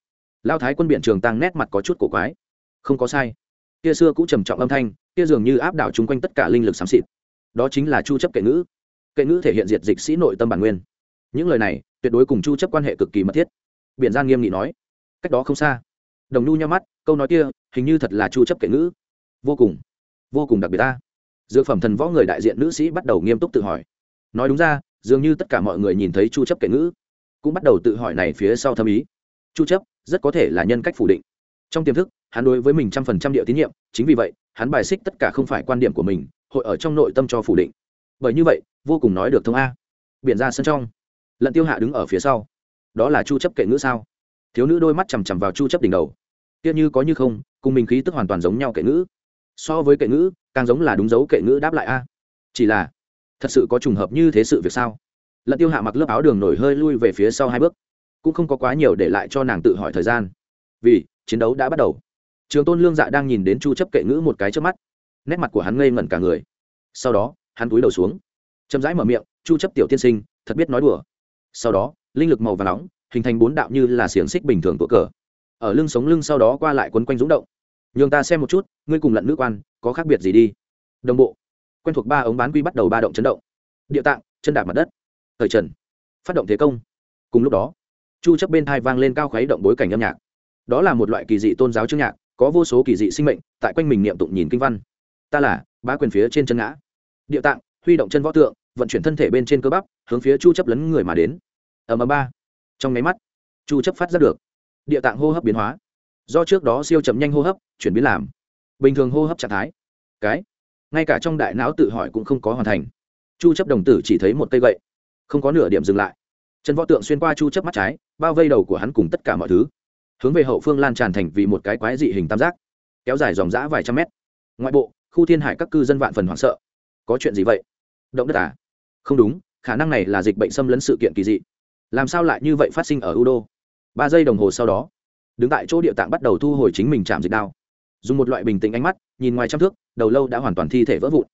Lao thái quân biện trường tăng nét mặt có chút cổ quái. Không có sai. Kia xưa cũng trầm trọng âm thanh, kia dường như áp đảo chung quanh tất cả linh lực xám xịt. Đó chính là chu chấp kệ ngữ. Kệ ngữ thể hiện diệt dịch sĩ nội tâm bản nguyên. Những lời này, tuyệt đối cùng chu chấp quan hệ cực kỳ mật thiết. Biện gian nghiêm nghị nói. Cách đó không xa. Đồng nhu nhau mắt, câu nói kia, hình như thật là chu chấp kệ ngữ. Vô cùng. Vô cùng đặc biệt ta dược phẩm thần võ người đại diện nữ sĩ bắt đầu nghiêm túc tự hỏi. Nói đúng ra, dường như tất cả mọi người nhìn thấy chu chấp kệ ngữ, cũng bắt đầu tự hỏi này phía sau thâm ý. Chu chấp, rất có thể là nhân cách phủ định. Trong tiềm thức, hắn đối với mình trăm phần trăm điệu tín nhiệm, chính vì vậy, hắn bài xích tất cả không phải quan điểm của mình, hội ở trong nội tâm cho phủ định. Bởi như vậy, vô cùng nói được thông a. Biển ra sân trong. Lận tiêu hạ đứng ở phía sau. Đó là chu chấp kệ ngữ sao? Thiếu nữ đôi mắt chằm chằm vào chu chấp đỉnh đầu. Kia như có như không, cùng mình khí tức hoàn toàn giống nhau kệ ngữ. So với kệ ngữ càng giống là đúng dấu kệ ngữ đáp lại a. Chỉ là, thật sự có trùng hợp như thế sự việc sao? Lận tiêu hạ mặc lớp áo đường nổi hơi lui về phía sau hai bước, cũng không có quá nhiều để lại cho nàng tự hỏi thời gian. Vì, chiến đấu đã bắt đầu. Trường tôn lương dạ đang nhìn đến chu chấp kệ ngữ một cái trước mắt. Nét mặt của hắn ngây ngẩn cả người. Sau đó, hắn túi đầu xuống. Chậm rãi mở miệng, chu chấp tiểu tiên sinh, thật biết nói đùa. Sau đó, linh lực màu vàng nóng, hình thành bốn đạo như là xiềng xích bình thường của cờ. Ở lưng sống lưng sau đó qua lại quấn quanh rúng động nhường ta xem một chút, ngươi cùng lận nữ quan, có khác biệt gì đi? Đồng bộ. Quen thuộc ba ống bán quy bắt đầu ba động chấn động. Địa tạng, chân đạp mặt đất. Thời trần. Phát động thế công. Cùng lúc đó, chu chấp bên thai vang lên cao khuấy động bối cảnh âm nhạc. Đó là một loại kỳ dị tôn giáo chương nhạc, có vô số kỳ dị sinh mệnh, tại quanh mình niệm tụng nhìn kinh văn. Ta là, bá quyền phía trên chân ngã. Địa tạng, huy động chân võ tượng, vận chuyển thân thể bên trên cơ bắp, hướng phía chu chấp lấn người mà đến. Ở mờ ba. Trong máy mắt, chu chấp phát ra được. Địa tạng hô hấp biến hóa do trước đó siêu chậm nhanh hô hấp, chuyển biến làm bình thường hô hấp trạng thái. Cái, ngay cả trong đại não tự hỏi cũng không có hoàn thành. Chu chấp đồng tử chỉ thấy một cây gậy, không có nửa điểm dừng lại. Chân võ tượng xuyên qua chu chấp mắt trái, bao vây đầu của hắn cùng tất cả mọi thứ, hướng về hậu phương lan tràn thành vì một cái quái dị hình tam giác, kéo dài dòng dã vài trăm mét. Ngoại bộ, khu thiên hải các cư dân vạn phần hoảng sợ. Có chuyện gì vậy? Động đất à? Không đúng, khả năng này là dịch bệnh xâm lấn sự kiện kỳ dị. Làm sao lại như vậy phát sinh ở u đô ba giây đồng hồ sau đó đứng tại chỗ địa tạng bắt đầu thu hồi chính mình chạm dịch đao. Dùng một loại bình tĩnh ánh mắt, nhìn ngoài trăm thước, đầu lâu đã hoàn toàn thi thể vỡ vụn.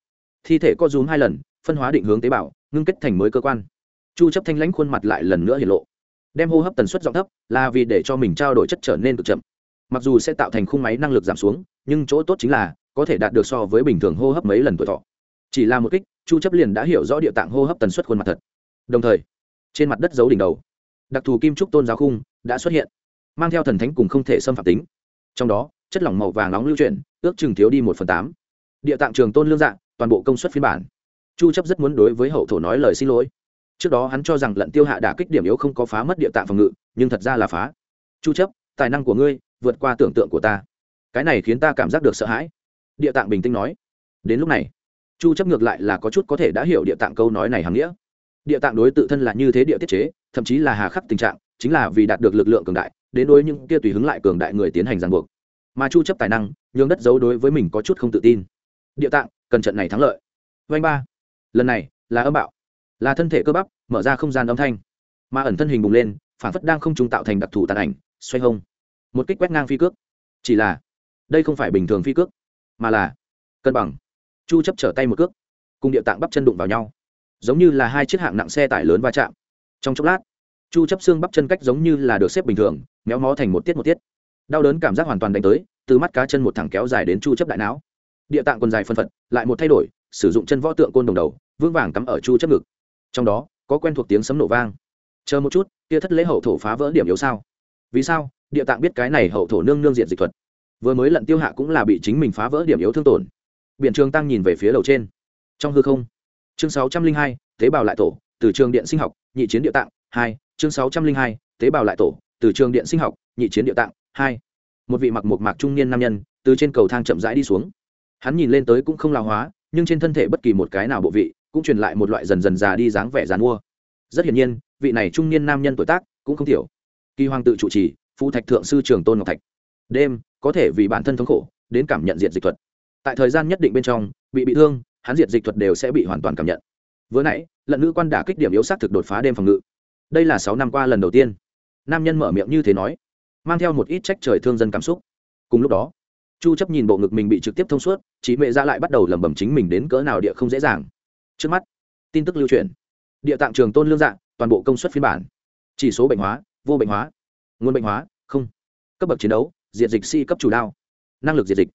Thi thể co rúm hai lần, phân hóa định hướng tế bào, ngưng kết thành mới cơ quan. Chu chấp thanh lãnh khuôn mặt lại lần nữa hiện lộ. Đem hô hấp tần suất giọng thấp, là vì để cho mình trao đổi chất trở nên cực chậm. Mặc dù sẽ tạo thành khung máy năng lực giảm xuống, nhưng chỗ tốt chính là, có thể đạt được so với bình thường hô hấp mấy lần tuổi thọ. Chỉ là một kích, chu chấp liền đã hiểu rõ địa tạng hô hấp tần suất khuôn mặt thật. Đồng thời, trên mặt đất giấu đỉnh đầu. Đặc thù kim trúc tôn giáo khung đã xuất hiện mang theo thần thánh cùng không thể xâm phạm tính. Trong đó, chất lỏng màu vàng nóng lưu chuyển, ước chừng thiếu đi một phần tám. Địa tạng trường tôn lương dạng, toàn bộ công suất phiên bản. Chu chấp rất muốn đối với hậu thổ nói lời xin lỗi. Trước đó hắn cho rằng lận tiêu hạ đả kích điểm yếu không có phá mất địa tạng phòng ngự, nhưng thật ra là phá. Chu chấp, tài năng của ngươi, vượt qua tưởng tượng của ta. Cái này khiến ta cảm giác được sợ hãi. Địa tạng bình tĩnh nói. Đến lúc này, chu chấp ngược lại là có chút có thể đã hiểu địa tạng câu nói này hàng nghĩa. Địa tạng đối tự thân là như thế địa tiết chế, thậm chí là hà khắc tình trạng, chính là vì đạt được lực lượng cường đại đến đối những kia tùy hứng lại cường đại người tiến hành ràng buộc. Mà chu chấp tài năng, nhường đất giấu đối với mình có chút không tự tin. Địa tạng, cần trận này thắng lợi. Vanh ba. Lần này, là âm bạo. Là thân thể cơ bắp, mở ra không gian âm thanh. Mà ẩn thân hình bùng lên, phản phất đang không trùng tạo thành đặc thù tàn ảnh, xoay hông. Một kích quét ngang phi cước. Chỉ là, đây không phải bình thường phi cước, mà là cân bằng. Chu chấp trở tay một cước, cùng địa tạng bắp chân đụng vào nhau. Giống như là hai chiếc hạng nặng xe tải lớn va chạm. Trong chốc lát chu chấp xương bắp chân cách giống như là được xếp bình thường, méo mó thành một tiết một tiết. Đau đớn cảm giác hoàn toàn đánh tới, từ mắt cá chân một thẳng kéo dài đến chu chấp đại não. Địa tạng quần dài phân phật, lại một thay đổi, sử dụng chân võ tượng côn đồng đầu vương vàng cắm ở chu chấp ngực. Trong đó, có quen thuộc tiếng sấm nổ vang. Chờ một chút, kia thất lễ hậu thổ phá vỡ điểm yếu sao? Vì sao? Địa tạng biết cái này hậu thổ nương nương diện dịch thuật. Vừa mới lận tiêu hạ cũng là bị chính mình phá vỡ điểm yếu thương tổn. Biện trường tăng nhìn về phía đầu trên. Trong hư không, chương sáu trăm linh hai, tế bào lại tổ từ trường điện sinh học, nhị chiến địa tạng, hai chương sáu trăm linh hai, tế bào lại tổ, từ trường điện sinh học, nhị chiến địa tạng, hai. Một vị mặc một mạc trung niên nam nhân, từ trên cầu thang chậm rãi đi xuống. Hắn nhìn lên tới cũng không lao hóa, nhưng trên thân thể bất kỳ một cái nào bộ vị, cũng truyền lại một loại dần dần già đi dáng vẻ dàn mua rất hiển nhiên, vị này trung niên nam nhân tuổi tác cũng không thiểu kỳ hoàng tự chủ trì phụ thạch thượng sư trường tôn ngọc thạch. Đêm, có thể vì bản thân thống khổ, đến cảm nhận diệt dịch thuật. Tại thời gian nhất định bên trong, bị bị thương, hắn diệt dịch thuật đều sẽ bị hoàn toàn cảm nhận. Vừa nãy, lận nữ quan đả kích điểm yếu sát thực đột phá đêm phòng ngự đây là sáu năm qua lần đầu tiên. Nam nhân mở miệng như thế nói, mang theo một ít trách trời thương dân cảm xúc. Cùng lúc đó, chu chấp nhìn bộ ngực mình bị trực tiếp thông suốt chị mẹ ra lại bắt đầu lẩm bẩm chính mình đến cỡ nào địa không dễ dàng. Trước mắt, tin tức lưu truyền. Địa tạng trường tôn lương dạng, toàn bộ công suất phiên bản. Chỉ số bệnh hóa, vô bệnh hóa, nguồn bệnh hóa, không. Cấp bậc chiến đấu, diệt dịch si cấp chủ đao. Năng lực diệt dịch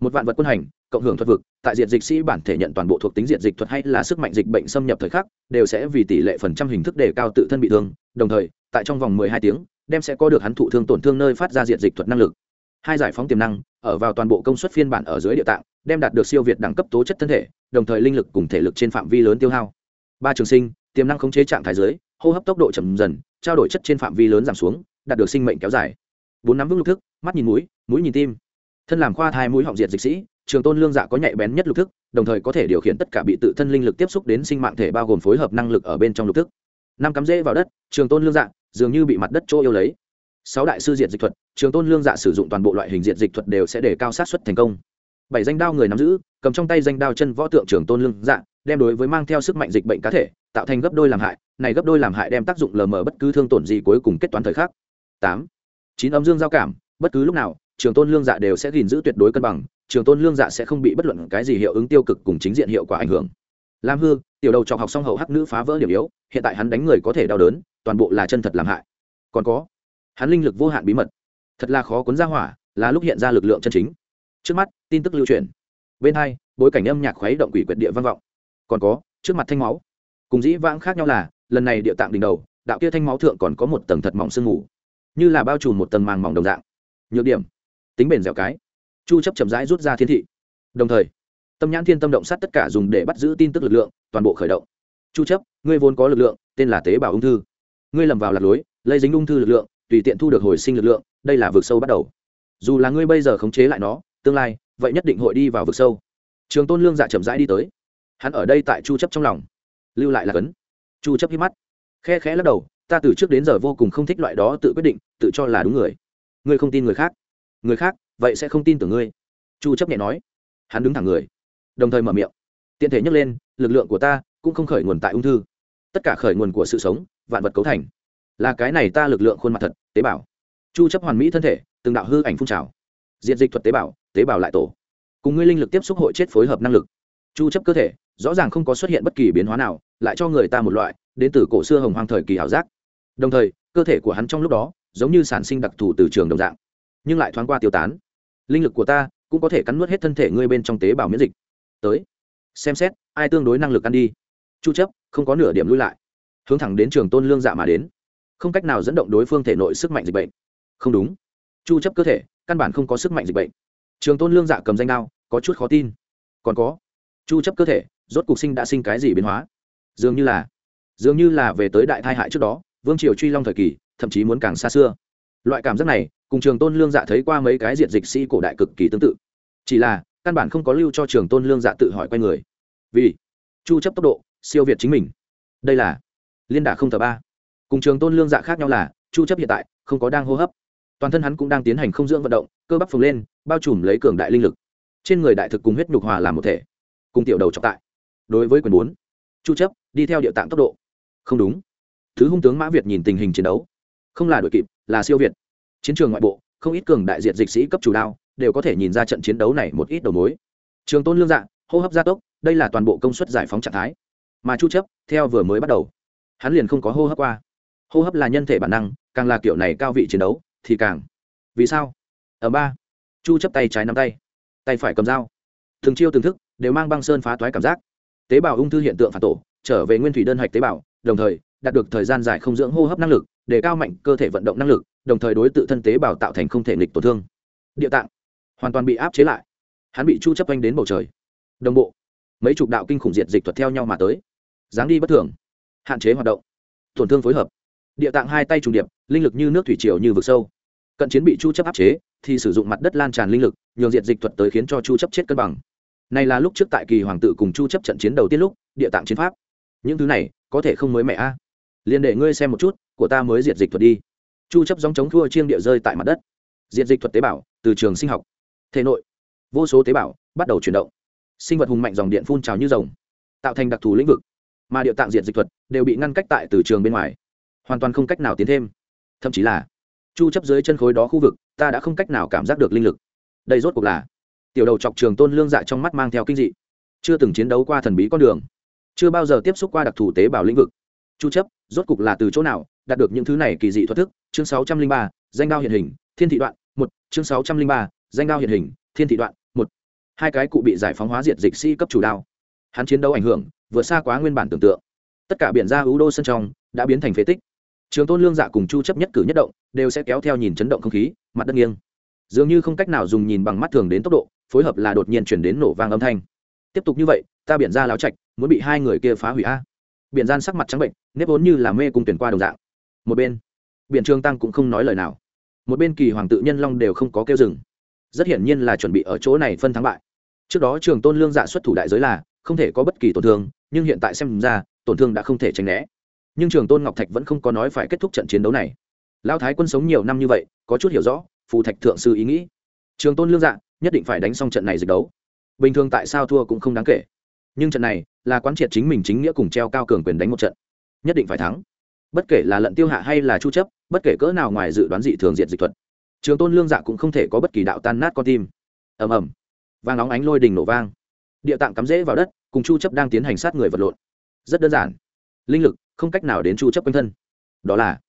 một vạn vật quân hành, cộng hưởng thuật vực, tại diện dịch sĩ bản thể nhận toàn bộ thuộc tính diện dịch thuật hay là sức mạnh dịch bệnh xâm nhập thời khắc, đều sẽ vì tỷ lệ phần trăm hình thức đề cao tự thân bị thương. Đồng thời, tại trong vòng mười hai tiếng, đem sẽ có được hắn thụ thương tổn thương nơi phát ra diện dịch thuật năng lực. Hai giải phóng tiềm năng, ở vào toàn bộ công suất phiên bản ở dưới địa tạng, đem đạt được siêu việt đẳng cấp tố chất thân thể, đồng thời linh lực cùng thể lực trên phạm vi lớn tiêu hao. Ba trường sinh, tiềm năng khống chế trạng thái dưới, hô hấp tốc độ chậm dần, trao đổi chất trên phạm vi lớn giảm xuống, đạt được sinh mệnh kéo dài. Bốn nắm vững lục thức, mắt nhìn mũi mũi nhìn tim thân làm khoa thai mũi họng diệt dịch sĩ, trường tôn lương dạ có nhạy bén nhất lục thức, đồng thời có thể điều khiển tất cả bị tự thân linh lực tiếp xúc đến sinh mạng thể bao gồm phối hợp năng lực ở bên trong lục thức. Năm cắm rễ vào đất, trường tôn lương dạ dường như bị mặt đất chỗ yêu lấy. Sáu đại sư diệt dịch thuật, trường tôn lương dạ sử dụng toàn bộ loại hình diệt dịch thuật đều sẽ để cao sát xuất thành công. Bảy danh đao người nắm giữ, cầm trong tay danh đao chân võ tượng trường tôn lương dạ đem đối với mang theo sức mạnh dịch bệnh cá thể, tạo thành gấp đôi làm hại, này gấp đôi làm hại đem tác dụng lờ mờ bất cứ thương tổn gì cuối cùng kết toán thời khắc. Tám, chín âm dương giao cảm, bất cứ lúc nào trường tôn lương dạ đều sẽ gìn giữ tuyệt đối cân bằng, trường tôn lương dạ sẽ không bị bất luận cái gì hiệu ứng tiêu cực cùng chính diện hiệu quả ảnh hưởng. Lam hư, tiểu đầu chọc học xong hậu hắc nữ phá vỡ điểm yếu, hiện tại hắn đánh người có thể đau đớn, toàn bộ là chân thật làm hại. Còn có, hắn linh lực vô hạn bí mật. Thật là khó cuốn ra hỏa, là lúc hiện ra lực lượng chân chính. Trước mắt, tin tức lưu truyền. Bên hai, bối cảnh âm nhạc khuấy động quỷ quyệt địa vang vọng. Còn có, trước mặt thanh máu. Cùng dĩ vãng khác nhau là, lần này địa tạng đỉnh đầu, đạo kia thanh máu thượng còn có một tầng thật mỏng sương mù. Như là bao trùm một tầng màng mỏng đồng dạng. Nhược điểm tính bền dẻo cái. Chu chấp chậm rãi rút ra thiên thị. Đồng thời, tâm nhãn thiên tâm động sát tất cả dùng để bắt giữ tin tức lực lượng, toàn bộ khởi động. Chu chấp, ngươi vốn có lực lượng, tên là tế bào ung thư. Ngươi lầm vào lạc lối, lây dính ung thư lực lượng, tùy tiện thu được hồi sinh lực lượng, đây là vực sâu bắt đầu. Dù là ngươi bây giờ khống chế lại nó, tương lai, vậy nhất định hội đi vào vực sâu. Trường tôn lương dạ chậm rãi đi tới. Hắn ở đây tại chu chấp trong lòng. Lưu lại là cấn. Chu chấp hít mắt. Khe khẽ lắc đầu, ta từ trước đến giờ vô cùng không thích loại đó tự quyết định, tự cho là đúng người. Ngươi không tin người khác người khác, vậy sẽ không tin tưởng ngươi. Chu chấp nhẹ nói. Hắn đứng thẳng người, đồng thời mở miệng. Tiện thể nhắc lên, lực lượng của ta cũng không khởi nguồn tại ung thư. Tất cả khởi nguồn của sự sống, vạn vật cấu thành. Là cái này ta lực lượng khuôn mặt thật, tế bào. Chu chấp hoàn mỹ thân thể, từng đạo hư ảnh phun trào. Diện dịch thuật tế bào tế bào lại tổ. Cùng ngươi linh lực tiếp xúc hội chết phối hợp năng lực. Chu chấp cơ thể, rõ ràng không có xuất hiện bất kỳ biến hóa nào, lại cho người ta một loại, đến từ cổ xưa hồng hoang thời kỳ hảo giác. Đồng thời, cơ thể của hắn trong lúc đó, giống như sản sinh đặc thù từ trường đồng dạng nhưng lại thoáng qua tiêu tán. Linh lực của ta cũng có thể cắn nuốt hết thân thể ngươi bên trong tế bào miễn dịch. Tới, xem xét, ai tương đối năng lực ăn đi. Chu chấp, không có nửa điểm lui lại, hướng thẳng đến trường tôn lương dạ mà đến. Không cách nào dẫn động đối phương thể nội sức mạnh dịch bệnh. Không đúng. Chu chấp cơ thể, căn bản không có sức mạnh dịch bệnh. Trường tôn lương dạ cầm danh đao, có chút khó tin. Còn có, chu chấp cơ thể, rốt cuộc sinh đã sinh cái gì biến hóa? Dường như là, dường như là về tới đại thai hại trước đó, vương triều truy long thời kỳ, thậm chí muốn càng xa xưa loại cảm giác này, cùng trường tôn lương dạ thấy qua mấy cái diện dịch sĩ cổ đại cực kỳ tương tự. Chỉ là, căn bản không có lưu cho trường tôn lương dạ tự hỏi quay người. Vì chu chấp tốc độ, siêu việt chính mình. Đây là liên đả không thờ ba. Cùng trường tôn lương dạ khác nhau là, chu chấp hiện tại không có đang hô hấp. Toàn thân hắn cũng đang tiến hành không dưỡng vận động, cơ bắp phồng lên, bao trùm lấy cường đại linh lực. Trên người đại thực cùng huyết nhục hòa làm một thể, cùng tiểu đầu trọng tại. Đối với quyền bốn, chu chấp, đi theo địa tạng tốc độ. Không đúng. Thứ hung tướng mã việt nhìn tình hình chiến đấu không là đội kịp, là siêu việt. Chiến trường ngoại bộ, không ít cường đại diện dịch sĩ cấp chủ đao, đều có thể nhìn ra trận chiến đấu này một ít đầu mối. Trường tôn lương dạ hô hấp gia tốc, đây là toàn bộ công suất giải phóng trạng thái. Mà chu chấp, theo vừa mới bắt đầu, hắn liền không có hô hấp qua. Hô hấp là nhân thể bản năng, càng là kiểu này cao vị chiến đấu, thì càng. Vì sao? Ở ba. Chu chấp tay trái nắm tay tay phải cầm dao. Thường chiêu từng thức, đều mang băng sơn phá toái cảm giác. Tế bào ung thư hiện tượng phản tổ, trở về nguyên thủy đơn hạch tế bào, đồng thời, đạt được thời gian dài không dưỡng hô hấp năng lực để cao mạnh cơ thể vận động năng lực, đồng thời đối tự thân tế bào tạo thành không thể nghịch tổn thương. Địa tạng, hoàn toàn bị áp chế lại. Hắn bị chu chấp quanh đến bầu trời. Đồng bộ, mấy chục đạo kinh khủng diệt dịch thuật theo nhau mà tới. Dáng đi bất thường, hạn chế hoạt động, tổn thương phối hợp. Địa tạng hai tay trùng điệp, linh lực như nước thủy triều như vực sâu. Cận chiến bị chu chấp áp chế, thì sử dụng mặt đất lan tràn linh lực, nhường diệt dịch thuật tới khiến cho chu chấp chết cân bằng. Này là lúc trước tại kỳ hoàng tự cùng chu chấp trận chiến đầu tiên lúc, địa tạng chiến pháp. Những thứ này, có thể không mới mẹ a. À. liền để ngươi xem một chút của ta mới diệt dịch thuật đi. Chu chấp giống chống thua chiêng địa rơi tại mặt đất. Diệt dịch thuật tế bào, từ trường sinh học. Thể nội, vô số tế bào bắt đầu chuyển động. Sinh vật hùng mạnh dòng điện phun trào như rồng, tạo thành đặc thù lĩnh vực. Mà địa tạng diệt dịch thuật đều bị ngăn cách tại từ trường bên ngoài. Hoàn toàn không cách nào tiến thêm. Thậm chí là, chu chấp dưới chân khối đó khu vực, ta đã không cách nào cảm giác được linh lực. Đây rốt cuộc là, tiểu đầu chọc trường tôn lương dạ trong mắt mang theo kinh dị. Chưa từng chiến đấu qua thần bí con đường. Chưa bao giờ tiếp xúc qua đặc thù tế bào lĩnh vực. Chu chấp, rốt cục là từ chỗ nào đạt được những thứ này kỳ dị thuật thức chương 603, danh đao hiện hình thiên thị đoạn một chương 603, danh đao hiện hình thiên thị đoạn một. Hai cái cụ bị giải phóng hóa diệt dịch si cấp chủ đao. Hắn chiến đấu ảnh hưởng vượt xa quá nguyên bản tưởng tượng. Tất cả biển ra ưu đô sân trong đã biến thành phế tích. Trường tôn lương dạ cùng chu chấp nhất cử nhất động đều sẽ kéo theo nhìn chấn động không khí mặt đất nghiêng. Dường như không cách nào dùng nhìn bằng mắt thường đến tốc độ phối hợp là đột nhiên chuyển đến nổ vang âm thanh. Tiếp tục như vậy ta biển ra láo chạch muốn bị hai người kia phá hủy a. Biển gian sắc mặt trắng bệnh nếp vốn như là mê cùng tuyển qua đồng dạng một bên. Biện trường tăng cũng không nói lời nào. Một bên kỳ hoàng tự nhân long đều không có kêu dừng. Rất hiển nhiên là chuẩn bị ở chỗ này phân thắng bại. Trước đó trường tôn lương dạ xuất thủ đại giới là không thể có bất kỳ tổn thương, nhưng hiện tại xem ra, tổn thương đã không thể tránh né. Nhưng trường tôn ngọc thạch vẫn không có nói phải kết thúc trận chiến đấu này. Lao thái quân sống nhiều năm như vậy, có chút hiểu rõ, phù thạch thượng sư ý nghĩ. Trường tôn lương dạ nhất định phải đánh xong trận này dịch đấu. Bình thường tại sao thua cũng không đáng kể. Nhưng trận này là quán triệt chính mình chính nghĩa cùng treo cao cường quyền đánh một trận. Nhất định phải thắng bất kể là lận tiêu hạ hay là chu chấp, bất kể cỡ nào ngoài dự đoán dị thường diện dịch thuật, trường tôn lương dạ cũng không thể có bất kỳ đạo tan nát con tim. Ầm ầm. Vang nóng ánh lôi đình nổ vang. Địa tạng cắm rễ vào đất, cùng chu chấp đang tiến hành sát người vật lộn. Rất đơn giản. Linh lực, không cách nào đến chu chấp quanh thân. Đó là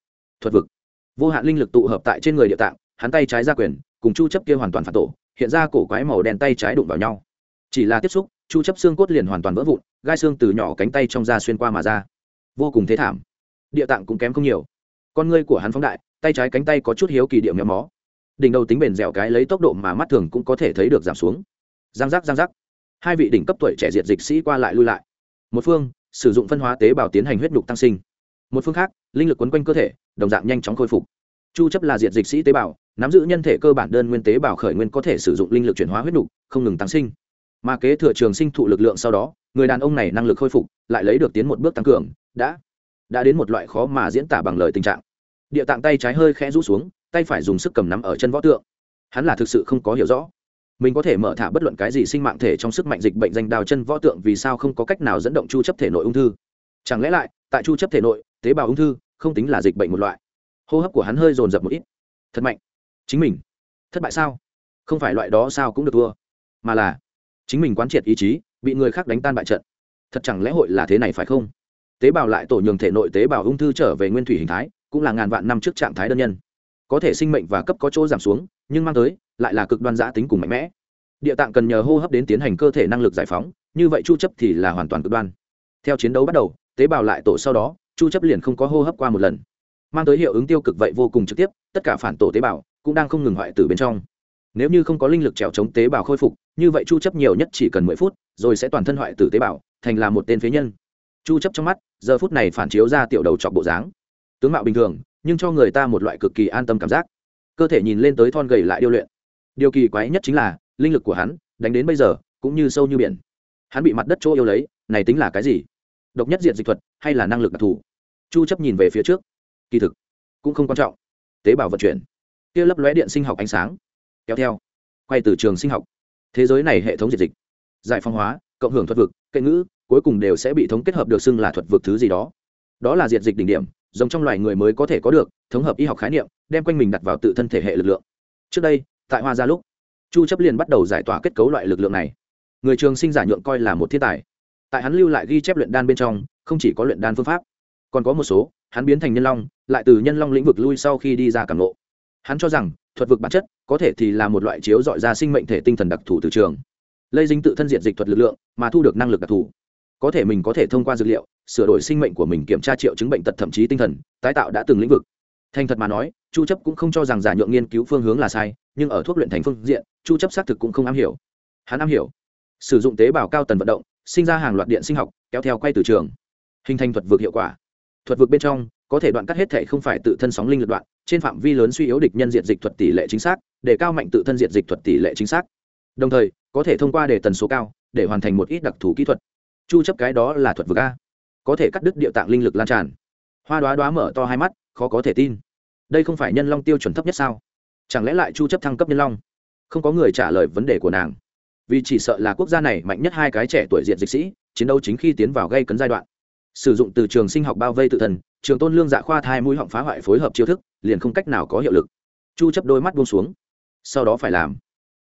thuật vực. Vô hạn linh lực tụ hợp tại trên người địa tạng, hắn tay trái ra quyền, cùng chu chấp kia hoàn toàn phản tổ, hiện ra cổ quái màu đen tay trái đụng vào nhau. Chỉ là tiếp xúc, chu chấp xương cốt liền hoàn toàn vỡ vụn, gai xương từ nhỏ cánh tay trong da xuyên qua mà ra. Vô cùng thế thảm địa tạng cũng kém không nhiều. Con ngươi của hắn phóng đại, tay trái cánh tay có chút hiếu kỳ điệu méo mó. Đỉnh đầu tính bền dẻo cái lấy tốc độ mà mắt thường cũng có thể thấy được giảm xuống. Giang giác giang giác. Hai vị đỉnh cấp tuổi trẻ diệt dịch sĩ qua lại lui lại. Một phương, sử dụng phân hóa tế bào tiến hành huyết nhục tăng sinh. Một phương khác, linh lực quấn quanh cơ thể, đồng dạng nhanh chóng khôi phục. Chu chấp là diệt dịch sĩ tế bào, nắm giữ nhân thể cơ bản đơn nguyên tế bào khởi nguyên có thể sử dụng linh lực chuyển hóa huyết nhục, không ngừng tăng sinh. Mà kế thừa trường sinh thụ lực lượng sau đó, người đàn ông này năng lực khôi phục, lại lấy được tiến một bước tăng cường, đã đã đến một loại khó mà diễn tả bằng lời tình trạng. Địa tạng tay trái hơi khẽ rũ xuống, tay phải dùng sức cầm nắm ở chân võ tượng. Hắn là thực sự không có hiểu rõ. Mình có thể mở thả bất luận cái gì sinh mạng thể trong sức mạnh dịch bệnh danh đào chân võ tượng vì sao không có cách nào dẫn động chu chấp thể nội ung thư? Chẳng lẽ lại, tại chu chấp thể nội, tế bào ung thư không tính là dịch bệnh một loại? Hô hấp của hắn hơi dồn dập một ít. Thật mạnh. Chính mình. Thất bại sao? Không phải loại đó sao cũng được thua. Mà là, chính mình quán triệt ý chí, bị người khác đánh tan bại trận. Thật chẳng lẽ hội là thế này phải không? Tế bào lại tổ nhường thể nội tế bào ung thư trở về nguyên thủy hình thái, cũng là ngàn vạn năm trước trạng thái đơn nhân. Có thể sinh mệnh và cấp có chỗ giảm xuống, nhưng mang tới, lại là cực đoan giã tính cùng mạnh mẽ. Địa tạng cần nhờ hô hấp đến tiến hành cơ thể năng lực giải phóng, như vậy chu chấp thì là hoàn toàn cực đoan. Theo chiến đấu bắt đầu, tế bào lại tổ sau đó, chu chấp liền không có hô hấp qua một lần. Mang tới hiệu ứng tiêu cực vậy vô cùng trực tiếp, tất cả phản tổ tế bào cũng đang không ngừng hoại tử bên trong. Nếu như không có linh lực trèo chống tế bào khôi phục, như vậy chu chấp nhiều nhất chỉ cần 10 phút, rồi sẽ toàn thân hoại tử tế bào, thành là một tên phế nhân chu chấp trong mắt, giờ phút này phản chiếu ra tiểu đầu chọc bộ dáng. Tướng mạo bình thường, nhưng cho người ta một loại cực kỳ an tâm cảm giác. Cơ thể nhìn lên tới thon gầy lại điêu luyện. Điều kỳ quái nhất chính là, linh lực của hắn, đánh đến bây giờ, cũng như sâu như biển. Hắn bị mặt đất chỗ yêu lấy, này tính là cái gì? Độc nhất diện dịch thuật, hay là năng lực đặc thù? Chu chấp nhìn về phía trước. Kỳ thực, cũng không quan trọng. Tế bào vận chuyển. Kia lấp lóe điện sinh học ánh sáng. Kéo theo. Quay từ trường sinh học. Thế giới này hệ thống diệt dịch. Giải phong hóa, cộng hưởng thuật vực, kệ ngữ cuối cùng đều sẽ bị thống kết hợp được xưng là thuật vực thứ gì đó. Đó là diệt dịch đỉnh điểm, giống trong loài người mới có thể có được, thống hợp y học khái niệm, đem quanh mình đặt vào tự thân thể hệ lực lượng. Trước đây, tại hoa gia lúc, chu chấp liền bắt đầu giải tỏa kết cấu loại lực lượng này. Người trường sinh giả nhượng coi là một thiên tài. Tại hắn lưu lại ghi chép luyện đan bên trong, không chỉ có luyện đan phương pháp, còn có một số, hắn biến thành nhân long, lại từ nhân long lĩnh vực lui sau khi đi ra cảm ngộ. Hắn cho rằng, thuật vực bản chất, có thể thì là một loại chiếu dọi ra sinh mệnh thể tinh thần đặc thù từ trường. Lây dính tự thân diện dịch thuật lực lượng, mà thu được năng lực đặc thù có thể mình có thể thông qua dược liệu, sửa đổi sinh mệnh của mình kiểm tra triệu chứng bệnh tật thậm chí tinh thần, tái tạo đã từng lĩnh vực. Thành thật mà nói, chu chấp cũng không cho rằng giả nhượng nghiên cứu phương hướng là sai, nhưng ở thuốc luyện thành phương diện, chu chấp xác thực cũng không am hiểu. Hắn am hiểu. Sử dụng tế bào cao tần vận động, sinh ra hàng loạt điện sinh học, kéo theo quay từ trường. Hình thành thuật vực hiệu quả. Thuật vực bên trong, có thể đoạn cắt hết thể không phải tự thân sóng linh lực đoạn, trên phạm vi lớn suy yếu địch nhân diện dịch thuật tỷ lệ chính xác, để cao mạnh tự thân diện dịch thuật tỷ lệ chính xác. Đồng thời, có thể thông qua để tần số cao, để hoàn thành một ít đặc thù kỹ thuật chu chấp cái đó là thuật vực a. Có thể cắt đứt địa tạng linh lực lan tràn. Hoa đoá đoá mở to hai mắt khó có thể tin. Đây không phải nhân long tiêu chuẩn thấp nhất sao? Chẳng lẽ lại chu chấp thăng cấp nhân long? Không có người trả lời vấn đề của nàng. Vì chỉ sợ là quốc gia này mạnh nhất hai cái trẻ tuổi diện dịch sĩ chiến đấu chính khi tiến vào gây cấn giai đoạn. Sử dụng từ trường sinh học bao vây tự thần, trường tôn lương dạ khoa thai mũi họng phá hoại phối hợp chiêu thức liền không cách nào có hiệu lực. Chu chấp đôi mắt buông xuống. Sau đó phải làm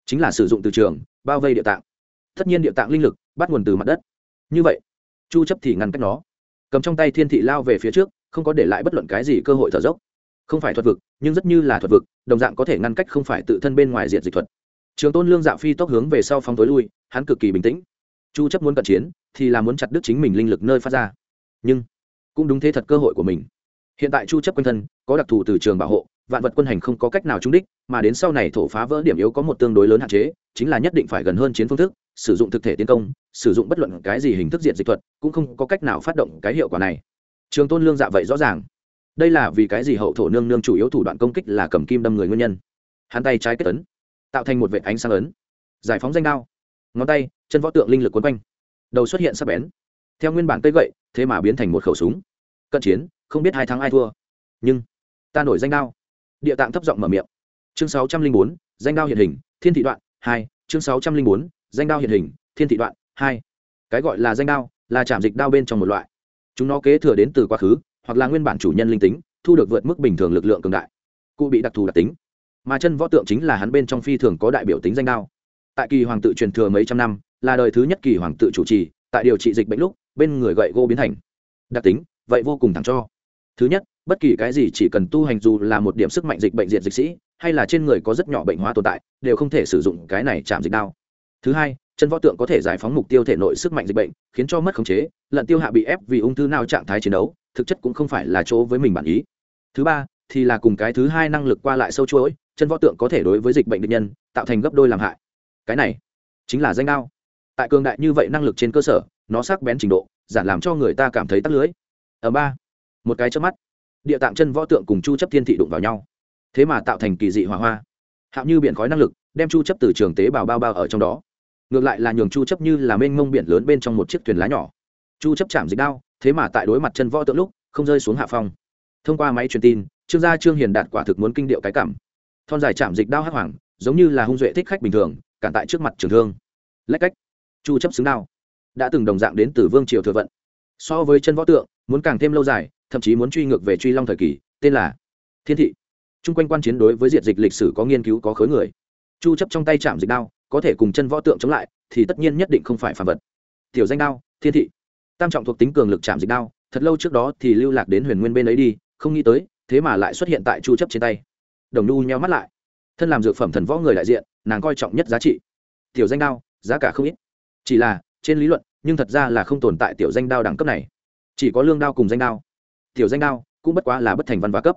chính là sử dụng từ trường bao vây địa tạng. Tất nhiên địa tạng linh lực bắt nguồn từ mặt đất như vậy, chu chấp thì ngăn cách nó. Cầm trong tay thiên thị lao về phía trước, không có để lại bất luận cái gì cơ hội thở dốc. Không phải thuật vực, nhưng rất như là thuật vực, đồng dạng có thể ngăn cách không phải tự thân bên ngoài diện dịch thuật. Trường tôn lương dạ phi tốc hướng về sau phóng tối lui, hắn cực kỳ bình tĩnh. Chu chấp muốn cận chiến, thì là muốn chặt đứt chính mình linh lực nơi phát ra. Nhưng, cũng đúng thế thật cơ hội của mình. Hiện tại chu chấp quanh thân, có đặc thù từ trường bảo hộ vạn vật quân hành không có cách nào trúng đích, mà đến sau này thổ phá vỡ điểm yếu có một tương đối lớn hạn chế, chính là nhất định phải gần hơn chiến phương thức, sử dụng thực thể tiến công, sử dụng bất luận cái gì hình thức diện dịch thuật, cũng không có cách nào phát động cái hiệu quả này. Trường tôn lương dạ vậy rõ ràng. Đây là vì cái gì hậu thổ nương nương chủ yếu thủ đoạn công kích là cầm kim đâm người nguyên nhân. Hắn tay trái kết ấn, tạo thành một vệ ánh sáng ấn, giải phóng danh đao. Ngón tay, chân võ tượng linh lực quấn quanh. Đầu xuất hiện sắp bén. Theo nguyên bản cây gậy, thế mà biến thành một khẩu súng. Cận chiến, không biết hai tháng ai thua. Nhưng, ta nổi danh đao địa tạng thấp giọng mở miệng. Chương sáu trăm linh bốn, danh đao hiện hình, thiên thị đoạn hai, chương sáu trăm linh bốn, danh đao hiện hình, thiên thị đoạn hai. Cái gọi là danh đao, là chạm dịch đao bên trong một loại. Chúng nó kế thừa đến từ quá khứ, hoặc là nguyên bản chủ nhân linh tính, thu được vượt mức bình thường lực lượng cường đại. Cụ bị đặc thù đặc tính. Mà chân võ tượng chính là hắn bên trong phi thường có đại biểu tính danh đao. Tại kỳ hoàng tự truyền thừa mấy trăm năm, là đời thứ nhất kỳ hoàng tự chủ trì, tại điều trị dịch bệnh lúc, bên người gậy gỗ biến thành. Đặc tính, vậy vô cùng thẳng cho. Thứ nhất bất kỳ cái gì chỉ cần tu hành dù là một điểm sức mạnh dịch bệnh diệt dịch sĩ, hay là trên người có rất nhỏ bệnh hóa tồn tại, đều không thể sử dụng cái này chạm dịch đao. Thứ hai, chân võ tượng có thể giải phóng mục tiêu thể nội sức mạnh dịch bệnh, khiến cho mất khống chế, lận tiêu hạ bị ép vì ung thư nào trạng thái chiến đấu, thực chất cũng không phải là chỗ với mình bản ý. Thứ ba, thì là cùng cái thứ hai năng lực qua lại sâu chuỗi, chân võ tượng có thể đối với dịch bệnh bệnh nhân, tạo thành gấp đôi làm hại. Cái này chính là danh đao. Tại cường đại như vậy năng lực trên cơ sở, nó sắc bén trình độ, giản làm cho người ta cảm thấy tắc lưới. Ở ba, một cái trước mắt địa tạng chân võ tượng cùng chu chấp thiên thị đụng vào nhau. Thế mà tạo thành kỳ dị hỏa hoa. Hạo như biển khói năng lực, đem chu chấp từ trường tế bào bao bao ở trong đó. Ngược lại là nhường chu chấp như là mênh mông biển lớn bên trong một chiếc thuyền lá nhỏ. Chu chấp chạm dịch đao, thế mà tại đối mặt chân võ tượng lúc, không rơi xuống hạ phong. Thông qua máy truyền tin, trương gia trương hiền đạt quả thực muốn kinh điệu cái cảm. Thon dài chạm dịch đao hắc hoàng, giống như là hung duệ thích khách bình thường, cản tại trước mặt trường thương. Lách cách. Chu chấp xứng đao. Đã từng đồng dạng đến từ vương triều thừa vận. So với chân võ tượng, muốn càng thêm lâu dài thậm chí muốn truy ngược về truy long thời kỳ, tên là thiên thị. Chung quanh quan chiến đối với diện dịch lịch sử có nghiên cứu, có khối người. Chu chấp trong tay chạm dịch đao, có thể cùng chân võ tượng chống lại, thì tất nhiên nhất định không phải phản vật. Tiểu danh đao, thiên thị. Tam trọng thuộc tính cường lực chạm dịch đao, thật lâu trước đó thì lưu lạc đến huyền nguyên bên ấy đi, không nghĩ tới, thế mà lại xuất hiện tại chu chấp trên tay. Đồng nu nheo mắt lại. Thân làm dược phẩm thần võ người đại diện, nàng coi trọng nhất giá trị. Tiểu danh đao, giá cả không ít. Chỉ là, trên lý luận, nhưng thật ra là không tồn tại tiểu danh đao đẳng cấp này. Chỉ có lương đao cùng danh đao tiểu danh đao, cũng bất quá là bất thành văn hóa cấp.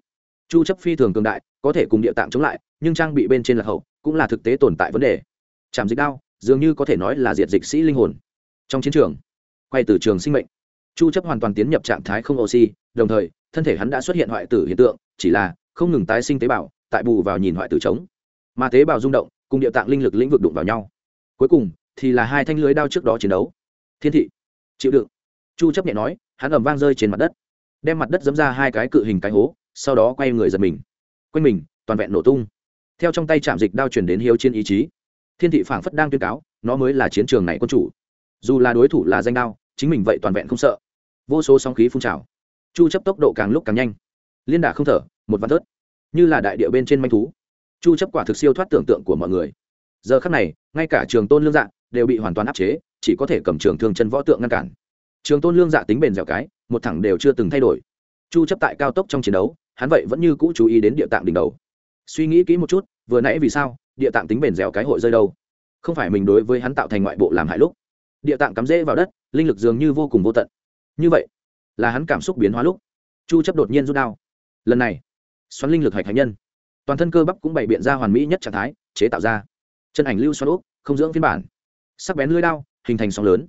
Chu chấp phi thường cường đại, có thể cùng địa tạng chống lại, nhưng trang bị bên trên là hậu, cũng là thực tế tồn tại vấn đề. Chạm dịch đao, dường như có thể nói là diệt dịch sĩ linh hồn. Trong chiến trường, quay từ trường sinh mệnh, chu chấp hoàn toàn tiến nhập trạng thái không oxy, đồng thời, thân thể hắn đã xuất hiện hoại tử hiện tượng, chỉ là không ngừng tái sinh tế bào, tại bù vào nhìn hoại tử chống mà tế bào rung động, cùng địa tạng linh lực lĩnh vực đụng vào nhau. Cuối cùng, thì là hai thanh lưới đao trước đó chiến đấu. Thiên thị, chịu đựng. Chu chấp nhẹ nói, hắn ầm vang rơi trên mặt đất đem mặt đất dẫm ra hai cái cự hình cái hố, sau đó quay người giật mình. Quanh mình, toàn vẹn nổ tung. Theo trong tay chạm dịch đao chuyển đến hiếu chiến ý chí. Thiên thị phảng phất đang tuyên cáo, nó mới là chiến trường này quân chủ. Dù là đối thủ là danh đao, chính mình vậy toàn vẹn không sợ. Vô số sóng khí phun trào. Chu chấp tốc độ càng lúc càng nhanh. Liên đả không thở, một văn tớt như là đại địa bên trên manh thú. Chu chấp quả thực siêu thoát tưởng tượng của mọi người. Giờ khắc này, ngay cả trường tôn lương dạng đều bị hoàn toàn áp chế, chỉ có thể cầm trường thương chân võ tượng ngăn cản trường tôn lương dạ tính bền dẻo cái, một thẳng đều chưa từng thay đổi. Chu chấp tại cao tốc trong chiến đấu, hắn vậy vẫn như cũ chú ý đến địa tạng đỉnh đầu. Suy nghĩ kỹ một chút, vừa nãy vì sao, địa tạng tính bền dẻo cái hội rơi đâu? Không phải mình đối với hắn tạo thành ngoại bộ làm hại lúc. Địa tạng cắm rễ vào đất, linh lực dường như vô cùng vô tận. Như vậy, là hắn cảm xúc biến hóa lúc. Chu chấp đột nhiên rút đao. Lần này, xoắn linh lực hạch hạch nhân. Toàn thân cơ bắp cũng bày biện ra hoàn mỹ nhất trạng thái, chế tạo ra. Chân ảnh lưu xoắn úp, không dưỡng phiên bản. Sắc bén lưỡi đao, hình thành sóng lớn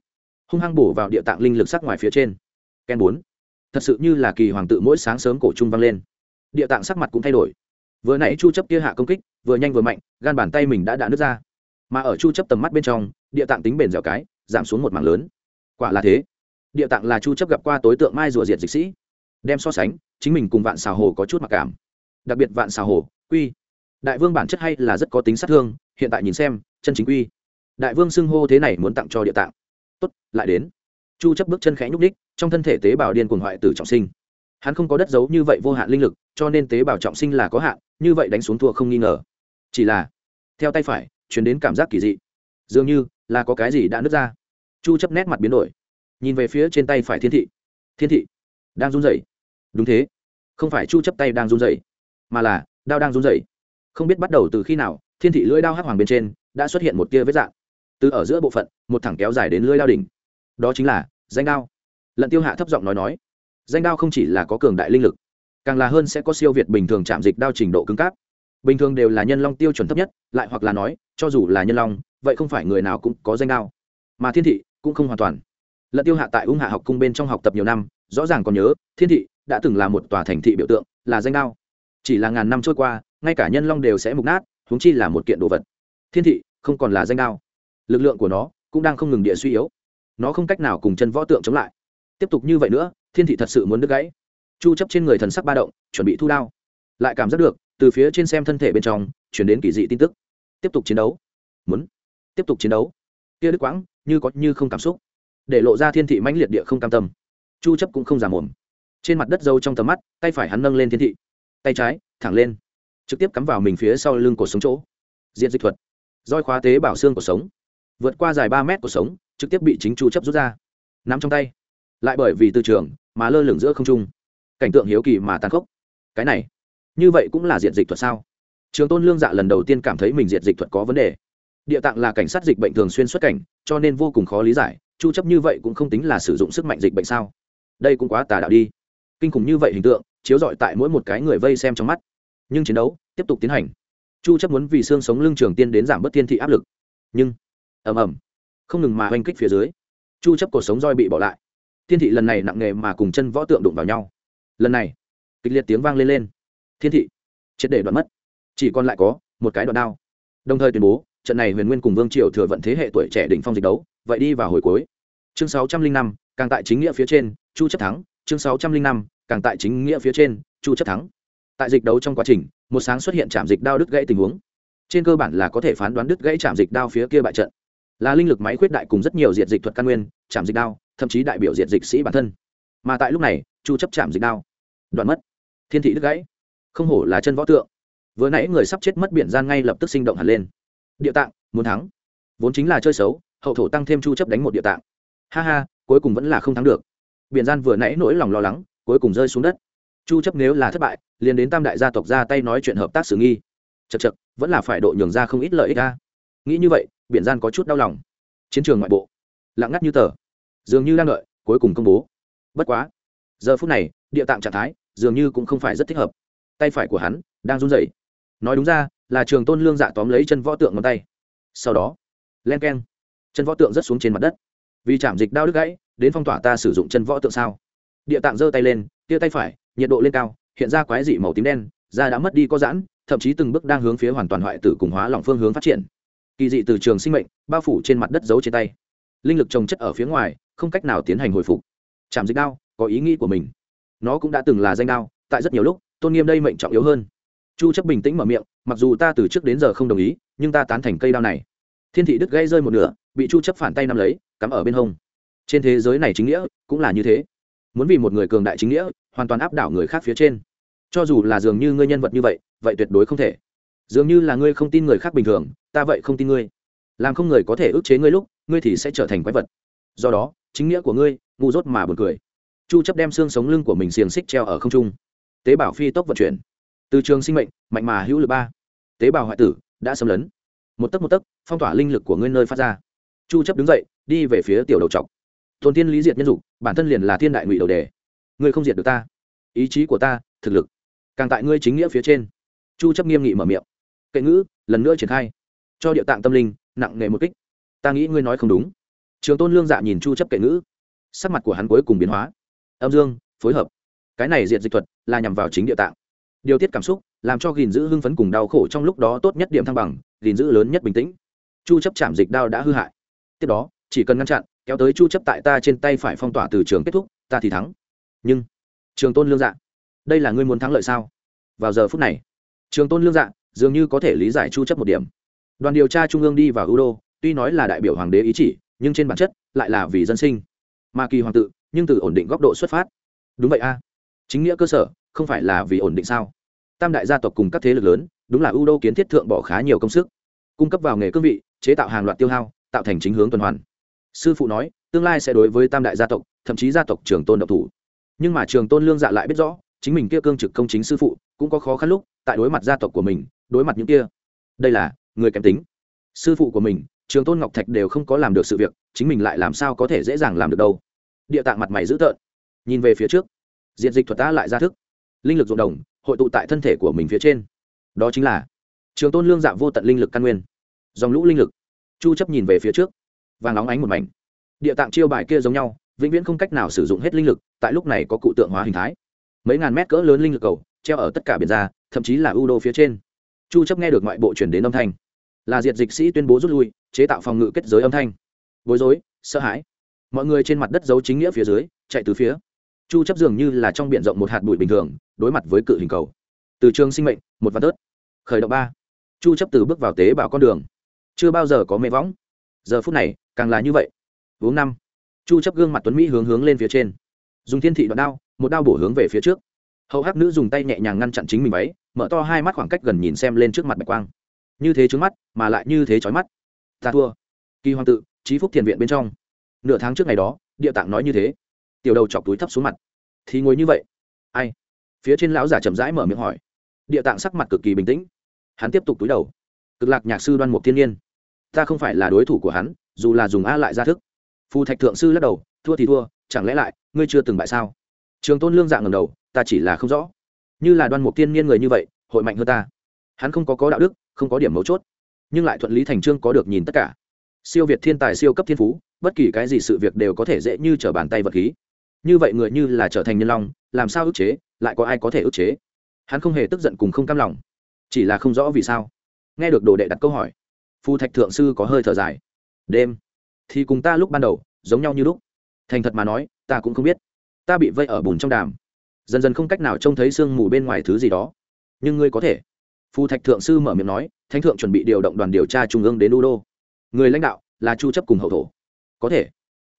hung hăng bổ vào địa tạng linh lực sắc ngoài phía trên. Ken bốn. Thật sự như là kỳ hoàng tự mỗi sáng sớm cổ trung vang lên. Địa tạng sắc mặt cũng thay đổi. Vừa nãy chu chấp kia hạ công kích, vừa nhanh vừa mạnh, gan bàn tay mình đã đã nứt ra. Mà ở chu chấp tầm mắt bên trong, địa tạng tính bền dẻo cái, giảm xuống một mảng lớn. Quả là thế. Địa tạng là chu chấp gặp qua tối tượng mai rùa diệt dịch sĩ. Đem so sánh, chính mình cùng vạn xào hồ có chút mặc cảm. Đặc biệt vạn xào hồ, quy. Đại vương bản chất hay là rất có tính sát thương, hiện tại nhìn xem, chân chính quy. Đại vương xưng hô thế này muốn tặng cho địa tạng tốt, lại đến. Chu chấp bước chân khẽ nhúc đích trong thân thể tế bào điên cuồng hoại tử trọng sinh. Hắn không có đất giấu như vậy vô hạn linh lực, cho nên tế bào trọng sinh là có hạn, như vậy đánh xuống thua không nghi ngờ. Chỉ là, theo tay phải chuyển đến cảm giác kỳ dị. Dường như là có cái gì đã nứt ra. Chu chấp nét mặt biến đổi, nhìn về phía trên tay phải thiên thị. Thiên thị, đang run rẩy. Đúng thế, không phải chu chấp tay đang run rẩy, mà là đao đang run rẩy. Không biết bắt đầu từ khi nào, thiên thị lưỡi đao hắc hoàng bên trên đã xuất hiện một tia vết dạng từ ở giữa bộ phận, một thẳng kéo dài đến lưỡi lao đỉnh. Đó chính là danh đao. Lận tiêu hạ thấp giọng nói nói, danh đao không chỉ là có cường đại linh lực, càng là hơn sẽ có siêu việt bình thường chạm dịch đao trình độ cứng cáp. Bình thường đều là nhân long tiêu chuẩn thấp nhất, lại hoặc là nói, cho dù là nhân long, vậy không phải người nào cũng có danh đao. Mà thiên thị cũng không hoàn toàn. Lận tiêu hạ tại ung hạ học cung bên trong học tập nhiều năm, rõ ràng còn nhớ, thiên thị đã từng là một tòa thành thị biểu tượng, là danh đao. Chỉ là ngàn năm trôi qua, ngay cả nhân long đều sẽ mục nát, huống chi là một kiện đồ vật. Thiên thị không còn là danh đao lực lượng của nó cũng đang không ngừng địa suy yếu. Nó không cách nào cùng chân võ tượng chống lại. Tiếp tục như vậy nữa, thiên thị thật sự muốn đứt gãy. Chu chấp trên người thần sắc ba động, chuẩn bị thu đao. Lại cảm giác được, từ phía trên xem thân thể bên trong, chuyển đến kỳ dị tin tức. Tiếp tục chiến đấu. Muốn. Tiếp tục chiến đấu. Kia đức quãng, như có như không cảm xúc. Để lộ ra thiên thị mãnh liệt địa không cam tâm. Chu chấp cũng không giả mồm. Trên mặt đất dâu trong tầm mắt, tay phải hắn nâng lên thiên thị. Tay trái, thẳng lên. Trực tiếp cắm vào mình phía sau lưng của sống chỗ. Diện dịch thuật. Roi khóa tế bảo xương của sống vượt qua dài ba mét của sống, trực tiếp bị chính chu chấp rút ra. Nắm trong tay. Lại bởi vì từ trường mà lơ lửng giữa không trung. Cảnh tượng hiếu kỳ mà tàn khốc. Cái này, như vậy cũng là diện dịch thuật sao? Trường tôn lương dạ lần đầu tiên cảm thấy mình diện dịch thuật có vấn đề. Địa tạng là cảnh sát dịch bệnh thường xuyên xuất cảnh, cho nên vô cùng khó lý giải, chu chấp như vậy cũng không tính là sử dụng sức mạnh dịch bệnh sao? Đây cũng quá tà đạo đi. Kinh khủng như vậy hình tượng, chiếu rọi tại mỗi một cái người vây xem trong mắt. Nhưng chiến đấu tiếp tục tiến hành. Chu chấp muốn vì xương sống lưng trường tiên đến giảm bớt thiên thị áp lực. Nhưng ầm ầm không ngừng mà oanh kích phía dưới. Chu chấp cổ sống roi bị bỏ lại. Thiên thị lần này nặng nghề mà cùng chân võ tượng đụng vào nhau. Lần này kịch liệt tiếng vang lên lên. Thiên thị triệt để đoạn mất. Chỉ còn lại có một cái đoạn đao. Đồng thời tuyên bố trận này huyền nguyên cùng vương triều thừa vận thế hệ tuổi trẻ đỉnh phong dịch đấu vậy đi vào hồi cuối. Chương 605, càng tại chính nghĩa phía trên chu chấp thắng. Chương 605, càng tại chính nghĩa phía trên chu chấp thắng. Tại dịch đấu trong quá trình một sáng xuất hiện chạm dịch đao đứt gãy tình huống. Trên cơ bản là có thể phán đoán đứt gãy chạm dịch đao phía kia bại trận là linh lực máy khuyết đại cùng rất nhiều diệt dịch thuật căn nguyên, chạm dịch đao, thậm chí đại biểu diệt dịch sĩ bản thân. Mà tại lúc này, chu chấp chạm dịch đao. Đoạn mất. Thiên thị đứt gãy. Không hổ là chân võ tượng. Vừa nãy người sắp chết mất biển gian ngay lập tức sinh động hẳn lên. Địa tạng, muốn thắng. Vốn chính là chơi xấu, hậu thổ tăng thêm chu chấp đánh một địa tạng. Ha ha, cuối cùng vẫn là không thắng được. Biển gian vừa nãy nỗi lòng lo lắng, cuối cùng rơi xuống đất. Chu chấp nếu là thất bại, liền đến tam đại gia tộc ra tay nói chuyện hợp tác xử nghi. Chật chật vẫn là phải độ nhường ra không ít lợi ích ra nghĩ như vậy biển gian có chút đau lòng. Chiến trường ngoại bộ. Lặng ngắt như tờ. Dường như đang đợi, cuối cùng công bố. Bất quá. Giờ phút này, địa tạng trạng thái dường như cũng không phải rất thích hợp. Tay phải của hắn đang run rẩy. Nói đúng ra, là trường tôn lương dạ tóm lấy chân võ tượng ngón tay. Sau đó, len keng. Chân võ tượng rất xuống trên mặt đất. Vì chạm dịch đau đứt gãy, đến phong tỏa ta sử dụng chân võ tượng sao? Địa tạng giơ tay lên, tia tay phải, nhiệt độ lên cao, hiện ra quái dị màu tím đen, da đã mất đi có giãn, thậm chí từng bước đang hướng phía hoàn toàn hoại tử cùng hóa lỏng phương hướng phát triển kỳ dị từ trường sinh mệnh, bao phủ trên mặt đất giấu trên tay. Linh lực trồng chất ở phía ngoài, không cách nào tiến hành hồi phục. Chạm dịch đao, có ý nghĩ của mình. Nó cũng đã từng là danh đao, tại rất nhiều lúc, tôn nghiêm đây mệnh trọng yếu hơn. Chu chấp bình tĩnh mở miệng, mặc dù ta từ trước đến giờ không đồng ý, nhưng ta tán thành cây đao này. Thiên thị đức gây rơi một nửa, bị chu chấp phản tay nắm lấy, cắm ở bên hông. Trên thế giới này chính nghĩa, cũng là như thế. Muốn vì một người cường đại chính nghĩa, hoàn toàn áp đảo người khác phía trên. Cho dù là dường như ngươi nhân vật như vậy vậy tuyệt đối không thể. Dường như là ngươi không tin người khác bình thường ta vậy không tin ngươi. Làm không người có thể ức chế ngươi lúc, ngươi thì sẽ trở thành quái vật. Do đó, chính nghĩa của ngươi, ngu dốt mà buồn cười. Chu chấp đem xương sống lưng của mình xiềng xích treo ở không trung. Tế bào phi tốc vận chuyển. Từ trường sinh mệnh, mạnh mà hữu lực ba. Tế bào hoại tử, đã xâm lấn. Một tấc một tấc, phong tỏa linh lực của ngươi nơi phát ra. Chu chấp đứng dậy, đi về phía tiểu đầu trọc. Tôn tiên lý diệt nhân dục, bản thân liền là thiên đại ngụy đầu đề. Ngươi không diệt được ta. Ý chí của ta, thực lực. Càng tại ngươi chính nghĩa phía trên. Chu chấp nghiêm nghị mở miệng. Kệ ngữ, lần nữa triển khai cho địa tạng tâm linh, nặng nề một kích. Ta nghĩ ngươi nói không đúng. Trường tôn lương dạ nhìn chu chấp kệ ngữ. Sắc mặt của hắn cuối cùng biến hóa. Âm dương, phối hợp. Cái này diệt dịch thuật là nhằm vào chính địa tạng. Điều tiết cảm xúc, làm cho gìn giữ hưng phấn cùng đau khổ trong lúc đó tốt nhất điểm thăng bằng, gìn giữ lớn nhất bình tĩnh. Chu chấp chạm dịch đao đã hư hại. Tiếp đó, chỉ cần ngăn chặn, kéo tới chu chấp tại ta trên tay phải phong tỏa từ trường kết thúc, ta thì thắng. Nhưng, trường tôn lương dạ đây là ngươi muốn thắng lợi sao? Vào giờ phút này, trường tôn lương dạ dường như có thể lý giải chu chấp một điểm đoàn điều tra trung ương đi vào ưu đô, tuy nói là đại biểu hoàng đế ý chỉ, nhưng trên bản chất lại là vì dân sinh. Mà kỳ hoàng tự, nhưng từ ổn định góc độ xuất phát. Đúng vậy a. Chính nghĩa cơ sở, không phải là vì ổn định sao? Tam đại gia tộc cùng các thế lực lớn, đúng là ưu đô kiến thiết thượng bỏ khá nhiều công sức. Cung cấp vào nghề cương vị, chế tạo hàng loạt tiêu hao, tạo thành chính hướng tuần hoàn. Sư phụ nói, tương lai sẽ đối với tam đại gia tộc, thậm chí gia tộc trường tôn độc thủ. Nhưng mà trường tôn lương dạ lại biết rõ, chính mình kia cương trực công chính sư phụ, cũng có khó khăn lúc, tại đối mặt gia tộc của mình, đối mặt những kia. Đây là người kém tính. Sư phụ của mình, trường tôn ngọc thạch đều không có làm được sự việc, chính mình lại làm sao có thể dễ dàng làm được đâu. Địa tạng mặt mày dữ tợn. Nhìn về phía trước, diện dịch thuật ta lại ra thức. Linh lực ruộng đồng, hội tụ tại thân thể của mình phía trên. Đó chính là trường tôn lương dạ vô tận linh lực căn nguyên. Dòng lũ linh lực. Chu chấp nhìn về phía trước. Vàng óng ánh một mảnh. Địa tạng chiêu bài kia giống nhau, vĩnh viễn không cách nào sử dụng hết linh lực, tại lúc này có cụ tượng hóa hình thái. Mấy ngàn mét cỡ lớn linh lực cầu, treo ở tất cả biển ra, thậm chí là ưu đô phía trên. Chu chấp nghe được ngoại bộ truyền đến âm thanh là diệt dịch sĩ tuyên bố rút lui, chế tạo phòng ngự kết giới âm thanh. Bối rối, sợ hãi. Mọi người trên mặt đất giấu chính nghĩa phía dưới, chạy từ phía. Chu chấp dường như là trong biển rộng một hạt bụi bình thường, đối mặt với cự hình cầu. Từ trường sinh mệnh, một vạn tớt. Khởi động ba. Chu chấp từ bước vào tế bào con đường. Chưa bao giờ có mê võng. Giờ phút này, càng là như vậy. Uống năm. Chu chấp gương mặt tuấn mỹ hướng hướng lên phía trên. Dùng thiên thị đoạn đao, một đao bổ hướng về phía trước. Hậu hắc nữ dùng tay nhẹ nhàng ngăn chặn chính mình váy, mở to hai mắt khoảng cách gần nhìn xem lên trước mặt bạch quang như thế trước mắt, mà lại như thế chói mắt. Ta thua. Kỳ hoàng tự trí phúc thiền viện bên trong. Nửa tháng trước ngày đó, địa tạng nói như thế. Tiểu đầu chọc túi thấp xuống mặt. Thì ngồi như vậy. Ai? Phía trên lão giả chậm rãi mở miệng hỏi. Địa tạng sắc mặt cực kỳ bình tĩnh. Hắn tiếp tục túi đầu. Cực lạc nhạc sư đoan mục thiên nhiên ta không phải là đối thủ của hắn, dù là dùng a lại ra thức. Phù thạch thượng sư lắc đầu, thua thì thua, chẳng lẽ lại, ngươi chưa từng bại sao? Trường tôn lương dạng ngầm đầu, ta chỉ là không rõ. Như là đoan mục thiên nhiên người như vậy, hội mạnh hơn ta. Hắn không có có đạo đức không có điểm mấu chốt. Nhưng lại thuận lý thành trương có được nhìn tất cả. Siêu việt thiên tài, siêu cấp thiên phú, bất kỳ cái gì sự việc đều có thể dễ như trở bàn tay vật khí. Như vậy người như là trở thành nhân long, làm sao ức chế, lại có ai có thể ức chế? Hắn không hề tức giận cùng không cam lòng. Chỉ là không rõ vì sao. Nghe được đồ đệ đặt câu hỏi, phu thạch thượng sư có hơi thở dài. Đêm, thì cùng ta lúc ban đầu, giống nhau như lúc. Thành thật mà nói, ta cũng không biết. Ta bị vây ở bùn trong đàm. Dần dần không cách nào trông thấy sương mù bên ngoài thứ gì đó. Nhưng ngươi có thể phù thạch thượng sư mở miệng nói thánh thượng chuẩn bị điều động đoàn điều tra trung ương đến u đô người lãnh đạo là chu chấp cùng hậu thổ. Có thể.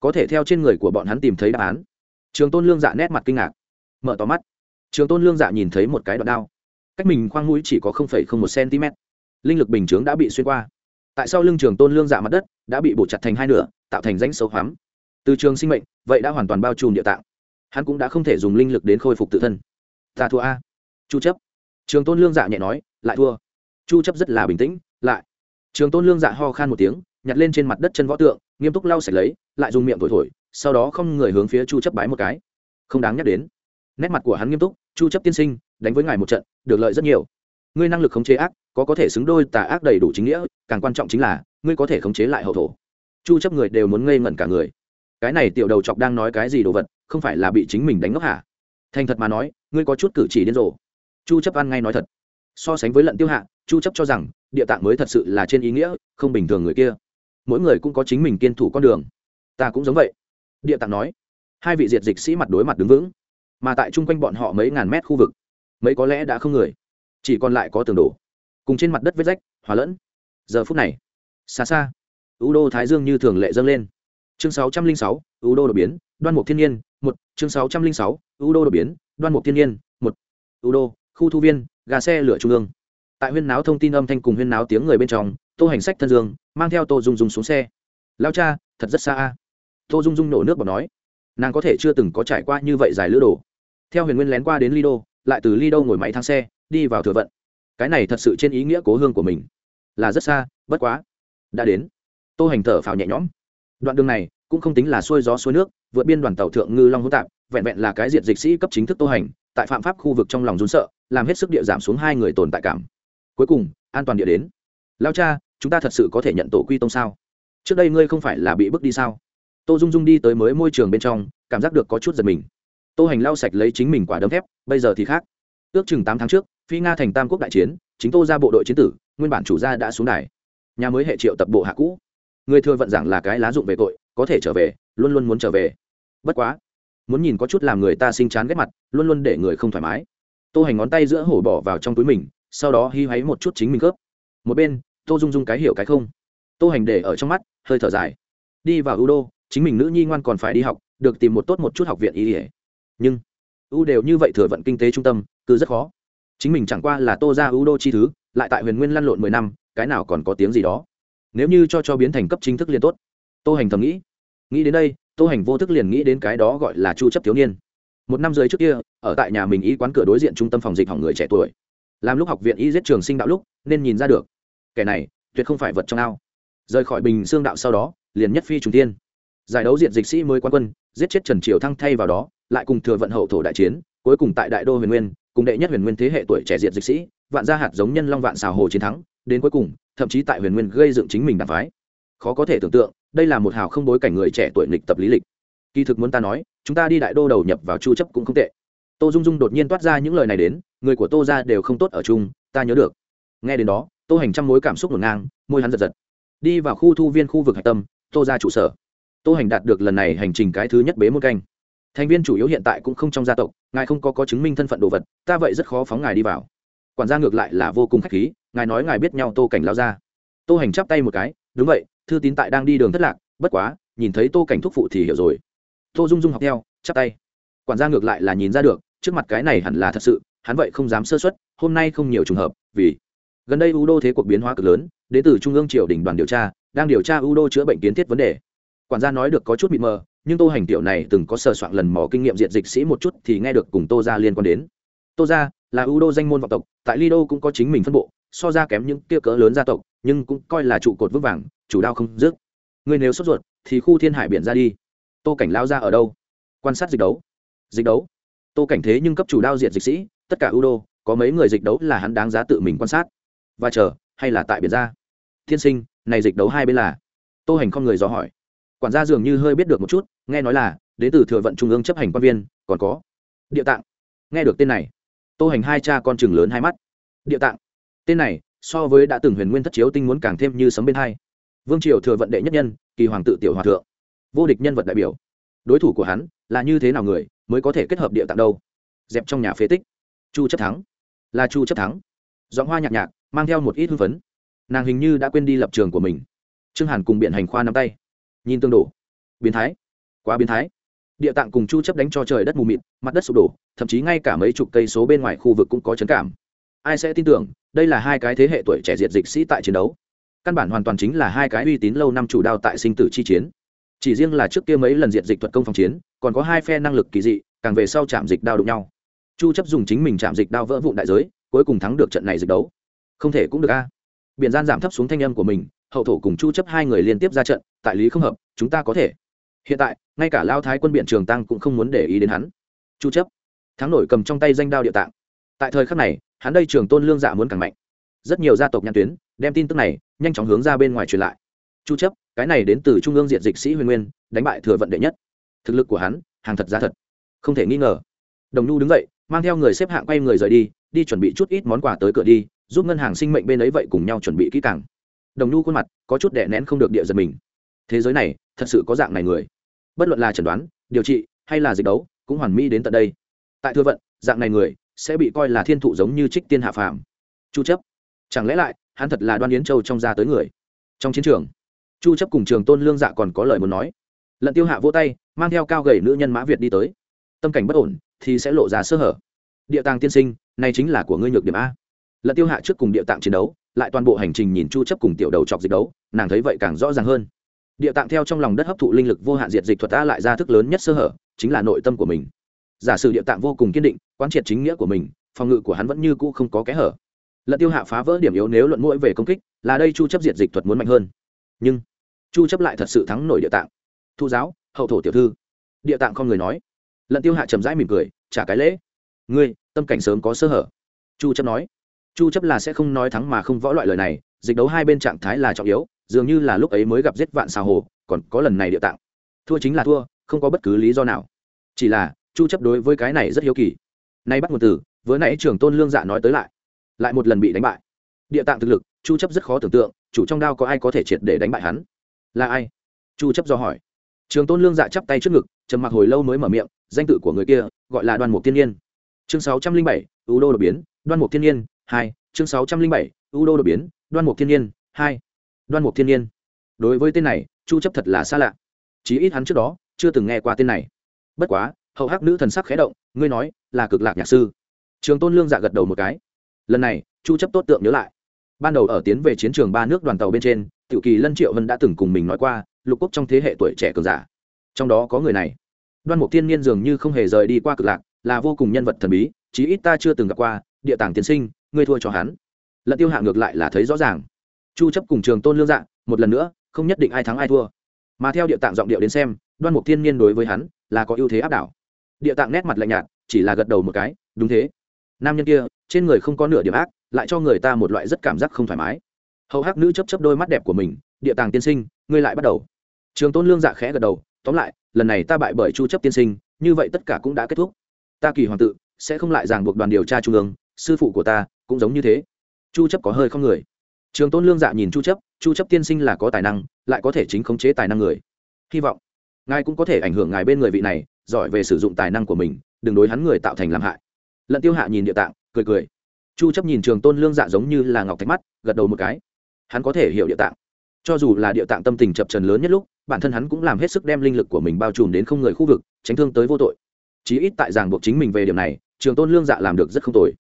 Có thể theo trên người của bọn hắn tìm thấy đáp án. Trường tôn lương dạ nét mặt kinh ngạc. Mở to mắt. Trường tôn lương dạ nhìn thấy một cái đoạn đao. Cách mình khoang mũi chỉ có 0,01 cm linh lực bình chướng đã bị xuyên qua. Tại sao lưng trường tôn lương dạ mặt đất đã bị bổ chặt thành hai nửa tạo thành rãnh sâu hoắm. Từ trường sinh mệnh vậy đã hoàn toàn bao trùm địa tạng. Hắn cũng đã không thể dùng linh lực đến khôi phục tự thân. Ta thua a. Chu chấp. Trường tôn lương dạ nhẹ nói lại thua. Chu chấp rất là bình tĩnh, lại. Trường tôn lương dạ ho khan một tiếng, nhặt lên trên mặt đất chân võ tượng, nghiêm túc lau sạch lấy, lại dùng miệng thổi thổi, sau đó không người hướng phía chu chấp bái một cái. Không đáng nhắc đến. Nét mặt của hắn nghiêm túc, chu chấp tiên sinh, đánh với ngài một trận, được lợi rất nhiều. Ngươi năng lực khống chế ác, có có thể xứng đôi tà ác đầy đủ chính nghĩa, càng quan trọng chính là, ngươi có thể khống chế lại hậu thổ. Chu chấp người đều muốn ngây ngẩn cả người. Cái này tiểu đầu chọc đang nói cái gì đồ vật, không phải là bị chính mình đánh ngốc hả? Thành thật mà nói, ngươi có chút cử chỉ điên rồ. Chu chấp ăn ngay nói thật so sánh với lận tiêu hạ chu chấp cho rằng địa tạng mới thật sự là trên ý nghĩa không bình thường người kia. Mỗi người cũng có chính mình kiên thủ con đường. Ta cũng giống vậy. Địa tạng nói. Hai vị diệt dịch sĩ mặt đối mặt đứng vững. Mà tại chung quanh bọn họ mấy ngàn mét khu vực mấy có lẽ đã không người. Chỉ còn lại có tường đổ. Cùng trên mặt đất vết rách hòa lẫn. Giờ phút này xa xa u đô thái dương như thường lệ dâng lên. Chương 606, u đô đột biến đoan mục thiên nhiên một. Chương 606, u đô đột biến đoan mục thiên nhiên một. U đô khu thu viên, gà xe lửa trung ương. Tại huyên náo thông tin âm thanh cùng huyên náo tiếng người bên trong, tô hành sách thân dương, mang theo tô dung dung xuống xe. Lao cha, thật rất xa a. Tô dung dung nổ nước bọt nói. Nàng có thể chưa từng có trải qua như vậy dài lữ đồ. Theo huyền nguyên lén qua đến lido, lại từ lido ngồi máy thang xe, đi vào thừa vận. Cái này thật sự trên ý nghĩa cố hương của mình. Là rất xa, bất quá. Đã đến. Tô hành thở phào nhẹ nhõm. Đoạn đường này cũng không tính là xuôi gió xuôi nước, vượt biên đoàn tàu thượng ngư long hữu tạp, vẹn vẹn là cái diệt dịch sĩ cấp chính thức tô hành, tại phạm pháp khu vực trong lòng run sợ làm hết sức địa giảm xuống hai người tồn tại cảm. Cuối cùng, an toàn địa đến. Lao cha, chúng ta thật sự có thể nhận tổ quy tông sao? Trước đây ngươi không phải là bị bước đi sao? Tô dung dung đi tới mới môi trường bên trong, cảm giác được có chút giật mình. Tô hành lau sạch lấy chính mình quả đấm thép, bây giờ thì khác. Ước chừng tám tháng trước, phi nga thành tam quốc đại chiến, chính tô ra bộ đội chiến tử, nguyên bản chủ gia đã xuống đài. Nhà mới hệ triệu tập bộ hạ cũ. Người thừa vận giảng là cái lá dụng về tội, có thể trở về, luôn luôn muốn trở về. Bất quá, muốn nhìn có chút làm người ta sinh chán ghét mặt, luôn luôn để người không thoải mái tô hành ngón tay giữa hổ bỏ vào trong túi mình, sau đó hy hoáy một chút chính mình cướp. một bên, tô dung dung cái hiểu cái không. Tô hành để ở trong mắt, hơi thở dài. Đi vào ưu đô chính mình nữ nhi ngoan còn phải đi học, được tìm một tốt một chút học viện y ỉa nhưng ưu đều như vậy thừa vận kinh tế trung tâm, cứ rất khó. Chính mình chẳng qua là tô ra ưu đô chi thứ, lại tại huyền nguyên lăn lộn mười năm, cái nào còn có tiếng gì đó. Nếu như cho cho biến thành cấp chính thức liên tốt. Tô hành thầm nghĩ. Nghĩ đến đây, tô hành vô thức liền nghĩ đến cái đó gọi là chu chấp thiếu niên một năm dưới trước kia, ở tại nhà mình y quán cửa đối diện trung tâm phòng dịch hỏng người trẻ tuổi. Làm lúc học viện y giết trường sinh đạo lúc, nên nhìn ra được. Kẻ này, tuyệt không phải vật trong ao. Rời khỏi bình xương đạo sau đó, liền nhất phi trùng tiên giải đấu diện dịch sĩ mới quan quân, giết chết trần triều thăng thay vào đó, lại cùng thừa vận hậu thổ đại chiến, cuối cùng tại đại đô huyền nguyên, cùng đệ nhất huyền nguyên thế hệ tuổi trẻ diện dịch sĩ, vạn gia hạt giống nhân long vạn xào hồ chiến thắng, đến cuối cùng, thậm chí tại huyền nguyên gây dựng chính mình đảng phái. Khó có thể tưởng tượng, đây là một hào không bối cảnh người trẻ tuổi lịch tập lý lịch kỳ thực muốn ta nói, chúng ta đi đại đô đầu nhập vào chu chấp cũng không tệ. Tô dung dung đột nhiên toát ra những lời này đến, người của tô ra đều không tốt ở chung, ta nhớ được. Nghe đến đó, tô hành trăm mối cảm xúc ngổn ngang, môi hắn giật giật. Đi vào khu thu viên khu vực hạch tâm, tô ra trụ sở. Tô hành đạt được lần này hành trình cái thứ nhất bế một canh. Thành viên chủ yếu hiện tại cũng không trong gia tộc, ngài không có có chứng minh thân phận đồ vật, ta vậy rất khó phóng ngài đi vào. Quản gia ngược lại là vô cùng k h á c h khí, ngài nói ngài biết nhau tô cảnh lao ra tô hành chắp tay một cái, đúng vậy, thư tín tại đang đi đường thất lạc, bất quá, nhìn thấy tô cảnh thúc phụ thì hiểu rồi tô dung dung học theo, chắp tay. Quản gia ngược lại là nhìn ra được, trước mặt cái này hẳn là thật sự, hắn vậy không dám sơ xuất hôm nay không nhiều trường hợp, vì gần đây u đô thế cuộc biến hóa cực lớn, đến từ trung ương triều đình đoàn điều tra, đang điều tra u đô chữa bệnh kiến thiết vấn đề. Quản gia nói được có chút bị mờ, nhưng tô hành tiểu này từng có sờ soạn lần mò kinh nghiệm diện dịch sĩ một chút thì nghe được cùng tô ra liên quan đến. Tô ra là u đô danh môn vọng tộc, tại lido cũng có chính mình phân bộ, so ra kém những kia cỡ lớn gia tộc, nhưng cũng coi là trụ cột vững vàng, chủ đao không dứt. Người nếu sốt ruột, thì khu thiên hải biển ra đi tô cảnh lao ra ở đâu? Quan sát dịch đấu. Dịch đấu? Tô cảnh thế nhưng cấp chủ đao diện dịch sĩ, tất cả u đô có mấy người dịch đấu là hắn đáng giá tự mình quan sát. Và chờ, hay là tại biển ra? Thiên sinh, này dịch đấu hai bên là? Tô hành không người dò hỏi. Quản gia dường như hơi biết được một chút, nghe nói là, đến từ thừa vận trung ương chấp hành quan viên, còn có. Địa tạng. Nghe được tên này. Tô hành hai cha con chừng lớn hai mắt. Địa tạng. Tên này, so với đã từng huyền nguyên thất chiếu tinh muốn càng thêm như sấm bên hai. Vương triều thừa vận đệ nhất nhân, kỳ hoàng tự tiểu hòa thượng vô địch nhân vật đại biểu. Đối thủ của hắn là như thế nào người mới có thể kết hợp địa tạng đâu? Dẹp trong nhà phế tích. Chu chấp thắng. Là chu chấp thắng. Giọng hoa nhạc nhạc, mang theo một ít hưng phấn. Nàng hình như đã quên đi lập trường của mình. Trương hàn cùng biện hành khoa nắm tay. Nhìn tương đổ. Biến thái. Quá biến thái. Địa tạng cùng chu chấp đánh cho trời đất mù mịt, mặt đất sụp đổ, thậm chí ngay cả mấy chục cây số bên ngoài khu vực cũng có chấn cảm. Ai sẽ tin tưởng, đây là hai cái thế hệ tuổi trẻ diệt dịch sĩ tại chiến đấu. Căn bản hoàn toàn chính là hai cái uy tín lâu năm chủ đao tại sinh tử chi chiến chỉ riêng là trước kia mấy lần diện dịch thuật công phòng chiến, còn có hai phe năng lực kỳ dị, càng về sau chạm dịch đao đụng nhau. Chu chấp dùng chính mình chạm dịch đao vỡ vụn đại giới, cuối cùng thắng được trận này dịch đấu. Không thể cũng được a. Biển gian giảm thấp xuống thanh âm của mình, hậu thổ cùng chu chấp hai người liên tiếp ra trận, tại lý không hợp, chúng ta có thể. Hiện tại, ngay cả lao thái quân biển trường tăng cũng không muốn để ý đến hắn. Chu chấp, thắng nổi cầm trong tay danh đao địa tạng. Tại thời khắc này, hắn đây trường tôn lương dạ muốn càng mạnh. Rất nhiều gia tộc nhãn tuyến, đem tin tức này nhanh chóng hướng ra bên ngoài truyền lại chu chấp, cái này đến từ trung ương diện dịch sĩ huyền nguyên, đánh bại thừa vận đệ nhất. Thực lực của hắn, hàng thật giá thật. Không thể nghi ngờ. Đồng nhu đứng dậy, mang theo người xếp hạng quay người rời đi đi chuẩn bị chút ít món quà tới cửa đi, giúp ngân hàng sinh mệnh bên ấy vậy cùng nhau chuẩn bị kỹ càng. Đồng nhu khuôn mặt có chút đè nén không được địa giật mình. Thế giới này, thật sự có dạng này người. Bất luận là chẩn đoán, điều trị, hay là dịch đấu, cũng hoàn mỹ đến tận đây. Tại thừa vận, dạng này người sẽ bị coi là thiên thụ giống như trích tiên hạ phàm. Chu chấp. Chẳng lẽ lại, hắn thật là đoan yến châu trong gia tới người? Trong chiến trường chu chấp cùng trường tôn lương dạ còn có lời muốn nói. Lận tiêu hạ vỗ tay, mang theo cao gầy nữ nhân mã việt đi tới. Tâm cảnh bất ổn, thì sẽ lộ ra sơ hở. Địa tàng tiên sinh, này chính là của ngươi nhược điểm a. Lận tiêu hạ trước cùng địa tạng chiến đấu, lại toàn bộ hành trình nhìn chu chấp cùng tiểu đầu chọc dịch đấu, nàng thấy vậy càng rõ ràng hơn. Địa tạng theo trong lòng đất hấp thụ linh lực vô hạn diệt dịch thuật ta lại ra thức lớn nhất sơ hở, chính là nội tâm của mình. Giả sử địa tạng vô cùng kiên định, quán triệt chính nghĩa của mình, phòng ngự của hắn vẫn như cũ không có kẽ hở. Lận tiêu hạ phá vỡ điểm yếu nếu luận mũi về công kích, là đây chu chấp diệt dịch thuật muốn mạnh hơn. Nhưng chu chấp lại thật sự thắng nổi địa tạng. Thu giáo, hậu thổ tiểu thư. Địa tạng không người nói. Lận tiêu hạ trầm rãi mỉm cười, trả cái lễ. Ngươi, tâm cảnh sớm có sơ hở. Chu chấp nói. Chu chấp là sẽ không nói thắng mà không võ loại lời này, dịch đấu hai bên trạng thái là trọng yếu, dường như là lúc ấy mới gặp giết vạn xào hồ, còn có lần này địa tạng. Thua chính là thua, không có bất cứ lý do nào. Chỉ là, chu chấp đối với cái này rất hiếu kỳ. Nay bắt một từ, vừa nãy trưởng tôn lương dạ nói tới lại. Lại một lần bị đánh bại. Địa tạng thực lực, chu chấp rất khó tưởng tượng, chủ trong đao có ai có thể triệt để đánh bại hắn là ai? Chu chấp do hỏi. Trường tôn lương dạ chắp tay trước ngực trầm mặc hồi lâu mới mở miệng danh tự của người kia gọi là đoan mục thiên nhiên. Chương 607, u đô đột biến đoan mục thiên nhiên hai chương 607, u đô đột biến đoan mục thiên nhiên hai. Đoan mục thiên nhiên. Đối với tên này chu chấp thật là xa lạ. Chí ít hắn trước đó chưa từng nghe qua tên này. Bất quá hậu hắc nữ thần sắc khẽ động ngươi nói là cực lạc nhạc sư. Trường tôn lương dạ gật đầu một cái. Lần này chu chấp tốt tượng nhớ lại. Ban đầu ở tiến về chiến trường ba nước đoàn tàu bên trên tiểu kỳ lân triệu vân đã từng cùng mình nói qua, lục quốc trong thế hệ tuổi trẻ cường giả. Trong đó có người này. Đoan mục thiên niên dường như không hề rời đi qua cực lạc, là vô cùng nhân vật thần bí, chí ít ta chưa từng gặp qua, địa tàng tiến sinh, ngươi thua cho hắn. Lận tiêu hạ ngược lại là thấy rõ ràng. Chu chấp cùng trường tôn lương dạ một lần nữa, không nhất định ai thắng ai thua. Mà theo địa tạng giọng điệu đến xem, đoan mục thiên niên đối với hắn, là có ưu thế áp đảo. Địa tạng nét mặt lạnh nhạt, chỉ là gật đầu một cái, đúng thế. Nam nhân kia, trên người không có nửa điểm ác, lại cho người ta một loại rất cảm giác không thoải mái hầu hắc nữ chấp chấp đôi mắt đẹp của mình địa tàng tiên sinh ngươi lại bắt đầu trường tôn lương dạ khẽ gật đầu tóm lại lần này ta bại bởi chu chấp tiên sinh như vậy tất cả cũng đã kết thúc ta kỳ hoàng tự sẽ không lại ràng buộc đoàn điều tra trung ương sư phụ của ta cũng giống như thế chu chấp có hơi không người trường tôn lương dạ nhìn chu chấp chu chấp tiên sinh là có tài năng lại có thể chính khống chế tài năng người hy vọng ngài cũng có thể ảnh hưởng ngài bên người vị này giỏi về sử dụng tài năng của mình đừng đối hắn người tạo thành làm hại lận tiêu hạ nhìn địa tạng cười cười chu chấp nhìn trường tôn lương dạ giống như là ngọc thạch mắt gật đầu một cái hắn có thể hiểu địa tạng. Cho dù là địa tạng tâm tình chập trần lớn nhất lúc, bản thân hắn cũng làm hết sức đem linh lực của mình bao trùm đến không người khu vực, tránh thương tới vô tội. Chí ít tại giảng buộc chính mình về điểm này, trường tôn lương dạ làm được rất không tồi.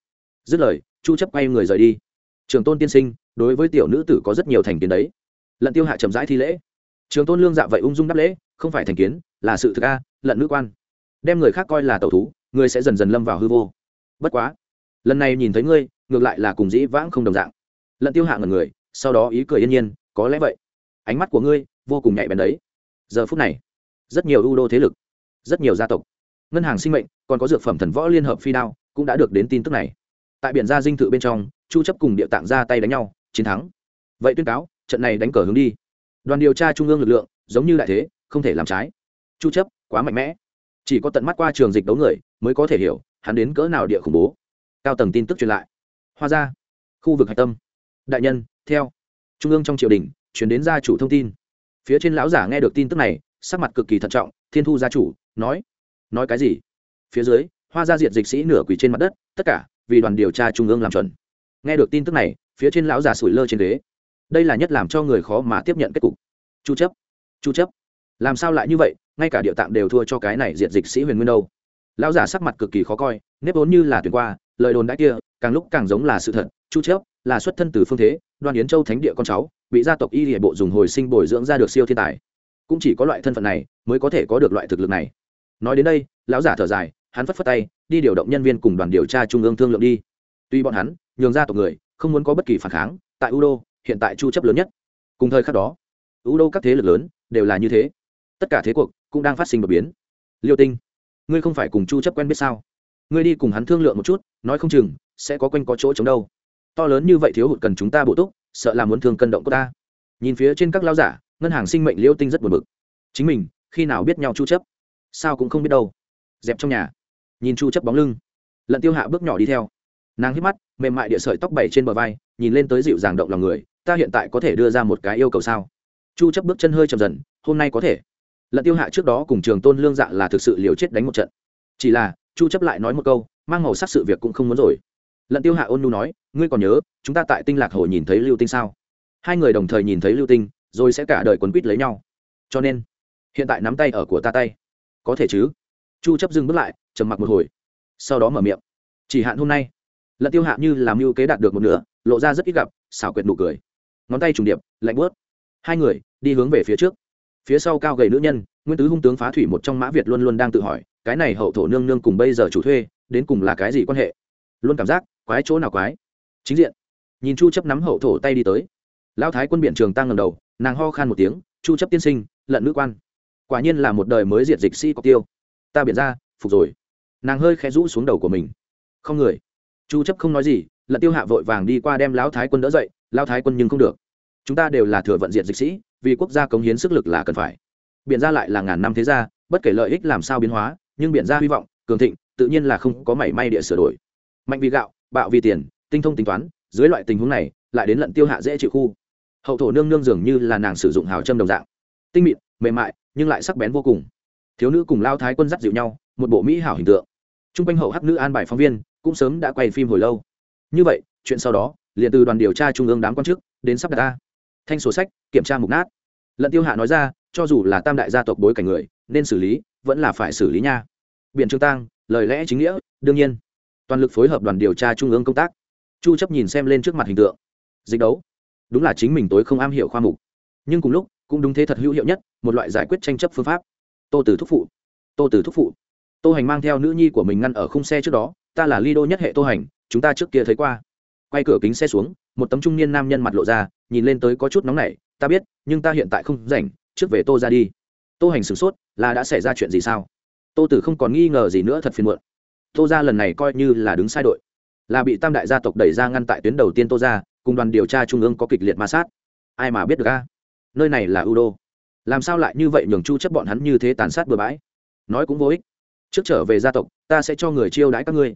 Dứt lời, chu chấp quay người rời đi. Trường tôn tiên sinh, đối với tiểu nữ tử có rất nhiều thành kiến đấy. Lận tiêu hạ chậm rãi thi lễ. Trường tôn lương dạ vậy ung dung đáp lễ, không phải thành kiến, là sự thực a, lận nữ quan. Đem người khác coi là tẩu thú, người sẽ dần dần lâm vào hư vô. Bất quá, lần này nhìn thấy ngươi, ngược lại là cùng dĩ vãng không đồng dạng. Lận tiêu hạ ngần người sau đó ý cười yên nhiên, có lẽ vậy. Ánh mắt của ngươi vô cùng nhạy bén đấy. Giờ phút này, rất nhiều ưu đô thế lực, rất nhiều gia tộc, ngân hàng sinh mệnh, còn có dược phẩm thần võ liên hợp phi đao cũng đã được đến tin tức này. Tại biển gia dinh thự bên trong, chu chấp cùng địa tạng ra tay đánh nhau, chiến thắng. Vậy tuyên cáo, trận này đánh cờ hướng đi. Đoàn điều tra trung ương lực lượng, giống như đại thế, không thể làm trái. Chu chấp quá mạnh mẽ. Chỉ có tận mắt qua trường dịch đấu người mới có thể hiểu hắn đến cỡ nào địa khủng bố. Cao tầng tin tức truyền lại. Hoa ra khu vực hạch tâm. Đại nhân theo trung ương trong triều đình chuyển đến gia chủ thông tin. Phía trên lão giả nghe được tin tức này, sắc mặt cực kỳ thận trọng, thiên thu gia chủ, nói nói cái gì? Phía dưới, hoa gia diệt dịch sĩ nửa quỳ trên mặt đất, tất cả, vì đoàn điều tra trung ương làm chuẩn. Nghe được tin tức này, phía trên lão già sủi lơ trên ghế. Đây là nhất làm cho người khó mà tiếp nhận kết cục. Chu chấp chu chấp. Làm sao lại như vậy? Ngay cả địa tạng đều thua cho cái này diệt dịch sĩ huyền nguyên đâu. Lão giả sắc mặt cực kỳ khó coi, nếp vốn như là tuyển qua, lời đồn đã kia, càng lúc càng giống là sự thật. Chu chấp là xuất thân từ phương thế đoan yến châu thánh địa con cháu bị gia tộc y hệ bộ dùng hồi sinh bồi dưỡng ra được siêu thiên tài. Cũng chỉ có loại thân phận này mới có thể có được loại thực lực này. Nói đến đây lão giả thở dài hắn phất phất tay đi điều động nhân viên cùng đoàn điều tra trung ương thương lượng đi. Tuy bọn hắn nhường ra tộc người không muốn có bất kỳ phản kháng tại U đô, hiện tại chu chấp lớn nhất. Cùng thời khắc đó U đô các thế lực lớn đều là như thế. Tất cả thế cuộc cũng đang phát sinh đột biến. Liêu tinh ngươi không phải cùng chu chấp quen biết sao? Ngươi đi cùng hắn thương lượng một chút nói không chừng sẽ có quanh có chỗ chống đâu to lớn như vậy thiếu hụt cần chúng ta bổ túc, sợ là muốn thương cân động của ta. Nhìn phía trên các lao giả, ngân hàng sinh mệnh liêu tinh rất buồn bực. Chính mình, khi nào biết nhau chu chấp? Sao cũng không biết đâu. Dẹp trong nhà. Nhìn chu chấp bóng lưng. Lận tiêu hạ bước nhỏ đi theo. Nàng hít mắt, mềm mại địa sợi tóc bảy trên bờ vai, nhìn lên tới dịu dàng động lòng người, ta hiện tại có thể đưa ra một cái yêu cầu sao? Chu chấp bước chân hơi chậm dần, hôm nay có thể. Lận tiêu hạ trước đó cùng trường tôn lương dạ là thực sự liều chết đánh một trận. Chỉ là, chu chấp lại nói một câu, mang màu sắc sự việc cũng không muốn rồi lận tiêu hạ ôn nhu nói, ngươi còn nhớ, chúng ta tại tinh lạc hồ nhìn thấy lưu tinh sao? Hai người đồng thời nhìn thấy lưu tinh, rồi sẽ cả đời quấn quýt lấy nhau. Cho nên, hiện tại nắm tay ở của ta tay. Có thể chứ? Chu chấp dừng bước lại, trầm mặc một hồi, sau đó mở miệng. Chỉ hạn hôm nay. Lận tiêu hạ như làm mưu kế đạt được một nửa, lộ ra rất ít gặp, xảo quyệt nụ cười. Ngón tay trùng điệp, lạnh bớt hai người đi hướng về phía trước. Phía sau cao gầy nữ nhân, nguyên tứ hung tướng phá thủy một trong mã việt luôn luôn đang tự hỏi, cái này hậu thổ nương nương cùng bây giờ chủ thuê, đến cùng là cái gì quan hệ? Luôn cảm giác quái chỗ nào quái? Chính diện. Nhìn chu chấp nắm hậu thổ tay đi tới. Lão thái quân biển trường tăng ngẩng đầu, nàng ho khan một tiếng, chu chấp tiên sinh, lận nữ quan. Quả nhiên là một đời mới diệt dịch sĩ cọc tiêu. Ta biển ra, phục rồi. Nàng hơi khẽ rũ xuống đầu của mình. Không người. Chu chấp không nói gì, lận tiêu hạ vội vàng đi qua đem lão thái quân đỡ dậy, lão thái quân nhưng không được. Chúng ta đều là thừa vận diệt dịch sĩ, vì quốc gia cống hiến sức lực là cần phải. Biển ra lại là ngàn năm thế gia, bất kể lợi ích làm sao biến hóa, nhưng biển ra hy vọng, cường thịnh, tự nhiên là không có mảy may địa sửa đổi. Mạnh vì gạo bạo vì tiền, tinh thông tính toán, dưới loại tình huống này, lại đến lận tiêu hạ dễ chịu khu. Hậu thổ nương nương dường như là nàng sử dụng hào châm đồng dạng. Tinh mịn, mềm mại, nhưng lại sắc bén vô cùng. Thiếu nữ cùng lao thái quân dắt dịu nhau, một bộ mỹ hảo hình tượng. T r u n g quanh hậu hắc nữ an bài phóng viên, cũng sớm đã quay phim hồi lâu. Như vậy, chuyện sau đó, liền từ đoàn điều tra trung ương đám quan chức đến sắp đặt ta thanh sổ sách, kiểm tra mục nát. Lận tiêu hạ nói ra, cho dù là tam đại gia tộc bối cảnh người, nên xử lý, vẫn là phải xử lý nha. Biện trương tăng lời lẽ chính nghĩa, đương nhiên toàn lực phối hợp đoàn điều tra trung ương công tác. Chu chấp nhìn xem lên trước mặt hình tượng. Dịch đấu. Đúng là chính mình tối không am hiểu khoa mục. Nhưng cùng lúc, cũng đúng thế thật hữu hiệu nhất, một loại giải quyết tranh chấp phương pháp. Tô tử thúc phụ. Tô tử thúc phụ. Tô hành mang theo nữ nhi của mình ngăn ở khung xe trước đó, ta là ly đô nhất hệ tô hành, chúng ta trước kia thấy qua. Quay cửa kính xe xuống, một tấm trung niên nam nhân mặt lộ ra, nhìn lên tới có chút nóng nảy, ta biết, nhưng ta hiện tại không rảnh, trước về tô ra đi. Tô hành sửng sốt, là đã xảy ra chuyện gì sao? Tô tử không còn nghi ngờ gì nữa, thật phiền muộn tô ra lần này coi như là đứng sai đội. Là bị tam đại gia tộc đẩy ra ngăn tại tuyến đầu tiên tô ra cùng đoàn điều tra trung ương có kịch liệt ma sát. Ai mà biết được a? Nơi này là ưu đô làm sao lại như vậy nhường chu chấp bọn hắn như thế tàn sát bừa bãi? Nói cũng vô ích. Trước trở về gia tộc, ta sẽ cho người chiêu đãi các ngươi.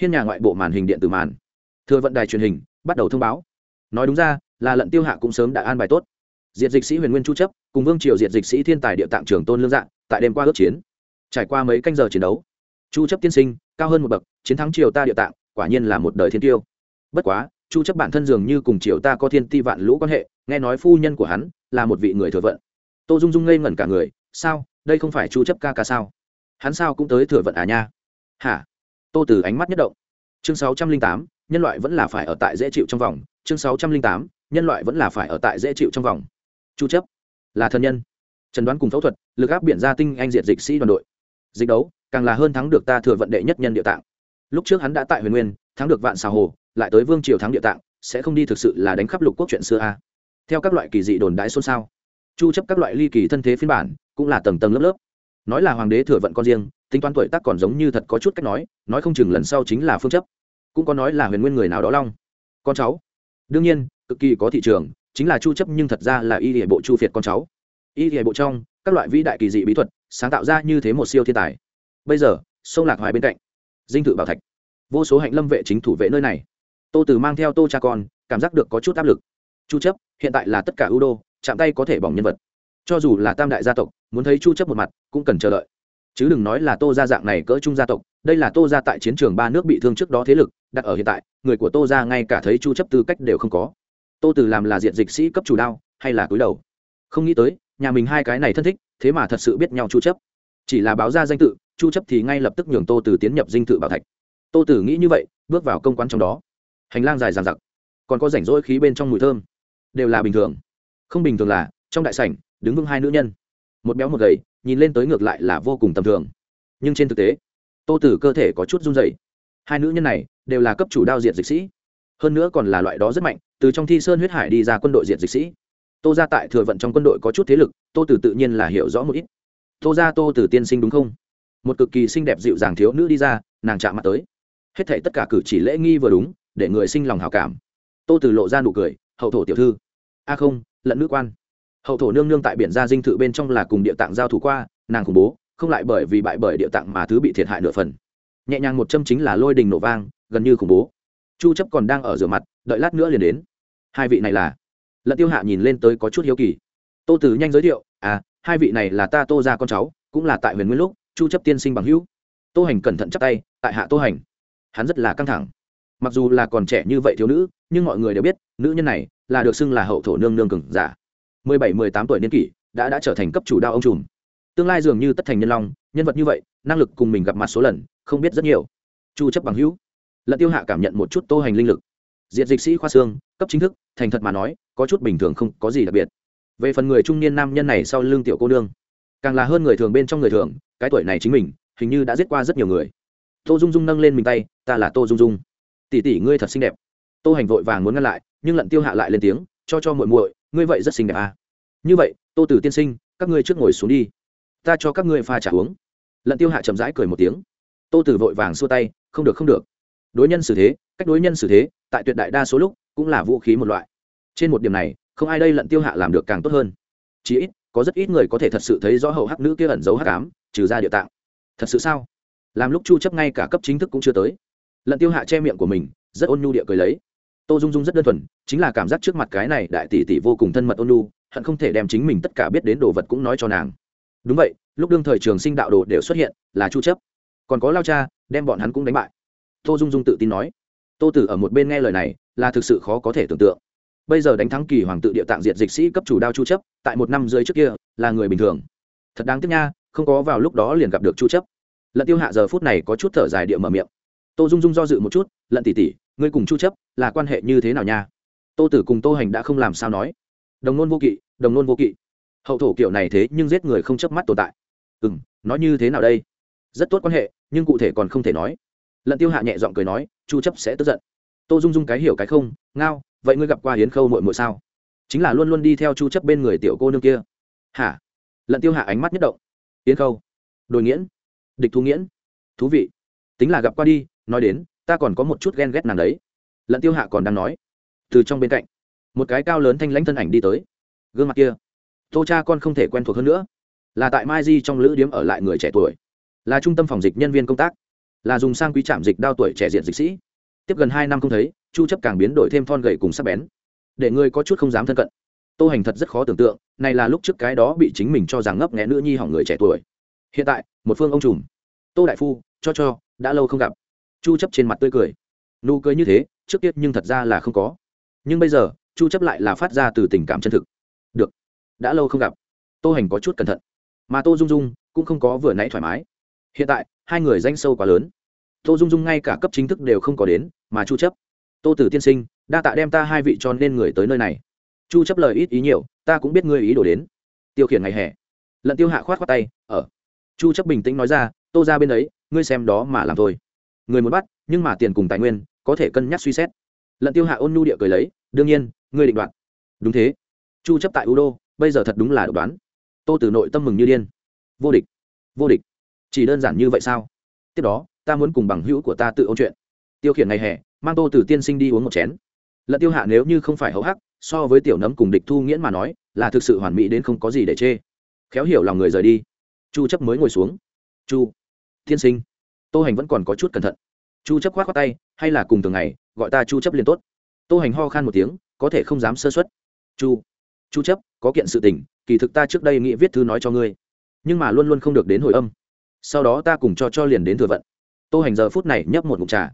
Hiên nhà ngoại bộ màn hình điện tử màn. Thừa vận đài truyền hình, bắt đầu thông báo. Nói đúng ra, là lận tiêu hạ cũng sớm đã an bài tốt. Diệt dịch sĩ huyền nguyên chu chấp, cùng vương triều diệt dịch sĩ thiên tài địa tạng trưởng tôn lương dạng tại đêm qua ước chiến. Trải qua mấy canh giờ chiến đấu, chu chấp tiên sinh cao hơn một bậc chiến thắng triều ta địa tạng quả nhiên là một đời thiên tiêu. Bất quá chu chấp bản thân dường như cùng triều ta có thiên ti vạn lũ quan hệ nghe nói phu nhân của hắn là một vị người thừa vận. Tô dung dung ngây ngẩn cả người sao? Đây không phải chu chấp ca ca sao? Hắn sao cũng tới thừa vận à nha? Hả? Tô từ ánh mắt nhất động. Chương 608, nhân loại vẫn là phải ở tại dễ chịu trong vòng. Chương 608, nhân loại vẫn là phải ở tại dễ chịu trong vòng. Chu chấp là thân nhân. Trần đoán cùng phẫu thuật lực áp biển gia tinh anh diệt dịch sĩ đoàn đội. Dịch đấu càng là hơn thắng được ta thừa vận đệ nhất nhân địa tạng. Lúc trước hắn đã tại huyền nguyên, thắng được vạn xà hồ, lại tới vương triều thắng địa tạng, sẽ không đi thực sự là đánh khắp lục quốc chuyện xưa a. Theo các loại kỳ dị đồn đãi xôn xao, chu chấp các loại ly kỳ thân thế phiên bản, cũng là tầng tầng lớp lớp. Nói là hoàng đế thừa vận con riêng, tính toán tuổi tác còn giống như thật có chút cách nói nói không chừng lần sau chính là phương chấp. Cũng có nói là huyền nguyên người nào đó long. Con cháu. Đương nhiên, cực kỳ có thị trường, chính là chu chấp nhưng thật ra là y địa bộ chu việt con cháu. Y địa bộ trong, các loại vĩ đại kỳ dị bí thuật, sáng tạo ra như thế một siêu thiên tài bây giờ, sông lạc hoài bên cạnh. Dinh thự bảo thạch. Vô số hạnh lâm vệ chính thủ vệ nơi này. Tô từ mang theo tô cha con, cảm giác được có chút áp lực. Chu chấp, hiện tại là tất cả ưu đô, chạm tay có thể bỏng nhân vật. Cho dù là tam đại gia tộc, muốn thấy chu chấp một mặt, cũng cần chờ đợi. Chứ đừng nói là tô gia dạng này cỡ trung gia tộc, đây là tô gia tại chiến trường ba nước bị thương trước đó thế lực, đặt ở hiện tại, người của tô gia ngay cả thấy chu chấp tư cách đều không có. Tô từ làm là diện dịch sĩ cấp chủ đao, hay là cúi đầu? Không nghĩ tới, nhà mình hai cái này thân thích, thế mà thật sự biết nhau chu chấp. Chỉ là báo ra danh tự chu chấp thì ngay lập tức nhường tô tử tiến nhập dinh thự bảo thạch. Tô tử nghĩ như vậy, bước vào công quán trong đó. Hành lang dài dằng dặc, còn có rảnh rỗi khí bên trong mùi thơm, đều là bình thường. Không bình thường là, trong đại sảnh, đứng vững hai nữ nhân. Một béo một gầy, nhìn lên tới ngược lại là vô cùng tầm thường. Nhưng trên thực tế, tô tử cơ thể có chút run rẩy. hai nữ nhân này, đều là cấp chủ đao diện dịch sĩ. Hơn nữa còn là loại đó rất mạnh, từ trong thi sơn huyết hải đi ra quân đội diện dịch sĩ. Tô ra tại thừa vận trong quân đội có chút thế lực, tô tử tự nhiên là hiểu rõ một ít. Tô ra tô tử tiên sinh đúng không? Một cực kỳ xinh đẹp dịu dàng thiếu nữ đi ra, nàng chạm mặt tới. Hết thảy tất cả cử chỉ lễ nghi vừa đúng, để người sinh lòng hảo cảm. Tô từ lộ ra nụ cười, hậu thổ tiểu thư. A không lẫn nữ quan. Hậu thổ nương nương tại biển gia dinh thự bên trong là cùng địa tạng giao thủ qua, nàng khủng bố, không lại bởi vì bại bởi địa tạng mà thứ bị thiệt hại nửa phần. Nhẹ nhàng một châm chính là lôi đình nổ vang, gần như khủng bố. Chu chấp còn đang ở rửa mặt, đợi lát nữa liền đến. Hai vị này là? Lận tiêu hạ nhìn lên tới có chút hiếu kỳ. Tô tử nhanh giới thiệu à hai vị này là ta tô ra con cháu, cũng là tại huyền nguyên lúc chu chấp tiên sinh bằng hữu. Tô hành cẩn thận chắp tay, tại hạ tô hành. Hắn rất là căng thẳng. Mặc dù là còn trẻ như vậy thiếu nữ, nhưng mọi người đều biết, nữ nhân này là được xưng là hậu thổ nương nương cừng giả. Mười bảy, mười tám tuổi niên kỷ, đã đã trở thành cấp chủ đao ông trùm. Tương lai dường như tất thành nhân long, nhân vật như vậy, năng lực cùng mình gặp mặt số lần, không biết rất nhiều. Chu chấp bằng hữu. Lận tiêu hạ cảm nhận một chút tô hành linh lực. Diệt dịch sĩ khoa xương, cấp chính thức, thành thật mà nói, có chút bình thường không có gì đặc biệt. Về phần người trung niên nam nhân này sau lưng tiểu cô nương càng là hơn người thường bên trong người thường, cái tuổi này chính mình, hình như đã giết qua rất nhiều người. Tô dung dung nâng lên mình tay, ta là tô dung dung. Tỷ tỷ ngươi thật xinh đẹp. Tô hành vội vàng muốn ngăn lại, nhưng lận tiêu hạ lại lên tiếng, cho cho muội muội, ngươi vậy rất xinh đẹp à. như vậy, tô tử tiên sinh, các ngươi trước ngồi xuống đi. Ta cho các ngươi pha trà uống. Lận tiêu hạ chậm rãi cười một tiếng. Tô tử vội vàng xua tay, không được không được. Đối nhân xử thế, cách đối nhân xử thế, tại tuyệt đại đa số lúc cũng là vũ khí một loại. Trên một điểm này, không ai đây lận tiêu hạ làm được càng tốt hơn. Chỉ ít có rất ít người có thể thật sự thấy rõ hậu hắc nữ kia ẩn giấu hắc ám, trừ ra địa tạng. Thật sự sao? Làm lúc chu chấp ngay cả cấp chính thức cũng chưa tới. Lận tiêu hạ che miệng của mình, rất ôn nhu địa cười lấy. Tô dung dung rất đơn thuần, chính là cảm giác trước mặt cái này đại tỷ tỷ vô cùng thân mật ôn nhu, hận không thể đem chính mình tất cả biết đến đồ vật cũng nói cho nàng. Đúng vậy, lúc đương thời trường sinh đạo đồ đều xuất hiện, là chu chấp. Còn có lao cha, đem bọn hắn cũng đánh bại. Tô dung dung tự tin nói. Tô tử ở một bên nghe lời này, là thực sự khó có thể tưởng tượng bây giờ đánh thắng kỳ hoàng tự địa tạng diệt dịch sĩ cấp chủ đao chu chấp, tại một năm dưới trước kia, là người bình thường. Thật đáng tiếc nha, không có vào lúc đó liền gặp được chu chấp. Lận tiêu hạ giờ phút này có chút thở dài địa mở miệng. Tô dung dung do dự một chút, lận tỷ tỷ, ngươi cùng chu chấp là quan hệ như thế nào nha? Tô tử cùng tô hành đã không làm sao nói. Đồng nôn vô kỵ, đồng nôn vô kỵ. Hậu thổ kiểu này thế nhưng giết người không chớp mắt tồn tại. Ừ nói như thế nào đây? Rất tốt quan hệ, nhưng cụ thể còn không thể nói. Lận tiêu hạ nhẹ giọng cười nói, chu chấp sẽ tức giận. Tô dung dung cái hiểu cái không, ngao vậy ngươi gặp qua hiến khâu muội muội sao? Chính là luôn luôn đi theo chu chấp bên người tiểu cô nương kia. Hả? Lận tiêu hạ ánh mắt nhất động. Hiến khâu. Đồi nghiễn. Địch thu nghiễn. Thú vị. Tính là gặp qua đi, nói đến, ta còn có một chút ghen ghét nàng đấy. Lận tiêu hạ còn đang nói. Từ trong bên cạnh, một cái cao lớn thanh lãnh thân ảnh đi tới. Gương mặt kia. Tô cha con không thể quen thuộc hơn nữa. Là tại mai di trong lữ điếm ở lại người trẻ tuổi. Là trung tâm phòng dịch nhân viên công tác. Là dùng sang quý trạm dịch đao tuổi trẻ diện dịch sĩ. Tiếp gần hai năm không thấy chu chấp càng biến đổi thêm thon gầy cùng sắc bén, để người có chút không dám thân cận. Tô hành thật rất khó tưởng tượng, này là lúc trước cái đó bị chính mình cho rằng ngấp nghé nữ nhi hỏng người trẻ tuổi. Hiện tại, một phương ông trùm. Tô đại phu, cho cho, đã lâu không gặp. Chu chấp trên mặt tươi cười. Nụ cười như thế, trước kia nhưng thật ra là không có. Nhưng bây giờ, chu chấp lại là phát ra từ tình cảm chân thực. Được, đã lâu không gặp. Tô hành có chút cẩn thận. Mà tô dung dung cũng không có vừa nãy thoải mái. Hiện tại, hai người danh sâu quá lớn. Tô dung dung ngay cả cấp chính thức đều không có đến, mà chu chấp tô tử tiên sinh, đa tạ đem ta hai vị cho nên người tới nơi này. Chu chấp lời ít ý nhiều, ta cũng biết ngươi ý đồ đến. Tiêu khiển ngày hè. Lận tiêu hạ khoát khoát tay, ở. Chu chấp bình tĩnh nói ra, tô ra bên ấy, ngươi xem đó mà làm thôi. Người muốn bắt, nhưng mà tiền cùng tài nguyên, có thể cân nhắc suy xét. Lận tiêu hạ ôn nhu địa cười lấy, đương nhiên, ngươi định đoạt. Đúng thế. Chu chấp tại udo, bây giờ thật đúng là đoán. Tô tử nội tâm mừng như điên. Vô địch vô địch. Chỉ đơn giản như vậy sao? Tiếp đó, ta muốn cùng bằng hữu của ta tự ôn chuyện. Tiêu khiển ngày hè mang tô tử tiên sinh đi uống một chén. Lận tiêu hạ nếu như không phải hậu hắc, so với tiểu nấm cùng địch thu nghiễn mà nói, là thực sự hoàn mỹ đến không có gì để chê. Khéo hiểu lòng người rời đi. Chu chấp mới ngồi xuống. Chu tiên sinh, tô hành vẫn còn có chút cẩn thận. Chu chấp khoát khoát tay, hay là cùng thường ngày, gọi ta chu chấp liền tốt. Tô hành ho khan một tiếng, có thể không dám sơ suất. Chu chu chấp, có kiện sự tình, kỳ thực ta trước đây nghĩ viết thư nói cho ngươi, nhưng mà luôn luôn không được đến hồi âm. Sau đó ta cùng cho cho liền đến thừa vận. Tô hành giờ phút này nhấp một ngụm trà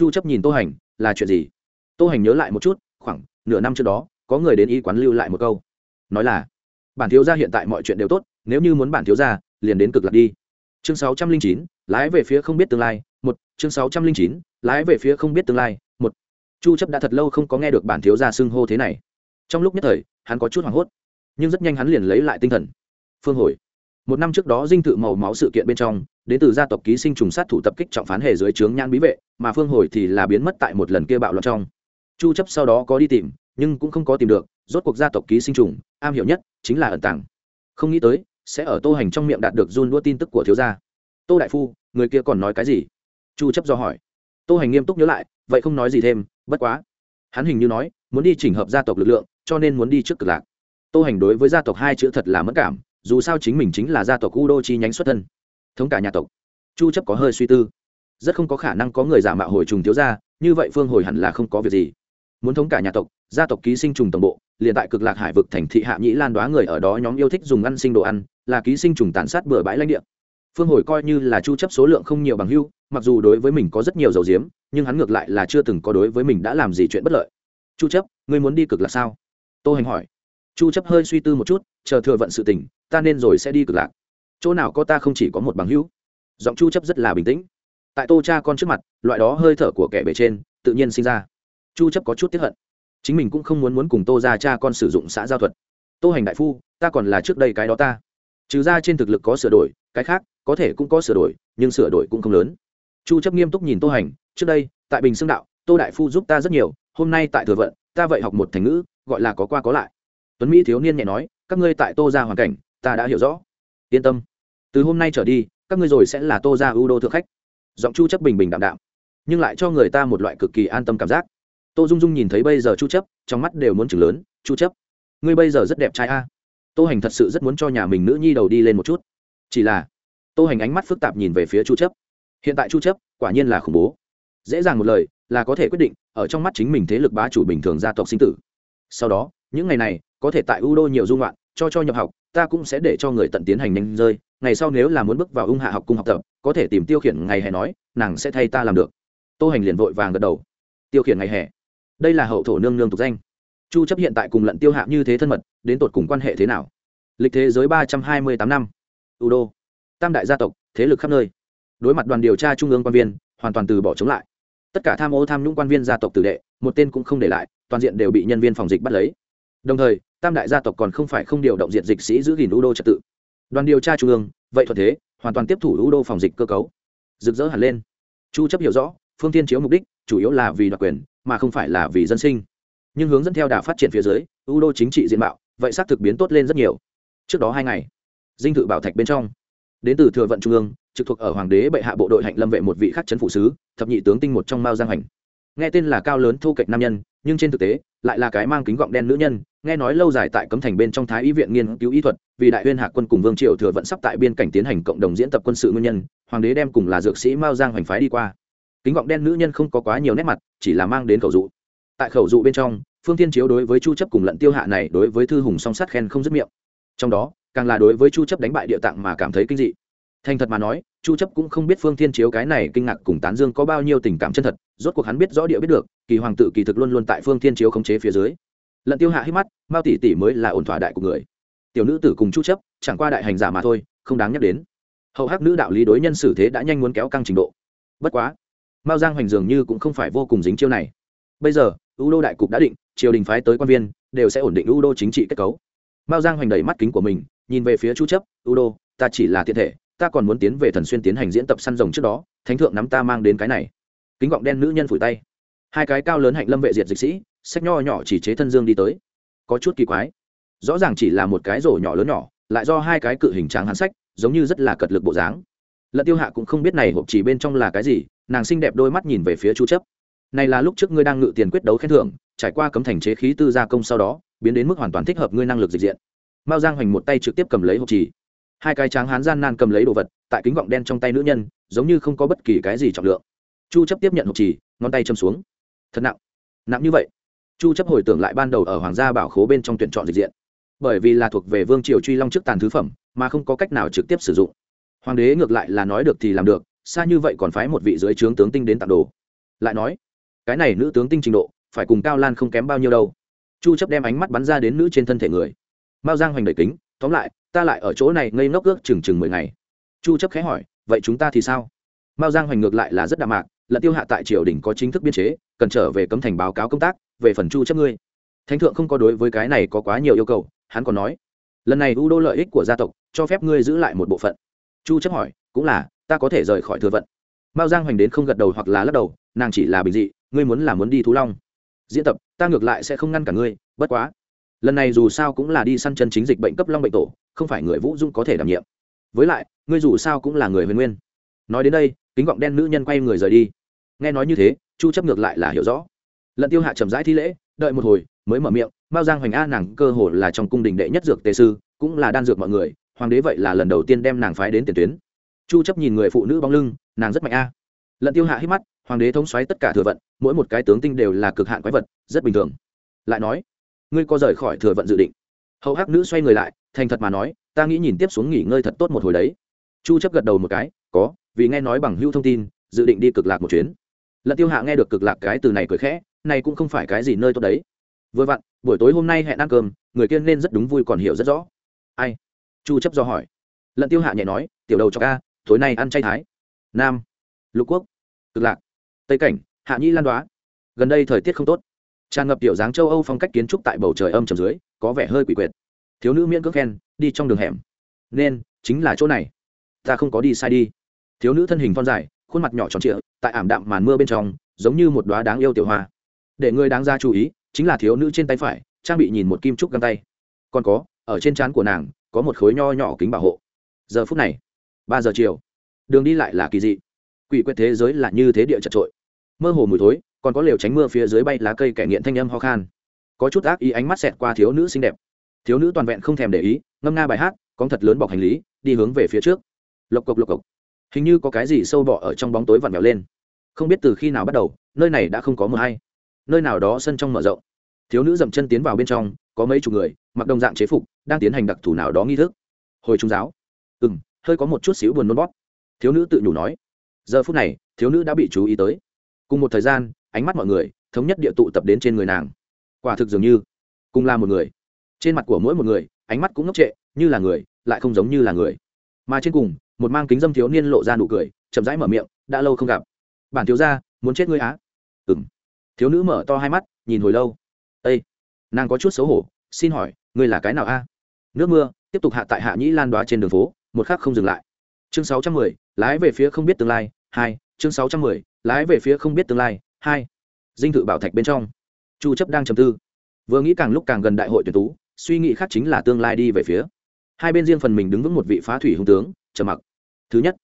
chu chấp nhìn tô hành là chuyện gì? Tô hành nhớ lại một chút khoảng nửa năm trước đó có người đến y quán lưu lại một câu. Nói là bản thiếu gia hiện tại mọi chuyện đều tốt nếu như muốn bản thiếu gia liền đến cực lạc đi. Chương 609, lái về phía không biết tương lai một chương 609, lái về phía không biết tương lai một. Chu chấp đã thật lâu không có nghe được bản thiếu gia xưng hô thế này. Trong lúc nhất thời hắn có chút hoảng hốt nhưng rất nhanh hắn liền lấy lại tinh thần. Phương hồi một năm trước đó dinh thự màu máu sự kiện bên trong đến từ gia tộc ký sinh trùng sát thủ tập kích trọng phán hề dưới trướng nhan bí vệ, mà phương hồi thì là biến mất tại một lần kia bạo loạn trong. Chu chấp sau đó có đi tìm, nhưng cũng không có tìm được, rốt cuộc gia tộc ký sinh trùng, am hiểu nhất chính là ẩn tàng. Không nghĩ tới, sẽ ở tô hành trong miệng đạt được run đua tin tức của thiếu gia. Tô đại phu, người kia còn nói cái gì? Chu chấp do hỏi. Tô hành nghiêm túc nhớ lại, vậy không nói gì thêm, bất quá. Hắn hình như nói, muốn đi chỉnh hợp gia tộc lực lượng, cho nên muốn đi trước cực lạc. Tô hành đối với gia tộc hai chữ thật là mất cảm, dù sao chính mình chính là gia tộc u đô chi nhánh xuất thân thống cả nhà tộc. Chu chấp có hơi suy tư. Rất không có khả năng có người giả mạo hồi trùng thiếu gia, như vậy phương hồi hẳn là không có việc gì. Muốn thống cả nhà tộc, gia tộc ký sinh trùng tổng bộ, liền tại cực lạc hải vực thành thị hạ nhĩ lan đoá người ở đó nhóm yêu thích dùng ăn sinh đồ ăn, là ký sinh trùng tàn sát bừa bãi lãnh địa. Phương hồi coi như là chu chấp số lượng không nhiều bằng hưu, mặc dù đối với mình có rất nhiều dầu diếm, nhưng hắn ngược lại là chưa từng có đối với mình đã làm gì chuyện bất lợi. Chu chấp, ngươi muốn đi cực lạc sao? Tô hành hỏi. Chu chấp hơi suy tư một chút, chờ thừa vận sự tình, ta nên rồi sẽ đi cực lạc chỗ nào có ta không chỉ có một bằng hữu. Giọng chu chấp rất là bình tĩnh. Tại tô cha con trước mặt, loại đó hơi thở của kẻ bề trên, tự nhiên sinh ra. Chu chấp có chút tiếc hận. Chính mình cũng không muốn muốn cùng tô ra cha con sử dụng xã giao thuật. Tô hành đại phu, ta còn là trước đây cái đó ta. Trừ ra trên thực lực có sửa đổi, cái khác có thể cũng có sửa đổi, nhưng sửa đổi cũng không lớn. Chu chấp nghiêm túc nhìn tô hành, trước đây, tại bình xương đạo, tô đại phu giúp ta rất nhiều, hôm nay tại thừa vận, ta vậy học một thành ngữ, gọi là có qua có lại. Tuấn mỹ thiếu niên nhẹ nói, các ngươi tại tô ra hoàn cảnh, ta đã hiểu rõ yên tâm. Từ hôm nay trở đi, các ngươi rồi sẽ là tô ra ưu đô thượng khách. Giọng chu chấp bình bình đạm đạm, nhưng lại cho người ta một loại cực kỳ an tâm cảm giác. Tô dung dung nhìn thấy bây giờ chu chấp, trong mắt đều muốn chừng lớn, chu chấp, ngươi bây giờ rất đẹp trai a. Tô hành thật sự rất muốn cho nhà mình nữ nhi đầu đi lên một chút. Chỉ là, tô hành ánh mắt phức tạp nhìn về phía chu chấp. Hiện tại chu chấp, quả nhiên là khủng bố. Dễ dàng một lời, là có thể quyết định, ở trong mắt chính mình thế lực bá chủ bình thường gia tộc sinh tử. Sau đó, những ngày này, có thể tại u đô nhiều dung loạn cho cho nhập học, ta cũng sẽ để cho người tận tiến hành nhanh rơi, ngày sau nếu là muốn bước vào ung hạ học cung học tập, có thể tìm tiêu khiển ngày hè nói, nàng sẽ thay ta làm được. Tô hành liền vội vàng gật đầu. Tiêu khiển ngày hè. Đây là hậu thổ nương nương tục danh. Chu chấp hiện tại cùng lận tiêu hạ như thế thân mật, đến tột cùng quan hệ thế nào? Lịch thế giới ba trăm hai mươi tám năm. U đô. Tam đại gia tộc, thế lực khắp nơi. Đối mặt đoàn điều tra trung ương quan viên, hoàn toàn từ bỏ chống lại. Tất cả tham ô tham nhũng quan viên gia tộc tử đệ, một tên cũng không để lại, toàn diện đều bị nhân viên phòng dịch bắt lấy. Đồng thời tam đại gia tộc còn không phải không điều động diện dịch sĩ giữ gìn u đô trật tự. Đoàn điều tra trung ương, vậy thuận thế, hoàn toàn tiếp thủ u đô phòng dịch cơ cấu. Rực rỡ hẳn lên. Chu chấp hiểu rõ, phương tiên chiếu mục đích chủ yếu là vì đoạt quyền, mà không phải là vì dân sinh. Nhưng hướng dẫn theo đà phát triển phía dưới u đô chính trị diện mạo, vậy xác thực biến tốt lên rất nhiều. Trước đó hai ngày, dinh thự bảo thạch bên trong, đến từ thừa vận trung ương, trực thuộc ở hoàng đế bệ hạ bộ đội hạnh lâm vệ một vị khắc trấn phụ sứ, thập nhị tướng tinh một trong mao giang hành. Nghe tên là cao lớn thu kệch nam nhân nhưng trên thực tế, lại là cái mang kính gọng đen nữ nhân, nghe nói lâu dài tại cấm thành bên trong thái y viện nghiên cứu y thuật, vì đại huyên hạ quân cùng vương triều thừa vận sắp tại biên cảnh tiến hành cộng đồng diễn tập quân sự nguyên nhân, hoàng đế đem cùng là dược sĩ mao giang hoành phái đi qua. Kính gọng đen nữ nhân không có quá nhiều nét mặt, chỉ là mang đến khẩu dụ. Tại khẩu dụ bên trong, phương tiên chiếu đối với chu chấp cùng lận tiêu hạ này đối với thư hùng song sát khen không dứt miệng. Trong đó, càng là đối với chu chấp đánh bại địa tạng mà cảm thấy kinh dị thành thật mà nói, chu chấp cũng không biết phương thiên chiếu cái này kinh ngạc cùng tán dương có bao nhiêu tình cảm chân thật, rốt cuộc hắn biết rõ địa biết được, kỳ hoàng tự kỳ thực luôn luôn tại phương thiên chiếu khống chế phía dưới. Lận tiêu hạ hít mắt, mao tỷ tỷ mới là ổn thỏa đại của người. Tiểu nữ tử cùng chu chấp, chẳng qua đại hành giả mà thôi, không đáng nhắc đến. Hậu hắc nữ đạo lý đối nhân xử thế đã nhanh muốn kéo căng trình độ. Bất quá, mao giang hoành dường như cũng không phải vô cùng dính chiêu này. Bây giờ, u đô đại cục đã định, triều đình phái tới quan viên, đều sẽ ổn định u đô chính trị kết cấu. Mao giang hoành đẩy mắt kính của mình, nhìn về phía chu chấp, u đô, ta chỉ là thiên thể ta còn muốn tiến về thần xuyên tiến hành diễn tập săn rồng trước đó, thánh thượng nắm ta mang đến cái này. Kính gọng đen nữ nhân phủi tay. Hai cái cao lớn hạnh lâm vệ diệt dịch sĩ sách nho nhỏ chỉ chế thân dương đi tới. Có chút kỳ quái. Rõ ràng chỉ là một cái rổ nhỏ lớn nhỏ, lại do hai cái cự hình tráng hắn sách, giống như rất là cật lực bộ dáng. Lận tiêu hạ cũng không biết này hộp chỉ bên trong là cái gì, nàng xinh đẹp đôi mắt nhìn về phía chu chấp. Này là lúc trước ngươi đang ngự tiền quyết đấu khen thưởng, trải qua cấm thành chế khí tư gia công sau đó, biến đến mức hoàn toàn thích hợp ngươi năng lực dịch diện. Mao giang hoành một tay trực tiếp cầm lấy hộp chỉ hai cái tráng hán gian nan cầm lấy đồ vật, tại kính vọng đen trong tay nữ nhân, giống như không có bất kỳ cái gì trọng lượng. Chu chấp tiếp nhận hộp chỉ, ngón tay châm xuống. Thật nặng. Nặng như vậy. Chu chấp hồi tưởng lại ban đầu ở hoàng gia bảo khố bên trong tuyển chọn dịch diện. Bởi vì là thuộc về vương triều truy long trước tàn thứ phẩm, mà không có cách nào trực tiếp sử dụng. Hoàng đế ngược lại là nói được thì làm được, xa như vậy còn phái một vị dưới trướng tướng tinh đến tặng đồ. Lại nói, cái này nữ tướng tinh trình độ, phải cùng cao lan không kém bao nhiêu đâu. Chu chấp đem ánh mắt bắn ra đến nữ trên thân thể người. Mao giang hoành đẩy kính, tóm lại ta lại ở chỗ này ngây ngốc ước chừng chừng mười ngày. Chu chấp khẽ hỏi, vậy chúng ta thì sao? Mao giang hoành ngược lại là rất đạm mạc, là tiêu hạ tại triều đình có chính thức biên chế, cần trở về cấm thành báo cáo công tác, về phần chu chấp ngươi. Thánh thượng không có đối với cái này có quá nhiều yêu cầu, hắn còn nói, lần này u đô lợi ích của gia tộc, cho phép ngươi giữ lại một bộ phận. Chu chấp hỏi, cũng là, ta có thể rời khỏi thừa vận. Mao giang hoành đến không gật đầu hoặc là lắc đầu, nàng chỉ là bình dị, ngươi muốn là muốn đi thú long. Diễn tập, ta ngược lại sẽ không ngăn cả ngươi, bất quá lần này dù sao cũng là đi săn chân chính dịch bệnh cấp long bệnh tổ, không phải người vũ dung có thể đảm nhiệm. Với lại, ngươi dù sao cũng là người huyền nguyên. Nói đến đây, kính gọng đen nữ nhân quay người rời đi. Nghe nói như thế, chu chấp ngược lại là hiểu rõ. Lận tiêu hạ trầm rãi thi lễ, đợi một hồi, mới mở miệng bao giang hoành a nàng cơ hồ là trong cung đình đệ nhất dược tề sư, cũng là đan dược mọi người, hoàng đế vậy là lần đầu tiên đem nàng phái đến tiền tuyến. Chu chấp nhìn người phụ nữ bóng lưng, nàng rất mạnh a. Lận tiêu hạ hít mắt, hoàng đế thống xoáy tất cả thừa vận, mỗi một cái tướng tinh đều là cực hạn quái vật, rất bình thường. Lại nói ngươi có rời khỏi thừa vận dự định. Hậu hắc nữ xoay người lại, thành thật mà nói, ta nghĩ nhìn tiếp xuống nghỉ ngơi thật tốt một hồi đấy. Chu chấp gật đầu một cái, có, vì nghe nói bằng hưu thông tin, dự định đi cực lạc một chuyến. Lận tiêu hạ nghe được cực lạc cái từ này cười khẽ, này cũng không phải cái gì nơi tốt đấy. Vừa vặn, buổi tối hôm nay hẹn ăn cơm, người kia nên rất đúng vui còn hiểu rất rõ. Ai? Chu chấp do hỏi. Lận tiêu hạ nhẹ nói, tiểu đầu cho ca tối nay ăn chay thái. Nam. Lục quốc. Cực lạc. Tây cảnh. Hạ nhi lan đoá. Gần đây thời tiết không tốt tràn ngập tiểu dáng châu âu phong cách kiến trúc tại bầu trời âm trầm dưới, có vẻ hơi quỷ quyệt. Thiếu nữ miễn cưỡng khen, đi trong đường hẻm. Nên, chính là chỗ này. Ta không có đi sai đi. Thiếu nữ thân hình thon dài, khuôn mặt nhỏ tròn trịa, tại ảm đạm màn mưa bên trong, giống như một đoá đáng yêu tiểu hoa. Để người đáng ra chú ý, chính là thiếu nữ trên tay phải, trang bị nhìn một kim trúc găng tay. Còn có, ở trên trán của nàng, có một khối nho nhỏ kính bảo hộ. Giờ phút này, ba giờ chiều. Đường đi lại là kỳ dị. Quỷ quyệt thế giới là như thế địa chật trội. Mơ hồ mùi thối còn có lều tránh mưa phía dưới bay lá cây kẻ nghiện thanh âm ho khan. Có chút ác ý ánh mắt xẹt qua thiếu nữ xinh đẹp. Thiếu nữ toàn vẹn không thèm để ý, ngâm nga bài hát con thật lớn bọc hành lý, đi hướng về phía trước. Lộc cộc lộc cộc. Hình như có cái gì sâu bọ ở trong bóng tối vặn vẹo lên. Không biết từ khi nào bắt đầu, nơi này đã không có mờ hay. Nơi nào đó sân trong mở rộng. Thiếu nữ dậm chân tiến vào bên trong, có mấy chục người, mặc đồng dạng chế phục, đang tiến hành đặc thù nào đó nghi thức. Hồi trung giáo. Ừ m hơi có một chút xíu buồn nôn bót thiếu nữ tự nhủ nói. Giờ phút này, thiếu nữ đã bị chú ý tới. Cùng một thời gian ánh mắt mọi người, thống nhất địa tụ tập đến trên người nàng. Quả thực dường như, cùng là một người. Trên mặt của mỗi một người, ánh mắt cũng ngốc trệ, như là người, lại không giống như là người. Mà trên cùng, một mang kính dâm thiếu niên lộ ra nụ cười, chậm rãi mở miệng, đã lâu không gặp. Bản thiếu gia, muốn chết ngươi á? Ừ m thiếu nữ mở to hai mắt, nhìn hồi lâu. Ây nàng có chút xấu hổ, xin hỏi, ngươi là cái nào a? Nước mưa, tiếp tục hạ tại hạ nhĩ lan đoá trên đường phố, một khắc không dừng lại. Chương sáu trăm mười, lái về phía không biết tương lai, hai, chương sáu trăm mười, lái về phía không biết tương lai hai, dinh thự bảo thạch bên trong. Chu chấp đang trầm tư. Vừa nghĩ càng lúc càng gần đại hội tuyển tú, suy nghĩ khác chính là tương lai đi về phía. Hai bên riêng phần mình đứng vững một vị phá thủy hùng tướng, trầm mặc. Thứ nhất,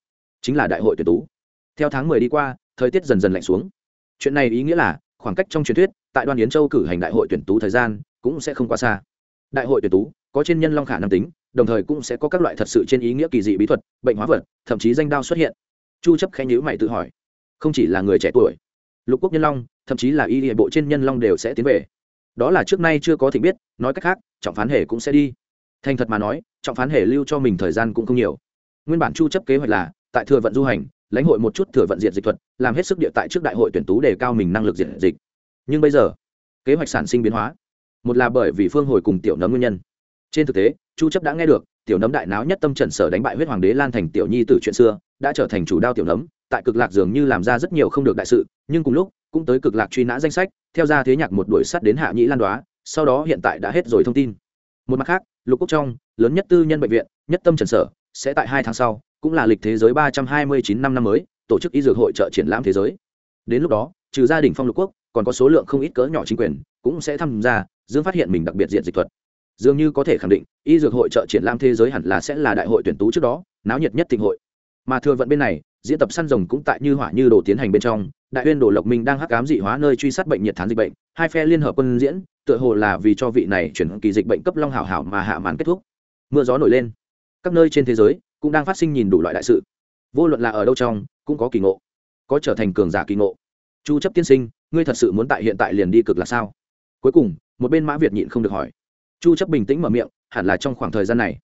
chính là đại hội tuyển tú. Theo tháng mười đi qua, thời tiết dần dần lạnh xuống. Chuyện này ý nghĩa là, khoảng cách trong truyền thuyết, tại đoàn yến châu cử hành đại hội tuyển tú thời gian, cũng sẽ không quá xa. Đại hội tuyển tú, có trên nhân long khả năng tính, đồng thời cũng sẽ có các loại thật sự trên ý nghĩa kỳ dị bí thuật, bệnh hóa vật, thậm chí danh đao xuất hiện. Chu chấp khẽ nhíu mày tự hỏi. Không chỉ là người trẻ tuổi lục quốc nhân long, thậm chí là y địa bộ trên nhân long đều sẽ tiến về. Đó là trước nay chưa có thịnh biết, nói cách khác, trọng phán hề cũng sẽ đi. Thành thật mà nói, trọng phán hề lưu cho mình thời gian cũng không nhiều. Nguyên bản chu chấp kế hoạch là, tại thừa vận du hành, lãnh hội một chút thừa vận diện dịch thuật, làm hết sức địa tại trước đại hội tuyển tú đề cao mình năng lực diện dịch. Nhưng bây giờ, kế hoạch sản sinh biến hóa. Một là bởi vì phương hồi cùng tiểu nấm nguyên nhân. Trên thực tế, chu chấp đã nghe được, tiểu nấm đại náo nhất tâm trần sở đánh bại huyết hoàng đế lan thành tiểu nhi tử chuyện xưa đã trở thành chủ đao tiểu nấm, tại cực lạc dường như làm ra rất nhiều không được đại sự, nhưng cùng lúc, cũng tới cực lạc truy nã danh sách, theo ra thế nhạc một đuổi sắt đến hạ nhĩ lan đoá, sau đó hiện tại đã hết rồi thông tin. Một mặt khác, lục quốc trong, lớn nhất tư nhân bệnh viện, nhất tâm trần sở, sẽ tại hai tháng sau, cũng là lịch thế giới ba trăm hai mươi chín năm năm mới, tổ chức y dược hội trợ triển lãm thế giới. Đến lúc đó, trừ gia đình phong lục quốc, còn có số lượng không ít cỡ nhỏ chính quyền, cũng sẽ tham gia, dương phát hiện mình đặc biệt diện dịch thuật. Dường như có thể khẳng định, y dược hội trợ triển lãm thế giới hẳn là sẽ là đại hội tuyển tú trước đó, náo nhiệt nhất tình hội mà thừa vận bên này, diễn tập săn rồng cũng tại như hỏa như đồ tiến hành bên trong. Đại uyên đồ lộc minh đang hắc cám dị hóa nơi truy sát bệnh nhiệt thán dịch bệnh, hai phe liên hợp quân diễn, tựa hồ là vì cho vị này chuyển kỳ dịch bệnh cấp long hảo hảo mà hạ màn kết thúc. Mưa gió nổi lên. Các nơi trên thế giới cũng đang phát sinh nhìn đủ loại đại sự. Vô luận là ở đâu trong, cũng có kỳ ngộ, có trở thành cường giả kỳ ngộ. Chu chấp tiên sinh, ngươi thật sự muốn tại hiện tại liền đi cực là sao? Cuối cùng, một bên mã việt nhịn không được hỏi. Chu chấp bình tĩnh mở miệng, hẳn là trong khoảng thời gian này.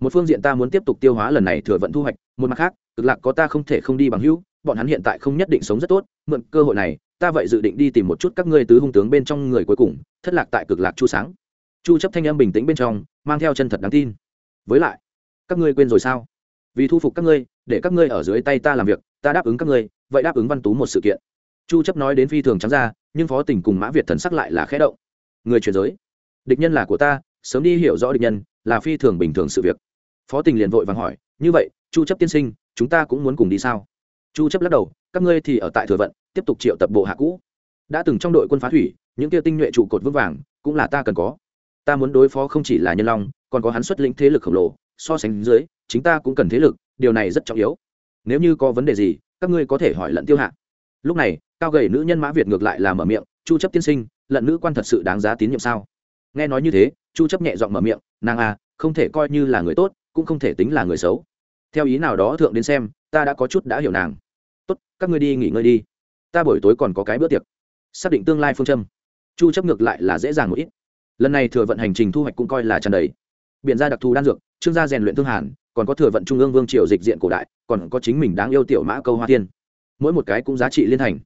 Một phương diện ta muốn tiếp tục tiêu hóa lần này thừa vận thu hoạch một mặt khác, cực lạc có ta không thể không đi bằng hữu, bọn hắn hiện tại không nhất định sống rất tốt, mượn cơ hội này, ta vậy dự định đi tìm một chút các ngươi tứ hung tướng bên trong người cuối cùng, thất lạc tại cực lạc chu sáng. Chu chấp thanh âm bình tĩnh bên trong, mang theo chân thật đáng tin. Với lại, các ngươi quên rồi sao? Vì thu phục các ngươi, để các ngươi ở dưới tay ta làm việc, ta đáp ứng các ngươi, vậy đáp ứng văn tú một sự kiện. Chu chấp nói đến phi thường trắng ra, nhưng phó tình cùng mã việt thần sắc lại là khẽ động. Người truyền giới. Địch nhân là của ta, sớm đi hiểu rõ địch nhân, là phi thường bình thường sự việc. Phó tình liền vội vàng hỏi, như vậy chu chấp tiên sinh, chúng ta cũng muốn cùng đi sao? Chu chấp lắc đầu, các ngươi thì ở tại thừa vận, tiếp tục triệu tập bộ hạ cũ. Đã từng trong đội quân phá thủy, những kia tinh nhuệ trụ cột vững vàng, cũng là ta cần có. Ta muốn đối phó không chỉ là nhân long, còn có hắn xuất lĩnh thế lực khổng lồ, so sánh dưới, chính ta cũng cần thế lực, điều này rất trọng yếu. Nếu như có vấn đề gì, các ngươi có thể hỏi lận tiêu hạ. Lúc này, cao gầy nữ nhân mã việt ngược lại là mở miệng, chu chấp tiên sinh, lận nữ quan thật sự đáng giá tín nhiệm sao? Nghe nói như thế, chu chấp nhẹ giọng mở miệng, nàng à không thể coi như là người tốt, cũng không thể tính là người xấu theo ý nào đó thượng đến xem, ta đã có chút đã hiểu nàng. Tốt, các ngươi đi nghỉ ngơi đi. Ta buổi tối còn có cái bữa tiệc. Xác định tương lai phương châm. Chu chấp ngược lại là dễ dàng một ít. Lần này thừa vận hành trình thu hoạch cũng coi là tràn đầy. Biện gia đặc thù đan dược, trương gia rèn luyện thương hàn, còn có thừa vận trung ương vương triều dịch diện cổ đại, còn có chính mình đáng yêu tiểu mã câu hoa tiên. Mỗi một cái cũng giá trị liên thành.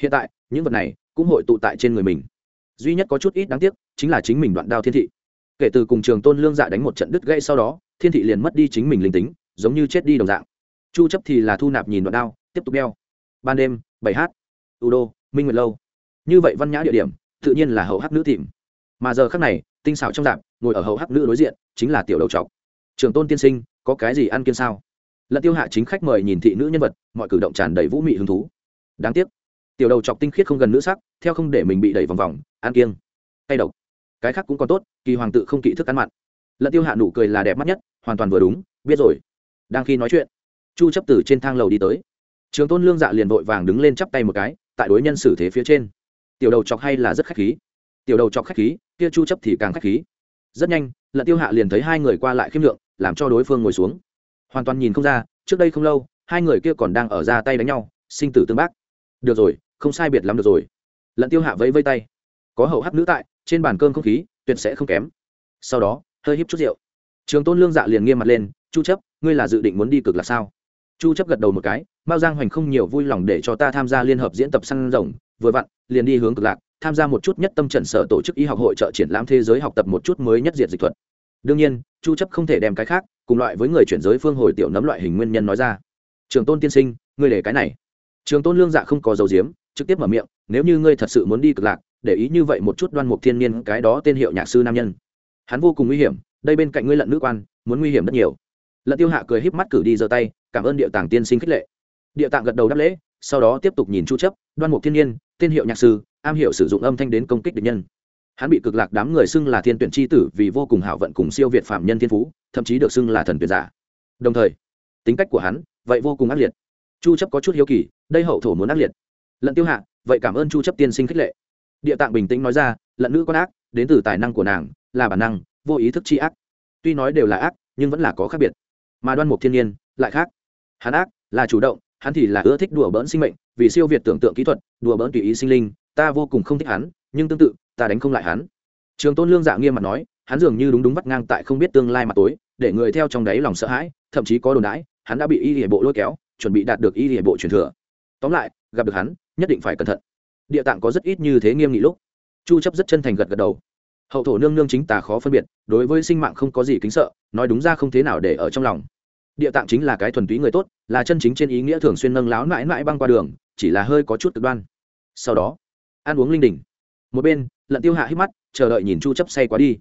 Hiện tại, những vật này cũng hội tụ tại trên người mình. Duy nhất có chút ít đáng tiếc chính là chính mình đoạn đao thiên thị. Kể từ cùng trường tôn lương dạ đánh một trận đứt gãy sau đó, thiên thị liền mất đi chính mình linh tính giống như chết đi đồng dạng. Chu chấp thì là thu nạp nhìn đoạn đao, tiếp tục đeo. Ban đêm, bảy h u đô minh nguyệt lâu. Như vậy văn nhã địa điểm, tự nhiên là hậu hắc nữ tìm. Mà giờ khắc này, tinh xảo trong dạp, ngồi ở hậu hắc nữ đối diện, chính là tiểu đầu trọc. Trường tôn tiên sinh, có cái gì ăn kiên sao? Lận tiêu hạ chính khách mời nhìn thị nữ nhân vật, mọi cử động tràn đầy vũ mị hứng thú. Đáng tiếc, tiểu đầu chọc tinh khiết không gần nữ sắc, theo không để mình bị đẩy vòng vòng, ăn kiêng. Tay độc. Cái khác cũng còn tốt, kỳ hoàng tự không kỹ thức ăn mặn. Lận tiêu hạ nụ cười là đẹp mắt nhất, hoàn toàn vừa đúng, biết rồi đang khi nói chuyện. Chu chấp từ trên thang lầu đi tới. Trường tôn lương dạ liền vội vàng đứng lên chắp tay một cái, tại đối nhân xử thế phía trên. Tiểu đầu chọc hay là rất khách khí. Tiểu đầu chọc khách khí, kia chu chấp thì càng khách khí. Rất nhanh, lận tiêu hạ liền thấy hai người qua lại khiêm lượng, làm cho đối phương ngồi xuống. Hoàn toàn nhìn không ra, trước đây không lâu, hai người kia còn đang ở ra tay đánh nhau, sinh tử tương bác. Được rồi, không sai biệt lắm được rồi. Lận tiêu hạ vẫy vây tay. Có hậu hắc nữ tại, trên bàn cơm không khí, tuyệt sẽ không kém. Sau đó, hơi híp chút rượu. Trường tôn lương dạ liền nghiêm mặt lên, chu chấp ngươi là dự định muốn đi cực là sao? Chu chấp gật đầu một cái, mao giang hoành không nhiều vui lòng để cho ta tham gia liên hợp diễn tập săn rồng, vừa vặn, liền đi hướng cực lạc, tham gia một chút nhất tâm trận sở tổ chức y học hội trợ triển lãm thế giới học tập một chút mới nhất diệt dịch thuật. Đương nhiên, chu chấp không thể đem cái khác, cùng loại với người chuyển giới phương hồi tiểu nấm loại hình nguyên nhân nói ra. Trường tôn tiên sinh, ngươi để cái này. Trường tôn lương dạ không có dầu diếm, trực tiếp mở miệng, nếu như ngươi thật sự muốn đi cực lạc, để ý như vậy một chút đoan mục thiên niên, cái đó tên hiệu nhạc sư nam nhân. Hắn vô cùng nguy hiểm, đây bên cạnh ngươi lận nữ quan, muốn nguy hiểm rất nhiều lận tiêu hạ cười híp mắt cử đi giơ tay cảm ơn địa tàng tiên sinh khích lệ. Địa tạng gật đầu đáp lễ sau đó tiếp tục nhìn chu chấp đoan mục thiên Nhiên, tên hiệu nhạc sư am hiểu sử dụng âm thanh đến công kích địch nhân. Hắn bị cực lạc đám người xưng là thiên tuyển chi tử vì vô cùng hảo vận cùng siêu việt phạm nhân thiên phú thậm chí được xưng là thần tuyển giả. Đồng thời tính cách của hắn vậy vô cùng ác liệt. Chu chấp có chút hiếu kỳ đây hậu thổ muốn ác liệt. Lận tiêu hạ vậy cảm ơn chu chấp tiên sinh khích lệ. Địa tạng bình tĩnh nói ra lận nữ con ác đến từ tài năng của nàng là bản năng vô ý thức chi ác. Tuy nói đều là ác nhưng vẫn là có khác biệt mà đoan mục thiên nhiên lại khác. Hắn ác, là chủ động, hắn thì là ưa thích đùa bỡn sinh mệnh, vì siêu việt tưởng tượng kỹ thuật, đùa bỡn tùy ý sinh linh, ta vô cùng không thích hắn, nhưng tương tự, ta đánh không lại hắn. Trường tôn lương dạ nghiêm mặt nói, hắn dường như đúng đúng vắt ngang tại không biết tương lai mặt tối, để người theo trong đáy lòng sợ hãi, thậm chí có đồn đãi, hắn đã bị y hệ bộ lôi kéo, chuẩn bị đạt được y hệ bộ truyền thừa. Tóm lại, gặp được hắn, nhất định phải cẩn thận. Địa tạng có rất ít như thế nghiêm nghị lúc. Chu chấp rất chân thành gật gật đầu. Hậu thổ nương nương chính tà khó phân biệt, đối với sinh mạng không có gì kính sợ, nói đúng ra không thế nào để ở trong lòng địa tạng chính là cái thuần túy người tốt là chân chính trên ý nghĩa thường xuyên nâng láo mãi mãi băng qua đường chỉ là hơi có chút cực đoan. Sau đó ăn uống linh đình. Một bên lận tiêu hạ hít mắt chờ đợi nhìn chu chấp say quá đi.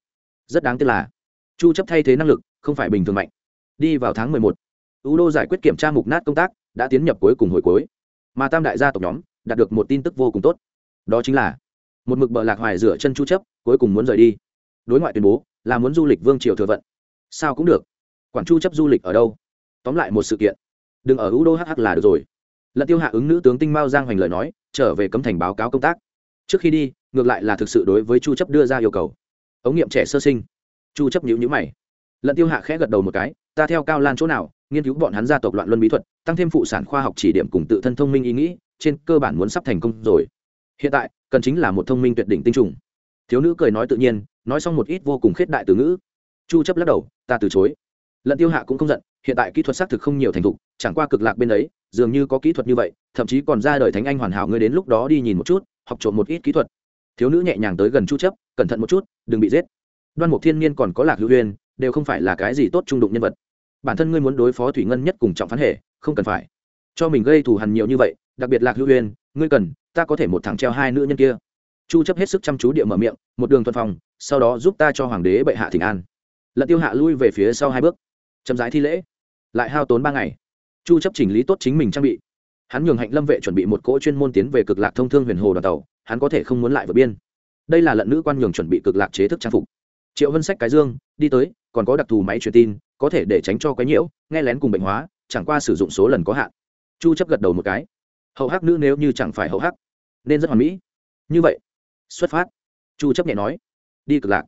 Rất đáng tiếc là chu chấp thay thế năng lực không phải bình thường mạnh. Đi vào tháng 11, u đô giải quyết kiểm tra mục nát công tác đã tiến nhập cuối cùng hồi cuối. Mà tam đại gia tộc nhóm đạt được một tin tức vô cùng tốt. Đó chính là một mực bờ lạc hoài rửa chân chu chấp cuối cùng muốn rời đi. Đối ngoại tuyên bố là muốn du lịch vương triều thừa vận. Sao cũng được. Quản chu chấp du lịch ở đâu? Tóm lại một sự kiện. Đừng ở u đô hh là được rồi. Lận tiêu hạ ứng nữ tướng tinh mao giang hoành lời nói, trở về cấm thành báo cáo công tác. Trước khi đi, ngược lại là thực sự đối với chu chấp đưa ra yêu cầu. Ống nghiệm trẻ sơ sinh. Chu chấp nhíu nhíu mày. Lận tiêu hạ khẽ gật đầu một cái, ta theo cao lan chỗ nào, nghiên cứu bọn hắn gia tộc loạn luân bí thuật, tăng thêm phụ sản khoa học chỉ điểm cùng tự thân thông minh ý nghĩ, trên cơ bản muốn sắp thành công rồi. Hiện tại, cần chính là một thông minh tuyệt đỉnh tinh trùng. Thiếu nữ cười nói tự nhiên, nói xong một ít vô cùng khết đại từ ngữ. Chu chấp lắc đầu, ta từ chối. Lận tiêu hạ cũng không giận hiện tại kỹ thuật xác thực không nhiều thành thục, chẳng qua cực lạc bên ấy, dường như có kỹ thuật như vậy, thậm chí còn ra đời thánh anh hoàn hảo, ngươi đến lúc đó đi nhìn một chút, học trộm một ít kỹ thuật. Thiếu nữ nhẹ nhàng tới gần chu chấp, cẩn thận một chút, đừng bị giết. Đoan mục thiên niên còn có lạc hữu huyền đều không phải là cái gì tốt trung đụng nhân vật. Bản thân ngươi muốn đối phó thủy ngân nhất cùng trọng phán hệ, không cần phải. Cho mình gây thù hằn nhiều như vậy, đặc biệt lạc hữu huyền ngươi cần, ta có thể một thằng treo hai nữ nhân kia. Chu chấp hết sức chăm chú địa mở miệng, một đường thuần phòng, sau đó giúp ta cho hoàng đế bệ hạ thỉnh an. Lận tiêu hạ lui về phía sau hai bước. Chậm rãi thi lễ lại hao tốn ba ngày. Chu chấp chỉnh lý tốt chính mình trang bị. Hắn nhường hạnh lâm vệ chuẩn bị một cỗ chuyên môn tiến về cực lạc thông thương huyền hồ đoàn tàu hắn có thể không muốn lại vượt biên. Đây là lận nữ quan nhường chuẩn bị cực lạc chế thức trang phục. Triệu vân sách cái dương đi tới còn có đặc thù máy truyền tin có thể để tránh cho quấy nhiễu nghe lén cùng bệnh hóa chẳng qua sử dụng số lần có hạn. Chu chấp gật đầu một cái. Hậu hắc nữ nếu như chẳng phải hậu hắc nên rất hoàn mỹ. Như vậy xuất phát. Chu chấp nhẹ nói. Đi cực lạc.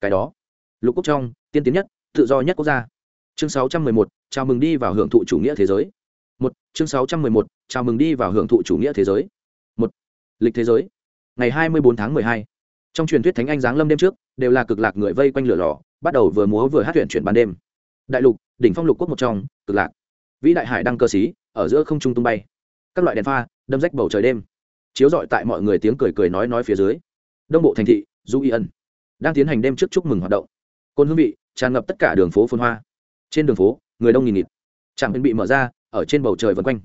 Cái đó. Lục quốc trong tiên tiến nhất tự do nhất quốc gia. Chương 611, chào mừng đi vào hưởng thụ chủ nghĩa thế giới. Một chương 611, chào mừng đi vào hưởng thụ chủ nghĩa thế giới. Một lịch thế giới. Ngày 24 tháng 12. trong truyền thuyết thánh anh giáng lâm đêm trước đều là cực lạc người vây quanh lửa lò bắt đầu vừa múa vừa hát chuyện chuyển ban đêm. Đại lục đỉnh phong lục quốc một trong cực lạc. Vĩ đại hải đăng cơ sĩ ở giữa không trung tung bay. Các loại đèn pha đâm rách bầu trời đêm. Chiếu rọi tại mọi người tiếng cười cười nói nói phía dưới. Đông bộ thành thị du y ân đang tiến hành đêm trước chúc mừng hoạt động. Côn hương vị tràn ngập tất cả đường phố phun hoa. Trên đường phố người đông nghìn nghịt. Trạm bên bị mở ra, ở trên bầu trời vân quanh.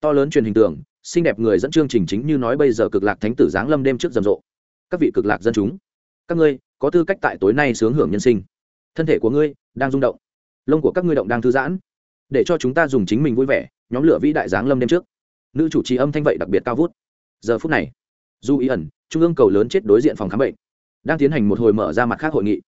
To lớn truyền hình tường, xinh đẹp người dẫn chương trình chính như nói bây giờ cực lạc thánh tử giáng lâm đêm trước rầm rộ. Các vị cực lạc dân chúng, các ngươi có tư cách tại tối nay sướng hưởng nhân sinh. Thân thể của ngươi đang rung động. Lông của các ngươi động đang thư giãn. Để cho chúng ta dùng chính mình vui vẻ, nhóm lửa vĩ đại giáng lâm đêm trước. Nữ chủ trì âm thanh vậy đặc biệt cao vút. Giờ phút này, du ý ẩn, trung ương cầu lớn chết đối diện phòng khám bệnh, đang tiến hành một hồi mở ra mặt khác hội nghị.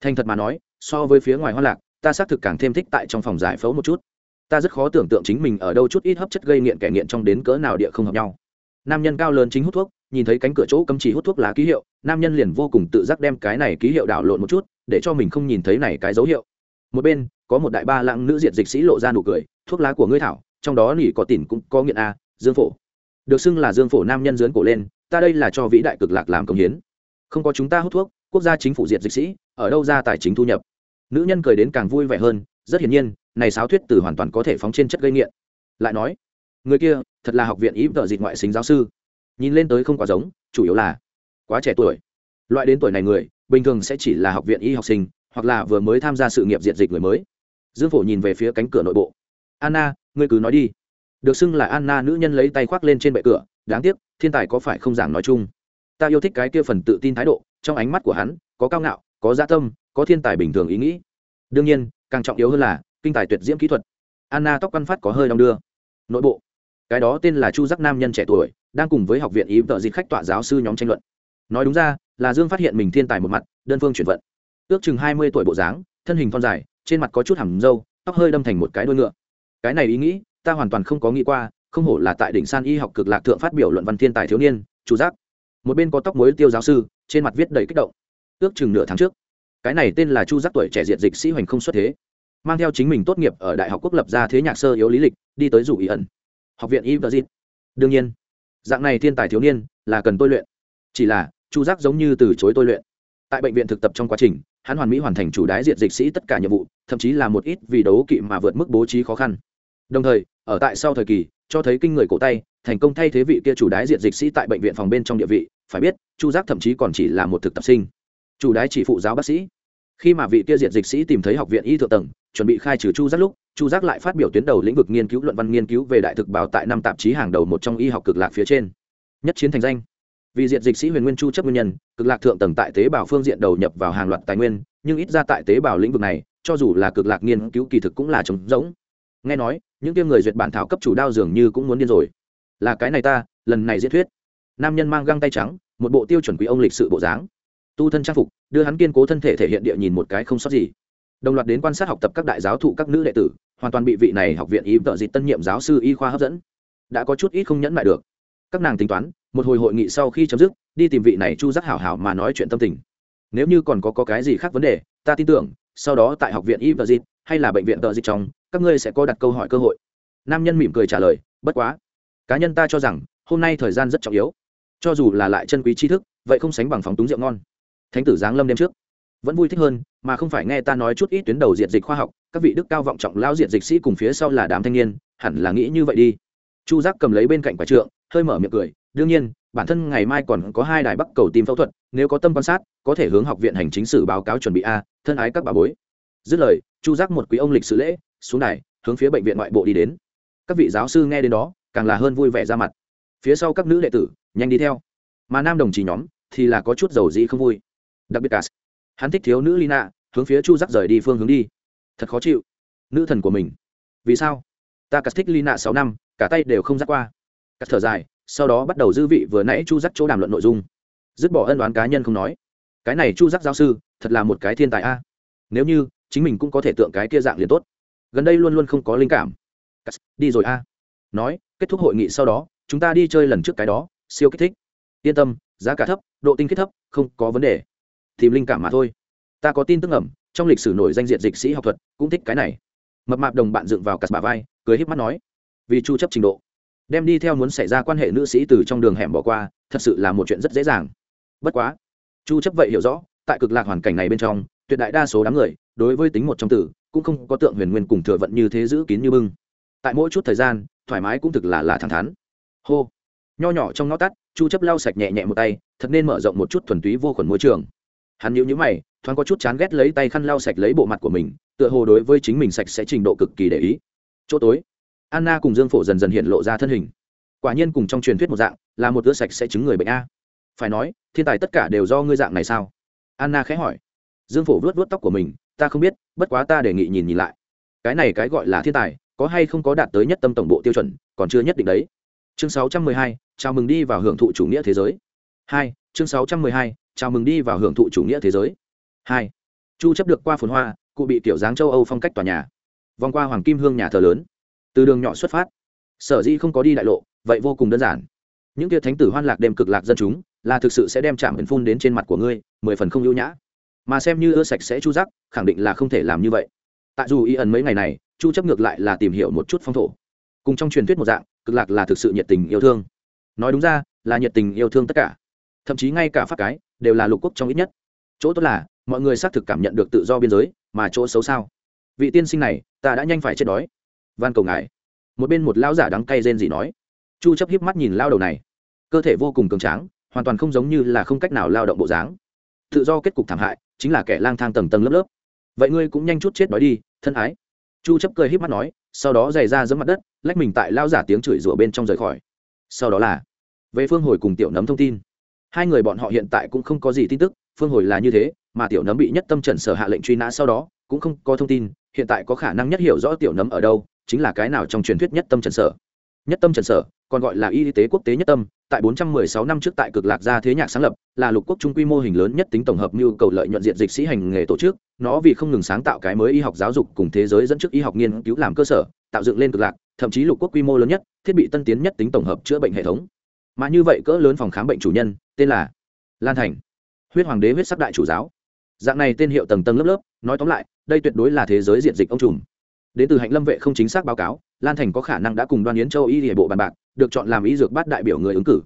Thành thật mà nói, so với phía ngoài hoa lạc ta xác thực càng thêm thích tại trong phòng giải phẫu một chút. Ta rất khó tưởng tượng chính mình ở đâu chút ít hấp chất gây nghiện kẻ nghiện trong đến cỡ nào địa không hợp nhau. Nam nhân cao lớn chính hút thuốc, nhìn thấy cánh cửa chỗ cấm chỉ hút thuốc lá ký hiệu, nam nhân liền vô cùng tự giác đem cái này ký hiệu đảo lộn một chút, để cho mình không nhìn thấy này cái dấu hiệu. Một bên, có một đại ba lãng nữ diệt dịch sĩ lộ ra nụ cười, thuốc lá của ngươi thảo, trong đó nỉ có tỉn cũng có nghiện a, dương phổ. Được xưng là dương phổ nam nhân dướn cổ lên, ta đây là cho vĩ đại cực lạc làm công hiến. Không có chúng ta hút thuốc, quốc gia chính phủ diệt dịch sĩ, ở đâu ra tài chính thu nhập? Nữ nhân cười đến càng vui vẻ hơn, rất hiển nhiên, này sáo thuyết từ hoàn toàn có thể phóng trên chất gây nghiện. Lại nói, người kia, thật là học viện ý vợ dịch ngoại sinh giáo sư. Nhìn lên tới không quá giống, chủ yếu là quá trẻ tuổi. Loại đến tuổi này người, bình thường sẽ chỉ là học viện y học sinh, hoặc là vừa mới tham gia sự nghiệp diện dịch người mới. Dương phổ nhìn về phía cánh cửa nội bộ. Anna, ngươi cứ nói đi. Được xưng là anna nữ nhân lấy tay khoác lên trên bệ cửa, đáng tiếc, thiên tài có phải không giảng nói chung? Ta yêu thích cái kia phần tự tin thái độ, trong ánh mắt của hắn có cao ngạo, có gia tâm có thiên tài bình thường ý nghĩ. Đương nhiên, càng trọng yếu hơn là, kinh tài tuyệt diễm kỹ thuật. Anna tóc văn phát có hơi đong đưa. Nội bộ. Cái đó tên là chu giác nam nhân trẻ tuổi, đang cùng với học viện ý vợ dịch khách tọa giáo sư nhóm tranh luận. Nói đúng ra, là dương phát hiện mình thiên tài một mặt, đơn phương chuyển vận. Ước chừng hai mươi tuổi bộ dáng, thân hình thon dài, trên mặt có chút hẳm râu, tóc hơi đâm thành một cái đuôi ngựa. Cái này ý nghĩ, ta hoàn toàn không có nghĩ qua, không hổ là tại đỉnh san y học cực lạc thượng phát biểu luận văn thiên tài thiếu niên chủ giác. Một bên có tóc mối tiêu giáo sư, trên mặt viết đầy kích động. Ước chừng nửa tháng trước cái này tên là chu giác tuổi trẻ diệt dịch sĩ hoành không xuất thế. Mang theo chính mình tốt nghiệp ở đại học quốc lập ra thế nhạc sơ yếu lý lịch, đi tới rủ ý ẩn. Học viện y đương nhiên, dạng này thiên tài thiếu niên là cần tôi luyện. Chỉ là, chu giác giống như từ chối tôi luyện. Tại bệnh viện thực tập trong quá trình, hắn hoàn mỹ hoàn thành chủ đái diệt dịch sĩ tất cả nhiệm vụ, thậm chí là một ít vì đấu kỵ mà vượt mức bố trí khó khăn. Đồng thời, ở tại sau thời kỳ, cho thấy kinh người cổ tay, thành công thay thế vị kia chủ đái diện dịch sĩ tại bệnh viện phòng bên trong địa vị. Phải biết, chu giác thậm chí còn chỉ là một thực tập sinh. Chủ đái chỉ phụ giáo bác sĩ khi mà vị kia diệt dịch sĩ tìm thấy học viện y thượng tầng, chuẩn bị khai trừ chu giác lúc, chu giác lại phát biểu tuyến đầu lĩnh vực nghiên cứu luận văn nghiên cứu về đại thực bảo tại năm tạp chí hàng đầu một trong y học cực lạc phía trên. Nhất chiến thành danh. Vì diện dịch sĩ huyền nguyên chu chấp nguyên nhân, cực lạc thượng tầng tại tế bào phương diện đầu nhập vào hàng loạt tài nguyên, nhưng ít ra tại tế bào lĩnh vực này, cho dù là cực lạc nghiên cứu kỳ thực cũng là trống rỗng. Nghe nói, những tiêm người duyệt bản thảo cấp chủ đao dường như cũng muốn điên rồi. Là cái này ta, lần này diễn thuyết. Nam nhân mang găng tay trắng, một bộ tiêu chuẩn quý ông lịch sự bộ dáng tu thân trang phục đưa hắn kiên cố thân thể thể hiện địa nhìn một cái không sót gì. Đồng loạt đến quan sát học tập các đại giáo thụ các nữ đệ tử hoàn toàn bị vị này học viện y vợ dịch tân nhiệm giáo sư y khoa hấp dẫn. Đã có chút ít không nhẫn lại được. Các nàng tính toán một hồi hội nghị sau khi chấm dứt đi tìm vị này chu giác hảo hảo mà nói chuyện tâm tình. Nếu như còn có, có cái gì khác vấn đề ta tin tưởng sau đó tại học viện y vợ dịch hay là bệnh viện tợ dịch trong các ngươi sẽ có đặt câu hỏi cơ hội. Nam nhân mỉm cười trả lời bất quá cá nhân ta cho rằng hôm nay thời gian rất trọng yếu. Cho dù là lại chân quý tri thức vậy không sánh bằng phóng túng rượu ngon thánh tử giáng lâm đêm trước. Vẫn vui thích hơn, mà không phải nghe ta nói chút ít tuyến đầu diện dịch khoa học, các vị đức cao vọng trọng lao diện dịch sĩ cùng phía sau là đám thanh niên, hẳn là nghĩ như vậy đi. Chu giác cầm lấy bên cạnh quả trượng, hơi mở miệng cười, đương nhiên, bản thân ngày mai còn có hai đài bắc cầu tim phẫu thuật, nếu có tâm quan sát, có thể hướng học viện hành chính sử báo cáo chuẩn bị a, thân ái các bà bối. Dứt lời, chu giác một quý ông lịch sử lễ, xuống đài, hướng phía bệnh viện ngoại bộ đi đến. Các vị giáo sư nghe đến đó, càng là hơn vui vẻ ra mặt. Phía sau các nữ đệ tử, nhanh đi theo. Mà nam đồng chí nhóm, thì là có chút dầu dĩ không vui đặc biệt cả hắn thích thiếu nữ lina, hướng phía chu giác rời đi phương hướng đi. Thật khó chịu. Nữ thần của mình. Vì sao? Ta cắt thích lina sáu năm, cả tay đều không dắt qua. Cắt thở dài, sau đó bắt đầu dư vị vừa nãy chu giác chỗ đàm luận nội dung. Dứt bỏ ân đoán cá nhân không nói. Cái này chu giác giáo sư, thật là một cái thiên tài a. Nếu như, chính mình cũng có thể tượng cái kia dạng liền tốt. Gần đây luôn luôn không có linh cảm. Cắt đi rồi a. Nói, kết thúc hội nghị sau đó, chúng ta đi chơi lần trước cái đó, siêu kích thích. Yên tâm, giá cả thấp, độ tinh khiết thấp, không có vấn đề tìm linh cảm mà thôi. Ta có tin tức ẩm, trong lịch sử nổi danh diện dịch sĩ học thuật, cũng thích cái này. Mập mạp đồng bạn dựng vào cặp bà vai, cười híp mắt nói, vì chu chấp trình độ, đem đi theo muốn xảy ra quan hệ nữ sĩ từ trong đường hẻm bỏ qua, thật sự là một chuyện rất dễ dàng. Bất quá, chu chấp vậy hiểu rõ, tại cực lạc hoàn cảnh này bên trong, tuyệt đại đa số đám người, đối với tính một trong tử, cũng không có tượng huyền nguyên cùng thừa vận như thế giữ kín như bưng. Tại mỗi chút thời gian, thoải mái cũng thực là là thẳng thắn. Hô. Nho nhỏ trong ngõ tắt, chu chấp lau sạch nhẹ nhẹ một tay, thật nên mở rộng một chút thuần túy vô khuẩn môi trường hắn nhíu nhíu mày thoáng có chút chán ghét lấy tay khăn lau sạch lấy bộ mặt của mình tựa hồ đối với chính mình sạch sẽ trình độ cực kỳ để ý. Chỗ tối anna cùng dương phổ dần dần hiện lộ ra thân hình. Quả nhiên cùng trong truyền thuyết một dạng là một đứa sạch sẽ chứng người bệnh a. Phải nói thiên tài tất cả đều do ngươi dạng này sao? Anna khẽ hỏi. Dương phổ vuốt vuốt tóc của mình ta không biết bất quá ta đề nghị nhìn nhìn lại. Cái này cái gọi là thiên tài có hay không có đạt tới nhất tâm tổng bộ tiêu chuẩn còn chưa nhất định đấy. Chương 612, chào mừng đi vào hưởng thụ chủ nghĩa thế giới. Hai chương 612, chào mừng đi vào hưởng thụ chủ nghĩa thế giới. Hai chu chấp được qua phồn hoa cụ bị tiểu dáng châu âu phong cách tòa nhà. Vòng qua hoàng kim hương nhà thờ lớn. Từ đường nhỏ xuất phát. Sở dĩ không có đi đại lộ vậy vô cùng đơn giản. Những kia thánh tử hoan lạc đêm cực lạc dân chúng là thực sự sẽ đem chạm ẩn phun đến trên mặt của ngươi mười phần không ưu nhã. Mà xem như ưa sạch sẽ chu giác khẳng định là không thể làm như vậy. Tại dù y ẩn mấy ngày này chu chấp ngược lại là tìm hiểu một chút phong thổ. Cùng trong truyền thuyết một dạng cực lạc là thực sự nhiệt tình yêu thương. Nói đúng ra là nhiệt tình yêu thương tất cả thậm chí ngay cả pháp cái, đều là lục quốc trong ít nhất. Chỗ tốt là, mọi người xác thực cảm nhận được tự do biên giới, mà chỗ xấu sao? Vị tiên sinh này, ta đã nhanh phải chết đói. Van cầu ngài. Một bên một lão giả đắng cay rên gì nói. Chu chấp hiếp mắt nhìn lao đầu này. Cơ thể vô cùng cường tráng, hoàn toàn không giống như là không cách nào lao động bộ dáng. Tự do kết cục thảm hại, chính là kẻ lang thang tầng tầng lớp lớp. Vậy ngươi cũng nhanh chút chết đói đi, thân ái. Chu chấp cười hiếp mắt nói, sau đó giày ra giẫm mặt đất, lách mình tại lao giả tiếng chửi rủa bên trong rời khỏi. Sau đó là, về phương hồi cùng tiểu nấm thông tin hai người bọn họ hiện tại cũng không có gì tin tức, phương hồi là như thế, mà tiểu nấm bị nhất tâm trần sở hạ lệnh truy nã sau đó, cũng không có thông tin, hiện tại có khả năng nhất hiểu rõ tiểu nấm ở đâu, chính là cái nào trong truyền thuyết nhất tâm trần sở. Nhất tâm trần sở, còn gọi là y tế quốc tế nhất tâm, tại 416 năm trước tại cực lạc gia thế nhạc sáng lập, là lục quốc trung quy mô hình lớn nhất tính tổng hợp nhu cầu lợi nhuận diện dịch sĩ hành nghề tổ chức, nó vì không ngừng sáng tạo cái mới y học giáo dục cùng thế giới dẫn trước y học nghiên cứu làm cơ sở, tạo dựng lên cực lạc, thậm chí lục quốc quy mô lớn nhất, thiết bị tân tiến nhất tính tổng hợp chữa bệnh hệ thống mà như vậy cỡ lớn phòng khám bệnh chủ nhân, tên là lan thành, huyết hoàng đế huyết sắc đại chủ giáo. Dạng này tên hiệu tầng tầng lớp lớp, nói tóm lại, đây tuyệt đối là thế giới diện dịch ông trùm. Đến từ hạnh lâm vệ không chính xác báo cáo, lan thành có khả năng đã cùng đoan yến châu y địa bộ bàn bạc, được chọn làm y dược bát đại biểu người ứng cử.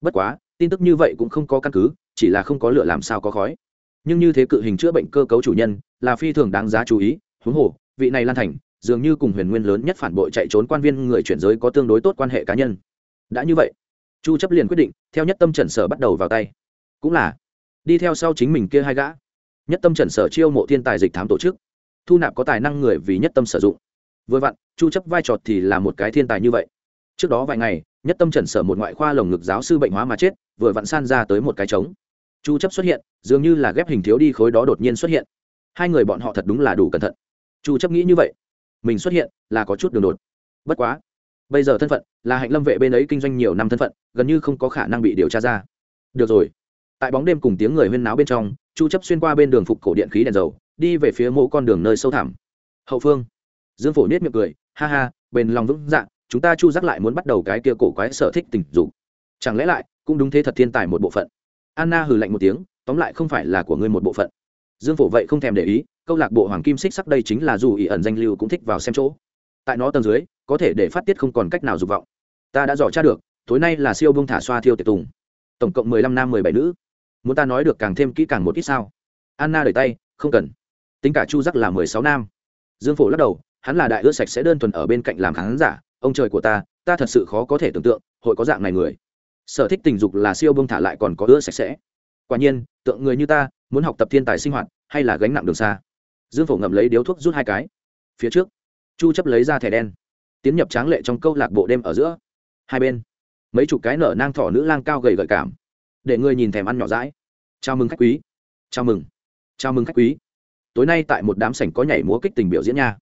Bất quá, tin tức như vậy cũng không có căn cứ, chỉ là không có lửa làm sao có khói. Nhưng như thế cự hình chữa bệnh cơ cấu chủ nhân, là phi thường đáng giá chú ý, huống hồ, vị này lan thành, dường như cùng huyền nguyên lớn nhất phản bội chạy trốn quan viên người chuyển giới có tương đối tốt quan hệ cá nhân. Đã như vậy chu chấp liền quyết định, theo nhất tâm trần sở bắt đầu vào tay. Cũng là, đi theo sau chính mình kia hai gã. Nhất tâm trần sở chiêu mộ thiên tài dịch thám tổ chức. Thu nạp có tài năng người vì nhất tâm sử dụng. Vừa vặn, chu chấp vai trò thì là một cái thiên tài như vậy. Trước đó vài ngày, nhất tâm trần sở một ngoại khoa lồng ngực giáo sư bệnh hóa mà chết, vừa vặn san ra tới một cái trống. Chu chấp xuất hiện, dường như là ghép hình thiếu đi khối đó đột nhiên xuất hiện. Hai người bọn họ thật đúng là đủ cẩn thận. Chu chấp nghĩ như vậy. Mình xuất hiện là có chút đường đột. Bất quá bây giờ thân phận là hạnh lâm vệ bên ấy kinh doanh nhiều năm thân phận gần như không có khả năng bị điều tra ra được rồi tại bóng đêm cùng tiếng người huyên náo bên trong chu chấp xuyên qua bên đường phục cổ điện khí đèn dầu đi về phía mộ con đường nơi sâu thẳm hậu phương dương phổ nết miệng cười ha ha bền lòng vững dạng chúng ta chu giác lại muốn bắt đầu cái kia cổ quái sở thích tình dục chẳng lẽ lại cũng đúng thế thật thiên tài một bộ phận anna hừ lạnh một tiếng tóm lại không phải là của ngươi một bộ phận dương phổ vậy không thèm để ý câu lạc bộ hoàng kim xích sắc đây chính là dù ỷ ẩn danh lưu cũng thích vào xem chỗ tại nó tầng dưới có thể để phát tiết không còn cách nào dục vọng. Ta đã dò tra được, tối nay là siêu bông thả xoa thiêu tiệc tùng. Tổng cộng mười lăm nam, mười bảy nữ. Muốn ta nói được càng thêm kỹ càng một ít sao? Anna đẩy tay, không cần. Tính cả chu giác là mười sáu nam. Dương phổ lắc đầu, hắn là đại ưa sạch sẽ đơn thuần ở bên cạnh làm khán giả, ông trời của ta ta thật sự khó có thể tưởng tượng, hội có dạng này người. Sở thích tình dục là siêu bông thả lại còn có ưa sạch sẽ. Quả nhiên, tượng người như ta, muốn học tập thiên tài sinh hoạt, hay là gánh nặng đường xa? Dương phổ ngậm lấy điếu thuốc rút hai cái. Phía trước, chu chấp lấy ra thẻ đen tiến nhập tráng lệ trong câu lạc bộ đêm ở giữa. Hai bên, mấy chục cái nở nang thỏ nữ lang cao gầy gợi cảm, để người nhìn thèm ăn nhỏ rãi chào mừng khách quý. Chào mừng. Chào mừng khách quý. Tối nay tại một đám sảnh có nhảy múa kích tình biểu diễn nha.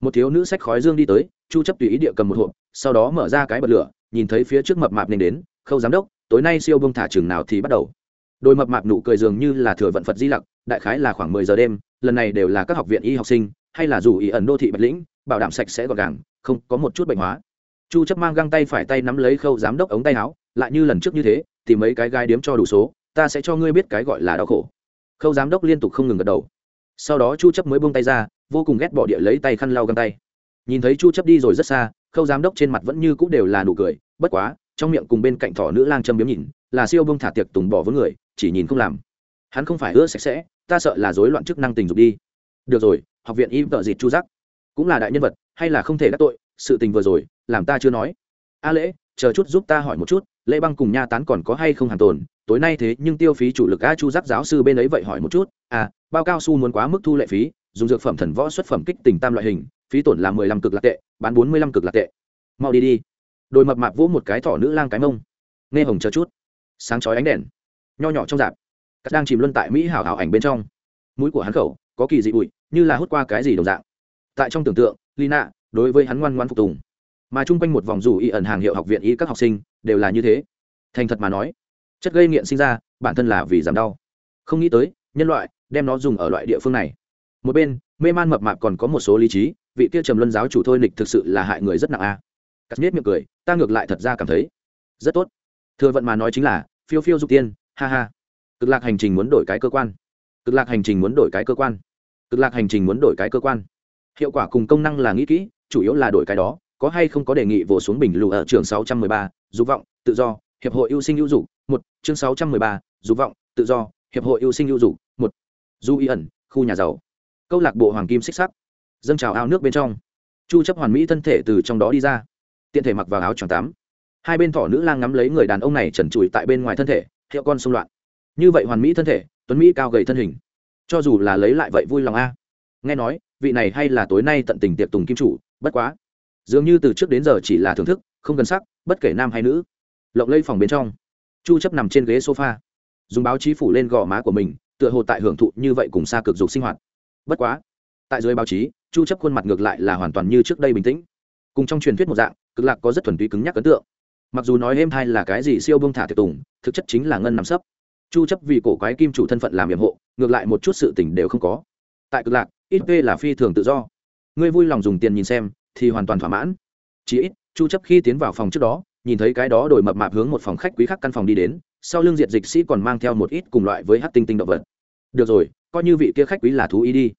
Một thiếu nữ sách khói dương đi tới, chu chấp tùy ý địa cầm một hộp, sau đó mở ra cái bật lửa, nhìn thấy phía trước mập mạp nên đến, khâu giám đốc, tối nay siêu bông thả trường nào thì bắt đầu. Đôi mập mạp nụ cười dường như là thừa vận phật di lặc, đại khái là khoảng 10 giờ đêm, lần này đều là các học viện y học sinh, hay là dù ý ẩn đô thị bạch lĩnh, bảo đảm sạch sẽ gọn gàng không có một chút bệnh hóa. Chu chấp mang găng tay phải tay nắm lấy khâu giám đốc ống tay áo, lại như lần trước như thế thì mấy cái gai điếm cho đủ số, ta sẽ cho ngươi biết cái gọi là đau khổ. Khâu giám đốc liên tục không ngừng gật đầu. Sau đó chu chấp mới buông tay ra, vô cùng ghét bỏ địa lấy tay khăn lau găng tay. Nhìn thấy chu chấp đi rồi rất xa, khâu giám đốc trên mặt vẫn như cũ đều là nụ cười, bất quá, trong miệng cùng bên cạnh thỏ nữ lang châm biếm nhìn, là siêu bông thả tiệc tùng bỏ với người, chỉ nhìn không làm. Hắn không phải ưa sạch sẽ, ta sợ là rối loạn chức năng tình dục đi. Được rồi, học viện im tợ dịt chu giác cũng là đại nhân vật hay là không thể đắc tội, sự tình vừa rồi, làm ta chưa nói. A lễ, chờ chút giúp ta hỏi một chút, lễ băng cùng nha tán còn có hay không hàng tồn? Tối nay thế nhưng tiêu phí chủ lực a chu giác giáo sư bên ấy vậy hỏi một chút. À bao cao su muốn quá mức thu lệ phí, dùng dược phẩm thần võ xuất phẩm kích tình tam loại hình, phí tổn là mười lăm cực lạc tệ, bán bốn mươi lăm cực lạc tệ. Mau đi đi. Đôi mập mạp vỗ một cái thỏ nữ lang cái mông. Nghe hồng chờ chút. Sáng chói ánh đèn. Nho nhỏ trong dạp. Cắt đang chìm luân tại mỹ hảo hảo ảnh bên trong. Mũi của hắn khẩu, có kỳ dị bụi, như là hút qua cái gì đồng dạng. Tại trong tưởng tượng lina đối với hắn ngoan ngoan phục tùng. Mà chung quanh một vòng rủ y ẩn hàng hiệu học viện y các học sinh đều là như thế. Thành thật mà nói, chất gây nghiện sinh ra, bản thân là vì giảm đau. Không nghĩ tới, nhân loại đem nó dùng ở loại địa phương này. Một bên, mê man mập mạp còn có một số lý trí, vị kia trầm luân giáo chủ thôi nịch thực sự là hại người rất nặng a. À. cắt miệng cười, ta ngược lại thật ra cảm thấy rất tốt. Thừa vận mà nói chính là, phiêu phiêu dục tiên, ha ha. Cực lạc hành trình muốn đổi cái cơ quan. Cực lạc hành trình muốn đổi cái cơ quan. Cực lạc hành trình muốn đổi cái cơ quan hiệu quả cùng công năng là nghĩ kỹ chủ yếu là đổi cái đó có hay không có đề nghị vồ xuống bình lù ở trường 613, dục vọng tự do hiệp hội ưu sinh ưu dục một chương 613, dục vọng tự do hiệp hội ưu sinh ưu dục một. Du y ẩn khu nhà giàu. Câu lạc bộ hoàng kim xích sắc. Dâng trào ao nước bên trong. Chu chấp hoàn mỹ thân thể từ trong đó đi ra. Tiện thể mặc vào áo choàng tắm hai bên thỏ nữ lang ngắm lấy người đàn ông này trần trụi tại bên ngoài thân thể hiệu con xung loạn. Như vậy hoàn mỹ thân thể tuấn mỹ cao gầy thân hình. Cho dù là lấy lại vậy vui lòng a. Nghe nói vị này hay là tối nay tận tình tiệc tùng kim chủ, bất quá. Dường như từ trước đến giờ chỉ là thưởng thức, không gần sắc, bất kể nam hay nữ. Lộng lây phòng bên trong, chu chấp nằm trên ghế sofa, dùng báo chí phủ lên gò má của mình, tựa hồ tại hưởng thụ như vậy cùng xa cực dục sinh hoạt. Bất quá, tại dưới báo chí, chu chấp khuôn mặt ngược lại là hoàn toàn như trước đây bình tĩnh. Cùng trong truyền thuyết một dạng, cực lạc có rất thuần túy cứng nhắc ấn tượng. Mặc dù nói êm thai là cái gì siêu bông thả tiệc tùng, thực chất chính là ngân nằm sấp. Chu chấp vì cổ quái kim chủ thân phận làm nhiệm hộ, ngược lại một chút sự tình đều không có tại cực lạc, ít p là phi thường tự do. Ngươi vui lòng dùng tiền nhìn xem, thì hoàn toàn thỏa mãn. Chỉ ít, chu chấp khi tiến vào phòng trước đó, nhìn thấy cái đó đổi mập mạp hướng một phòng khách quý khác căn phòng đi đến, sau lưng diệt dịch sĩ còn mang theo một ít cùng loại với hát tinh tinh động vật. Được rồi, coi như vị kia khách quý là thú ý đi.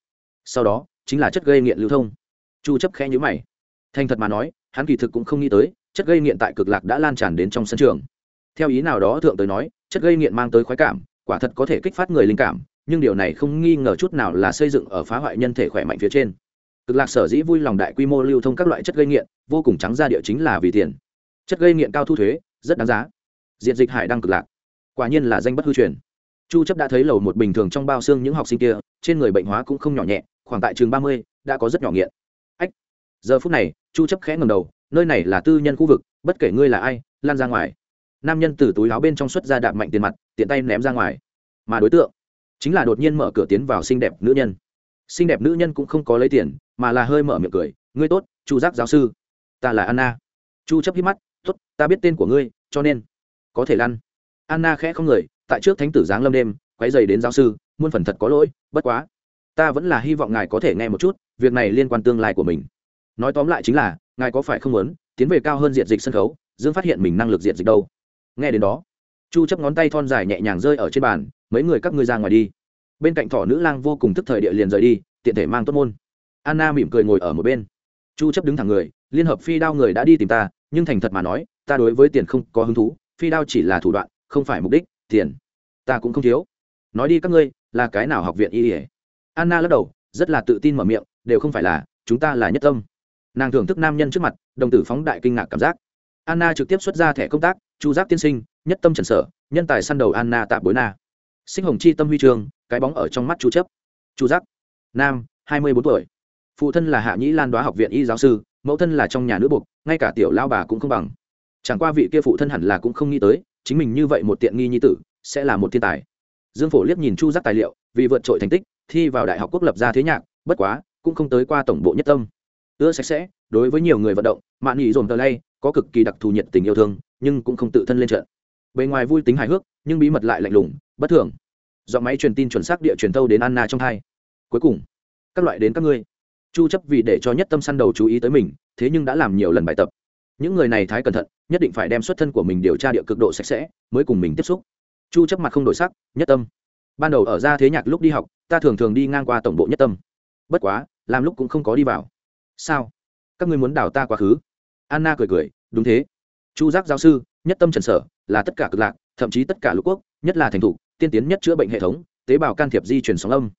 Sau đó, chính là chất gây nghiện lưu thông. Chu chấp khẽ nhíu mày. Thành thật mà nói, hắn kỳ thực cũng không nghĩ tới, chất gây nghiện tại cực lạc đã lan tràn đến trong sân trường. Theo ý nào đó thượng tới nói, chất gây nghiện mang tới khoái cảm, quả thật có thể kích phát người linh cảm nhưng điều này không nghi ngờ chút nào là xây dựng ở phá hoại nhân thể khỏe mạnh phía trên. Cực lạc sở dĩ vui lòng đại quy mô lưu thông các loại chất gây nghiện vô cùng trắng ra địa chính là vì tiền. Chất gây nghiện cao thu thuế rất đáng giá. Diện dịch hải đang cực lạc. Quả nhiên là danh bất hư truyền. Chu chấp đã thấy lầu một bình thường trong bao xương những học sinh kia trên người bệnh hóa cũng không nhỏ nhẹ khoảng tại trường 30, đã có rất nhỏ nghiện. Ách! Giờ phút này chu chấp khẽ ngẩng đầu nơi này là tư nhân khu vực bất kể ngươi là ai lan ra ngoài. Nam nhân từ túi áo bên trong xuất ra đạp mạnh tiền mặt tiện tay ném ra ngoài. Mà đối tượng chính là đột nhiên mở cửa tiến vào xinh đẹp nữ nhân. Xinh đẹp nữ nhân cũng không có lấy tiền, mà là hơi mở miệng cười, ngươi tốt, chu giác giáo sư. Ta là anna. Chu chấp hít mắt, tốt, ta biết tên của ngươi, cho nên có thể lăn. Anna khẽ không người, tại trước thánh tử giáng lâm đêm, quấy giày đến giáo sư, muôn phần thật có lỗi, bất quá, ta vẫn là hy vọng ngài có thể nghe một chút, việc này liên quan tương lai của mình. Nói tóm lại chính là, ngài có phải không muốn tiến về cao hơn diện dịch sân khấu, dương phát hiện mình năng lực diện dịch đâu? Nghe đến đó, chu chấp ngón tay thon dài nhẹ nhàng rơi ở trên bàn mấy người các ngươi ra ngoài đi. Bên cạnh thỏ nữ lang vô cùng thức thời địa liền rời đi, tiện thể mang tốt môn. Anna mỉm cười ngồi ở một bên. Chu chấp đứng thẳng người, liên hợp phi đao người đã đi tìm ta, nhưng thành thật mà nói, ta đối với tiền không có hứng thú, phi đao chỉ là thủ đoạn, không phải mục đích, tiền. Ta cũng không thiếu. Nói đi các ngươi, là cái nào học viện y ỉa anna lắc đầu, rất là tự tin mở miệng, đều không phải là, chúng ta là nhất tâm. Nàng thưởng thức nam nhân trước mặt, đồng tử phóng đại kinh ngạc cảm giác. Anna trực tiếp xuất ra thẻ công tác, chu giáp tiên sinh, nhất tâm trần sở, nhân tài săn đầu anna tạ bối na sinh hồng chi tâm huy chương, cái bóng ở trong mắt chu chấp. Chu giác, nam, hai mươi bốn tuổi. Phụ thân là hạ nhĩ lan đoá học viện y giáo sư, mẫu thân là trong nhà nữ buộc ngay cả tiểu lao bà cũng không bằng. Chẳng qua vị kia phụ thân hẳn là cũng không nghĩ tới, chính mình như vậy một tiện nghi nhi tử, sẽ là một thiên tài. Dương phổ liếc nhìn chu giác tài liệu, vì vượt trội thành tích, thi vào đại học quốc lập ra thế nhạc, bất quá, cũng không tới qua tổng bộ nhất tâm. Ưa sạch sẽ, đối với nhiều người vận động, mạn nghỉ dồn tờ lay có cực kỳ đặc thù nhiệt tình yêu thương, nhưng cũng không tự thân lên trận. Bề ngoài vui tính hài hước nhưng bí mật lại lạnh lùng, bất thường. Do máy truyền tin chuẩn xác địa truyền thâu đến anna trong hai cuối cùng, các loại đến các ngươi. Chu chấp vì để cho nhất tâm săn đầu chú ý tới mình, thế nhưng đã làm nhiều lần bài tập. Những người này thái cẩn thận, nhất định phải đem xuất thân của mình điều tra địa cực độ sạch sẽ, mới cùng mình tiếp xúc. Chu chấp mặt không đổi sắc, nhất tâm. Ban đầu ở ra thế nhạc lúc đi học, ta thường thường đi ngang qua tổng bộ nhất tâm. Bất quá, làm lúc cũng không có đi vào. Sao? Các ngươi muốn đào ta quá khứ? Anna cười cười, đúng thế. Chu giác giáo sư, nhất tâm trần sở, là tất cả cực lạc thậm chí tất cả lục quốc, nhất là thành thủ tiên tiến nhất chữa bệnh hệ thống, tế bào can thiệp di chuyển sóng âm.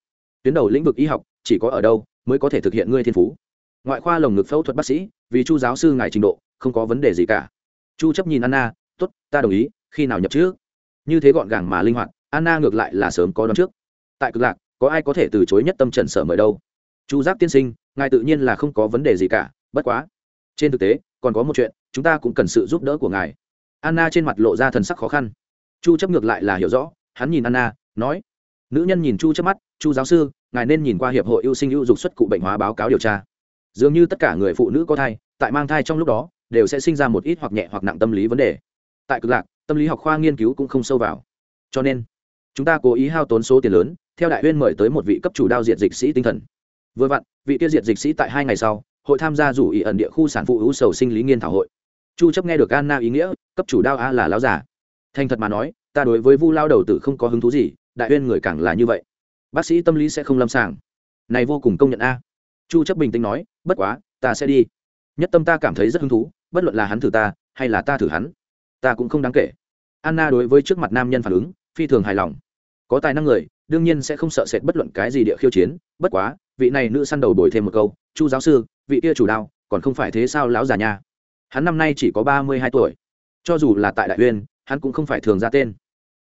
Tuyến đầu lĩnh vực y học, chỉ có ở đâu mới có thể thực hiện ngươi thiên phú. Ngoại khoa lồng ngực phẫu thuật bác sĩ, vì chu giáo sư ngài trình độ, không có vấn đề gì cả. Chu chấp nhìn anna, tốt, ta đồng ý, khi nào nhập trước? Như thế gọn gàng mà linh hoạt, anna ngược lại là sớm có đón trước. Tại cực lạc, có ai có thể từ chối nhất tâm trần sở mời đâu? Chu giác tiên sinh, ngài tự nhiên là không có vấn đề gì cả, bất quá. Trên thực tế, còn có một chuyện, chúng ta cũng cần sự giúp đỡ của ngài. Anna trên mặt lộ ra thần sắc khó khăn chu chấp ngược lại là hiểu rõ, hắn nhìn anna, nói, nữ nhân nhìn chu chấp mắt, chu giáo sư, ngài nên nhìn qua hiệp hội ưu sinh ưu dục xuất cụ bệnh hóa báo cáo điều tra. Dường như tất cả người phụ nữ có thai, tại mang thai trong lúc đó, đều sẽ sinh ra một ít hoặc nhẹ hoặc nặng tâm lý vấn đề. Tại cực lạc, tâm lý học khoa nghiên cứu cũng không sâu vào. Cho nên, chúng ta cố ý hao tốn số tiền lớn, theo đại huyên mời tới một vị cấp chủ đao diệt dịch sĩ tinh thần. Vừa vặn, vị tiêu diệt dịch sĩ tại hai ngày sau, hội tham gia rủ ý ẩn địa khu sản phụ hữu sầu sinh lý nghiên thảo hội. Chu chấp nghe được anna ý nghĩa, cấp chủ đao a là lão giả thành thật mà nói, ta đối với vu lao đầu tử không có hứng thú gì, đại huyên người càng là như vậy. Bác sĩ tâm lý sẽ không lâm sàng. Này vô cùng công nhận a. Chu chấp bình tĩnh nói, bất quá, ta sẽ đi. Nhất tâm ta cảm thấy rất hứng thú, bất luận là hắn thử ta, hay là ta thử hắn, ta cũng không đáng kể. Anna đối với trước mặt nam nhân phản ứng, phi thường hài lòng. Có tài năng người, đương nhiên sẽ không sợ sệt bất luận cái gì địa khiêu chiến, bất quá, vị này nữ săn đầu đổi thêm một câu, chu giáo sư, vị kia chủ đao, còn không phải thế sao lão già nha? Hắn năm nay chỉ có ba mươi hai tuổi. Cho dù là tại đại uyên hắn cũng không phải thường ra tên.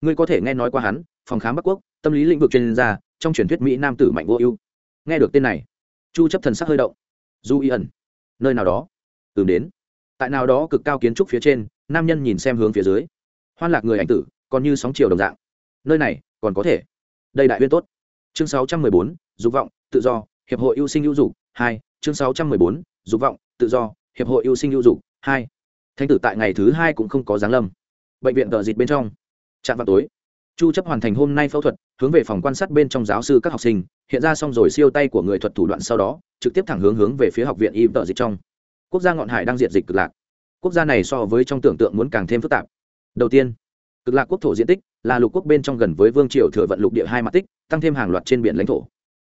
Ngươi có thể nghe nói qua hắn phòng khám bắc quốc tâm lý lĩnh vực chuyên gia trong truyền thuyết mỹ nam tử mạnh vô ưu. Nghe được tên này chu chấp thần sắc hơi động. Du y ẩn nơi nào đó. Ừm đến. Tại nào đó cực cao kiến trúc phía trên nam nhân nhìn xem hướng phía dưới. Hoan lạc người ảnh tử còn như sóng chiều đồng dạng. Nơi này còn có thể. Đây đại huyên tốt. Chương 614, dục vọng tự do hiệp hội ưu sinh ưu dục hai. Chương 614, dục vọng tự do hiệp hội ưu sinh ưu dục hai. Thánh tử tại ngày thứ hai cũng không có giáng lâm bệnh viện tờ dịt bên trong. Trạm vào tối, chu chấp hoàn thành hôm nay phẫu thuật, hướng về phòng quan sát bên trong giáo sư các học sinh, hiện ra xong rồi siêu tay của người thuật thủ đoạn sau đó, trực tiếp thẳng hướng hướng về phía học viện y tờ dịch trong. Quốc gia ngọn hải đang diệt dịch cực lạc. Quốc gia này so với trong tưởng tượng muốn càng thêm phức tạp. Đầu tiên, cực lạc quốc thổ diện tích là lục quốc bên trong gần với vương triều thừa vận lục địa hai mặt tích, tăng thêm hàng loạt trên biển lãnh thổ.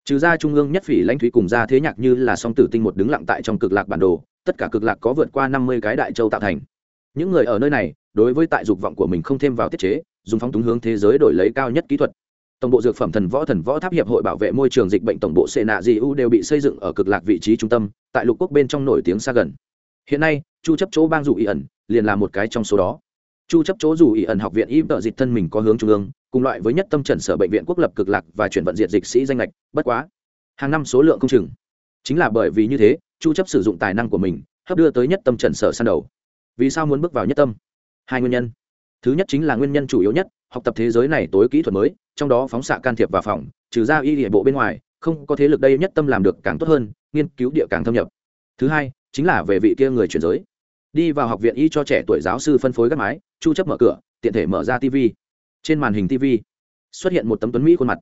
Trừ ra trung ương nhất phỉ lãnh thúy cùng ra thế nhạc như là song tử tinh một đứng lặng tại trong cực lạc bản đồ, tất cả cực lạc có vượt qua năm mươi cái đại châu tạo thành những người ở nơi này, đối với tại dục vọng của mình không thêm vào tiết chế, dùng phóng túng hướng thế giới đổi lấy cao nhất kỹ thuật. Tổng bộ dược phẩm thần võ thần võ tháp hiệp hội bảo vệ môi trường dịch bệnh tổng bộ sệ nạ di u đều bị xây dựng ở cực lạc vị trí trung tâm, tại lục quốc bên trong nổi tiếng xa gần. Hiện nay, chu chấp chỗ bang dù ý ẩn liền là một cái trong số đó. Chu chấp chỗ dù ý ẩn học viện y tợ dịch thân mình có hướng trung ương, cùng loại với nhất tâm trần sở bệnh viện quốc lập cực lạc và chuyển vận diệt dịch sĩ danh lệch bất quá, hàng năm số lượng không chừng. Chính là bởi vì như thế, chu chấp sử dụng tài năng của mình, hấp đưa tới nhất tâm trần sở san đầu vì sao muốn bước vào nhất tâm? Hai nguyên nhân. Thứ nhất chính là nguyên nhân chủ yếu nhất, học tập thế giới này tối kỹ thuật mới, trong đó phóng xạ can thiệp vào phòng, trừ ra y địa bộ bên ngoài, không có thế lực đây nhất tâm làm được càng tốt hơn, nghiên cứu địa càng thâm nhập. Thứ hai, chính là về vị kia người chuyển giới. Đi vào học viện y cho trẻ tuổi giáo sư phân phối gác mái, chu chấp mở cửa, tiện thể mở ra tv trên màn hình tv xuất hiện một tấm tuấn mỹ khuôn mặt.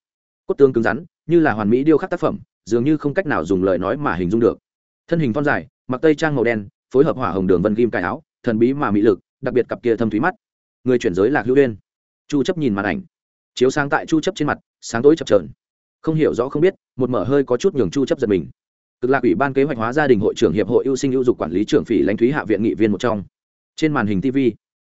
Cốt tương cứng rắn, như là hoàn mỹ điêu khắc tác phẩm, dường như không cách nào dùng lời nói mà hình dung được. Thân hình phong dài, mặc tây trang màu đen, phối hợp hỏa hồng đường vân kim cài áo thần bí mà mỹ lực, đặc biệt cặp kia thâm thúy mắt. Người chuyển giới lạc hữu uyên. Chu chấp nhìn màn ảnh. Chiếu sáng tại chu chấp trên mặt, sáng tối chập chờn. Không hiểu rõ không biết, một mở hơi có chút nhường chu chấp giật mình. Cực lạc ủy ban kế hoạch hóa gia đình hội trưởng hiệp hội ưu sinh ưu dục quản lý trưởng phỉ lãnh thúy hạ viện nghị viên một trong. Trên màn hình tv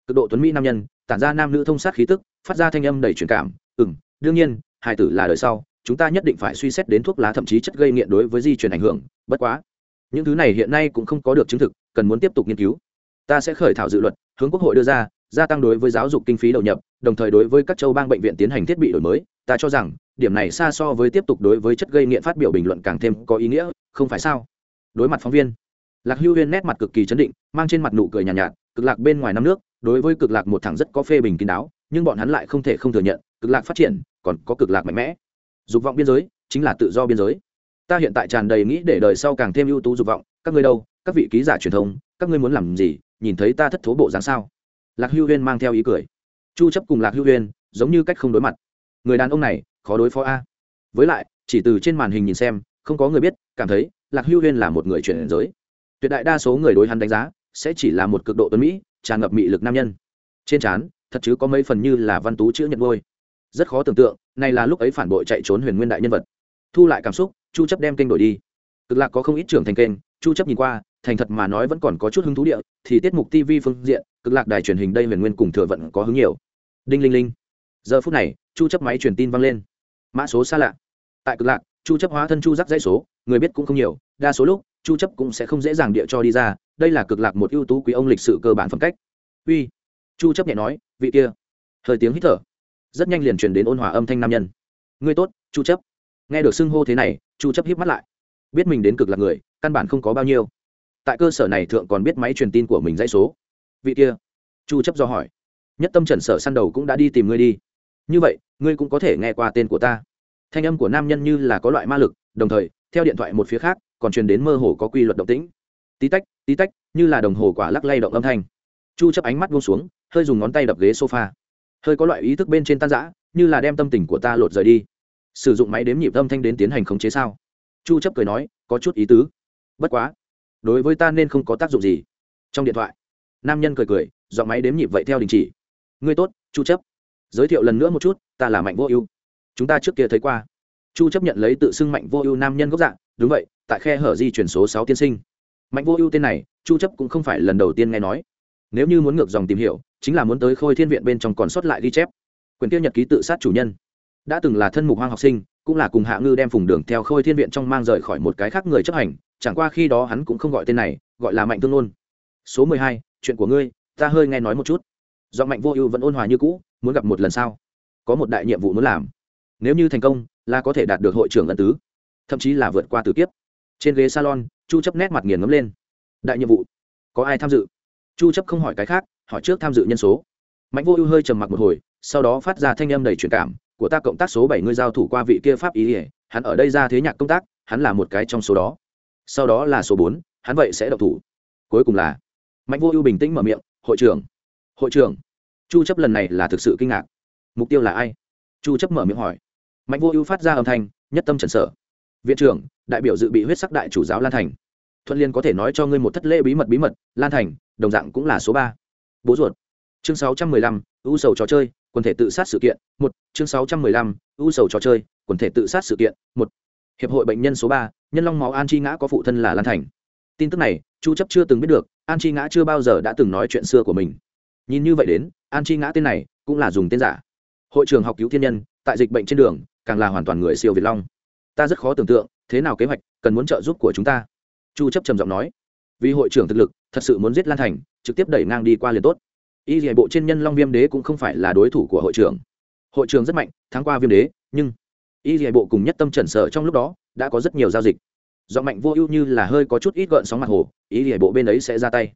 cực độ tuấn mỹ nam nhân, tản ra nam nữ thông sát khí tức, phát ra thanh âm đầy truyền cảm. Ừm, đương nhiên hài tử là đời sau, chúng ta nhất định phải suy xét đến thuốc lá thậm chí chất gây nghiện đối với di truyền ảnh hưởng, bất quá, những thứ này hiện nay cũng không có được chứng thực, cần muốn tiếp tục nghiên cứu ta sẽ khởi thảo dự luật hướng quốc hội đưa ra gia tăng đối với giáo dục kinh phí đầu nhập đồng thời đối với các châu bang bệnh viện tiến hành thiết bị đổi mới. Ta cho rằng điểm này xa so với tiếp tục đối với chất gây nghiện phát biểu bình luận càng thêm có ý nghĩa không phải sao? Đối mặt phóng viên lạc hưu huyên nét mặt cực kỳ chấn định mang trên mặt nụ cười nhàn nhạt, nhạt cực lạc bên ngoài năm nước đối với cực lạc một thằng rất có phê bình kín đáo nhưng bọn hắn lại không thể không thừa nhận cực lạc phát triển còn có cực lạc mạnh mẽ. Dục vọng biên giới chính là tự do biên giới. Ta hiện tại tràn đầy nghĩ để đời sau càng thêm ưu tú dục vọng các ngươi đâu các vị ký giả truyền thông các ngươi muốn làm gì nhìn thấy ta thất thố bộ dáng sao? Lạc hưu huyên mang theo ý cười. Chu chấp cùng lạc hưu huyên giống như cách không đối mặt. Người đàn ông này khó đối phó a. Với lại, chỉ từ trên màn hình nhìn xem, không có người biết, cảm thấy lạc hưu huyên là một người chuyển giới. Tuyệt đại đa số người đối hắn đánh giá sẽ chỉ là một cực độ tuấn mỹ, tràn ngập mị lực nam nhân. Trên trán, thật chứ có mấy phần như là văn tú chữ nhận ngôi rất khó tưởng tượng, này là lúc ấy phản bội chạy trốn huyền nguyên đại nhân vật. Thu lại cảm xúc, chu chấp đem kênh đổi đi. Cực lạc có không ít trưởng thành kênh, chu chấp nhìn qua thành thật mà nói vẫn còn có chút hứng thú địa, thì tiết mục tv phương diện, cực lạc đài truyền hình đây huyền nguyên cùng thừa vận có hứng nhiều. Đinh linh linh. Giờ phút này, chu chấp máy truyền tin vang lên. Mã số xa lạ. Tại cực lạc, chu chấp hóa thân chu rắc dãy số, người biết cũng không nhiều, đa số lúc, chu chấp cũng sẽ không dễ dàng địa cho đi ra, đây là cực lạc một ưu tú quý ông lịch sử cơ bản phẩm cách. Uy. Chu chấp nhẹ nói, vị kia. Hơi tiếng hít thở. Rất nhanh liền truyền đến ôn hòa âm thanh nam nhân. Ngươi tốt, chu chấp. Nghe được xưng hô thế này, chu chấp híp mắt lại. Biết mình đến cực lạc người, căn bản không có bao nhiêu tại cơ sở này thượng còn biết máy truyền tin của mình dãy số. Vị kia, chu chấp do hỏi. Nhất tâm trần sở săn đầu cũng đã đi tìm ngươi đi. Như vậy, ngươi cũng có thể nghe qua tên của ta. Thanh âm của nam nhân như là có loại ma lực, đồng thời, theo điện thoại một phía khác, còn truyền đến mơ hồ có quy luật động tĩnh. Tí tách tí tách, như là đồng hồ quả lắc lay động âm thanh. Chu chấp ánh mắt buông xuống, hơi dùng ngón tay đập ghế sofa. Hơi có loại ý thức bên trên tan rã, như là đem tâm tình của ta lột rời đi. Sử dụng máy đếm nhịp âm thanh đến tiến hành khống chế sao? Chu chấp cười nói, có chút ý tứ. Bất quá đối với ta nên không có tác dụng gì. Trong điện thoại, nam nhân cười cười dọn máy đếm nhịp vậy theo đình chỉ. Ngươi tốt, chu chấp. Giới thiệu lần nữa một chút, ta là mạnh vô ưu. Chúng ta trước kia thấy qua. Chu chấp nhận lấy tự xưng mạnh vô ưu nam nhân gốc dạng, đúng vậy, tại khe hở di chuyển số 6 tiên sinh. Mạnh vô ưu tên này, chu chấp cũng không phải lần đầu tiên nghe nói. Nếu như muốn ngược dòng tìm hiểu, chính là muốn tới khôi thiên viện bên trong còn sót lại ghi chép. Quyền tiêu nhật ký tự sát chủ nhân. Đã từng là thân mục hoang học sinh, cũng là cùng hạ ngư đem phùng đường theo khôi thiên viện trong mang rời khỏi một cái khác người chấp hành chẳng qua khi đó hắn cũng không gọi tên này, gọi là mạnh tương nôn. số mười hai, chuyện của ngươi, ta hơi nghe nói một chút. Do mạnh vô ưu vẫn ôn hòa như cũ, muốn gặp một lần sau có một đại nhiệm vụ muốn làm. Nếu như thành công, là có thể đạt được hội trưởng ân tứ. Thậm chí là vượt qua tử kiếp. Trên ghế salon, chu chấp nét mặt nghiền ngấm lên. Đại nhiệm vụ? Có ai tham dự? Chu chấp không hỏi cái khác, hỏi trước tham dự nhân số. Mạnh vô ưu hơi trầm mặc một hồi, sau đó phát ra thanh âm đầy truyền cảm, của ta cộng tác số bảy người giao thủ qua vị kia pháp ý ỉa hắn ở đây ra thế nhạc công tác, hắn là một cái trong số đó sau đó là số bốn hắn vậy sẽ độc thủ. Cuối cùng là mạnh vô ưu bình tĩnh mở miệng hội trưởng hội trưởng. Chu chấp lần này là thực sự kinh ngạc. Mục tiêu là ai? Chu chấp mở miệng hỏi. Mạnh vô ưu phát ra âm thanh nhất tâm trần sở viện trưởng đại biểu dự bị huyết sắc đại chủ giáo lan thành. Thuận liên có thể nói cho ngươi một thất lễ bí mật bí mật lan thành đồng dạng cũng là số ba. Bố ruột. Chương 615, ưu sầu trò chơi quần thể tự sát sự kiện một. Chương 615, ưu sầu trò chơi quần thể tự sát sự kiện một hiệp hội bệnh nhân số ba, nhân long máu an chi ngã có phụ thân là lan thành. Tin tức này, chu chấp chưa từng biết được, an chi ngã chưa bao giờ đã từng nói chuyện xưa của mình. Nhìn như vậy đến, an chi ngã tên này cũng là dùng tên giả. Hội trường học cứu thiên nhân, tại dịch bệnh trên đường, càng là hoàn toàn người siêu việt long. Ta rất khó tưởng tượng, thế nào kế hoạch, cần muốn trợ giúp của chúng ta. Chu chấp trầm giọng nói. Vì hội trưởng thực lực, thật sự muốn giết lan thành, trực tiếp đẩy ngang đi qua liền tốt. Y dạy bộ trên nhân long viêm đế cũng không phải là đối thủ của hội trưởng. Hội trưởng rất mạnh, thắng qua viêm đế, nhưng y hệ bộ cùng nhất tâm trần sở trong lúc đó đã có rất nhiều giao dịch. Do mạnh vô ưu như là hơi có chút ít gợn sóng mặt hồ y hệ bộ bên ấy sẽ ra tay.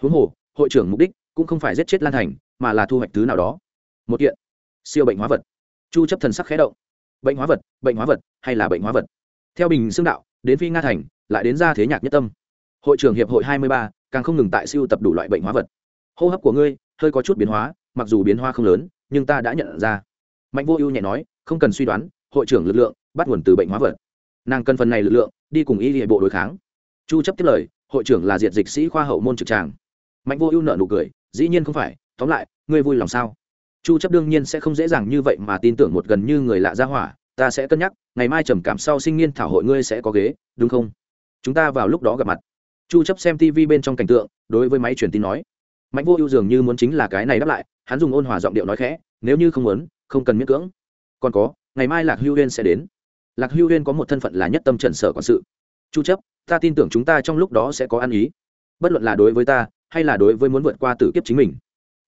Huống hồ hội trưởng mục đích cũng không phải giết chết lan thành mà là thu hoạch thứ nào đó. Một kiện. Siêu bệnh hóa vật. Chu chấp thần sắc khẽ động. Bệnh hóa vật bệnh hóa vật hay là bệnh hóa vật? Theo bình xương đạo đến phi nga thành lại đến ra thế nhạc nhất tâm. Hội trưởng hiệp hội 23, càng không ngừng tại siêu tập đủ loại bệnh hóa vật. Hô hấp của ngươi hơi có chút biến hóa mặc dù biến hóa không lớn nhưng ta đã nhận ra. Mạnh vô ưu nhẹ nói không cần suy đoán hội trưởng lực lượng, bắt nguồn từ bệnh hóa vật. Nàng cần phần này lực lượng, đi cùng y hệ bộ đối kháng. Chu chấp tiếp lời, hội trưởng là diệt dịch sĩ khoa hậu môn trực tràng. Mạnh vô ưu nợ nụ cười, dĩ nhiên không phải, tóm lại, ngươi vui lòng sao? Chu chấp đương nhiên sẽ không dễ dàng như vậy mà tin tưởng một gần như người lạ ra hỏa, ta sẽ cân nhắc, ngày mai trầm cảm sau sinh niên thảo hội ngươi sẽ có ghế, đúng không? Chúng ta vào lúc đó gặp mặt. Chu chấp xem tv bên trong cảnh tượng, đối với máy truyền tin nói. Mạnh vô ưu dường như muốn chính là cái này đáp lại, hắn dùng ôn hòa giọng điệu nói khẽ, nếu như không muốn, không cần miễn cưỡng. Còn có ngày mai lạc hưu huyên sẽ đến. Lạc hưu huyên có một thân phận là nhất tâm trần sở quản sự. Chu chấp, ta tin tưởng chúng ta trong lúc đó sẽ có ăn ý. Bất luận là đối với ta, hay là đối với muốn vượt qua tử kiếp chính mình.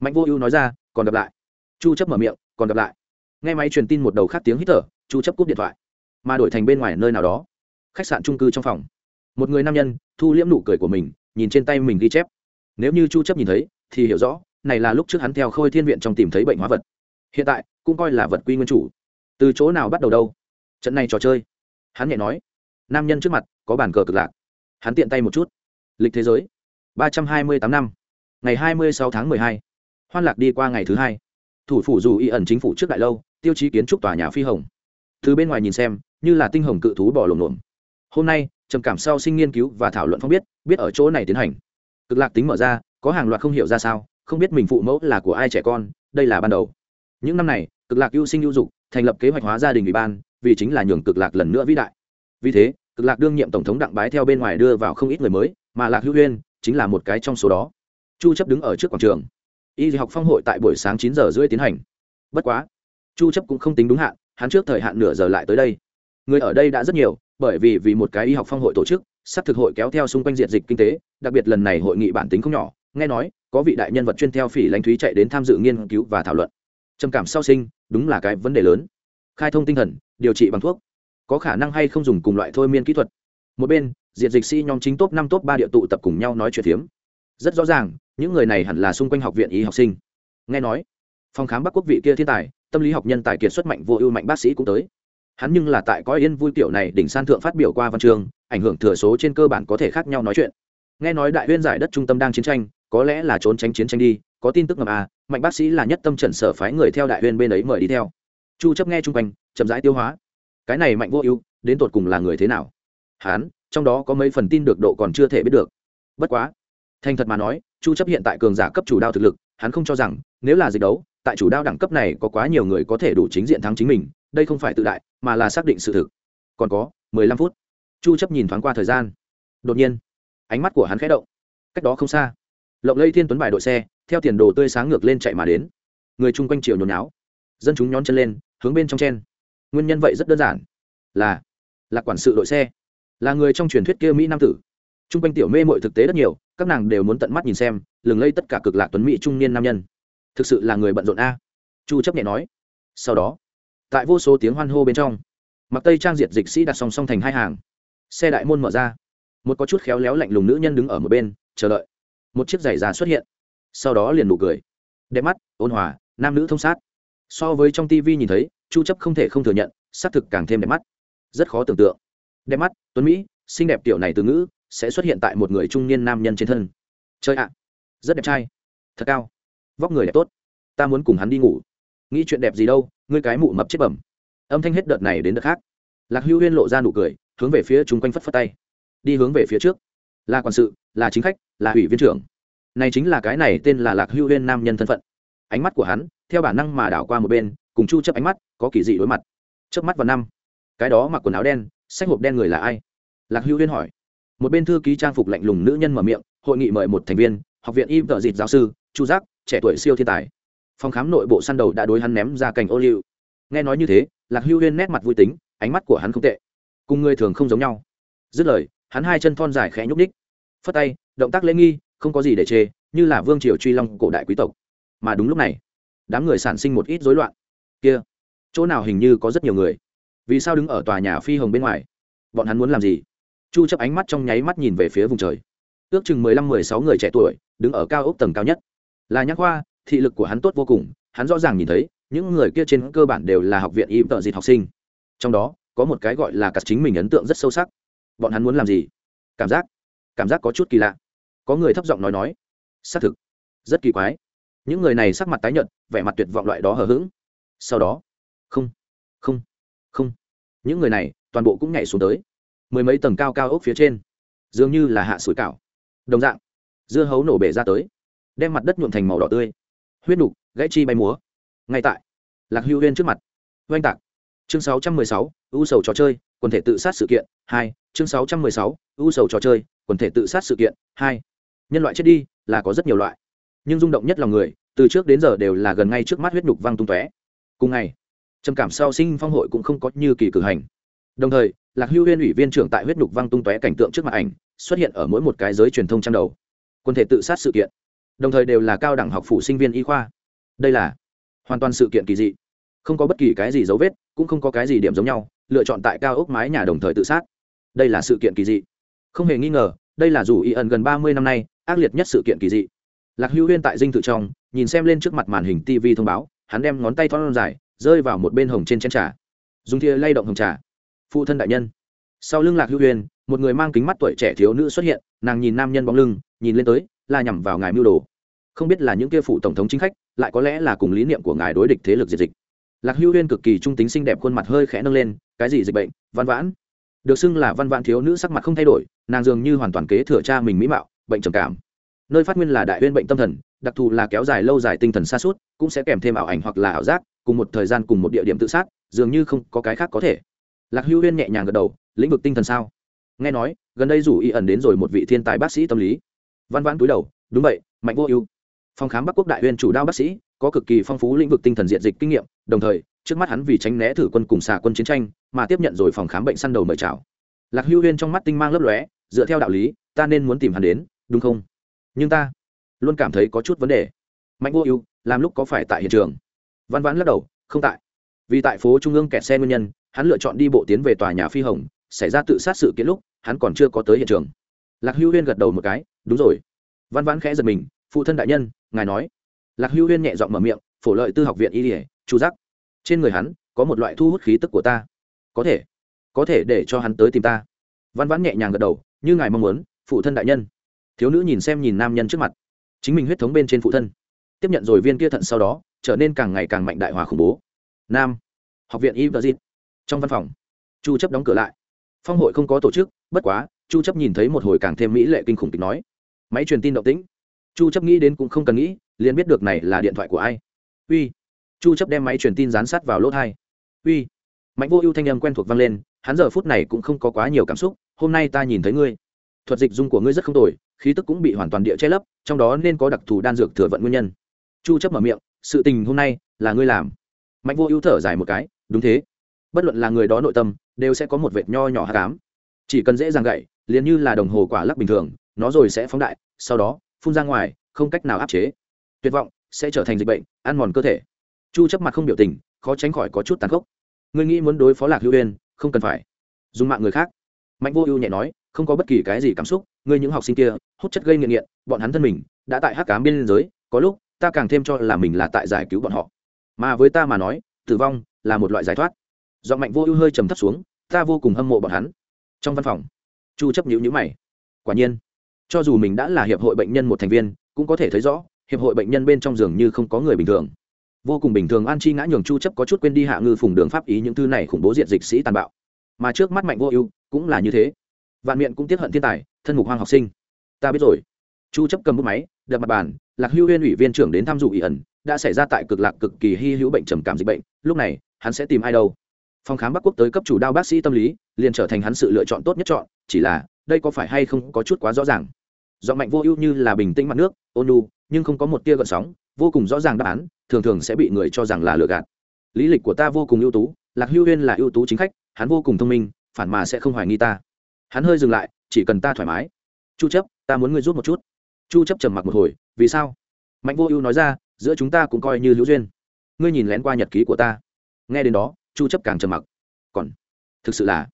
Mạnh vô ưu nói ra, còn gặp lại. Chu chấp mở miệng, còn gặp lại. Nghe máy truyền tin một đầu khác tiếng hít thở, chu chấp cúp điện thoại. Mà đổi thành bên ngoài nơi nào đó. Khách sạn trung cư trong phòng. Một người nam nhân, thu liễm nụ cười của mình, nhìn trên tay mình ghi chép. Nếu như chu chấp nhìn thấy, thì hiểu rõ, này là lúc trước hắn theo khôi thiên viện trong tìm thấy bệnh hóa vật. Hiện tại, cũng coi là vật quy nguyên chủ từ chỗ nào bắt đầu đâu? Trận này trò chơi. Hắn nhẹ nói. Nam nhân trước mặt, có bàn cờ cực lạc. Hắn tiện tay một chút. Lịch thế giới. Ba trăm hai mươi tám năm. Ngày hai mươi sáu tháng mười hai. Hoan lạc đi qua ngày thứ hai. Thủ phủ dù y ẩn chính phủ trước đại lâu, tiêu chí kiến trúc tòa nhà phi hồng. Từ bên ngoài nhìn xem, như là tinh hồng cự thú bỏ lồng lồm. Hôm nay, trầm cảm sau sinh nghiên cứu và thảo luận phong biết biết ở chỗ này tiến hành. Cực lạc tính mở ra, có hàng loạt không hiểu ra sao, không biết mình phụ mẫu là của ai trẻ con, đây là ban đầu. Những năm này, cực lạc ưu sinh ưu dục thành lập kế hoạch hóa gia đình ủy ban, vì chính là nhường cực lạc lần nữa vĩ đại. Vì thế, cực lạc đương nhiệm tổng thống đặng bái theo bên ngoài đưa vào không ít người mới, mà lạc hữu huyên chính là một cái trong số đó. Chu chấp đứng ở trước quảng trường. Y học phong hội tại buổi sáng 9 giờ rưỡi tiến hành. Bất quá, chu chấp cũng không tính đúng hạn, hắn trước thời hạn nửa giờ lại tới đây. Người ở đây đã rất nhiều, bởi vì vì một cái y học phong hội tổ chức, sắp thực hội kéo theo xung quanh diện dịch kinh tế, đặc biệt lần này hội nghị bản tính không nhỏ, nghe nói, có vị đại nhân vật chuyên theo phỉ lãnh thúy chạy đến tham dự nghiên cứu và thảo luận trầm cảm sau sinh, đúng là cái vấn đề lớn. Khai thông tinh thần, điều trị bằng thuốc. Có khả năng hay không dùng cùng loại thôi miên kỹ thuật. Một bên diện dịch sĩ nhóm chính top năm, top ba địa tụ tập cùng nhau nói chuyện phiếm. Rất rõ ràng, những người này hẳn là xung quanh học viện y học sinh. Nghe nói, phòng khám bắc quốc vị kia thiên tài, tâm lý học nhân tài kiệt xuất mạnh vô ưu mạnh bác sĩ cũng tới. Hắn nhưng là tại có yên vui tiểu này đỉnh san thượng phát biểu qua văn trường, ảnh hưởng thừa số trên cơ bản có thể khác nhau nói chuyện. Nghe nói đại huyên giải đất trung tâm đang chiến tranh, có lẽ là trốn tránh chiến tranh đi, có tin tức ngầm à mạnh bác sĩ là nhất tâm trần sở phái người theo đại huyên bên ấy mời đi theo. Chu chấp nghe chung quanh, chậm rãi tiêu hóa. Cái này mạnh vô ưu, đến tột cùng là người thế nào? Hán, trong đó có mấy phần tin được độ còn chưa thể biết được. Bất quá, thành thật mà nói, chu chấp hiện tại cường giả cấp chủ đao thực lực, hắn không cho rằng, nếu là dịch đấu, tại chủ đao đẳng cấp này có quá nhiều người có thể đủ chính diện thắng chính mình, đây không phải tự đại, mà là xác định sự thực. Còn có 15 phút. Chu chấp nhìn thoáng qua thời gian. Đột nhiên, ánh mắt của hắn khẽ động. Cách đó không xa, lộng lây thiên tuấn bài đội xe theo tiền đồ tươi sáng ngược lên chạy mà đến. Người chung quanh chiều nhồi náo dân chúng nhón chân lên, hướng bên trong chen. Nguyên nhân vậy rất đơn giản. Là là quản sự đội xe. Là người trong truyền thuyết kia mỹ nam tử. Chung quanh tiểu mê mội thực tế rất nhiều, các nàng đều muốn tận mắt nhìn xem, lừng lây tất cả cực lạc tuấn mỹ trung niên nam nhân. Thực sự là người bận rộn a. Chu chấp nhẹ nói. Sau đó, tại vô số tiếng hoan hô bên trong, mặc tây trang diệt dịch sĩ đặt song song thành hai hàng. Xe đại môn mở ra. Một có chút khéo léo lạnh lùng nữ nhân đứng ở một bên, chờ đợi. Một chiếc giày già xuất hiện sau đó liền nụ cười. Đẹp mắt, ôn hòa, nam nữ thông sát. So với trong tivi nhìn thấy, chu chấp không thể không thừa nhận, xác thực càng thêm đẹp mắt. Rất khó tưởng tượng. Đẹp mắt, tuấn mỹ, xinh đẹp tiểu này từ ngữ, sẽ xuất hiện tại một người trung niên nam nhân trên thân. Chơi ạ, rất đẹp trai. Thật cao. Vóc người đẹp tốt. Ta muốn cùng hắn đi ngủ. Nghĩ chuyện đẹp gì đâu, ngươi cái mụ mập chết bẩm. Âm thanh hết đợt này đến đợt khác. Lạc hưu huyên lộ ra nụ cười, hướng về phía chung quanh phất phất tay. Đi hướng về phía trước. Là quản sự, là chính khách, là ủy viên trưởng này chính là cái này tên là lạc hưu huyên nam nhân thân phận. Ánh mắt của hắn, theo bản năng mà đảo qua một bên, cùng chu chấp ánh mắt, có kỳ dị đối mặt. Chớp mắt vào năm, cái đó mặc quần áo đen sách hộp đen người là ai? Lạc hưu huyên hỏi. Một bên thư ký trang phục lạnh lùng nữ nhân mở miệng, hội nghị mời một thành viên, học viện y tợ dịt giáo sư, chu giác, trẻ tuổi siêu thiên tài. Phòng khám nội bộ săn đầu đã đối hắn ném ra cành ô liu. Nghe nói như thế, lạc hưu huyên nét mặt vui tính, ánh mắt của hắn không tệ. Cùng người thường không giống nhau. Dứt lời, hắn hai chân thon dài khẽ nhúc ních phất tay, động tác lễ nghi không có gì để chê, như là vương triều truy long cổ đại quý tộc. Mà đúng lúc này, đám người sản sinh một ít rối loạn. Kia, chỗ nào hình như có rất nhiều người. Vì sao đứng ở tòa nhà phi hồng bên ngoài? Bọn hắn muốn làm gì? Chu chấp ánh mắt trong nháy mắt nhìn về phía vùng trời. Ước chừng mười lăm, mười sáu người trẻ tuổi, đứng ở cao ốc tầng cao nhất. Là nhắc hoa thị lực của hắn tốt vô cùng, hắn rõ ràng nhìn thấy, những người kia trên cơ bản đều là học viện y tợ dịt học sinh. Trong đó, có một cái gọi là cả chính mình ấn tượng rất sâu sắc. Bọn hắn muốn làm gì? Cảm giác cảm giác có chút kỳ lạ có người thấp giọng nói nói xác thực rất kỳ quái. Những người này sắc mặt tái nhợt vẻ mặt tuyệt vọng loại đó hờ hững. Sau đó không không không. Những người này toàn bộ cũng nhảy xuống tới. Mười mấy tầng cao cao ốc phía trên dường như là hạ sủi cảo. Đồng dạng dưa hấu nổ bể ra tới đem mặt đất nhuộm thành màu đỏ tươi. Huyết nục gãy chi bay múa. Ngay tại lạc hưu huyên trước mặt. Oanh tạc. Chương 616, u sầu trò chơi quần thể tự sát sự kiện hai. Chương 616, u sầu trò chơi quần thể tự sát sự kiện hai nhân loại chết đi là có rất nhiều loại. Nhưng rung động nhất lòng người, từ trước đến giờ đều là gần ngay trước mắt huyết nhục văng tung tóe. Cùng ngày, trầm cảm sau sinh phong hội cũng không có như kỳ cử hành. Đồng thời, lạc hưu huyên ủy viên trưởng tại huyết nhục văng tung tóe cảnh tượng trước mặt ảnh xuất hiện ở mỗi một cái giới truyền thông trang đầu. Quân thể tự sát sự kiện. Đồng thời đều là cao đẳng học phủ sinh viên y khoa. Đây là hoàn toàn sự kiện kỳ dị. Không có bất kỳ cái gì dấu vết, cũng không có cái gì điểm giống nhau, lựa chọn tại cao ốc mái nhà đồng thời tự sát. Đây là sự kiện kỳ dị. Không hề nghi ngờ, đây là dù y ẩn gần ba mươi năm nay ác liệt nhất sự kiện kỳ dị. Lạc hưu huyên tại dinh thự trong, nhìn xem lên trước mặt màn hình tv thông báo, hắn đem ngón tay thon dài, rơi vào một bên hồng trên chén trà. Dùng thìa lay động hồng trà. Phụ thân đại nhân. Sau lưng lạc hưu huyên, một người mang kính mắt tuổi trẻ thiếu nữ xuất hiện, nàng nhìn nam nhân bóng lưng, nhìn lên tới, là nhằm vào ngài mưu đồ. Không biết là những kia phụ tổng thống chính khách, lại có lẽ là cùng lý niệm của ngài đối địch thế lực diệt dịch. Lạc hưu huyên cực kỳ trung tính xinh đẹp khuôn mặt hơi khẽ nâng lên, cái gì dịch bệnh? Văn vãn? Được xưng là văn vãn thiếu nữ sắc mặt không thay đổi, nàng dường như hoàn toàn kế thừa cha mình mỹ mạo bệnh trầm cảm. Nơi phát nguyên là đại huyên bệnh tâm thần, đặc thù là kéo dài lâu dài tinh thần xa suốt cũng sẽ kèm thêm ảo ảnh hoặc là ảo giác, cùng một thời gian cùng một địa điểm tự sát, dường như không có cái khác có thể. Lạc hưu huyên nhẹ nhàng gật đầu, lĩnh vực tinh thần sao? Nghe nói, gần đây rủ y ẩn đến rồi một vị thiên tài bác sĩ tâm lý. Văn vãn túi đầu, đúng vậy, mạnh vô ưu. Phòng khám bắc quốc đại huyên chủ đao bác sĩ, có cực kỳ phong phú lĩnh vực tinh thần diện dịch kinh nghiệm, đồng thời, trước mắt hắn vì tránh né thử quân cùng xà quân chiến tranh, mà tiếp nhận rồi phòng khám bệnh săn đầu mời chào. Lạc hưu huyên trong mắt tinh mang lấp lóe, dựa theo đạo lý, ta nên muốn tìm hắn đến đúng không? Nhưng ta luôn cảm thấy có chút vấn đề. Mạnh vô ưu, làm lúc có phải tại hiện trường? Văn vãn lắc đầu, không tại. Vì tại phố trung ương kẹt xe nguyên nhân, hắn lựa chọn đi bộ tiến về tòa nhà phi hồng, xảy ra tự sát sự kiện lúc, hắn còn chưa có tới hiện trường. Lạc hưu huyên gật đầu một cái, đúng rồi. Văn vãn khẽ giật mình, phụ thân đại nhân, ngài nói. Lạc hưu huyên nhẹ giọng mở miệng, phổ lợi tư học viện y ỉa chu giác. Trên người hắn, có một loại thu hút khí tức của ta. Có thể có thể để cho hắn tới tìm ta. Văn vãn nhẹ nhàng gật đầu, như ngài mong muốn, phụ thân đại nhân thiếu nữ nhìn xem nhìn nam nhân trước mặt. Chính mình huyết thống bên trên phụ thân. Tiếp nhận rồi viên kia thận sau đó, trở nên càng ngày càng mạnh đại hòa khủng bố. Nam. Học viện y trong văn phòng, chu chấp đóng cửa lại. Phong hội không có tổ chức, bất quá, chu chấp nhìn thấy một hồi càng thêm mỹ lệ kinh khủng kịch nói. Máy truyền tin động tĩnh. Chu chấp nghĩ đến cũng không cần nghĩ, liền biết được này là điện thoại của ai. Uy. Chu chấp đem máy truyền tin dán sát vào lỗ tai uy. Mạnh vô ưu thanh âm quen thuộc vang lên, hắn giờ phút này cũng không có quá nhiều cảm xúc, hôm nay ta nhìn thấy ngươi. Thuật dịch dung của ngươi rất không tồi khí tức cũng bị hoàn toàn địa che lấp trong đó nên có đặc thù đan dược thừa vận nguyên nhân. Chu chấp mở miệng sự tình hôm nay là ngươi làm. Mạnh vô ưu thở dài một cái đúng thế. Bất luận là người đó nội tâm đều sẽ có một vệt nho nhỏ hắc ám, chỉ cần dễ dàng gậy liền như là đồng hồ quả lắc bình thường nó rồi sẽ phóng đại sau đó phun ra ngoài không cách nào áp chế. Tuyệt vọng sẽ trở thành dịch bệnh ăn mòn cơ thể. Chu chấp mặt không biểu tình khó tránh khỏi có chút tàn khốc. Ngươi nghĩ muốn đối phó lạc hữu uyên không cần phải. Dùng mạng người khác. Mạnh vô ưu nhẹ nói không có bất kỳ cái gì cảm xúc, ngươi những học sinh kia, hút chất gây nghiện nghiện, bọn hắn thân mình, đã tại hắc cám biên giới, có lúc, ta càng thêm cho là mình là tại giải cứu bọn họ. Mà với ta mà nói, tử vong là một loại giải thoát. Do mạnh vô ưu hơi trầm thấp xuống, ta vô cùng hâm mộ bọn hắn. Trong văn phòng, chu chấp nhíu nhíu mày. Quả nhiên, cho dù mình đã là hiệp hội bệnh nhân một thành viên, cũng có thể thấy rõ, hiệp hội bệnh nhân bên trong giường như không có người bình thường. Vô cùng bình thường an chi ngã nhường chu chấp có chút quên đi hạ ngư phùng đường pháp ý những thứ này khủng bố diệt dịch sĩ tàn bạo. Mà trước mắt mạnh vô ưu cũng là như thế vạn miệng cũng tiếp hận thiên tài, thân mục hoang học sinh. Ta biết rồi. Chu chấp cầm bút máy, đập mặt bàn, lạc hưu huyên ủy viên trưởng đến tham dự ủy ẩn, đã xảy ra tại cực lạc cực kỳ hy hữu bệnh trầm cảm dịch bệnh, lúc này, hắn sẽ tìm ai đâu? Phòng khám bắc quốc tới cấp chủ đao bác sĩ tâm lý, liền trở thành hắn sự lựa chọn tốt nhất chọn, chỉ là, đây có phải hay không có chút quá rõ ràng? Giọng mạnh vô ưu như là bình tĩnh mặt nước, ôn nu, nhưng không có một tia gợn sóng, vô cùng rõ ràng đáp án, thường thường sẽ bị người cho rằng là lừa gạt. Lý lịch của ta vô cùng ưu tú, lạc hưu huyên là ưu tú chính khách, hắn vô cùng thông minh, phản mà sẽ không hoài nghi ta hắn hơi dừng lại, chỉ cần ta thoải mái. Chu chấp, ta muốn ngươi rút một chút. Chu chấp trầm mặc một hồi, vì sao? Mạnh vô ưu nói ra, giữa chúng ta cũng coi như hữu duyên. Ngươi nhìn lén qua nhật ký của ta. Nghe đến đó, chu chấp càng trầm mặc. Còn, thực sự là,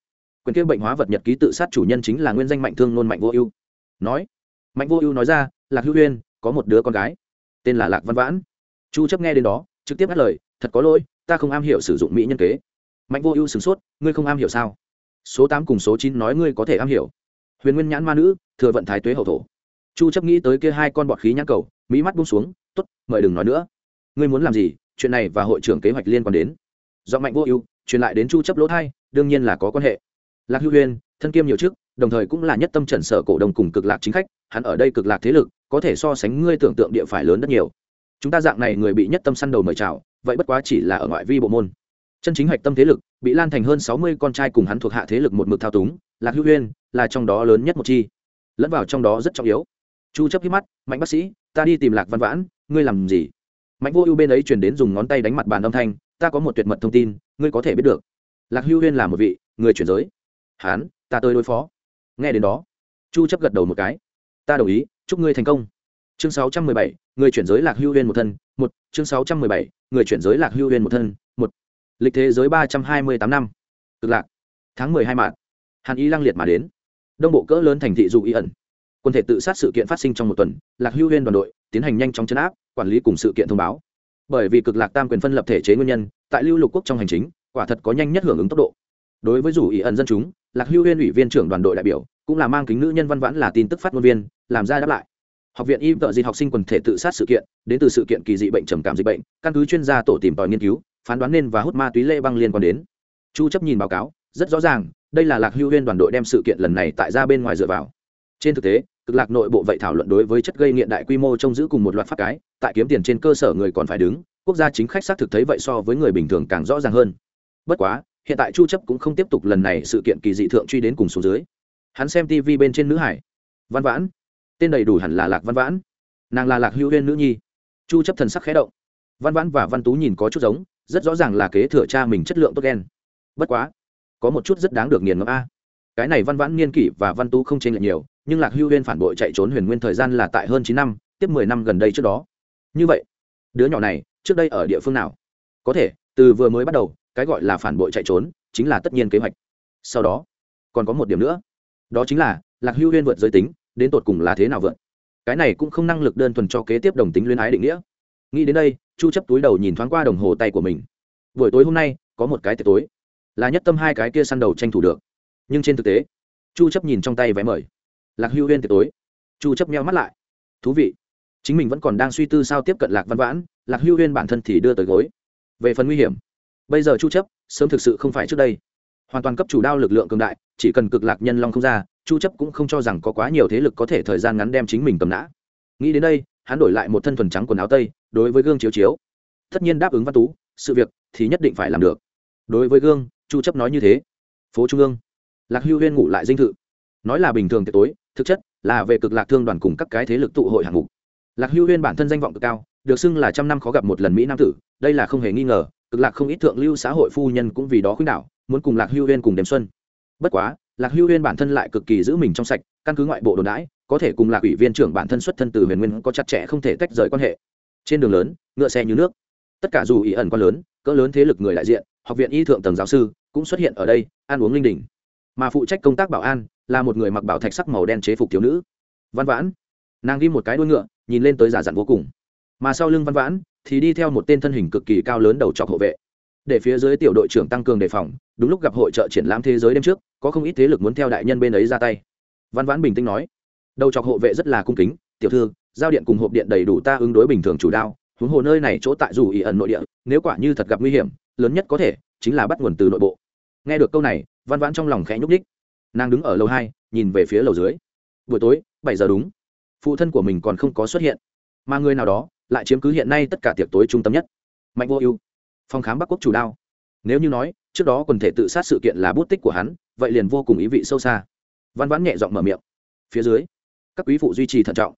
quyền kia bệnh hóa vật nhật ký tự sát chủ nhân chính là nguyên danh mạnh thương nôn mạnh vô ưu. Nói, mạnh vô ưu nói ra, lạc hữu huyên, có một đứa con gái, tên là lạc văn vãn. Chu chấp nghe đến đó, trực tiếp ngắt lời, thật có lỗi, ta không am hiểu sử dụng mỹ nhân kế. Mạnh vô ưu sửng sốt, ngươi không am hiểu sao? Số tám cùng số chín nói ngươi có thể am hiểu. Huyền nguyên nhãn ma nữ, thừa vận thái tuế hậu thổ. Chu chấp nghĩ tới kia hai con bọt khí nhãn cầu, mỹ mắt buông xuống, tốt, mời đừng nói nữa. Ngươi muốn làm gì, chuyện này và hội trưởng kế hoạch liên quan đến. Do mạnh vô ưu, truyền lại đến chu chấp lỗ thai, đương nhiên là có quan hệ. Lạc hữu huyền, thân kiêm nhiều chức, đồng thời cũng là nhất tâm trần sở cổ đồng cùng cực lạc chính khách, hắn ở đây cực lạc thế lực, có thể so sánh ngươi tưởng tượng địa phải lớn rất nhiều. Chúng ta dạng này người bị nhất tâm săn đầu mời chào, vậy bất quá chỉ là ở ngoại vi bộ môn chân chính hạch tâm thế lực bị lan thành hơn sáu mươi con trai cùng hắn thuộc hạ thế lực một mực thao túng lạc hữu huyên là trong đó lớn nhất một chi. Lẫn vào trong đó rất trọng yếu. Chu chấp hít mắt mạnh bác sĩ ta đi tìm lạc văn vãn ngươi làm gì? Mạnh vô ưu bên ấy truyền đến dùng ngón tay đánh mặt bàn âm thanh ta có một tuyệt mật thông tin ngươi có thể biết được. Lạc hữu huyên là một vị người chuyển giới. Hán ta tới đối phó. Nghe đến đó chu chấp gật đầu một cái. Ta đồng ý chúc ngươi thành công. Chương 617, người chuyển giới lạc hưu huyên một thân một chương 617, người chuyển giới lạc hưu huyên một thân một lịch thế giới 328 năm. Cực lạc. Tháng 12 mạng hàn Y lăng liệt mà đến. Đông bộ cỡ lớn thành thị dù y ẩn. Quân thể tự sát sự kiện phát sinh trong một tuần, lạc hưu huyên đoàn đội tiến hành nhanh chóng chấn áp, quản lý cùng sự kiện thông báo. Bởi vì cực lạc tam quyền phân lập thể chế nguyên nhân, tại lưu lục quốc trong hành chính, quả thật có nhanh nhất hưởng ứng tốc độ. Đối với dù ý ẩn dân chúng, lạc hưu huyên ủy viên trưởng đoàn đội đại biểu cũng là mang kính nữ nhân văn vãn là tin tức phát ngôn viên, làm ra đáp lại. Học viện y vợ dịch học sinh quần thể tự sát sự kiện, đến từ sự kiện kỳ dị bệnh trầm cảm dịch bệnh, căn cứ chuyên gia tổ tìm tòi nghiên cứu phán đoán nên và hút ma túy lê băng liên quan đến. Chu chấp nhìn báo cáo, rất rõ ràng, đây là lạc hưu huyên đoàn đội đem sự kiện lần này tại ra bên ngoài dựa vào. Trên thực tế, cực lạc nội bộ vậy thảo luận đối với chất gây nghiện đại quy mô trông giữ cùng một loạt pháp cái, tại kiếm tiền trên cơ sở người còn phải đứng, quốc gia chính khách xác thực thấy vậy so với người bình thường càng rõ ràng hơn. Bất quá, hiện tại chu chấp cũng không tiếp tục lần này sự kiện kỳ dị thượng truy đến cùng số dưới. Hắn xem tv bên trên nữ hải. Văn vãn. Tên đầy đủ hẳn là lạc văn vãn. Nàng là lạc hữu huyên nữ nhi. Chu chấp thần sắc khẽ động. Văn vãn và văn tú nhìn có chút giống rất rõ ràng là kế thừa cha mình chất lượng tốt ghen bất quá, có một chút rất đáng được nghiền ngẫm a. Cái này văn vãn niên kỷ và văn tú không chênh lệch nhiều, nhưng lạc hưu huyên phản bội chạy trốn huyền nguyên thời gian là tại hơn chín năm, tiếp 10 năm gần đây trước đó. Như vậy, đứa nhỏ này, trước đây ở địa phương nào? Có thể, từ vừa mới bắt đầu, cái gọi là phản bội chạy trốn, chính là tất nhiên kế hoạch. Sau đó, còn có một điểm nữa. Đó chính là, lạc hưu huyên vượt giới tính, đến tột cùng là thế nào vượt? Cái này cũng không năng lực đơn thuần cho kế tiếp đồng tính luyến ái định nghĩa nghĩ đến đây, chu chấp túi đầu nhìn thoáng qua đồng hồ tay của mình. Buổi tối hôm nay, có một cái tiệc tối. Là nhất tâm hai cái kia săn đầu tranh thủ được. Nhưng trên thực tế, chu chấp nhìn trong tay vé mời. Lạc hưu huyên tiệc tối. Chu chấp meo mắt lại. Thú vị. Chính mình vẫn còn đang suy tư sao tiếp cận lạc văn vãn, lạc hưu huyên bản thân thì đưa tới gối. Về phần nguy hiểm, bây giờ chu chấp sớm thực sự không phải trước đây. Hoàn toàn cấp chủ đao lực lượng cường đại, chỉ cần cực lạc nhân long không ra, chu chấp cũng không cho rằng có quá nhiều thế lực có thể thời gian ngắn đem chính mình cầm nã. Nghĩ đến đây, hắn đổi lại một thân thuần trắng quần áo tây đối với gương chiếu chiếu. Tất nhiên đáp ứng văn tú, sự việc thì nhất định phải làm được. Đối với gương, chu chấp nói như thế. Phố trung ương. Lạc hưu huyên ngủ lại dinh thự. Nói là bình thường tiệc tối, thực chất là về cực lạc thương đoàn cùng các cái thế lực tụ hội hạng mục. Lạc hưu huyên bản thân danh vọng cực cao, được xưng là trăm năm khó gặp một lần mỹ nam tử, đây là không hề nghi ngờ, cực lạc không ít thượng lưu xã hội phu nhân cũng vì đó khuynh đảo, muốn cùng lạc hưu huyên cùng đêm xuân. Bất quá, lạc hưu huyên bản thân lại cực kỳ giữ mình trong sạch, căn cứ ngoại bộ đồn đãi, có thể cùng lạc ủy viên trưởng bản thân xuất thân từ huyền nguyên có chặt chẽ không thể tách rời quan hệ trên đường lớn, ngựa xe như nước. Tất cả dù ý ẩn quan lớn, cỡ lớn thế lực người đại diện, học viện y thượng tầng giáo sư, cũng xuất hiện ở đây, ăn uống linh đình. Mà phụ trách công tác bảo an, là một người mặc bảo thạch sắc màu đen chế phục thiếu nữ. Văn vãn. Nàng ghi một cái đuôi ngựa, nhìn lên tới giả dặn vô cùng. Mà sau lưng văn vãn, thì đi theo một tên thân hình cực kỳ cao lớn đầu trọc hộ vệ. Để phía dưới tiểu đội trưởng tăng cường đề phòng, đúng lúc gặp hội trợ triển lãm thế giới đêm trước, có không ít thế lực muốn theo đại nhân bên ấy ra tay. Văn vãn bình tĩnh nói, đầu trọc hộ vệ rất là cung kính, tiểu thư giao điện cùng hộp điện đầy đủ ta ứng đối bình thường chủ đao, huống hồ nơi này chỗ tại dù ý ẩn nội địa, nếu quả như thật gặp nguy hiểm, lớn nhất có thể chính là bắt nguồn từ nội bộ. Nghe được câu này, văn vãn trong lòng khẽ nhúc ních nàng đứng ở lầu hai, nhìn về phía lầu dưới. Buổi tối, bảy giờ đúng. Phụ thân của mình còn không có xuất hiện. Mà người nào đó lại chiếm cứ hiện nay tất cả tiệc tối trung tâm nhất. Mạnh vô ưu, phòng khám bắc quốc chủ đao. Nếu như nói, trước đó quần thể tự sát sự kiện là bút tích của hắn, vậy liền vô cùng ý vị sâu xa. Văn vãn nhẹ giọng mở miệng. Phía dưới, các quý phụ duy trì thận trọng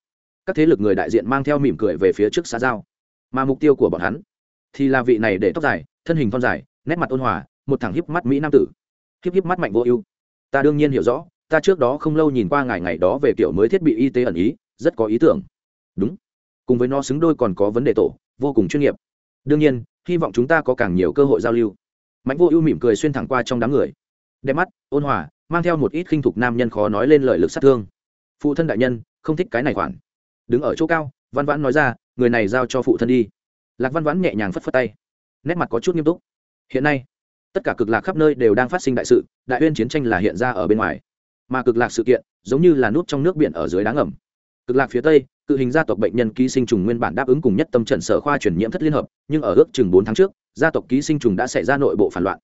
các thế lực người đại diện mang theo mỉm cười về phía trước xã giao. Mà mục tiêu của bọn hắn thì là vị này để tóc dài, thân hình thon dài, nét mặt ôn hòa, một thằng hiếp mắt mỹ nam tử. Hiếp hiếp mắt mạnh vô ưu. Ta đương nhiên hiểu rõ, ta trước đó không lâu nhìn qua ngày ngày đó về kiểu mới thiết bị y tế ẩn ý, rất có ý tưởng. Đúng. Cùng với nó xứng đôi còn có vấn đề tổ, vô cùng chuyên nghiệp. Đương nhiên, hy vọng chúng ta có càng nhiều cơ hội giao lưu. Mạnh vô ưu mỉm cười xuyên thẳng qua trong đám người. Đẹp mắt, ôn hòa, mang theo một ít khinh thục nam nhân khó nói lên lời lực sát thương. Phụ thân đại nhân, không thích cái này khoản đứng ở chỗ cao, văn vãn nói ra, người này giao cho phụ thân đi. Lạc văn vãn nhẹ nhàng phất phất tay. Nét mặt có chút nghiêm túc. Hiện nay, tất cả cực lạc khắp nơi đều đang phát sinh đại sự, đại uyên chiến tranh là hiện ra ở bên ngoài. Mà cực lạc sự kiện, giống như là nút trong nước biển ở dưới đá ngầm. Cực lạc phía tây, cự hình gia tộc bệnh nhân ký sinh trùng nguyên bản đáp ứng cùng nhất tâm trận sở khoa chuyển nhiễm thất liên hợp, nhưng ở ước chừng bốn tháng trước, gia tộc ký sinh trùng đã xảy ra nội bộ phản loạn.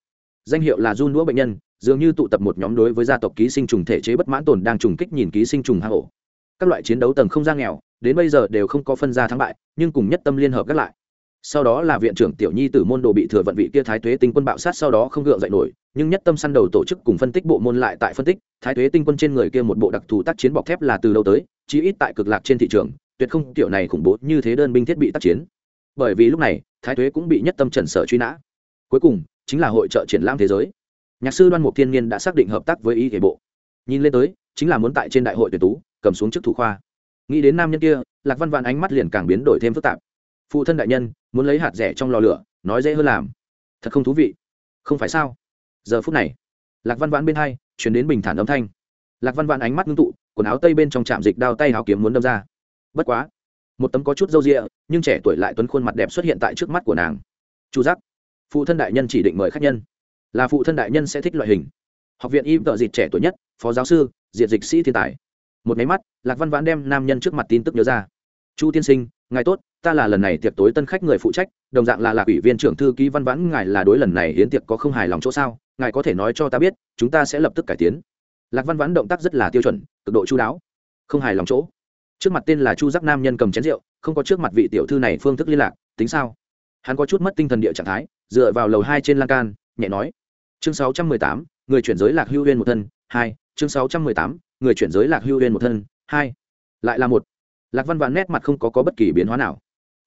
Danh hiệu là run đũa bệnh nhân, dường như tụ tập một nhóm đối với gia tộc ký sinh trùng thể chế bất mãn tồn đang trùng kích nhìn ký sinh trùng hang ổ. Các loại chiến đấu tầng không gian nghèo đến bây giờ đều không có phân ra thắng bại, nhưng cùng nhất tâm liên hợp gác lại. Sau đó là viện trưởng tiểu nhi tử môn đồ bị thừa vận vị kia thái tuế tinh quân bạo sát sau đó không gượng dậy nổi, nhưng nhất tâm săn đầu tổ chức cùng phân tích bộ môn lại tại phân tích, thái tuế tinh quân trên người kia một bộ đặc thù tác chiến bọc thép là từ đâu tới, chí ít tại cực lạc trên thị trường, tuyệt không tiểu này khủng bố như thế đơn binh thiết bị tác chiến. Bởi vì lúc này, thái tuế cũng bị nhất tâm trần sở truy nã. Cuối cùng, chính là hội trợ triển lãm thế giới. Nhạc sư đoan mục thiên nhiên đã xác định hợp tác với y thể bộ. Nhìn lên tới, chính là muốn tại trên đại hội tuyển tú, cầm xuống chức thủ khoa nghĩ đến nam nhân kia, lạc văn vạn ánh mắt liền càng biến đổi thêm phức tạp. Phụ thân đại nhân, muốn lấy hạt rẻ trong lò lửa, nói dễ hơn làm. Thật không thú vị. Không phải sao? Giờ phút này, lạc văn vãn bên hai chuyển đến bình thản âm thanh. Lạc văn vãn ánh mắt ngưng tụ, quần áo tây bên trong trạm dịch đao tay áo kiếm muốn đâm ra. Bất quá, một tấm có chút râu rịa nhưng trẻ tuổi lại tuấn khuôn mặt đẹp xuất hiện tại trước mắt của nàng. Chu giác, phụ thân đại nhân chỉ định mời khách nhân. Là phụ thân đại nhân sẽ thích loại hình. Học viện y vợ dịch trẻ tuổi nhất, phó giáo sư, diện dịch sĩ thiên tài một máy mắt, lạc văn vãn đem nam nhân trước mặt tin tức nhớ ra. Chu tiên sinh, ngài tốt, ta là lần này tiệc tối tân khách người phụ trách, đồng dạng là lạc ủy viên trưởng thư ký văn vãn, ngài là đối lần này hiến tiệc có không hài lòng chỗ sao? Ngài có thể nói cho ta biết, chúng ta sẽ lập tức cải tiến. Lạc văn vãn động tác rất là tiêu chuẩn, cực độ chú đáo. Không hài lòng chỗ. Trước mặt tên là chu giác nam nhân cầm chén rượu, không có trước mặt vị tiểu thư này phương thức liên lạc, tính sao? Hắn có chút mất tinh thần địa trạng thái, dựa vào lầu hai trên lan can, nhẹ nói. Chương sáu trăm mười tám, người chuyển giới lạc hưu huyên một thân, hai chương sáu trăm mười tám người chuyển giới lạc hưu huyên một thân hai. Lại là một. Lạc văn vãn nét mặt không có, có bất kỳ biến hóa nào.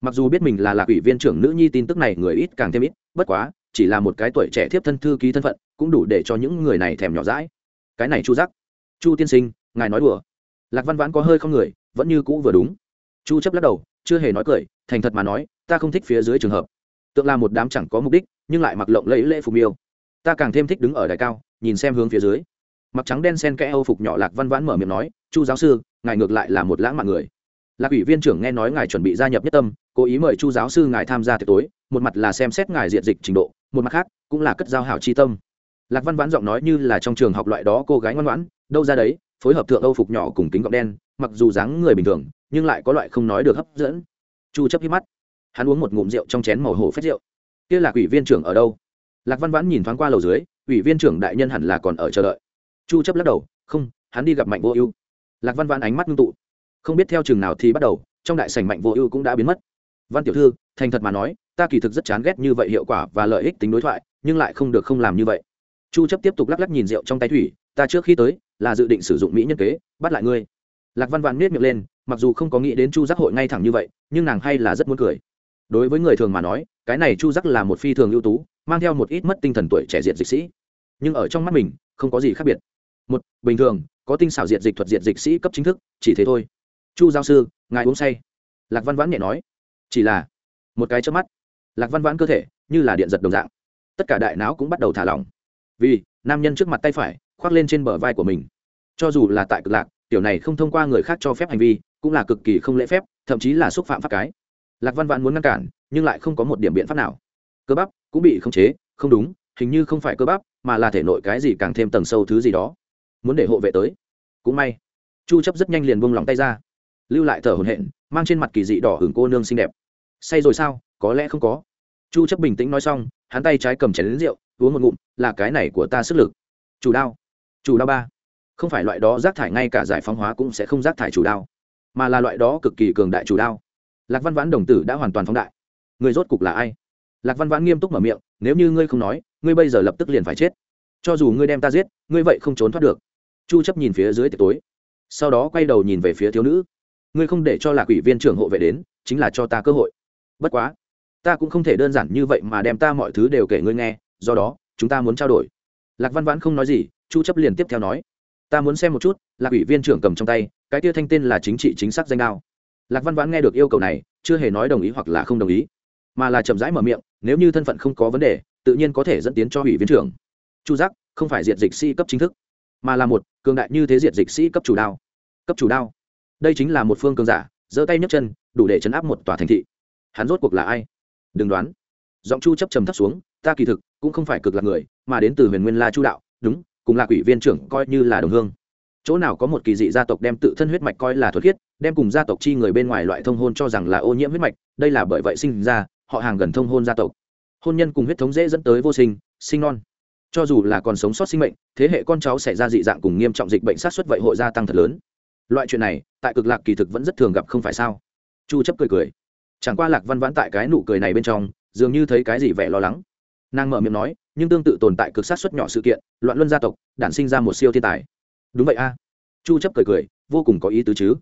Mặc dù biết mình là lạc ủy viên trưởng nữ nhi tin tức này người ít càng thêm ít bất quá chỉ là một cái tuổi trẻ thiếp thân thư ký thân phận cũng đủ để cho những người này thèm nhỏ rãi cái này chu giác. Chu tiên sinh ngài nói đùa. Lạc văn vãn có hơi không người vẫn như cũ vừa đúng. Chu chấp lắc đầu chưa hề nói cười thành thật mà nói ta không thích phía dưới trường hợp. Tượng là một đám chẳng có mục đích nhưng lại mặc lộng lẫy lễ phục miêu. Ta càng thêm thích đứng ở đài cao nhìn xem hướng phía dưới mặc trắng đen sen kẽ âu phục nhỏ lạc văn vãn mở miệng nói, chu giáo sư, ngài ngược lại là một lãng mạn người. Lạc ủy viên trưởng nghe nói ngài chuẩn bị gia nhập nhất tâm, cố ý mời chu giáo sư ngài tham gia tiệc tối, một mặt là xem xét ngài diện dịch trình độ, một mặt khác, cũng là cất giao hảo chi tâm. Lạc văn vãn giọng nói như là trong trường học loại đó cô gái ngoan ngoãn, đâu ra đấy, phối hợp thượng âu phục nhỏ cùng kính gọng đen, mặc dù dáng người bình thường, nhưng lại có loại không nói được hấp dẫn. Chu chấp hít mắt. Hắn uống một ngụm rượu trong chén màu hổ phết rượu. Kia là ủy viên trưởng ở đâu? Lạc văn vãn nhìn thoáng qua lầu dưới, ủy viên trưởng đại nhân hẳn là còn ở chờ đợi chu chấp lắc đầu, không, hắn đi gặp mạnh vô ưu. Lạc văn vãn ánh mắt ngưng tụ. Không biết theo trường nào thì bắt đầu, trong đại sảnh mạnh vô ưu cũng đã biến mất. Văn tiểu thư, thành thật mà nói, ta kỳ thực rất chán ghét như vậy hiệu quả và lợi ích tính đối thoại, nhưng lại không được không làm như vậy. Chu chấp tiếp tục lắc lắc nhìn rượu trong tay thủy, ta trước khi tới, là dự định sử dụng mỹ nhân kế, bắt lại ngươi. Lạc văn vãn miết miệng lên, mặc dù không có nghĩ đến chu giác hội ngay thẳng như vậy, nhưng nàng hay là rất muốn cười. Đối với người thường mà nói, cái này chu giác là một phi thường ưu tú, mang theo một ít mất tinh thần tuổi trẻ diệt dịch sĩ. Nhưng ở trong mắt mình, không có gì khác biệt một, bình thường, có tinh xảo diệt dịch thuật diệt dịch sĩ cấp chính thức, chỉ thế thôi. Chu giáo sư, ngài uống say. Lạc văn vãn nhẹ nói. Chỉ là, một cái trước mắt, lạc văn vãn cơ thể, như là điện giật đồng dạng. Tất cả đại não cũng bắt đầu thả lỏng. Vì, nam nhân trước mặt tay phải, khoác lên trên bờ vai của mình. Cho dù là tại cực lạc, tiểu này không thông qua người khác cho phép hành vi, cũng là cực kỳ không lễ phép, thậm chí là xúc phạm pháp cái. Lạc văn vãn muốn ngăn cản, nhưng lại không có một điểm biện pháp nào. Cơ bắp cũng bị khống chế, không đúng, hình như không phải cơ bắp, mà là thể nội cái gì càng thêm tầng sâu thứ gì đó muốn để hộ vệ tới. Cũng may, chu chấp rất nhanh liền buông lòng tay ra, lưu lại thở hổn hển, mang trên mặt kỳ dị đỏ hưởng cô nương xinh đẹp. Say rồi sao? Có lẽ không có. Chu chấp bình tĩnh nói xong, hắn tay trái cầm chén đến rượu, uống một ngụm, là cái này của ta sức lực. Chủ đao. Chủ đao ba. Không phải loại đó rác thải ngay cả giải phóng hóa cũng sẽ không rác thải chủ đao, mà là loại đó cực kỳ cường đại chủ đao. Lạc văn vãn đồng tử đã hoàn toàn phóng đại. Người rốt cục là ai? Lạc văn vãn nghiêm túc mở miệng, nếu như ngươi không nói, ngươi bây giờ lập tức liền phải chết. Cho dù ngươi đem ta giết, ngươi vậy không trốn thoát được chu chấp nhìn phía dưới tiệc tối, sau đó quay đầu nhìn về phía thiếu nữ. Ngươi không để cho lạc ủy viên trưởng hộ vệ đến, chính là cho ta cơ hội. Bất quá, ta cũng không thể đơn giản như vậy mà đem ta mọi thứ đều kể ngươi nghe, do đó, chúng ta muốn trao đổi. Lạc văn vãn không nói gì, chu chấp liền tiếp theo nói. Ta muốn xem một chút, lạc ủy viên trưởng cầm trong tay, cái tia thanh tên là chính trị chính xác danh đao. Lạc văn vãn nghe được yêu cầu này, chưa hề nói đồng ý hoặc là không đồng ý, mà là chậm rãi mở miệng, nếu như thân phận không có vấn đề, tự nhiên có thể dẫn tiến cho ủy viên trưởng. Chu giác, không phải diện dịch si cấp chính thức mà là một cường đại như thế diệt dịch sĩ cấp chủ đao. Cấp chủ đao. Đây chính là một phương cường giả, giơ tay nhấc chân, đủ để chấn áp một tòa thành thị. Hắn rốt cuộc là ai? Đừng đoán. Giọng chu chấp trầm thấp xuống, ta kỳ thực cũng không phải cực là người, mà đến từ huyền nguyên la chu đạo, đúng, cùng là quỷ viên trưởng coi như là đồng hương. Chỗ nào có một kỳ dị gia tộc đem tự thân huyết mạch coi là thuật khiết, đem cùng gia tộc chi người bên ngoài loại thông hôn cho rằng là ô nhiễm huyết mạch, đây là bởi vậy sinh ra, họ hàng gần thông hôn gia tộc. Hôn nhân cùng huyết thống dễ dẫn tới vô sinh sinh non cho dù là còn sống sót sinh mệnh, thế hệ con cháu xảy ra dị dạng cùng nghiêm trọng dịch bệnh sát xuất vậy hội gia tăng thật lớn. Loại chuyện này, tại cực lạc kỳ thực vẫn rất thường gặp không phải sao? Chu chấp cười cười. Chẳng qua lạc văn vãn tại cái nụ cười này bên trong, dường như thấy cái gì vẻ lo lắng. Nàng mở miệng nói, nhưng tương tự tồn tại cực sát xuất nhỏ sự kiện, loạn luân gia tộc, đản sinh ra một siêu thiên tài. Đúng vậy a. Chu chấp cười cười, vô cùng có ý tứ chứ.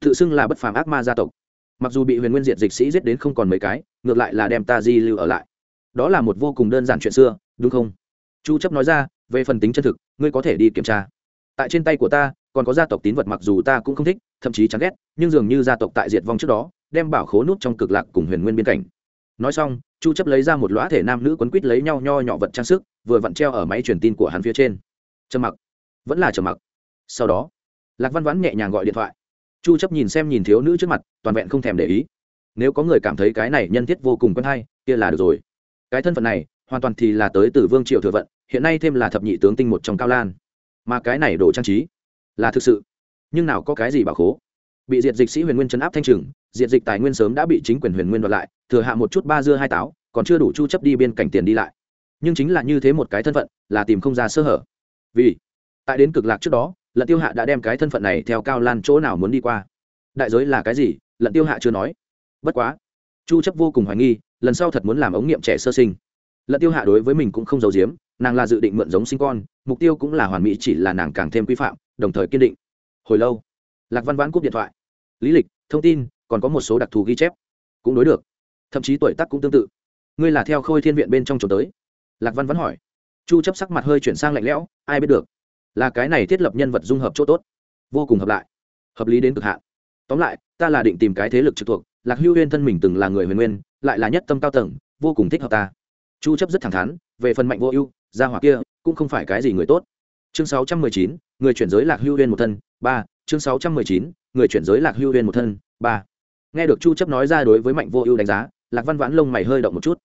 Tự xưng là bất phàm ác ma gia tộc. Mặc dù bị huyền nguyên diệt dịch sĩ giết đến không còn mấy cái, ngược lại là đem ta di lưu ở lại. Đó là một vô cùng đơn giản chuyện xưa, đúng không? Chu chấp nói ra, về phần tính chân thực, ngươi có thể đi kiểm tra. Tại trên tay của ta, còn có gia tộc tín vật mặc dù ta cũng không thích, thậm chí chán ghét, nhưng dường như gia tộc tại diệt vong trước đó, đem bảo khố nút trong cực lạc cùng huyền nguyên biên cảnh. Nói xong, chu chấp lấy ra một lõa thể nam nữ quấn quít lấy nhau nho nhỏ vật trang sức, vừa vặn treo ở máy truyền tin của hắn phía trên. Trầm mặc. Vẫn là trầm mặc. Sau đó, lạc văn vãn nhẹ nhàng gọi điện thoại. Chu chấp nhìn xem nhìn thiếu nữ trước mặt, toàn vẹn không thèm để ý. Nếu có người cảm thấy cái này nhân thiết vô cùng quen hay, kia là được rồi. Cái thân phận này hoàn toàn thì là tới từ vương triều thừa vận, hiện nay thêm là thập nhị tướng tinh một trong cao lan. Mà cái này đồ trang trí là thực sự. Nhưng nào có cái gì bảo khố? Bị diệt dịch sĩ huyền nguyên chấn áp thanh trừng, diệt dịch tài nguyên sớm đã bị chính quyền huyền nguyên đoạt lại, thừa hạ một chút ba dưa hai táo, còn chưa đủ chu chấp đi bên cảnh tiền đi lại. Nhưng chính là như thế một cái thân phận, là tìm không ra sơ hở. Vì tại đến cực lạc trước đó, lận tiêu hạ đã đem cái thân phận này theo cao lan chỗ nào muốn đi qua. Đại giới là cái gì? Lận tiêu hạ chưa nói. Bất quá, chu chấp vô cùng hoài nghi, lần sau thật muốn làm ống nghiệm trẻ sơ sinh lận tiêu hạ đối với mình cũng không giấu giếm, nàng là dự định mượn giống sinh con, mục tiêu cũng là hoàn mỹ chỉ là nàng càng thêm quy phạm, đồng thời kiên định. Hồi lâu, lạc văn vãn cúp điện thoại. Lý lịch, thông tin, còn có một số đặc thù ghi chép. Cũng đối được. Thậm chí tuổi tác cũng tương tự. Ngươi là theo khôi thiên viện bên trong trốn tới? Lạc văn vẫn hỏi. Chu chấp sắc mặt hơi chuyển sang lạnh lẽo, ai biết được? Là cái này thiết lập nhân vật dung hợp chỗ tốt. Vô cùng hợp lại. Hợp lý đến cực hạn. Tóm lại, ta là định tìm cái thế lực trực thuộc, lạc hưu huyên thân mình từng là người huyền nguyên, lại là nhất tâm cao tầng, vô cùng thích hợp ta chu chấp rất thẳng thắn về phần mạnh vô ưu gia hỏa kia cũng không phải cái gì người tốt. Chương 619, người chuyển giới lạc hưu huyên một thân ba. Chương 619, người chuyển giới lạc hưu huyên một thân ba. Nghe được chu chấp nói ra đối với mạnh vô ưu đánh giá lạc văn vãn lông mày hơi động một chút.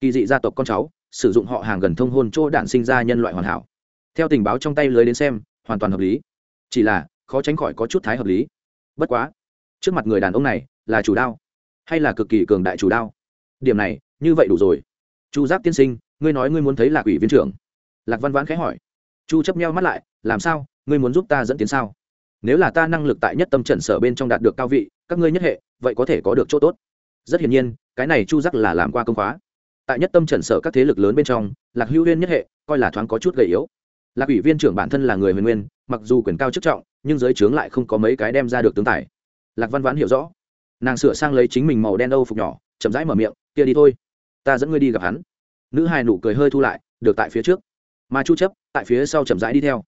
Kỳ dị gia tộc con cháu sử dụng họ hàng gần thông hôn chỗ đạn sinh ra nhân loại hoàn hảo. Theo tình báo trong tay lưới đến xem hoàn toàn hợp lý. Chỉ là khó tránh khỏi có chút thái hợp lý. Bất quá trước mặt người đàn ông này là chủ đao hay là cực kỳ cường đại chủ đao? Điểm này như vậy đủ rồi chu giác tiên sinh, ngươi nói ngươi muốn thấy lạc ủy viên trưởng. Lạc văn vãn khẽ hỏi. Chu chấp meo mắt lại, làm sao, ngươi muốn giúp ta dẫn tiến sao? Nếu là ta năng lực tại nhất tâm trận sở bên trong đạt được cao vị, các ngươi nhất hệ, vậy có thể có được chỗ tốt. Rất hiển nhiên, cái này chu giác là làm qua công khóa. Tại nhất tâm trận sở các thế lực lớn bên trong, lạc hữu huyên nhất hệ, coi là thoáng có chút gầy yếu. Lạc ủy viên trưởng bản thân là người huyền nguyên, mặc dù quyền cao chức trọng, nhưng giới trướng lại không có mấy cái đem ra được tướng tài. Lạc văn vãn hiểu rõ. Nàng sửa sang lấy chính mình màu đen âu phục nhỏ, chậm rãi mở miệng, kia đi thôi ta dẫn ngươi đi gặp hắn. Nữ hài nụ cười hơi thu lại, được tại phía trước. Mà chu chấp, tại phía sau chậm rãi đi theo.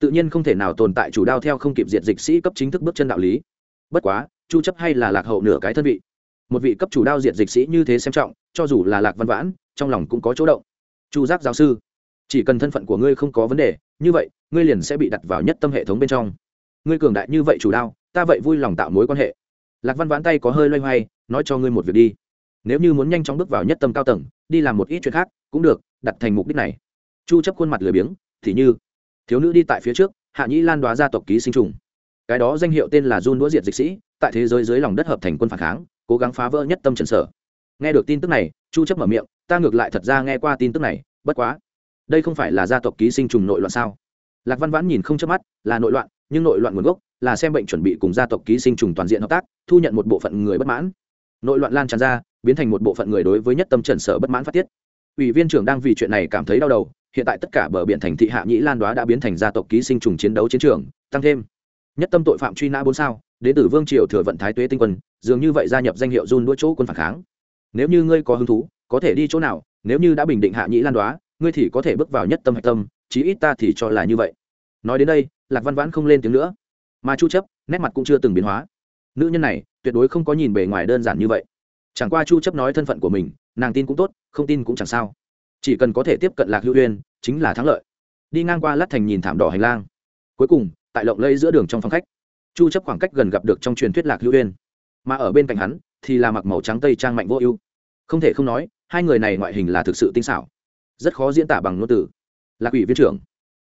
Tự nhiên không thể nào tồn tại chủ đao theo không kịp diệt dịch sĩ cấp chính thức bước chân đạo lý. Bất quá, chu chấp hay là lạc hậu nửa cái thân vị. Một vị cấp chủ đao diệt dịch sĩ như thế xem trọng, cho dù là lạc văn vãn, trong lòng cũng có chỗ động. Chu giác giáo sư, chỉ cần thân phận của ngươi không có vấn đề, như vậy, ngươi liền sẽ bị đặt vào nhất tâm hệ thống bên trong. Ngươi cường đại như vậy chủ đao, ta vậy vui lòng tạo mối quan hệ. Lạc văn vãn tay có hơi loay hoay, nói cho ngươi một việc đi nếu như muốn nhanh chóng bước vào nhất tâm cao tầng, đi làm một ít chuyện khác, cũng được, đặt thành mục đích này. Chu chấp khuôn mặt lười biếng, thì như, thiếu nữ đi tại phía trước, hạ nhĩ lan đoá gia tộc ký sinh trùng. Cái đó danh hiệu tên là Jun đũa diệt dịch sĩ, tại thế giới dưới lòng đất hợp thành quân phản kháng, cố gắng phá vỡ nhất tâm trận sở. Nghe được tin tức này, chu chấp mở miệng, ta ngược lại thật ra nghe qua tin tức này, bất quá, đây không phải là gia tộc ký sinh trùng nội loạn sao? Lạc văn vãn nhìn không chớp mắt, là nội loạn, nhưng nội loạn nguồn gốc là xem bệnh chuẩn bị cùng gia tộc ký sinh trùng toàn diện hợp tác, thu nhận một bộ phận người bất mãn. Nội loạn lan tràn ra biến thành một bộ phận người đối với nhất tâm trần sở bất mãn phát tiết. Ủy viên trưởng đang vì chuyện này cảm thấy đau đầu, hiện tại tất cả bờ biển thành thị hạ nhĩ lan đoá đã biến thành gia tộc ký sinh trùng chiến đấu chiến trường, tăng thêm. Nhất tâm tội phạm truy nã bốn sao, đến từ vương triều thừa vận thái tuế tinh quân, dường như vậy gia nhập danh hiệu run đũa chỗ quân phản kháng. Nếu như ngươi có hứng thú, có thể đi chỗ nào, nếu như đã bình định hạ nhĩ lan đoá, ngươi thì có thể bước vào nhất tâm hạch tâm, chí ít ta thì cho là như vậy. Nói đến đây, lạc văn vãn không lên tiếng nữa. Mà chu chấp, nét mặt cũng chưa từng biến hóa. Nữ nhân này, tuyệt đối không có nhìn bề ngoài đơn giản như vậy chẳng qua chu chấp nói thân phận của mình, nàng tin cũng tốt, không tin cũng chẳng sao. Chỉ cần có thể tiếp cận lạc hữu uyên, chính là thắng lợi. Đi ngang qua lát thành nhìn thảm đỏ hành lang. Cuối cùng, tại lộng lây giữa đường trong phòng khách, chu chấp khoảng cách gần gặp được trong truyền thuyết lạc hữu uyên. Mà ở bên cạnh hắn, thì là mặc màu trắng tây trang mạnh vô ưu. Không thể không nói, hai người này ngoại hình là thực sự tinh xảo. Rất khó diễn tả bằng ngôn từ. Lạc ủy viên trưởng.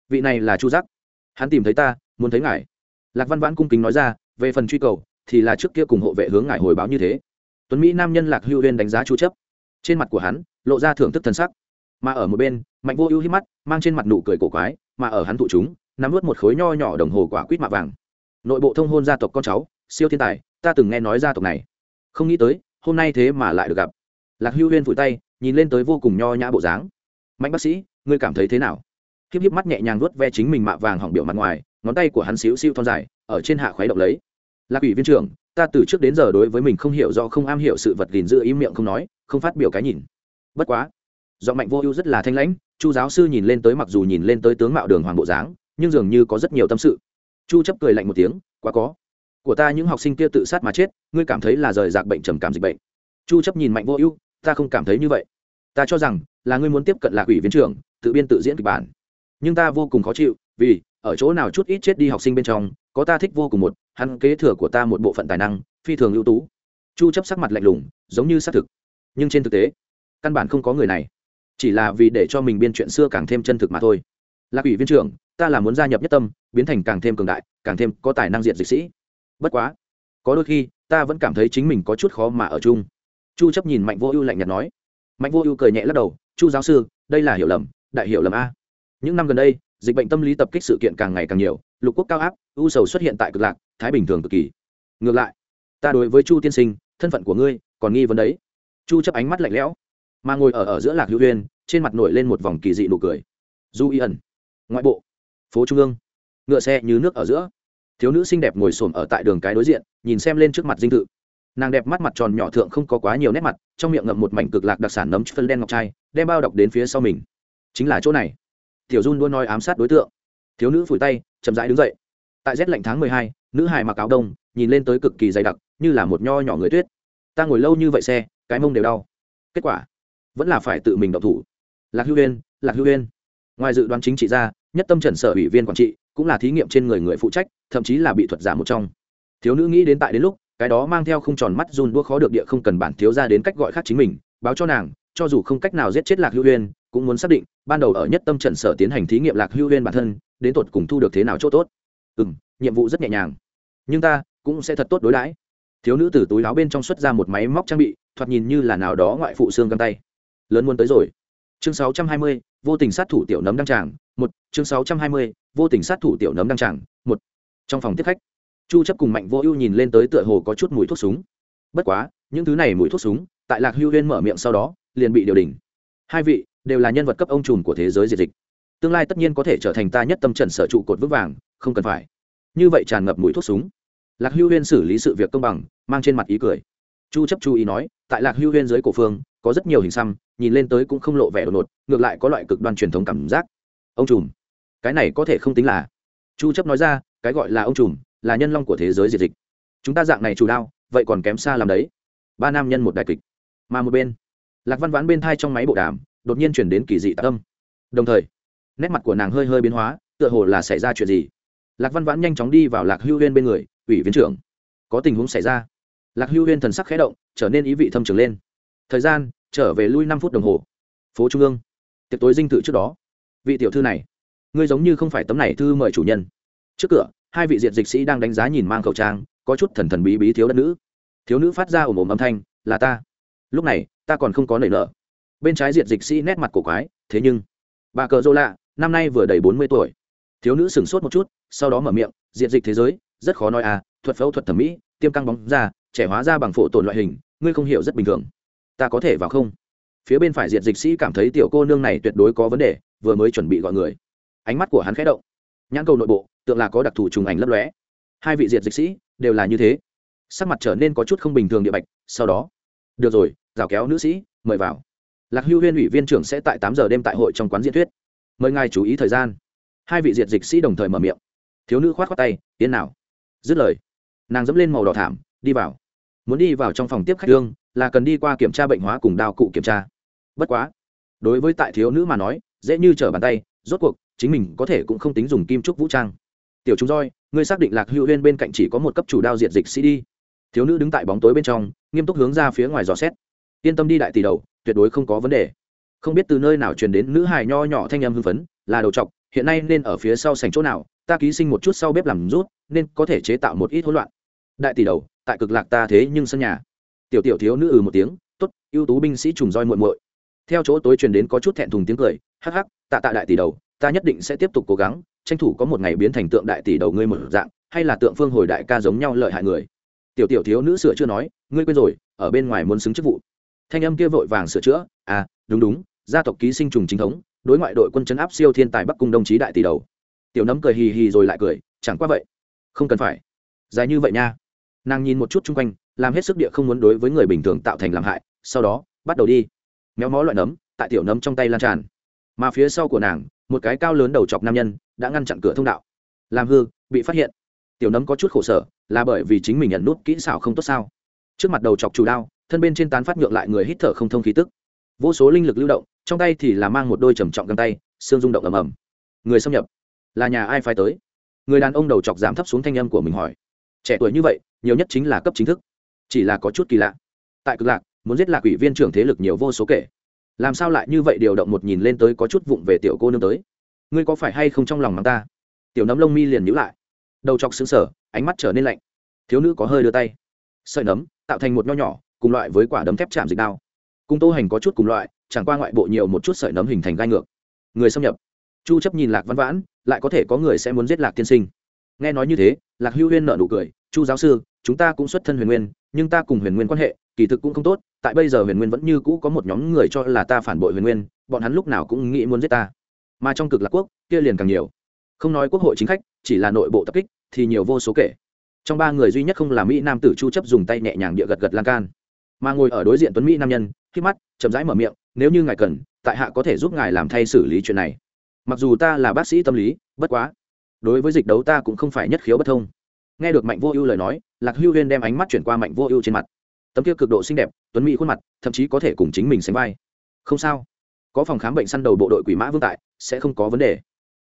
Vị này là chu giác. Hắn tìm thấy ta, muốn thấy ngài. Lạc văn vãn cung kính nói ra, về phần truy cầu, thì là trước kia cùng hộ vệ hướng ngài hồi báo như thế tuấn mỹ nam nhân lạc hữu Huyên đánh giá chu chấp trên mặt của hắn lộ ra thưởng thức thần sắc mà ở một bên mạnh vô ưu hít mắt mang trên mặt nụ cười cổ quái mà ở hắn thụ chúng nắm nuốt một khối nho nhỏ đồng hồ quả quýt mạ vàng nội bộ thông hôn gia tộc con cháu siêu thiên tài ta từng nghe nói gia tộc này không nghĩ tới hôm nay thế mà lại được gặp lạc hưu huyên vùi tay nhìn lên tới vô cùng nho nhã bộ dáng mạnh bác sĩ ngươi cảm thấy thế nào híp híp mắt nhẹ nhàng vuốt ve chính mình mạ vàng hỏng biểu mặt ngoài ngón tay của hắn xíu xíu thon dài ở trên hạ khuấy động lấy lạc ủy viên trưởng ta từ trước đến giờ đối với mình không hiểu do không am hiểu sự vật gìn giữ im miệng không nói, không phát biểu cái nhìn. Bất quá do mạnh vô ưu rất là thanh lãnh, chu giáo sư nhìn lên tới mặc dù nhìn lên tới tướng mạo đường hoàng bộ dáng, nhưng dường như có rất nhiều tâm sự. Chu chấp cười lạnh một tiếng, quá có. Của ta những học sinh kia tự sát mà chết, ngươi cảm thấy là rời rạc bệnh trầm cảm dịch bệnh. Chu chấp nhìn mạnh vô ưu, ta không cảm thấy như vậy. Ta cho rằng là ngươi muốn tiếp cận lạc ủy viên trưởng, tự biên tự diễn kịch bản. Nhưng ta vô cùng khó chịu, vì ở chỗ nào chút ít chết đi học sinh bên trong, có ta thích vô cùng một hắn kế thừa của ta một bộ phận tài năng, phi thường ưu tú. Chu chấp sắc mặt lạnh lùng, giống như xác thực. Nhưng trên thực tế, căn bản không có người này. Chỉ là vì để cho mình biên chuyện xưa càng thêm chân thực mà thôi. Lạc ủy viên trưởng, ta là muốn gia nhập nhất tâm, biến thành càng thêm cường đại, càng thêm có tài năng diện dịch sĩ. Bất quá, có đôi khi, ta vẫn cảm thấy chính mình có chút khó mà ở chung. Chu chấp nhìn mạnh vô ưu lạnh nhạt nói. Mạnh vô ưu cười nhẹ lắc đầu, chu giáo sư, đây là hiểu lầm, đại hiểu lầm a. Những năm gần đây, dịch bệnh tâm lý tập kích sự kiện càng ngày càng nhiều, lục quốc cao áp, u sầu xuất hiện tại cực lạc thái bình thường cực kỳ. Ngược lại, ta đối với chu tiên sinh, thân phận của ngươi còn nghi vấn đấy. Chu chấp ánh mắt lạnh lẽo, mà ngồi ở ở giữa lạc hữu huyên trên mặt nổi lên một vòng kỳ dị nụ cười. Du y ẩn, ngoại bộ, phố trung ương, ngựa xe như nước ở giữa. Thiếu nữ xinh đẹp ngồi xổm ở tại đường cái đối diện, nhìn xem lên trước mặt dinh thự. Nàng đẹp mắt mặt tròn nhỏ thượng không có quá nhiều nét mặt, trong miệng ngậm một mảnh cực lạc đặc sản nấm phân đen ngọc trai, đem bao đọc đến phía sau mình. Chính là chỗ này. Tiểu dun luôn nói ám sát đối tượng. Thiếu nữ phủi tay, chậm rãi đứng dậy. Tại rét lạnh tháng mười hai nữ hải mặc áo đông, nhìn lên tới cực kỳ dày đặc, như là một nho nhỏ người tuyết. Ta ngồi lâu như vậy xe, cái mông đều đau. Kết quả, vẫn là phải tự mình động thủ. Lạc hữu huyên lạc hữu huyên ngoài dự đoán chính trị ra, nhất tâm trần sở ủy viên quản trị, cũng là thí nghiệm trên người người phụ trách, thậm chí là bị thuật giả một trong. Thiếu nữ nghĩ đến tại đến lúc, cái đó mang theo không tròn mắt run đua khó được địa không cần bản thiếu ra đến cách gọi khác chính mình, báo cho nàng, cho dù không cách nào giết chết lạc hữu huyên cũng muốn xác định, ban đầu ở nhất tâm trận sở tiến hành thí nghiệm lạc hữu huyên bản thân, đến tột cùng thu được thế nào chỗ tốt. Ừ m nhiệm vụ rất nhẹ nhàng. Nhưng ta cũng sẽ thật tốt đối đãi. Thiếu nữ từ túi láo bên trong xuất ra một máy móc trang bị thoạt nhìn như là nào đó ngoại phụ xương găng tay. Lớn muốn tới rồi. Chương 620, vô tình sát thủ tiểu nấm đăng tràng một. Chương 620, vô tình sát thủ tiểu nấm đăng tràng một. Trong phòng tiếp khách chu chấp cùng mạnh vô ưu nhìn lên tới tựa hồ có chút mùi thuốc súng. Bất quá những thứ này mùi thuốc súng tại lạc hưu huyên mở miệng sau đó liền bị điều đình. Hai vị đều là nhân vật cấp ông trùm của thế giới diệt dịch. Tương lai tất nhiên có thể trở thành ta nhất tâm trần sở trụ cột vững vàng không cần phải như vậy tràn ngập mùi thuốc súng. Lạc hưu huyên xử lý sự việc công bằng, mang trên mặt ý cười. Chu chấp chú ý nói, tại lạc hưu huyên dưới cổ phương, có rất nhiều hình xăm, nhìn lên tới cũng không lộ vẻ đột ngột, ngược lại có loại cực đoan truyền thống cảm giác. Ông trùm, cái này có thể không tính là. Chu chấp nói ra, cái gọi là ông trùm, là nhân long của thế giới diệt dịch. Chúng ta dạng này chủ đao, vậy còn kém xa làm đấy. Ba nam nhân một đại kịch. Mà một bên, lạc văn vãn bên thai trong máy bộ đàm, đột nhiên chuyển đến kỳ dị tạ tâm đồng thời, nét mặt của nàng hơi hơi biến hóa, tựa hồ là xảy ra chuyện gì lạc văn vãn nhanh chóng đi vào lạc hưu huyên bên người, ủy viên trưởng, có tình huống xảy ra. Lạc hưu huyên thần sắc khẽ động, trở nên ý vị thâm trường lên. Thời gian, trở về lui năm phút đồng hồ. Phố trung ương. Tiệc tối dinh thự trước đó. Vị tiểu thư này, ngươi giống như không phải tấm này thư mời chủ nhân. Trước cửa, hai vị diện dịch sĩ đang đánh giá nhìn mang khẩu trang, có chút thần thần bí bí thiếu đất nữ. Thiếu nữ phát ra ồm ồm âm thanh, là ta. Lúc này, ta còn không có nảy nở. Bên trái diện dịch sĩ nét mặt cổ quái, thế nhưng, bà cờ dô lạ, năm nay vừa đầy bốn mươi tuổi thiếu nữ sửng sốt một chút, sau đó mở miệng diện dịch thế giới, rất khó nói à thuật phẫu thuật thẩm mỹ, tiêm căng bóng da, trẻ hóa ra bằng phổ tồn loại hình, ngươi không hiểu rất bình thường. Ta có thể vào không? Phía bên phải diện dịch sĩ cảm thấy tiểu cô nương này tuyệt đối có vấn đề, vừa mới chuẩn bị gọi người. Ánh mắt của hắn khẽ động. Nhãn cầu nội bộ, tượng là có đặc thù trùng ảnh lấp lóe. Hai vị diệt dịch sĩ đều là như thế. Sắc mặt trở nên có chút không bình thường địa bạch, sau đó, được rồi, rào kéo nữ sĩ, mời vào. Lạc hưu huyên ủy viên trưởng sẽ tại tám giờ đêm tại hội trong quán diễn thuyết. Mời ngài chú ý thời gian hai vị diệt dịch sĩ đồng thời mở miệng. Thiếu nữ khoát khoát tay tiến nào. Dứt lời, nàng dẫm lên màu đỏ thảm, đi vào. Muốn đi vào trong phòng tiếp khách đương, là cần đi qua kiểm tra bệnh hóa cùng đao cụ kiểm tra. Bất quá, đối với tại thiếu nữ mà nói, dễ như trở bàn tay, rốt cuộc, chính mình có thể cũng không tính dùng kim trúc vũ trang. Tiểu chúng roi ngươi xác định lạc hữu huyên bên cạnh chỉ có một cấp chủ đao diệt dịch sĩ đi. Thiếu nữ đứng tại bóng tối bên trong, nghiêm túc hướng ra phía ngoài dò xét. Yên tâm đi đại tỷ đầu, tuyệt đối không có vấn đề. Không biết từ nơi nào truyền đến nữ hài nho nhỏ thanh âm hưng phấn, là đầu trọc hiện nay nên ở phía sau sành chỗ nào, ta ký sinh một chút sau bếp làm rút, nên có thể chế tạo một ít hỗn loạn. Đại tỷ đầu, tại cực lạc ta thế nhưng sân nhà. Tiểu tiểu thiếu nữ ừ một tiếng, tốt, ưu tú binh sĩ trùng roi muội muội. Theo chỗ tối truyền đến có chút thẹn thùng tiếng cười, hắc hắc, tạ tạ đại tỷ đầu, ta nhất định sẽ tiếp tục cố gắng, tranh thủ có một ngày biến thành tượng đại tỷ đầu ngươi một dạng, hay là tượng phương hồi đại ca giống nhau lợi hại người. Tiểu tiểu thiếu nữ sửa chưa nói, ngươi quên rồi, ở bên ngoài muốn xứng chức vụ. Thanh âm kia vội vàng sửa chữa à đúng đúng, gia tộc ký sinh trùng chính thống đối ngoại đội quân chấn áp siêu thiên tài bắc cung đồng chí đại tỷ đầu. Tiểu nấm cười hì hì rồi lại cười, chẳng qua vậy. Không cần phải. Dài như vậy nha. Nàng nhìn một chút chung quanh, làm hết sức địa không muốn đối với người bình thường tạo thành làm hại, sau đó, bắt đầu đi. Méo mó loại nấm, tại tiểu nấm trong tay lan tràn. Mà phía sau của nàng, một cái cao lớn đầu chọc nam nhân, đã ngăn chặn cửa thông đạo. Làm hư, bị phát hiện. Tiểu nấm có chút khổ sở, là bởi vì chính mình nhận nút kỹ xảo không tốt sao. Trước mặt đầu chọc chủ đao, thân bên trên tán phát nhượng lại người hít thở không thông khí tức. Vô số linh lực lưu động trong tay thì là mang một đôi trầm trọng găng tay, xương rung động ầm ầm. Người xâm nhập. Là nhà ai phái tới? Người đàn ông đầu chọc giảm thấp xuống thanh âm của mình hỏi. Trẻ tuổi như vậy, nhiều nhất chính là cấp chính thức. Chỉ là có chút kỳ lạ. Tại cực lạc, muốn giết lạc ủy viên trưởng thế lực nhiều vô số kể. Làm sao lại như vậy điều động một nhìn lên tới có chút vụng về tiểu cô nương tới? Ngươi có phải hay không trong lòng mắng ta? Tiểu nấm lông mi liền nhữ lại. Đầu chọc xứng sở ánh mắt trở nên lạnh. Thiếu nữ có hơi đưa tay. Sợi nấm, tạo thành một nho nhỏ, cùng loại với quả đấm thép chạm dịch đao. Cung tô hành có chút cùng loại chẳng qua ngoại bộ nhiều một chút sợi nấm hình thành gai ngược. Người xâm nhập. Chu chấp nhìn lạc văn vãn, lại có thể có người sẽ muốn giết lạc tiên sinh. Nghe nói như thế, lạc hưu huyên nợ nụ cười, chu giáo sư, chúng ta cũng xuất thân huyền nguyên, nhưng ta cùng huyền nguyên quan hệ, kỳ thực cũng không tốt, tại bây giờ huyền nguyên vẫn như cũ có một nhóm người cho là ta phản bội huyền nguyên, bọn hắn lúc nào cũng nghĩ muốn giết ta. Mà trong cực lạc quốc, kia liền càng nhiều. Không nói quốc hội chính khách, chỉ là nội bộ tập kích, thì nhiều vô số kể. Trong ba người duy nhất không là mỹ nam tử chu chấp dùng tay nhẹ nhàng địa gật gật lan can. Mà ngồi ở đối diện tuấn mỹ nam nhân khi mắt, chậm rãi mở miệng nếu như ngài cần, tại hạ có thể giúp ngài làm thay xử lý chuyện này. Mặc dù ta là bác sĩ tâm lý, bất quá, đối với dịch đấu ta cũng không phải nhất khiếu bất thông. Nghe được mạnh vô ưu lời nói, lạc hưu huyên đem ánh mắt chuyển qua mạnh vô ưu trên mặt. Tấm kia cực độ xinh đẹp, tuấn mỹ khuôn mặt, thậm chí có thể cùng chính mình sánh vai. Không sao. Có phòng khám bệnh săn đầu bộ đội quỷ mã vương tại, sẽ không có vấn đề.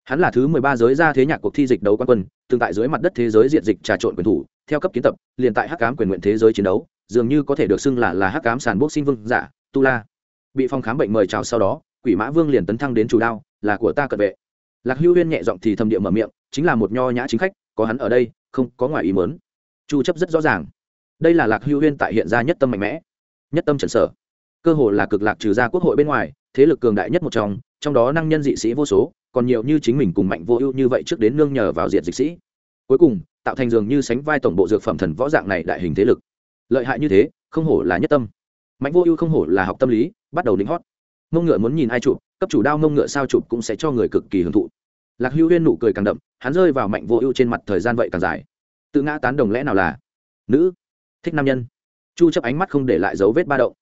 Hắn là thứ mười ba giới ra thế nhạc cuộc thi dịch đấu quan quân, tương tại dưới mặt đất thế giới diện dịch trà trộn quyền thủ, theo cấp kiến tập, liền tại hắc cám quyền nguyện thế giới chiến đấu, dường như có thể được xưng là là hắc cám sàn bốc xin vương giả, tu la bị phòng khám bệnh mời chào sau đó, quỷ mã vương liền tấn thăng đến chủ đao, là của ta cận vệ. Lạc hưu huyên nhẹ giọng thì thầm địa mở miệng, chính là một nho nhã chính khách, có hắn ở đây, không có ngoài ý mớn chu chấp rất rõ ràng. Đây là lạc hưu huyên tại hiện ra nhất tâm mạnh mẽ, nhất tâm trần sở. Cơ hồ là cực lạc trừ ra quốc hội bên ngoài, thế lực cường đại nhất một trong trong đó năng nhân dị sĩ vô số, còn nhiều như chính mình cùng mạnh vô ưu như vậy trước đến nương nhờ vào diệt dịch sĩ. Cuối cùng, tạo thành dường như sánh vai tổng bộ dược phẩm thần võ dạng này đại hình thế lực. Lợi hại như thế, không hổ là nhất tâm mạnh vô ưu không hổ là học tâm lý, bắt đầu đính hót. Mông ngựa muốn nhìn ai chụp, cấp chủ đao mông ngựa sao chụp cũng sẽ cho người cực kỳ hưởng thụ. Lạc hưu huyên nụ cười càng đậm, hắn rơi vào mạnh vô ưu trên mặt thời gian vậy càng dài. Tự ngã tán đồng lẽ nào là? Nữ, thích nam nhân. Chu chấp ánh mắt không để lại dấu vết ba động.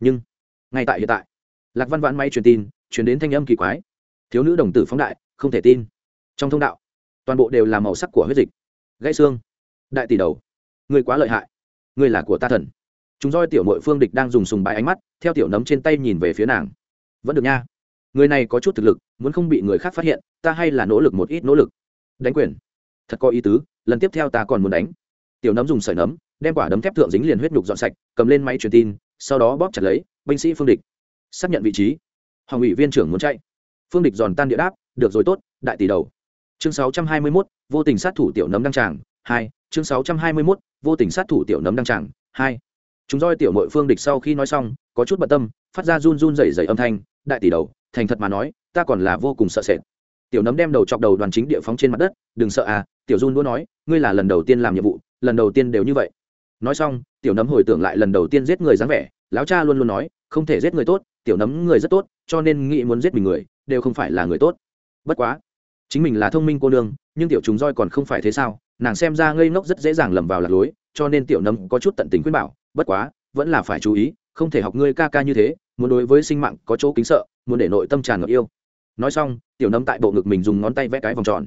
Nhưng, ngay tại hiện tại, lạc văn vãn máy truyền tin, truyền đến thanh âm kỳ quái. Thiếu nữ đồng tử phóng đại, không thể tin. Trong thông đạo, toàn bộ đều là màu sắc của huyết dịch. Gãy xương. Đại tỷ đầu. Người quá lợi hại. Người là của ta thần chúng roi tiểu mội phương địch đang dùng sùng bái ánh mắt theo tiểu nấm trên tay nhìn về phía nàng. Vẫn được nha. Người này có chút thực lực muốn không bị người khác phát hiện ta hay là nỗ lực một ít nỗ lực. Đánh quyền. Thật có ý tứ lần tiếp theo ta còn muốn đánh. Tiểu nấm dùng sợi nấm đem quả đấm thép thượng dính liền huyết nhục dọn sạch cầm lên máy truyền tin sau đó bóp chặt lấy binh sĩ phương địch. Xác nhận vị trí. Hoàng ủy viên trưởng muốn chạy. Phương địch giòn tan địa đáp được rồi tốt đại tỷ đầu. Chương 621, vô tình sát thủ tiểu nấm đăng tràng hai. Chương 621, vô tình sát thủ tiểu nấm đăng tràng hai chúng roi tiểu mội phương địch sau khi nói xong, có chút bận tâm, phát ra run run rẩy rẩy âm thanh, đại tỷ đầu, thành thật mà nói, ta còn là vô cùng sợ sệt. Tiểu nấm đem đầu chọc đầu đoàn chính địa phóng trên mặt đất, đừng sợ à tiểu run đũa nói, ngươi là lần đầu tiên làm nhiệm vụ, lần đầu tiên đều như vậy. Nói xong, tiểu nấm hồi tưởng lại lần đầu tiên giết người dáng vẻ, lão cha luôn luôn nói, không thể giết người tốt, tiểu nấm người rất tốt, cho nên nghĩ muốn giết mình người, đều không phải là người tốt. Bất quá, chính mình là thông minh cô nương, nhưng tiểu chúng roi còn không phải thế sao, nàng xem ra ngây ngốc rất dễ dàng lầm vào lạc lối, cho nên tiểu nấm có chút tận tình khuyên bảo bất quá, vẫn là phải chú ý, không thể học ngươi ca ca như thế, muốn đối với sinh mạng có chỗ kính sợ, muốn để nội tâm tràn ngập yêu. Nói xong, tiểu nấm tại bộ ngực mình dùng ngón tay vẽ cái vòng tròn.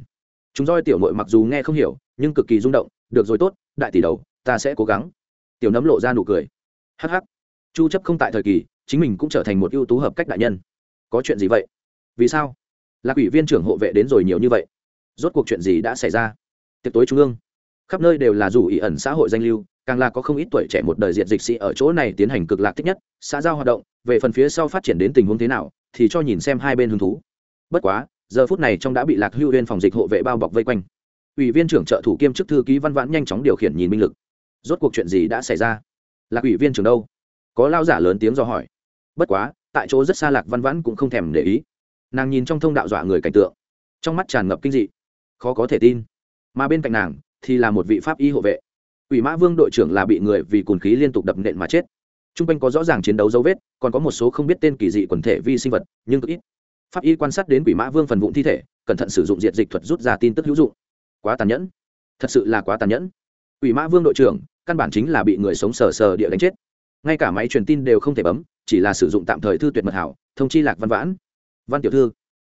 Chúng roi tiểu nội mặc dù nghe không hiểu, nhưng cực kỳ rung động, được rồi tốt, đại tỷ đầu, ta sẽ cố gắng. Tiểu nấm lộ ra nụ cười. Hh chu chấp không tại thời kỳ, chính mình cũng trở thành một ưu tú hợp cách đại nhân. Có chuyện gì vậy? Vì sao? Lạc ủy viên trưởng hộ vệ đến rồi nhiều như vậy. Rốt cuộc chuyện gì đã xảy ra? Tiệc tối trung ương. Khắp nơi đều là rủ ý ẩn xã hội danh lưu càng là có không ít tuổi trẻ một đời diện dịch sĩ ở chỗ này tiến hành cực lạc thích nhất, xã giao hoạt động, về phần phía sau phát triển đến tình huống thế nào, thì cho nhìn xem hai bên hứng thú. Bất quá, giờ phút này trong đã bị lạc hưu huyên phòng dịch hộ vệ bao bọc vây quanh. Ủy viên trưởng trợ thủ kiêm chức thư ký văn vãn nhanh chóng điều khiển nhìn minh lực. Rốt cuộc chuyện gì đã xảy ra? Lạc ủy viên trưởng đâu? Có lao giả lớn tiếng do hỏi. Bất quá, tại chỗ rất xa lạc văn vãn cũng không thèm để ý. Nàng nhìn trong thông đạo dọa người cảnh tượng. Trong mắt tràn ngập kinh dị. Khó có thể tin. Mà bên cạnh nàng thì là một vị pháp y hộ vệ ủy mã vương đội trưởng là bị người vì cồn khí liên tục đập nện mà chết. Trung quanh có rõ ràng chiến đấu dấu vết, còn có một số không biết tên kỳ dị quần thể vi sinh vật, nhưng cực ít. Pháp y quan sát đến quỷ mã vương phần vụn thi thể, cẩn thận sử dụng diệt dịch thuật rút ra tin tức hữu dụng. Quá tàn nhẫn. Thật sự là quá tàn nhẫn. Quỷ mã vương đội trưởng, căn bản chính là bị người sống sờ sờ địa đánh chết. Ngay cả máy truyền tin đều không thể bấm, chỉ là sử dụng tạm thời thư tuyệt mật hảo, thông chi lạc văn vãn. Văn tiểu thư,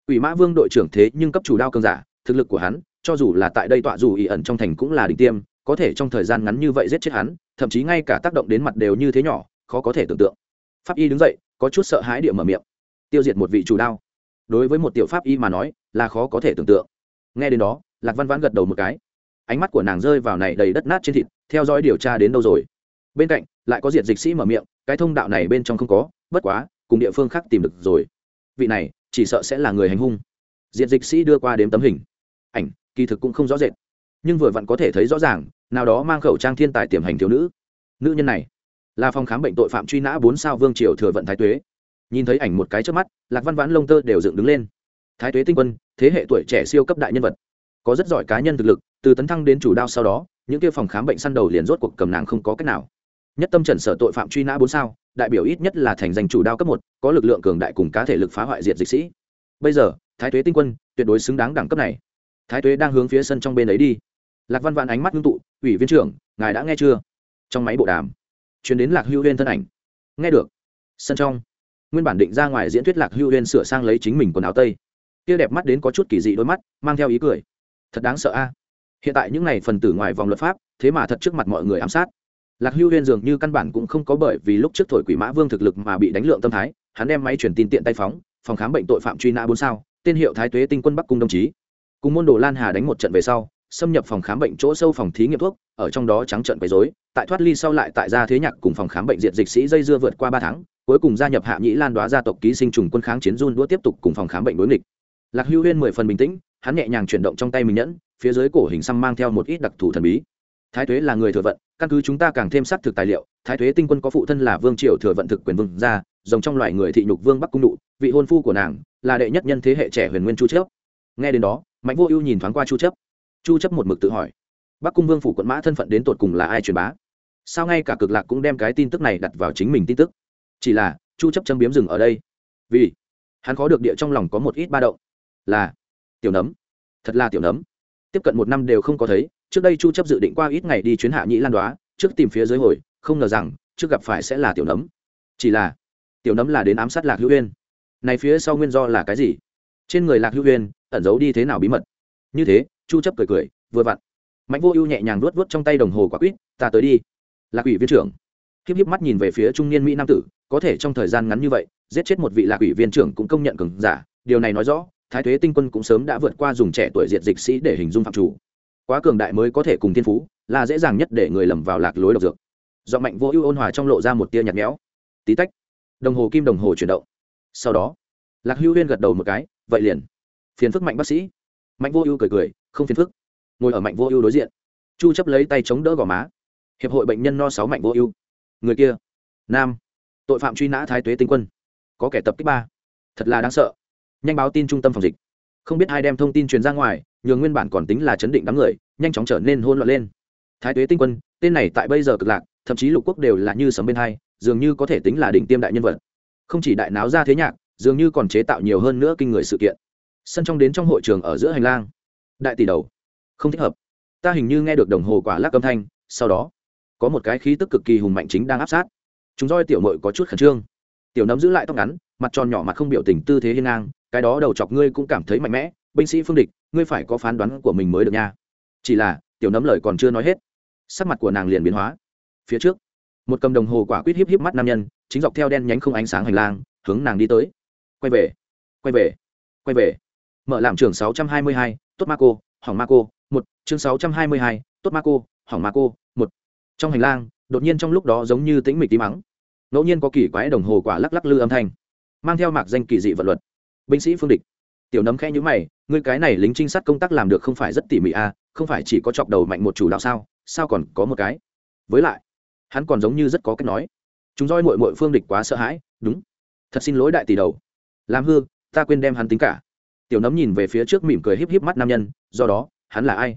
quỷ mã vương đội trưởng thế nhưng cấp chủ đao cường giả, thực lực của hắn, cho dù là tại đây tọa dù ỉ ẩn trong thành cũng là đỉnh tiêm có thể trong thời gian ngắn như vậy giết chết hắn, thậm chí ngay cả tác động đến mặt đều như thế nhỏ, khó có thể tưởng tượng. Pháp y đứng dậy, có chút sợ hãi địa mở miệng. Tiêu diệt một vị chủ đao. Đối với một tiểu pháp y mà nói, là khó có thể tưởng tượng. Nghe đến đó, lạc văn vãn gật đầu một cái. Ánh mắt của nàng rơi vào này đầy đất nát trên thịt, theo dõi điều tra đến đâu rồi. Bên cạnh, lại có diệt dịch sĩ mở miệng, cái thông đạo này bên trong không có, bất quá, cùng địa phương khác tìm được rồi. Vị này, chỉ sợ sẽ là người hành hung. Diệt dịch sĩ đưa qua đếm tấm hình. Ảnh, kỳ thực cũng không rõ rệt. Nhưng vừa vặn có thể thấy rõ ràng nào đó mang khẩu trang thiên tài tiềm hành thiếu nữ. Nữ nhân này là phòng khám bệnh tội phạm truy nã bốn sao vương triều thừa vận thái tuế. Nhìn thấy ảnh một cái trước mắt, lạc văn vãn lông tơ đều dựng đứng lên. Thái tuế tinh quân, thế hệ tuổi trẻ siêu cấp đại nhân vật. Có rất giỏi cá nhân thực lực, từ tấn thăng đến chủ đao sau đó, những kia phòng khám bệnh săn đầu liền rốt cuộc cầm nàng không có cách nào. Nhất tâm trần sở tội phạm truy nã bốn sao, đại biểu ít nhất là thành danh chủ đao cấp một, có lực lượng cường đại cùng cá thể lực phá hoại diệt dịch sĩ. Bây giờ, thái tuế tinh quân tuyệt đối xứng đáng đẳng cấp này. Thái tuế đang hướng phía sân trong bên ấy đi. Lạc văn vạn ánh mắt ngưng tụ ủy viên trưởng, ngài đã nghe chưa? Trong máy bộ đàm, chuyển đến lạc hưu huyên thân ảnh. Nghe được. Sân trong. Nguyên bản định ra ngoài diễn thuyết lạc hưu huyên sửa sang lấy chính mình quần áo tây. Kia đẹp mắt đến có chút kỳ dị đôi mắt, mang theo ý cười. Thật đáng sợ a. Hiện tại những n à y phần tử ngoài vòng luật pháp, thế mà thật trước mặt mọi người ám sát. Lạc hưu huyên dường như căn bản cũng không có bởi vì lúc trước thổi quỷ mã vương thực lực mà bị đánh lượng tâm thái, hắn đem máy truyền tin tiện tay phóng, phòng khám bệnh tội phạm truy nã bốn sao, tên hiệu thái tuế tinh quân bắc cung đồng chí. Cùng môn đồ lan hà đánh một trận về sau xâm nhập phòng khám bệnh chỗ sâu phòng thí nghiệm thuốc, ở trong đó trắng trợn quấy rối, tại thoát ly sau lại tại gia thế nhạc cùng phòng khám bệnh diện dịch sĩ dây dưa vượt qua ba tháng, cuối cùng gia nhập hạ nhĩ lan đoá gia tộc ký sinh trùng quân kháng chiến run đũa tiếp tục cùng phòng khám bệnh đối nghịch. Lạc hưu huyên mười phần bình tĩnh, hắn nhẹ nhàng chuyển động trong tay mình nhẫn, phía dưới cổ hình xăm mang theo một ít đặc thù thần bí. Thái thuế là người thừa vận, căn cứ chúng ta càng thêm xác thực tài liệu, thái thuế tinh quân có phụ thân là vương triều thừa vận thực quyền vương gia, rồng trong loài người thị nhục vương bắc cung nụ, vị hôn phu của nàng là đệ nhất nhân thế hệ trẻ huyền nguyên chu chấp nghe đến đó, mạnh vô ưu nhìn thoáng qua chu chấp chu chấp một mực tự hỏi. Bắc cung vương phủ quận mã thân phận đến tột cùng là ai truyền bá? Sao ngay cả cực lạc cũng đem cái tin tức này đặt vào chính mình tin tức? Chỉ là, chu chấp châm biếm dừng ở đây. Vì, hắn khó được địa trong lòng có một ít ba động. Là, tiểu nấm. Thật là tiểu nấm. Tiếp cận một năm đều không có thấy. Trước đây chu chấp dự định qua ít ngày đi chuyến hạ nhĩ lan đoá, trước tìm phía dưới hồi, không ngờ rằng, trước gặp phải sẽ là tiểu nấm. Chỉ là, tiểu nấm là đến ám sát lạc hữu uyên. Này phía sau nguyên do là cái gì? Trên người lạc hữu uyên, ẩn giấu đi thế nào bí mật? Như thế chu chấp cười cười, vừa vặn. Mạnh vô ưu nhẹ nhàng luốt vuốt trong tay đồng hồ quả quýt, ta tới đi. Lạc ủy viên trưởng. Hiếp hiếp mắt nhìn về phía trung niên mỹ nam tử, có thể trong thời gian ngắn như vậy, giết chết một vị lạc ủy viên trưởng cũng công nhận cường giả, điều này nói rõ, thái thuế tinh quân cũng sớm đã vượt qua dùng trẻ tuổi diệt dịch sĩ để hình dung phạm chủ. Quá cường đại mới có thể cùng thiên phú, là dễ dàng nhất để người lầm vào lạc lối độc dược. Do mạnh vô ưu ôn hòa trong lộ ra một tia nhạt nhẽo. Tí tách. Đồng hồ kim đồng hồ chuyển động. Sau đó, lạc hữu huyên gật đầu một cái, vậy liền. Phiền phức mạnh bác sĩ. Mạnh vô ưu cười cười không phiền phức. Ngồi ở mạnh vô ưu đối diện. Chu chấp lấy tay chống đỡ gò má. Hiệp hội bệnh nhân no sáu mạnh vô ưu. Người kia, nam. Tội phạm truy nã thái tuế tinh quân. Có kẻ tập kích ba. Thật là đáng sợ. Nhanh báo tin trung tâm phòng dịch. Không biết ai đem thông tin truyền ra ngoài, nhường nguyên bản còn tính là chấn định đám người, nhanh chóng trở nên hôn loạn lên. Thái tuế tinh quân, tên này tại bây giờ cực lạc, thậm chí lục quốc đều là như sấm bên hai, dường như có thể tính là đỉnh tiêm đại nhân vật. Không chỉ đại náo ra thế nhạc, dường như còn chế tạo nhiều hơn nữa kinh người sự kiện. Sân trong đến trong hội trường ở giữa hành lang đại tỷ đầu. Không thích hợp. Ta hình như nghe được đồng hồ quả lắc âm thanh, sau đó, có một cái khí tức cực kỳ hùng mạnh chính đang áp sát. Chúng roi tiểu mội có chút khẩn trương. Tiểu nấm giữ lại tóc ngắn, mặt tròn nhỏ mặt không biểu tình tư thế hiên ngang, cái đó đầu chọc ngươi cũng cảm thấy mạnh mẽ. Binh sĩ phương địch, ngươi phải có phán đoán của mình mới được nha. Chỉ là, tiểu nấm lời còn chưa nói hết, sắc mặt của nàng liền biến hóa. Phía trước, một cầm đồng hồ quả quýt híp híp mắt nam nhân, chính dọc theo đen nhánh không ánh sáng hành lang, hướng nàng đi tới. Quay về quay về quay về mở làm trường 622, tốt ma cô hỏng ma cô một chương 622, tốt ma cô hỏng ma cô một. Trong hành lang đột nhiên trong lúc đó giống như tĩnh mịch tí mắng ngẫu nhiên có kỳ quái đồng hồ quả lắc lắc lư âm thanh mang theo mạc danh kỳ dị vật luật. Binh sĩ phương địch tiểu nấm khẽ nhữ mày ngươi cái này lính trinh sát công tác làm được không phải rất tỉ mỉ à không phải chỉ có chọc đầu mạnh một chủ đạo sao sao còn có một cái? Với lại hắn còn giống như rất có cách nói. Chúng roi mội mội phương địch quá sợ hãi đúng. Thật xin lỗi đại tỷ đầu. Làm hư ta quên đem hắn tính cả tiểu nấm nhìn về phía trước mỉm cười híp híp mắt nam nhân, do đó, hắn là ai?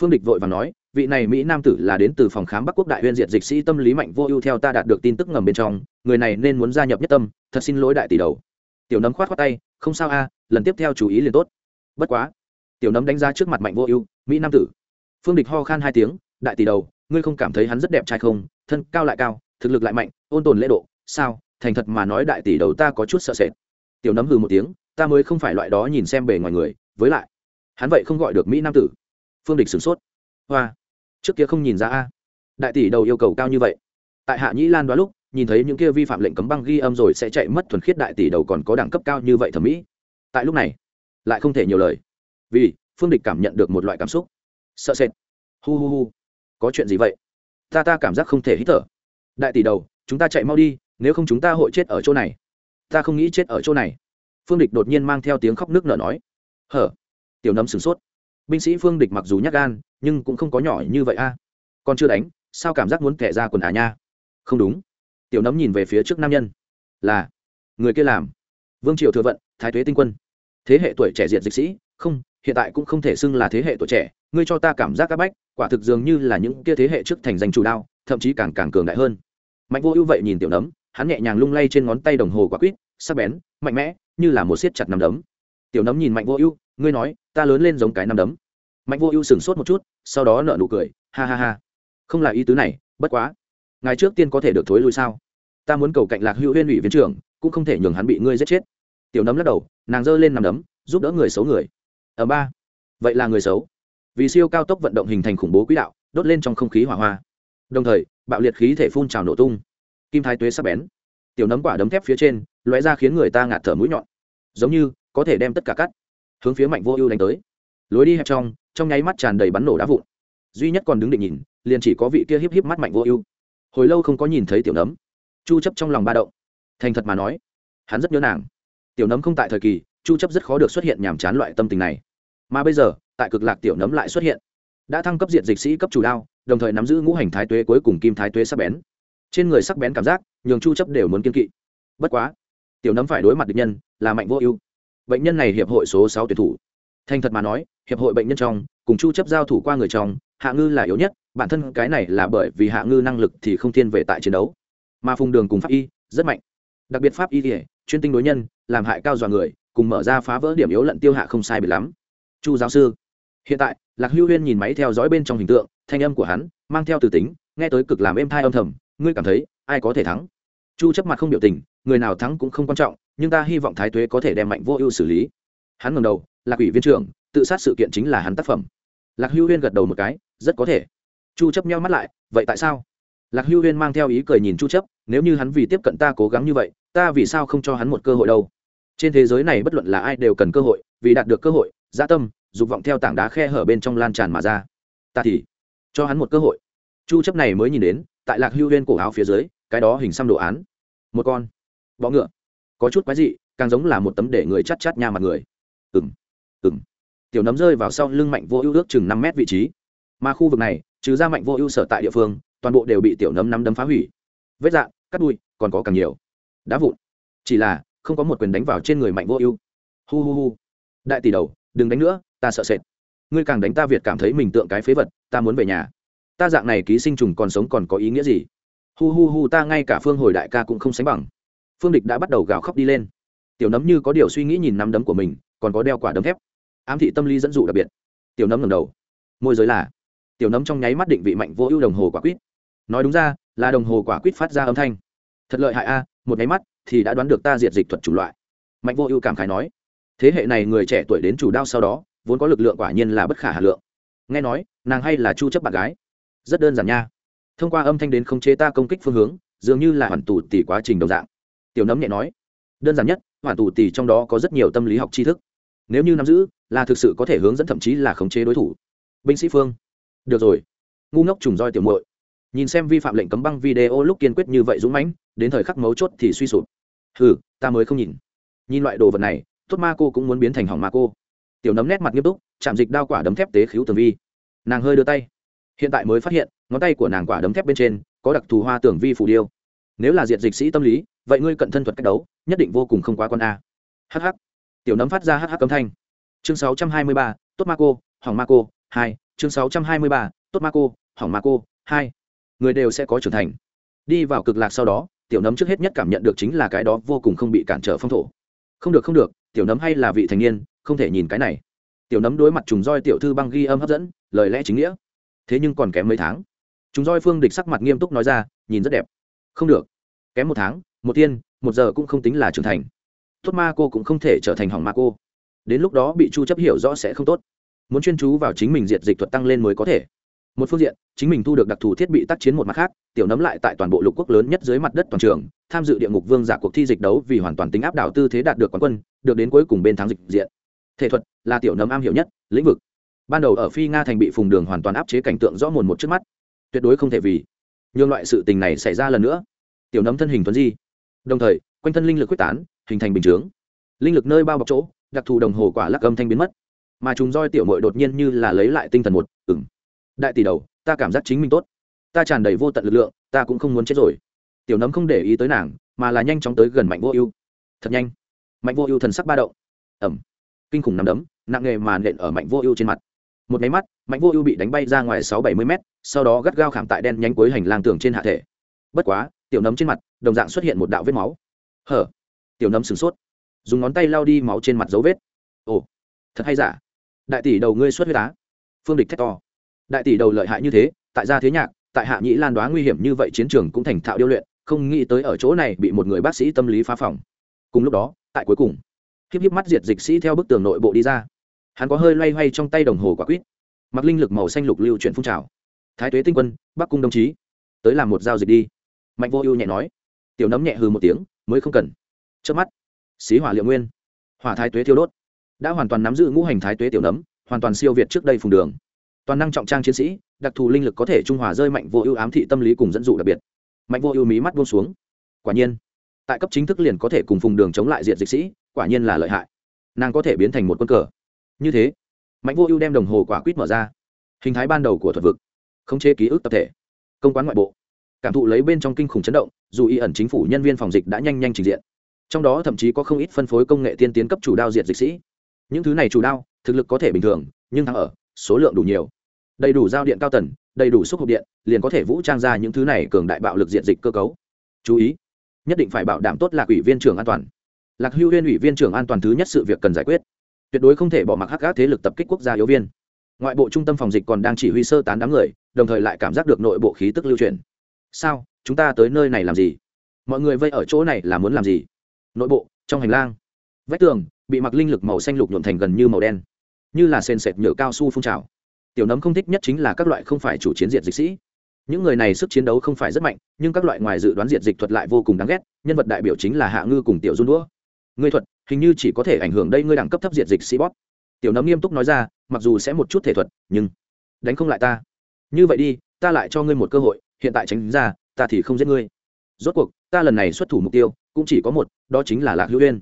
Phương địch vội và nói, vị này mỹ nam tử là đến từ phòng khám bắc quốc đại huyên diệt dịch sĩ tâm lý mạnh vô ưu theo ta đạt được tin tức ngầm bên trong, người này nên muốn gia nhập nhất tâm, thật xin lỗi đại tỷ đầu. Tiểu nấm khoát khoát tay, không sao a, lần tiếp theo chú ý liền tốt. Bất quá, tiểu nấm đánh giá trước mặt mạnh vô ưu, mỹ nam tử. Phương địch ho khan hai tiếng, đại tỷ đầu, ngươi không cảm thấy hắn rất đẹp trai không? Thân cao lại cao, thực lực lại mạnh, ôn tồn lễ độ, sao? Thành thật mà nói đại tỷ đầu ta có chút sợ sệt. Tiểu nấm hừ một tiếng ta mới không phải loại đó nhìn xem bề ngoài người, với lại, hắn vậy không gọi được mỹ nam tử. Phương địch sửng sốt. Hoa, trước kia không nhìn ra a. Đại tỷ đầu yêu cầu cao như vậy. Tại hạ nhĩ lan đoán lúc, nhìn thấy những kia vi phạm lệnh cấm băng ghi âm rồi sẽ chạy mất thuần khiết đại tỷ đầu còn có đẳng cấp cao như vậy thẩm mỹ. Tại lúc này, lại không thể nhiều lời. Vì, phương địch cảm nhận được một loại cảm xúc. Sợ sệt. Hu hu hu. Có chuyện gì vậy? Ta ta cảm giác không thể hít thở. Đại tỷ đầu, chúng ta chạy mau đi, nếu không chúng ta hội chết ở chỗ này. Ta không nghĩ chết ở chỗ này phương địch đột nhiên mang theo tiếng khóc nước nở nói, hở, tiểu nấm sửng sốt. Binh sĩ phương địch mặc dù nhắc gan, nhưng cũng không có nhỏ như vậy a. À. còn chưa đánh, sao cảm giác muốn kẻ ra quần ả nha? Không đúng. Tiểu nấm nhìn về phía trước nam nhân, là, người kia làm. Vương triều thừa vận, thái thuế tinh quân. Thế hệ tuổi trẻ diệt dịch sĩ, không, hiện tại cũng không thể xưng là thế hệ tuổi trẻ. Ngươi cho ta cảm giác áp bách, quả thực dường như là những kia thế hệ trước thành danh chủ đao, thậm chí càng càng cường đại hơn. Mạnh vô ưu vậy nhìn tiểu nấm, hắn nhẹ nhàng lung lay trên ngón tay đồng hồ quả quýt, sắc bén, mạnh mẽ như là một siết chặt nằm đấm. Tiểu nấm nhìn mạnh vô ưu, ngươi nói, ta lớn lên giống cái nằm đấm. Mạnh vô ưu sửng sốt một chút, sau đó nợ nụ cười, ha ha ha. Không là ý tứ này, bất quá. Ngày trước tiên có thể được thối lui sao? Ta muốn cầu cạnh lạc hữu huyên ủy viên trưởng, cũng không thể nhường hắn bị ngươi giết chết. Tiểu nấm lắc đầu, nàng giơ lên nằm đấm, giúp đỡ người xấu người. Ở ba. Vậy là người xấu. Vì siêu cao tốc vận động hình thành khủng bố quỹ đạo, đốt lên trong không khí hỏa hoa. Đồng thời, bạo liệt khí thể phun trào nổ tung. Kim thái tuế sắp bén tiểu nấm quả đấm thép phía trên, lóe ra khiến người ta ngạt thở mũi nhọn. Giống như, có thể đem tất cả cắt. Hướng phía mạnh vô ưu đánh tới. Lối đi hẹp trong trong nháy mắt tràn đầy bắn nổ đá vụn. Duy nhất còn đứng định nhìn, liền chỉ có vị kia híp híp mắt mạnh vô ưu. Hồi lâu không có nhìn thấy tiểu nấm. Chu chấp trong lòng ba động. Thành thật mà nói, hắn rất nhớ nàng. Tiểu nấm không tại thời kỳ, chu chấp rất khó được xuất hiện nhàm chán loại tâm tình này. Mà bây giờ, tại cực lạc tiểu nấm lại xuất hiện. Đã thăng cấp diện dịch sĩ cấp chủ đao, đồng thời nắm giữ ngũ hành thái tuế cuối cùng kim thái tuế sắp bén trên người sắc bén cảm giác, nhường chu chấp đều muốn kiên kỵ. Bất quá, tiểu nấm phải đối mặt địch nhân là mạnh vô ưu. Bệnh nhân này hiệp hội số 6 tuyển thủ. Thành thật mà nói, hiệp hội bệnh nhân trong, cùng chu chấp giao thủ qua người trong, hạ ngư là yếu nhất, bản thân cái này là bởi vì hạ ngư năng lực thì không thiên về tại chiến đấu. Mà phùng đường cùng pháp y, rất mạnh. Đặc biệt pháp y thì chuyên tinh đối nhân, làm hại cao dọa người, cùng mở ra phá vỡ điểm yếu lận tiêu hạ không sai biệt lắm. Chu giáo sư, hiện tại, lạc hưu huyên nhìn máy theo dõi bên trong hình tượng, thanh âm của hắn, mang theo từ tính, nghe tới cực làm êm thai âm thầm ngươi cảm thấy ai có thể thắng? Chu chấp mặt không biểu tình, người nào thắng cũng không quan trọng, nhưng ta hy vọng thái tuế có thể đem mạnh vô ưu xử lý. Hắn ngẩng đầu, lạc ủy viên trưởng, tự sát sự kiện chính là hắn tác phẩm. Lạc hưu huyên gật đầu một cái, rất có thể. Chu chấp nhau mắt lại, vậy tại sao? Lạc hưu huyên mang theo ý cười nhìn chu chấp, nếu như hắn vì tiếp cận ta cố gắng như vậy, ta vì sao không cho hắn một cơ hội đâu? Trên thế giới này bất luận là ai đều cần cơ hội, vì đạt được cơ hội dã tâm, dục vọng theo tảng đá khe hở bên trong lan tràn mà ra. Ta thì cho hắn một cơ hội. Chu chấp này mới nhìn đến tại lạc hưu huyên cổ áo phía dưới, cái đó hình xăm đồ án. Một con. Bọ ngựa. Có chút quái dị, càng giống là một tấm để người chắt chắt nha mặt người. Ừng ừng tiểu nấm rơi vào sau lưng mạnh vô ưu ước chừng năm mét vị trí. Mà khu vực này, trừ ra mạnh vô ưu sở tại địa phương, toàn bộ đều bị tiểu nấm nắm đấm phá hủy. Vết dạn cắt đuôi còn có càng nhiều. Đá vụn. Chỉ là, không có một quyền đánh vào trên người mạnh vô ưu. Hu hu hu. Đại tỷ đầu, đừng đánh nữa, ta sợ sệt. Ngươi càng đánh ta việt cảm thấy mình tượng cái phế vật, ta muốn về nhà ta dạng này ký sinh trùng còn sống còn có ý nghĩa gì? Hu hu hu, ta ngay cả phương hồi đại ca cũng không sánh bằng. Phương địch đã bắt đầu gào khóc đi lên. Tiểu nấm như có điều suy nghĩ nhìn nắm đấm của mình, còn có đeo quả đấm thép. Ám thị tâm lý dẫn dụ đặc biệt. Tiểu nấm ngầm đầu. Môi giới là. Tiểu nấm trong nháy mắt định vị mạnh vô ưu đồng hồ quả quýt. Nói đúng ra, là đồng hồ quả quýt phát ra âm thanh. Thật lợi hại a, một nháy mắt thì đã đoán được ta diệt dịch thuật chủ loại. Mạnh vô ưu cảm khái nói. Thế hệ này người trẻ tuổi đến chủ đao sau đó, vốn có lực lượng quả nhiên là bất khả hà lượng. Nghe nói, nàng hay là chu chấp bạn gái rất đơn giản nha. Thông qua âm thanh đến khống chế ta công kích phương hướng, dường như là hoàn tù tỷ quá trình đồng dạng. Tiểu nấm nhẹ nói, đơn giản nhất, hoàn tù tỷ trong đó có rất nhiều tâm lý học tri thức. Nếu như nắm giữ, là thực sự có thể hướng dẫn thậm chí là khống chế đối thủ. Binh sĩ phương, được rồi. Ngu ngốc trùng roi tiểu muội. Nhìn xem vi phạm lệnh cấm băng video lúc kiên quyết như vậy dũng mãnh, đến thời khắc mấu chốt thì suy sụp. Hừ, ta mới không nhìn. Nhìn loại đồ vật này, tốt ma cô cũng muốn biến thành hỏng ma cô. Tiểu nấm nét mặt nghiêm túc, chạm dịch đao quả đấm thép tế khíu tường vi. Nàng hơi đưa tay hiện tại mới phát hiện ngón tay của nàng quả đấm thép bên trên có đặc thù hoa tưởng vi phù điêu. Nếu là diệt dịch sĩ tâm lý vậy ngươi cận thân thuật cách đấu nhất định vô cùng không quá con a. Hh tiểu nấm phát ra hh cấm thanh. Chương 623, tốt ma cô hỏng ma cô hai. Chương 623, tốt ma cô hỏng ma cô hai. Người đều sẽ có trưởng thành. Đi vào cực lạc sau đó tiểu nấm trước hết nhất cảm nhận được chính là cái đó vô cùng không bị cản trở phong thổ. Không được không được tiểu nấm hay là vị thành niên không thể nhìn cái này. Tiểu nấm đối mặt trùng roi tiểu thư băng ghi âm hấp dẫn lời lẽ chính nghĩa thế nhưng còn kém mấy tháng. Chúng roi phương địch sắc mặt nghiêm túc nói ra, nhìn rất đẹp. Không được. Kém một tháng, một tiên, một giờ cũng không tính là trưởng thành. Tốt ma cô cũng không thể trở thành hỏng ma cô. Đến lúc đó bị chu chấp hiểu rõ sẽ không tốt. Muốn chuyên chú vào chính mình diệt dịch thuật tăng lên mới có thể. Một phương diện, chính mình thu được đặc thù thiết bị tác chiến một mặt khác, tiểu nấm lại tại toàn bộ lục quốc lớn nhất dưới mặt đất toàn trường, tham dự địa ngục vương giả cuộc thi dịch đấu vì hoàn toàn tính áp đảo tư thế đạt được quán quân, được đến cuối cùng bên thắng dịch diện. Thể thuật là tiểu nấm am hiểu nhất, lĩnh vực ban đầu ở phi nga thành bị phùng đường hoàn toàn áp chế cảnh tượng rõ mồn một trước mắt. Tuyệt đối không thể vì nhưng loại sự tình này xảy ra lần nữa. Tiểu nấm thân hình tuấn di. Đồng thời, quanh thân linh lực quyết tán, hình thành bình chướng. Linh lực nơi bao bọc chỗ, đặc thù đồng hồ quả lắc âm thanh biến mất. Mà chúng roi tiểu mội đột nhiên như là lấy lại tinh thần một ừng đại tỷ đầu, ta cảm giác chính mình tốt. Ta tràn đầy vô tận lực lượng, ta cũng không muốn chết rồi. Tiểu nấm không để ý tới nàng, mà là nhanh chóng tới gần mạnh vô ưu. Thật nhanh. Mạnh vô ưu thần sắc ba động. Ẩm. Kinh khủng nằm đấm, nặng nghề mà nện ở mạnh vô ưu trên mặt một máy mắt, mạnh vô ưu bị đánh bay ra ngoài sáu bảy mươi mét, sau đó gắt gao khảm tại đen nhánh cuối hành lang tường trên hạ thể. Bất quá, tiểu nấm trên mặt, đồng dạng xuất hiện một đạo vết máu. Hở? Tiểu nấm sửng sốt. Dùng ngón tay lao đi máu trên mặt dấu vết. Ồ, thật hay giả? Đại tỷ đầu ngươi xuất huyết á? Phương địch thét to. Đại tỷ đầu lợi hại như thế, tại gia thế nhạc, tại hạ nhĩ lan đoá nguy hiểm như vậy chiến trường cũng thành thạo điêu luyện, không nghĩ tới ở chỗ này bị một người bác sĩ tâm lý phá phòng. Cùng lúc đó, tại cuối cùng, híp híp mắt diệt dịch sĩ theo bức tường nội bộ đi ra hắn có hơi loay hoay trong tay đồng hồ quả quýt, mặc linh lực màu xanh lục lưu chuyển phun trào. Thái tuế tinh quân, bắc cung đồng chí, tới làm một giao dịch đi. Mạnh vô ưu nhẹ nói. Tiểu nấm nhẹ hừ một tiếng, mới không cần. Trước mắt, xí hỏa liệu nguyên. Hỏa thái tuế thiêu đốt. Đã hoàn toàn nắm giữ ngũ hành thái tuế tiểu nấm, hoàn toàn siêu việt trước đây phùng đường. Toàn năng trọng trang chiến sĩ, đặc thù linh lực có thể trung hòa rơi mạnh vô ưu ám thị tâm lý cùng dẫn dụ đặc biệt. Mạnh vô ưu mí mắt buông xuống. Quả nhiên, tại cấp chính thức liền có thể cùng phùng đường chống lại diện dịch sĩ, quả nhiên là lợi hại. Nàng có thể biến thành một quân cờ như thế, mạnh vô ưu đem đồng hồ quả quýt mở ra. Hình thái ban đầu của thuật vực, khống chế ký ức tập thể, công quán ngoại bộ. Cảm thụ lấy bên trong kinh khủng chấn động, dù y ẩn chính phủ nhân viên phòng dịch đã nhanh nhanh trình diện. Trong đó thậm chí có không ít phân phối công nghệ tiên tiến cấp chủ đao diệt dịch sĩ. Những thứ này chủ đao, thực lực có thể bình thường, nhưng thắng ở, số lượng đủ nhiều. Đầy đủ giao điện cao tần, đầy đủ xúc hộp điện, liền có thể vũ trang ra những thứ này cường đại bạo lực diện dịch cơ cấu. Chú ý, nhất định phải bảo đảm tốt lạc ủy viên trưởng an toàn. Lạc hưu huyên ủy viên trưởng an toàn thứ nhất sự việc cần giải quyết tuyệt đối không thể bỏ mặc hắc các thế lực tập kích quốc gia yếu viên. Ngoại bộ trung tâm phòng dịch còn đang chỉ huy sơ tán đám người, đồng thời lại cảm giác được nội bộ khí tức lưu truyền sao? Chúng ta tới nơi này làm gì? Mọi người vây ở chỗ này là muốn làm gì? Nội bộ, trong hành lang. Vách tường, bị mặc linh lực màu xanh lục nhuộm thành gần như màu đen. Như là sền sệt nhựa cao su phun trào. Tiểu nấm không thích nhất chính là các loại không phải chủ chiến diệt dịch sĩ. Những người này sức chiến đấu không phải rất mạnh, nhưng các loại ngoài dự đoán diệt dịch thuật lại vô cùng đáng ghét, nhân vật đại biểu chính là hạ ngư cùng tiểu dung đũa. Ngươi thuật hình như chỉ có thể ảnh hưởng đây ngươi đẳng cấp thấp diệt dịch sĩ bót tiểu nấm nghiêm túc nói ra mặc dù sẽ một chút thể thuật nhưng đánh không lại ta. Như vậy đi ta lại cho ngươi một cơ hội hiện tại tránh ra ta thì không giết ngươi. Rốt cuộc ta lần này xuất thủ mục tiêu cũng chỉ có một đó chính là lạc hữu uyên.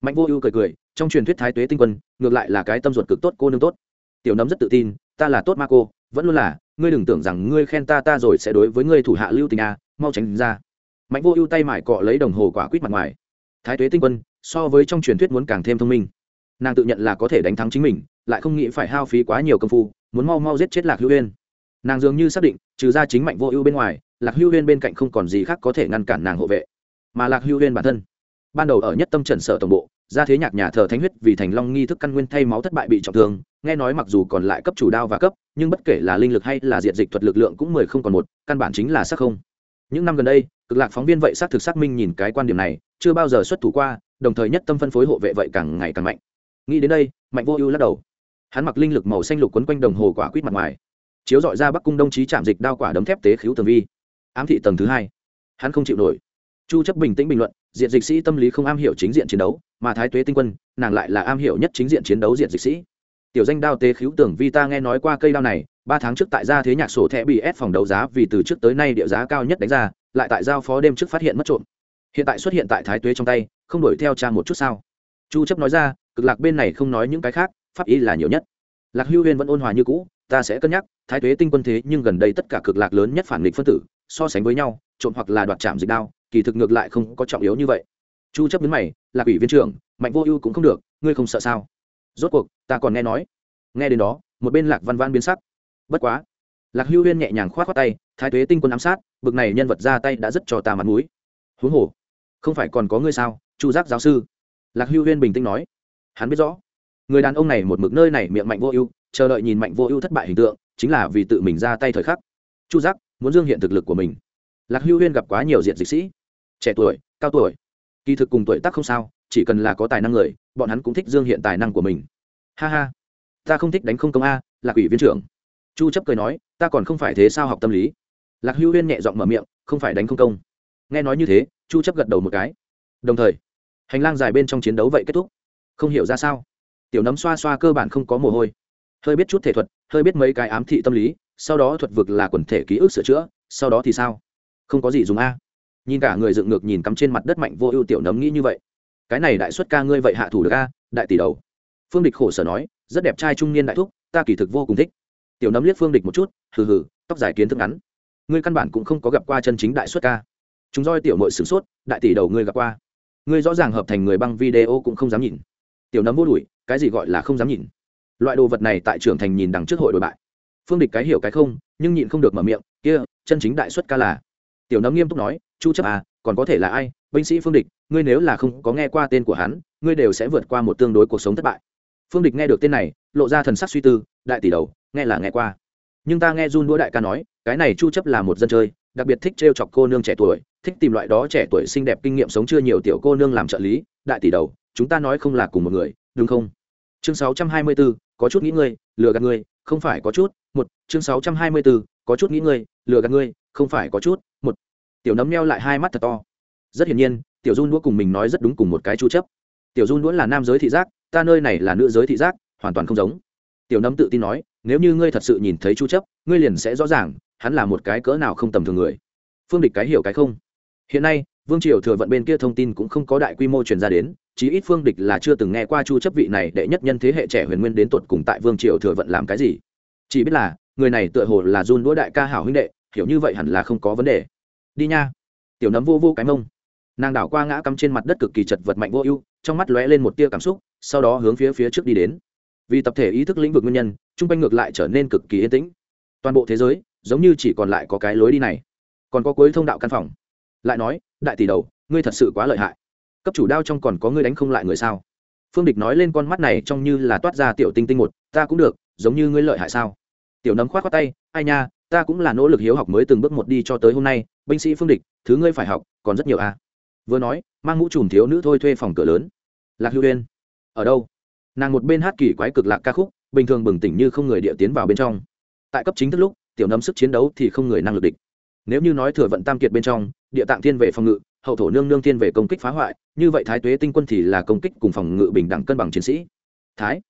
Mạnh vô ưu cười cười trong truyền thuyết thái tuế tinh quân ngược lại là cái tâm ruột cực tốt cô nương tốt. Tiểu nấm rất tự tin ta là tốt ma cô vẫn luôn là ngươi đừng tưởng rằng ngươi khen ta ta rồi sẽ đối với ngươi thủ hạ lưu tình a à, mau tránh ra. Mạnh vô ưu tay mải cọ lấy đồng hồ quả quýt mặt ngoài. Thái tuế tinh quân so với trong truyền thuyết muốn càng thêm thông minh. Nàng tự nhận là có thể đánh thắng chính mình, lại không nghĩ phải hao phí quá nhiều công phu, muốn mau mau giết chết lạc hữu huyên nàng dường như xác định, trừ ra chính mạnh vô ưu bên ngoài, lạc hữu huyên bên cạnh không còn gì khác có thể ngăn cản nàng hộ vệ. Mà lạc hữu huyên bản thân, ban đầu ở nhất tâm trần sở tổng bộ, ra thế nhạc nhà thờ thánh huyết vì thành long nghi thức căn nguyên thay máu thất bại bị trọng thương, nghe nói mặc dù còn lại cấp chủ đao và cấp, nhưng bất kể là linh lực hay là diện dịch thuật lực lượng cũng mười không còn một, căn bản chính là sắc không. Những năm gần đây, cực lạc phóng viên vậy xác thực xác minh nhìn cái quan điểm này, chưa bao giờ xuất thủ qua đồng thời nhất tâm phân phối hộ vệ vậy càng ngày càng mạnh. Nghĩ đến đây, mạnh vô ưu lắc đầu. Hắn mặc linh lực màu xanh lục quấn quanh đồng hồ quả quýt mặt ngoài, chiếu dọi ra bắc cung đông chí chạm dịch đao quả đấm thép tế khíu tường vi. Ám thị tầng thứ hai. Hắn không chịu nổi. Chu chấp bình tĩnh bình luận diện dịch sĩ tâm lý không am hiểu chính diện chiến đấu, mà thái tuế tinh quân, nàng lại là am hiểu nhất chính diện chiến đấu diện dịch sĩ. Tiểu danh đao tế khíu tưởng vi ta nghe nói qua cây đao này, ba tháng trước tại gia thế nhạc sổ thẻ bị ép phòng đấu giá vì từ trước tới nay địa giá cao nhất đánh ra, lại tại giao phó đêm trước phát hiện mất trộm hiện tại xuất hiện tại thái tuế trong tay, không đuổi theo cha một chút sao? Chu chấp nói ra, cực lạc bên này không nói những cái khác, pháp ý là nhiều nhất. Lạc hưu huyên vẫn ôn hòa như cũ, ta sẽ cân nhắc, thái tuế tinh quân thế nhưng gần đây tất cả cực lạc lớn nhất phản nghịch phân tử, so sánh với nhau, trộm hoặc là đoạt chạm dịch đao, kỳ thực ngược lại không có trọng yếu như vậy. Chu chấp đến mày là ủy viên trưởng, mạnh vô ưu cũng không được, ngươi không sợ sao? Rốt cuộc, ta còn nghe nói. Nghe đến đó, một bên lạc văn văn biến sắc. Bất quá. Lạc hưu huyên nhẹ nhàng khoát khoát tay, thái tuế tinh quân ám sát, bực này nhân vật ra tay đã rất cho ta mặt mũi. Huống hồ không phải còn có ngươi sao? Chu giác giáo sư. Lạc hưu huyên bình tĩnh nói. Hắn biết rõ. Người đàn ông này một mực nơi này miệng mạnh vô ưu, chờ đợi nhìn mạnh vô ưu thất bại hình tượng, chính là vì tự mình ra tay thời khắc. Chu giác, muốn dương hiện thực lực của mình. Lạc hưu huyên gặp quá nhiều diện dịch sĩ. Trẻ tuổi, cao tuổi. Kỳ thực cùng tuổi tác không sao, chỉ cần là có tài năng người, bọn hắn cũng thích dương hiện tài năng của mình. Ha ha. Ta không thích đánh không công a, lạc ủy viên trưởng. Chu chấp cười nói, ta còn không phải thế sao học tâm lý? Lạc hưu huyên nhẹ giọng mở miệng, không phải đánh không công. Nghe nói như thế chu chấp gật đầu một cái. Đồng thời, hành lang dài bên trong chiến đấu vậy kết thúc. Không hiểu ra sao. Tiểu nấm xoa xoa cơ bản không có mồ hôi. Hơi biết chút thể thuật, hơi biết mấy cái ám thị tâm lý, sau đó thuật vực là quần thể ký ức sửa chữa, sau đó thì sao? Không có gì dùng a. Nhìn cả người dựng ngược nhìn cắm trên mặt đất mạnh vô ưu tiểu nấm nghĩ như vậy. Cái này đại xuất ca ngươi vậy hạ thủ được a, đại tỷ đầu. Phương địch khổ sở nói, rất đẹp trai trung niên đại thúc, ta kỳ thực vô cùng thích. Tiểu nấm liếc phương địch một chút, hừ hừ, tóc dài kiến thức ngắn. Ngươi căn bản cũng không có gặp qua chân chính đại xuất ca chúng roi tiểu mội sửng sốt, đại tỷ đầu ngươi gặp qua. Ngươi rõ ràng hợp thành người băng video cũng không dám nhìn. Tiểu nấm vô đùi cái gì gọi là không dám nhìn? Loại đồ vật này tại trưởng thành nhìn đằng trước hội đổi bại. Phương địch cái hiểu cái không, nhưng nhịn không được mở miệng, kia, chân chính đại xuất ca là. Tiểu nấm nghiêm túc nói, chu chấp à còn có thể là ai? Binh sĩ phương địch, ngươi nếu là không có nghe qua tên của hắn, ngươi đều sẽ vượt qua một tương đối cuộc sống thất bại. Phương địch nghe được tên này, lộ ra thần sắc suy tư, đại tỷ đầu, nghe là nghe qua. Nhưng ta nghe run đũa đại ca nói, cái này chu chấp là một dân chơi, đặc biệt thích trêu chọc cô nương trẻ tuổi thích tìm loại đó trẻ tuổi xinh đẹp kinh nghiệm sống chưa nhiều tiểu cô nương làm trợ lý đại tỷ đầu chúng ta nói không là cùng một người đúng không? Chương 624, có chút nghĩ ngươi lừa gạt ngươi không phải có chút một chương 624, có chút nghĩ ngươi lừa gạt ngươi không phải có chút một. Tiểu nấm neo lại hai mắt thật to. Rất hiển nhiên tiểu run đũa cùng mình nói rất đúng cùng một cái chu chấp. Tiểu run đũa là nam giới thị giác ta nơi này là nữ giới thị giác hoàn toàn không giống. Tiểu nấm tự tin nói nếu như ngươi thật sự nhìn thấy chu chấp ngươi liền sẽ rõ ràng hắn là một cái cỡ nào không tầm thường người. Phương địch cái hiểu cái không hiện nay, vương triều thừa vận bên kia thông tin cũng không có đại quy mô truyền ra đến, chí ít phương địch là chưa từng nghe qua chu chấp vị này đệ nhất nhân thế hệ trẻ huyền nguyên đến tuột cùng tại vương triều thừa vận làm cái gì. Chỉ biết là, người này tựa hồ là run đũa đại ca hảo huynh đệ, hiểu như vậy hẳn là không có vấn đề. Đi nha. Tiểu nấm vô vô cái mông. Nàng đảo qua ngã cắm trên mặt đất cực kỳ chật vật mạnh vô ưu, trong mắt lóe lên một tia cảm xúc, sau đó hướng phía phía trước đi đến. Vì tập thể ý thức lĩnh vực nguyên nhân chung quanh ngược lại trở nên cực kỳ yên tĩnh. Toàn bộ thế giới, giống như chỉ còn lại có cái lối đi này. Còn có cuối thông đạo căn phòng lại nói, đại tỷ đầu, ngươi thật sự quá lợi hại. Cấp chủ đao trong còn có ngươi đánh không lại người sao? Phương địch nói lên con mắt này trông như là toát ra tiểu tinh tinh một, ta cũng được, giống như ngươi lợi hại sao? Tiểu nấm khoát khoát tay, ai nha, ta cũng là nỗ lực hiếu học mới từng bước một đi cho tới hôm nay, binh sĩ phương địch, thứ ngươi phải học, còn rất nhiều à vừa nói, mang mũ trùm thiếu nữ thôi thuê phòng cửa lớn. Lạc hữu uyên, ở đâu? Nàng một bên hát kỳ quái cực lạc ca khúc, bình thường bừng tỉnh như không người địa tiến vào bên trong. Tại cấp chính thức lúc, tiểu nấm sức chiến đấu thì không người năng lực địch nếu như nói thừa vận tam kiệt bên trong, địa tạng thiên về phòng ngự, hậu thổ nương nương thiên về công kích phá hoại, như vậy thái tuế tinh quân thì là công kích cùng phòng ngự bình đẳng cân bằng chiến sĩ. Thái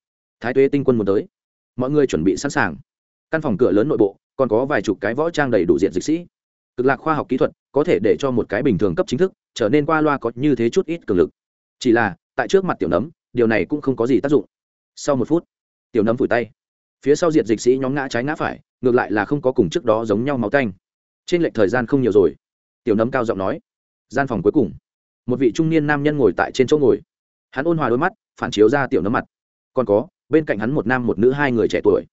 thái tuế tinh quân muốn tới. Mọi người chuẩn bị sẵn sàng. Căn phòng cửa lớn nội bộ, còn có vài chục cái võ trang đầy đủ diện dịch sĩ. Cực lạc khoa học kỹ thuật, có thể để cho một cái bình thường cấp chính thức, trở nên qua loa có như thế chút ít cường lực. Chỉ là, tại trước mặt tiểu nấm, điều này cũng không có gì tác dụng. Sau một phút, tiểu nấm vùi tay. Phía sau diệt dịch sĩ nhóm ngã trái ngã phải, ngược lại là không có cùng trước đó giống nhau máu canh trên lệch thời gian không nhiều rồi. Tiểu nấm cao giọng nói. Gian phòng cuối cùng. Một vị trung niên nam nhân ngồi tại trên chỗ ngồi. Hắn ôn hòa đôi mắt, phản chiếu ra tiểu nấm mặt. Còn có, bên cạnh hắn một nam một nữ hai người trẻ tuổi.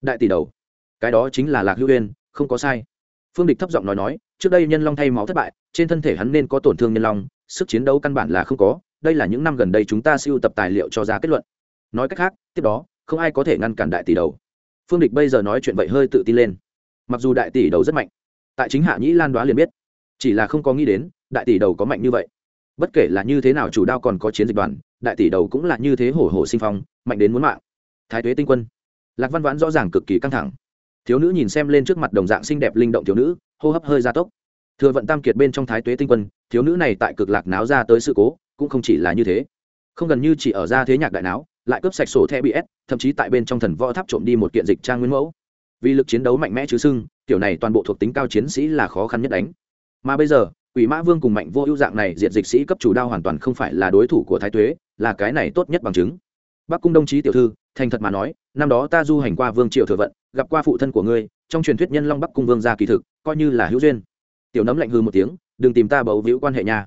Đại tỷ đầu. Cái đó chính là lạc hữu huyên không có sai. Phương địch thấp giọng nói nói, trước đây nhân long thay máu thất bại, trên thân thể hắn nên có tổn thương nhân long, sức chiến đấu căn bản là không có, đây là những năm gần đây chúng ta siêu tập tài liệu cho ra kết luận. Nói cách khác, tiếp đó, không ai có thể ngăn cản đại tỷ đầu. Phương địch bây giờ nói chuyện vậy hơi tự tin lên. Mặc dù đại tỷ đầu rất mạnh tại chính hạ nhĩ lan đoá liền biết. Chỉ là không có nghĩ đến, đại tỷ đầu có mạnh như vậy. Bất kể là như thế nào chủ đao còn có chiến dịch đoàn, đại tỷ đầu cũng là như thế hổ hổ sinh phong, mạnh đến muốn mạng. Thái tuế tinh quân. Lạc văn vãn rõ ràng cực kỳ căng thẳng. Thiếu nữ nhìn xem lên trước mặt đồng dạng xinh đẹp linh động thiếu nữ, hô hấp hơi gia tốc. Thừa vận tam kiệt bên trong thái tuế tinh quân, thiếu nữ này tại cực lạc náo ra tới sự cố, cũng không chỉ là như thế. Không gần như chỉ ở ra thế nhạc đại náo, lại cướp sạch sổ the bị ép thậm chí tại bên trong thần võ tháp trộm đi một kiện dịch trang nguyên mẫu. Vì lực chiến đấu mạnh mẽ chứ sưng kiểu này toàn bộ thuộc tính cao chiến sĩ là khó khăn nhất đánh. Mà bây giờ, quỷ mã vương cùng mạnh vô ưu dạng này diệt dịch sĩ cấp chủ đao hoàn toàn không phải là đối thủ của thái tuế, là cái này tốt nhất bằng chứng. Bắc cung đồng chí tiểu thư, thành thật mà nói, năm đó ta du hành qua vương triệu thừa vận, gặp qua phụ thân của ngươi, trong truyền thuyết nhân long bắc cung vương gia kỳ thực, coi như là hữu duyên. Tiểu nấm lạnh hư một tiếng, đừng tìm ta bấu víu quan hệ nhà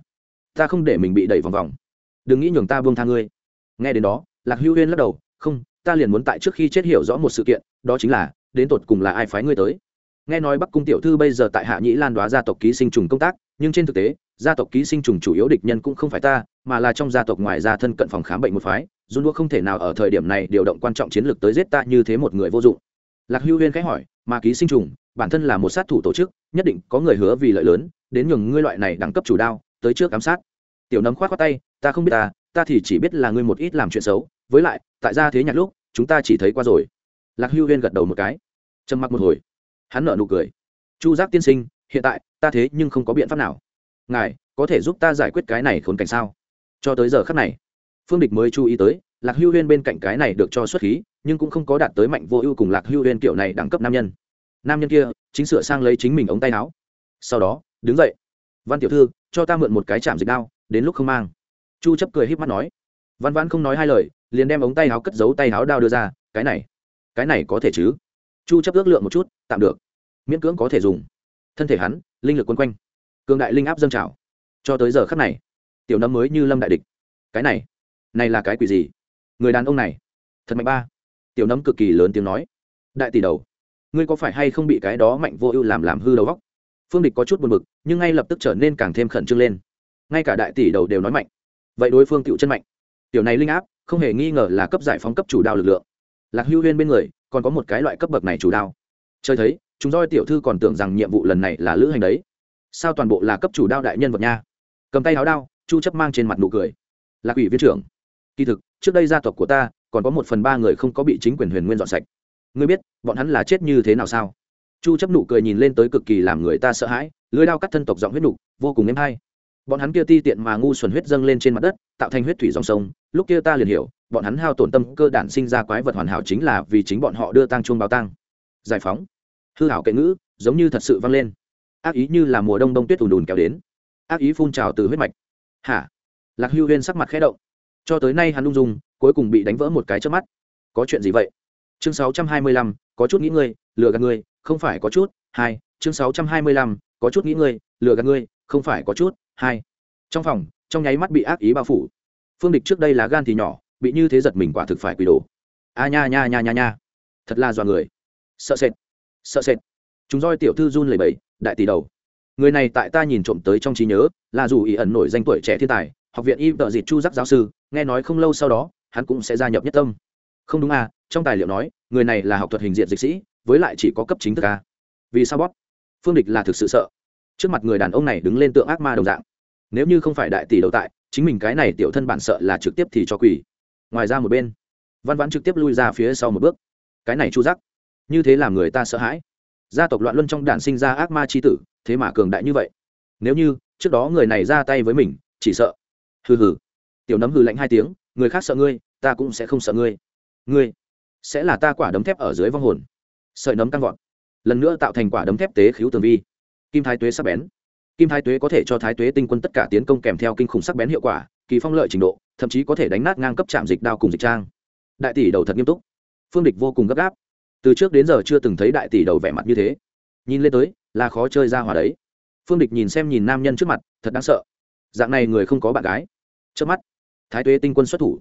ta không để mình bị đẩy vòng vòng. Đừng nghĩ nhường ta buông tha ngươi. Nghe đến đó, lạc hữu duyên lắc đầu, không, ta liền muốn tại trước khi chết hiểu rõ một sự kiện, đó chính là, đến tột cùng là ai phái ngươi tới? Nghe nói bắc cung tiểu thư bây giờ tại hạ nhĩ lan đoá gia tộc ký sinh trùng công tác, nhưng trên thực tế, gia tộc ký sinh trùng chủ yếu địch nhân cũng không phải ta, mà là trong gia tộc ngoài ra thân cận phòng khám bệnh một phái, dù đua không thể nào ở thời điểm này điều động quan trọng chiến lược tới giết ta như thế một người vô dụng. Lạc hưu huyên khẽ hỏi, mà ký sinh trùng, bản thân là một sát thủ tổ chức, nhất định có người hứa vì lợi lớn, đến nhường ngươi loại này đẳng cấp chủ đao, tới trước giám sát. Tiểu nấm khoát khoát tay, ta không biết ta ta thì chỉ biết là ngươi một ít làm chuyện xấu, với lại, tại gia thế nhạc lúc, chúng ta chỉ thấy qua rồi. Lạc hưu huyên gật đầu một cái, trầm mặc một hồi hắn nợ nụ cười. Chu giác tiên sinh, hiện tại, ta thế nhưng không có biện pháp nào. Ngài, có thể giúp ta giải quyết cái này khốn cảnh sao? Cho tới giờ khắc này, phương địch mới chú ý tới, lạc hưu huyên bên cạnh cái này được cho xuất khí, nhưng cũng không có đạt tới mạnh vô ưu cùng lạc hưu huyên kiểu này đẳng cấp nam nhân. Nam nhân kia, chính sửa sang lấy chính mình ống tay áo. Sau đó, đứng dậy. Văn tiểu thư, cho ta mượn một cái chạm dịch đao, đến lúc không mang. Chu chấp cười híp mắt nói. Văn vãn không nói hai lời, liền đem ống tay áo cất giấu tay áo đao đưa ra. Cái này cái này có thể chứ? Chu chấp ước lượng một chút, tạm được miễn cưỡng có thể dùng. Thân thể hắn, linh lực quân quanh. Cường đại linh áp dâng trào. Cho tới giờ khắc này, tiểu nấm mới như lâm đại địch. Cái này này là cái quỷ gì? Người đàn ông này, thật mạnh ba. Tiểu nấm cực kỳ lớn tiếng nói. Đại tỷ đầu, ngươi có phải hay không bị cái đó mạnh vô ưu làm làm hư đầu góc phương địch có chút buồn bực, nhưng ngay lập tức trở nên càng thêm khẩn trương lên. Ngay cả đại tỷ đầu đều nói mạnh. Vậy đối phương tựu chân mạnh. Tiểu này linh áp, không hề nghi ngờ là cấp giải phóng cấp chủ đạo lực lượng. Lạc hưu huyên bên người, còn có một cái loại cấp bậc này chủ đạo. Chơi thấy chúng roi tiểu thư còn tưởng rằng nhiệm vụ lần này là lữ hành đấy. Sao toàn bộ là cấp chủ đao đại nhân vật nha? Cầm tay áo đao, chu chấp mang trên mặt nụ cười. Lạc ủy viên trưởng, kỳ thực, trước đây gia tộc của ta, còn có một phần ba người không có bị chính quyền huyền nguyên dọn sạch. Ngươi biết, bọn hắn là chết như thế nào sao? Chu chấp nụ cười nhìn lên tới cực kỳ làm người ta sợ hãi lưỡi đao cắt thân tộc giọng huyết nục, vô cùng êm hay. Bọn hắn kia ti tiện mà ngu xuẩn huyết dâng lên trên mặt đất, tạo thành huyết thủy dòng sông, lúc kia ta liền hiểu, bọn hắn hao tổn tâm cơ đản sinh ra quái vật hoàn hảo chính là vì chính bọn họ đưa tang chuông báo tang. Giải phóng hư hảo kệ ngữ giống như thật sự vang lên. Ác ý như là mùa đông đông tuyết ùn đùn kéo đến. Ác ý phun trào từ huyết mạch. Hả? Lạc hưu huyên sắc mặt khẽ động. Cho tới nay hắn lung dung cuối cùng bị đánh vỡ một cái trước mắt. Có chuyện gì vậy? Chương 625, có chút nghĩ ngươi lừa gạt ngươi không phải có chút hai chương 625, có chút nghĩ ngươi lừa gạt ngươi không phải có chút hai. Trong phòng trong nháy mắt bị ác ý bao phủ. Phương địch trước đây là gan thì nhỏ bị như thế giật mình quả thực phải quỳ đổ a nha nha nha nha nha. Thật là dọa người. Sợ sệt sợ sệt. Chúng roi tiểu thư run lẩy bẩy, đại tỷ đầu. Người này tại ta nhìn trộm tới trong trí nhớ, là dù ý ẩn nổi danh tuổi trẻ thiên tài, học viện y tợ dịt chu giác giáo sư, nghe nói không lâu sau đó, hắn cũng sẽ gia nhập nhất tâm. Không đúng à trong tài liệu nói, người này là học thuật hình diện dịch sĩ, với lại chỉ có cấp chính thức à. vì sao bót phương địch là thực sự sợ. Trước mặt người đàn ông này đứng lên tượng ác ma đồng dạng. Nếu như không phải đại tỷ đầu tại, chính mình cái này tiểu thân bản sợ là trực tiếp thì cho quỳ. Ngoài ra một bên, văn vãn trực tiếp lui ra phía sau một bước. Cái này chu giác như thế làm người ta sợ hãi. Gia tộc loạn luân trong đản sinh ra ác ma c h i tử, thế mà cường đại như vậy. Nếu như, trước đó người này ra tay với mình, chỉ sợ. Hừ hừ. Tiểu nấm hừ lạnh hai tiếng, người khác sợ ngươi, ta cũng sẽ không sợ ngươi. Ngươi sẽ là ta quả đấm thép ở dưới vong hồn. Sợi nấm căng vọt. Lần nữa tạo thành quả đấm thép tế khiếu tường vi. Kim thái tuế sắc bén. Kim thái tuế có thể cho thái tuế tinh quân tất cả tiến công kèm theo kinh khủng sắc bén hiệu quả, kỳ phong lợi trình độ, thậm chí có thể đánh nát ngang cấp trạm dịch đao cùng dịch trang. Đại tỷ đầu thật nghiêm túc. Phương địch vô cùng gấp gáp từ trước đến giờ chưa từng thấy đại tỷ đầu vẻ mặt như thế. Nhìn lên tới, là khó chơi ra hòa đấy. Phương địch nhìn xem nhìn nam nhân trước mặt, thật đáng sợ. Dạng này người không có bạn gái. Trước mắt, thái tuế tinh quân xuất thủ.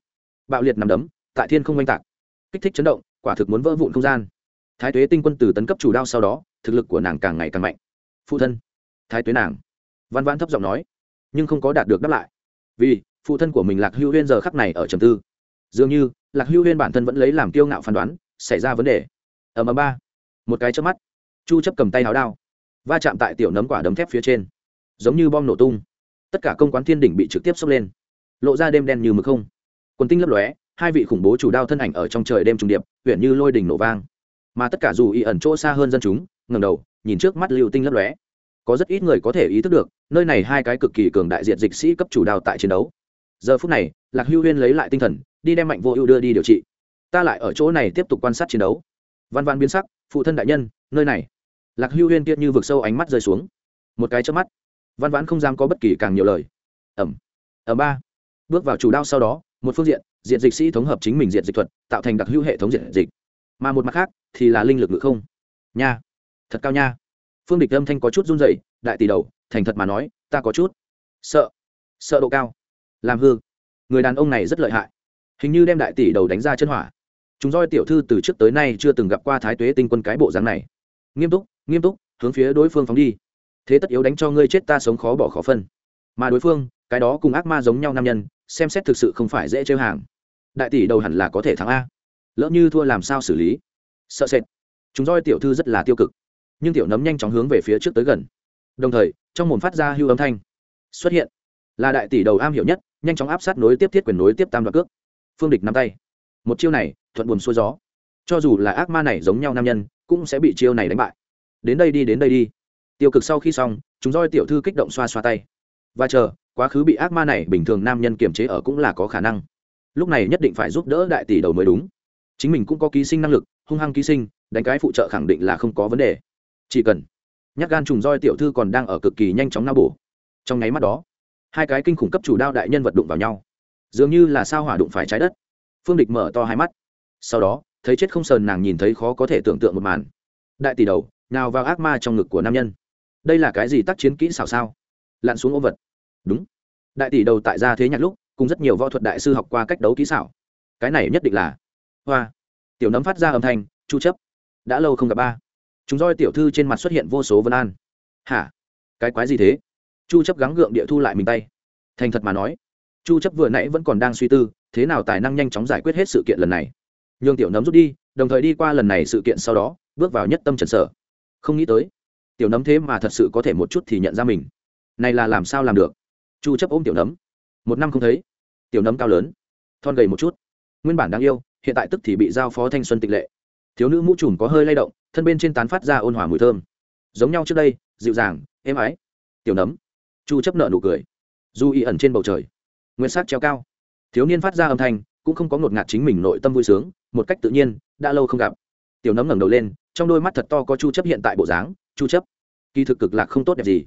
Bạo liệt nằm đấm, tại thiên không oanh tạc. Kích thích chấn động, quả thực muốn vỡ vụn không gian. Thái tuế tinh quân từ tấn cấp chủ đao sau đó, thực lực của nàng càng ngày càng mạnh. Phụ thân, thái tuế nàng. Văn vãn thấp giọng nói, nhưng không có đạt được đáp lại. Vì, phụ thân của mình lạc hưu huyên giờ khắc này ở trầm tư. Dường như, lạc hưu huyên bản thân vẫn lấy làm kiêu ngạo phán đoán, xảy ra vấn đề ở ầm ba. Một cái chớp mắt, chu chấp cầm tay háo đao, va chạm tại tiểu nấm quả đấm thép phía trên, giống như bom nổ tung. Tất cả công quán thiên đỉnh bị trực tiếp sốc lên, lộ ra đêm đen như mực không. Quần tinh lấp lóe, hai vị khủng bố chủ đao thân ảnh ở trong trời đêm trùng điệp huyện như lôi đỉnh nổ vang. Mà tất cả dù y ẩn chỗ xa hơn dân chúng, ngẩng đầu, nhìn trước mắt lưu tinh lấp lóe. Có rất ít người có thể ý thức được, nơi này hai cái cực kỳ cường đại diện dịch sĩ cấp chủ đao tại chiến đấu. Giờ phút này, lạc hưu huyên lấy lại tinh thần, đi đem mạnh vô ưu đưa đi điều trị. Ta lại ở chỗ này tiếp tục quan sát chiến đấu văn văn biến sắc, phụ thân đại nhân, nơi này. Lạc hưu huyên tiết như vực sâu ánh mắt rơi xuống. Một cái trước mắt, văn vãn không dám có bất kỳ càng nhiều lời. Ẩm ở ba. Bước vào chủ đao sau đó, một phương diện diện dịch sĩ thống hợp chính mình diện dịch thuật, tạo thành đặc hữu hệ thống diện dịch. Mà một mặt khác, thì là linh lực ngự không. Nha, thật cao nha. Phương địch âm thanh có chút run dậy đại tỷ đầu, thành thật mà nói, ta có chút sợ sợ độ cao. Làm hư. Người đàn ông này rất lợi hại. Hình như đem đại tỷ đầu đánh ra chân hỏa chúng roi tiểu thư từ trước tới nay chưa từng gặp qua thái tuế tinh quân cái bộ dáng này. Nghiêm túc nghiêm túc, hướng phía đối phương phóng đi. Thế tất yếu đánh cho ngươi chết ta sống khó bỏ khó phân. Mà đối phương, cái đó cùng ác ma giống nhau nam nhân, xem xét thực sự không phải dễ chơi hàng. Đại tỷ đầu hẳn là có thể thắng a. Lỡ như thua làm sao xử lý? Sợ sệt. Chúng roi tiểu thư rất là tiêu cực. Nhưng tiểu nấm nhanh chóng hướng về phía trước tới gần. Đồng thời, trong mồm phát ra hưu âm thanh. Xuất hiện. Là đại tỷ đầu am hiểu nhất, nhanh chóng áp sát nối tiếp thiết quyền nối tiếp tam đoạn cước. Phương địch nắm tay. Một chiêu này thuận buồn xuôi gió. Cho dù là ác ma này giống nhau nam nhân, cũng sẽ bị chiêu này đánh bại. Đến đây đi, đến đây đi. Tiêu cực sau khi xong, chúng roi tiểu thư kích động xoa xoa tay. Và chờ, quá khứ bị ác ma này bình thường nam nhân kiềm chế ở cũng là có khả năng. Lúc này nhất định phải giúp đỡ đại tỷ đầu mới đúng. Chính mình cũng có ký sinh năng lực, hung hăng ký sinh, đánh cái phụ trợ khẳng định là không có vấn đề. Chỉ cần nhắc gan trùng roi tiểu thư còn đang ở cực kỳ nhanh chóng nao bổ. Trong nháy mắt đó, hai cái kinh khủng cấp chủ đao đại nhân vật đụng vào nhau. Dường như là sao hỏa đụng phải trái đất. Phương địch mở to hai mắt sau đó, thấy chết không sờn nàng nhìn thấy khó có thể tưởng tượng một màn. Đại tỷ đầu, nào vào ác ma trong ngực của nam nhân. Đây là cái gì tác chiến kỹ xảo sao? Lặn xuống ôm vật. Đúng. Đại tỷ đầu tại gia thế nhạc lúc, cùng rất nhiều võ thuật đại sư học qua cách đấu kỹ xảo. Cái này nhất định là hoa. Tiểu nấm phát ra âm thanh, chu chấp, đã lâu không gặp ba. Chúng roi tiểu thư trên mặt xuất hiện vô số vân an. Hả? Cái quái gì thế? Chu chấp gắng gượng địa thu lại mình tay. Thành thật mà nói, chu chấp vừa nãy vẫn còn đang suy tư, thế nào tài năng nhanh chóng giải quyết hết sự kiện lần này? Nhường tiểu nấm rút đi, đồng thời đi qua lần này sự kiện sau đó, bước vào nhất tâm trần sở. Không nghĩ tới, tiểu nấm thế mà thật sự có thể một chút thì nhận ra mình. Này là làm sao làm được? Chu chấp ôm tiểu nấm. Một năm không thấy, tiểu nấm cao lớn, thon gầy một chút. Nguyên bản đáng yêu, hiện tại tức thì bị giao phó thanh xuân tịch lệ. Thiếu nữ mũ trùm có hơi lay động, thân bên trên tán phát ra ôn hòa mùi thơm. Giống nhau trước đây, dịu dàng, êm ái. Tiểu nấm. Chu chấp nợ nụ cười. Du y ẩn trên bầu trời, nguyên sắc treo cao. Thiếu niên phát ra âm thanh, cũng không có ngột ngạt chính mình nội tâm vui sướng một cách tự nhiên, đã lâu không gặp. Tiểu nấm ngẩng đầu lên, trong đôi mắt thật to có chu chấp hiện tại bộ dáng, chu chấp. Kỳ thực cực lạc không tốt đẹp gì.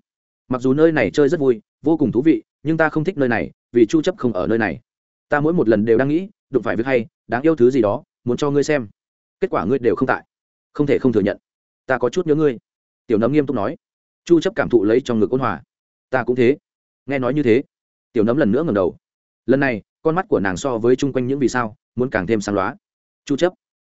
Mặc dù nơi này chơi rất vui, vô cùng thú vị, nhưng ta không thích nơi này, vì chu chấp không ở nơi này. Ta mỗi một lần đều đang nghĩ, đụng phải việc hay, đáng yêu thứ gì đó, muốn cho ngươi xem. Kết quả ngươi đều không tại. Không thể không thừa nhận. Ta có chút nhớ ngươi. Tiểu nấm nghiêm túc nói. Chu chấp cảm thụ lấy trong ngực ôn hòa. Ta cũng thế. Nghe nói như thế. Tiểu nấm lần nữa ngẩng đầu. Lần này, con mắt của nàng so với chung quanh những vì sao, muốn càng thêm sáng lóa chu chấp,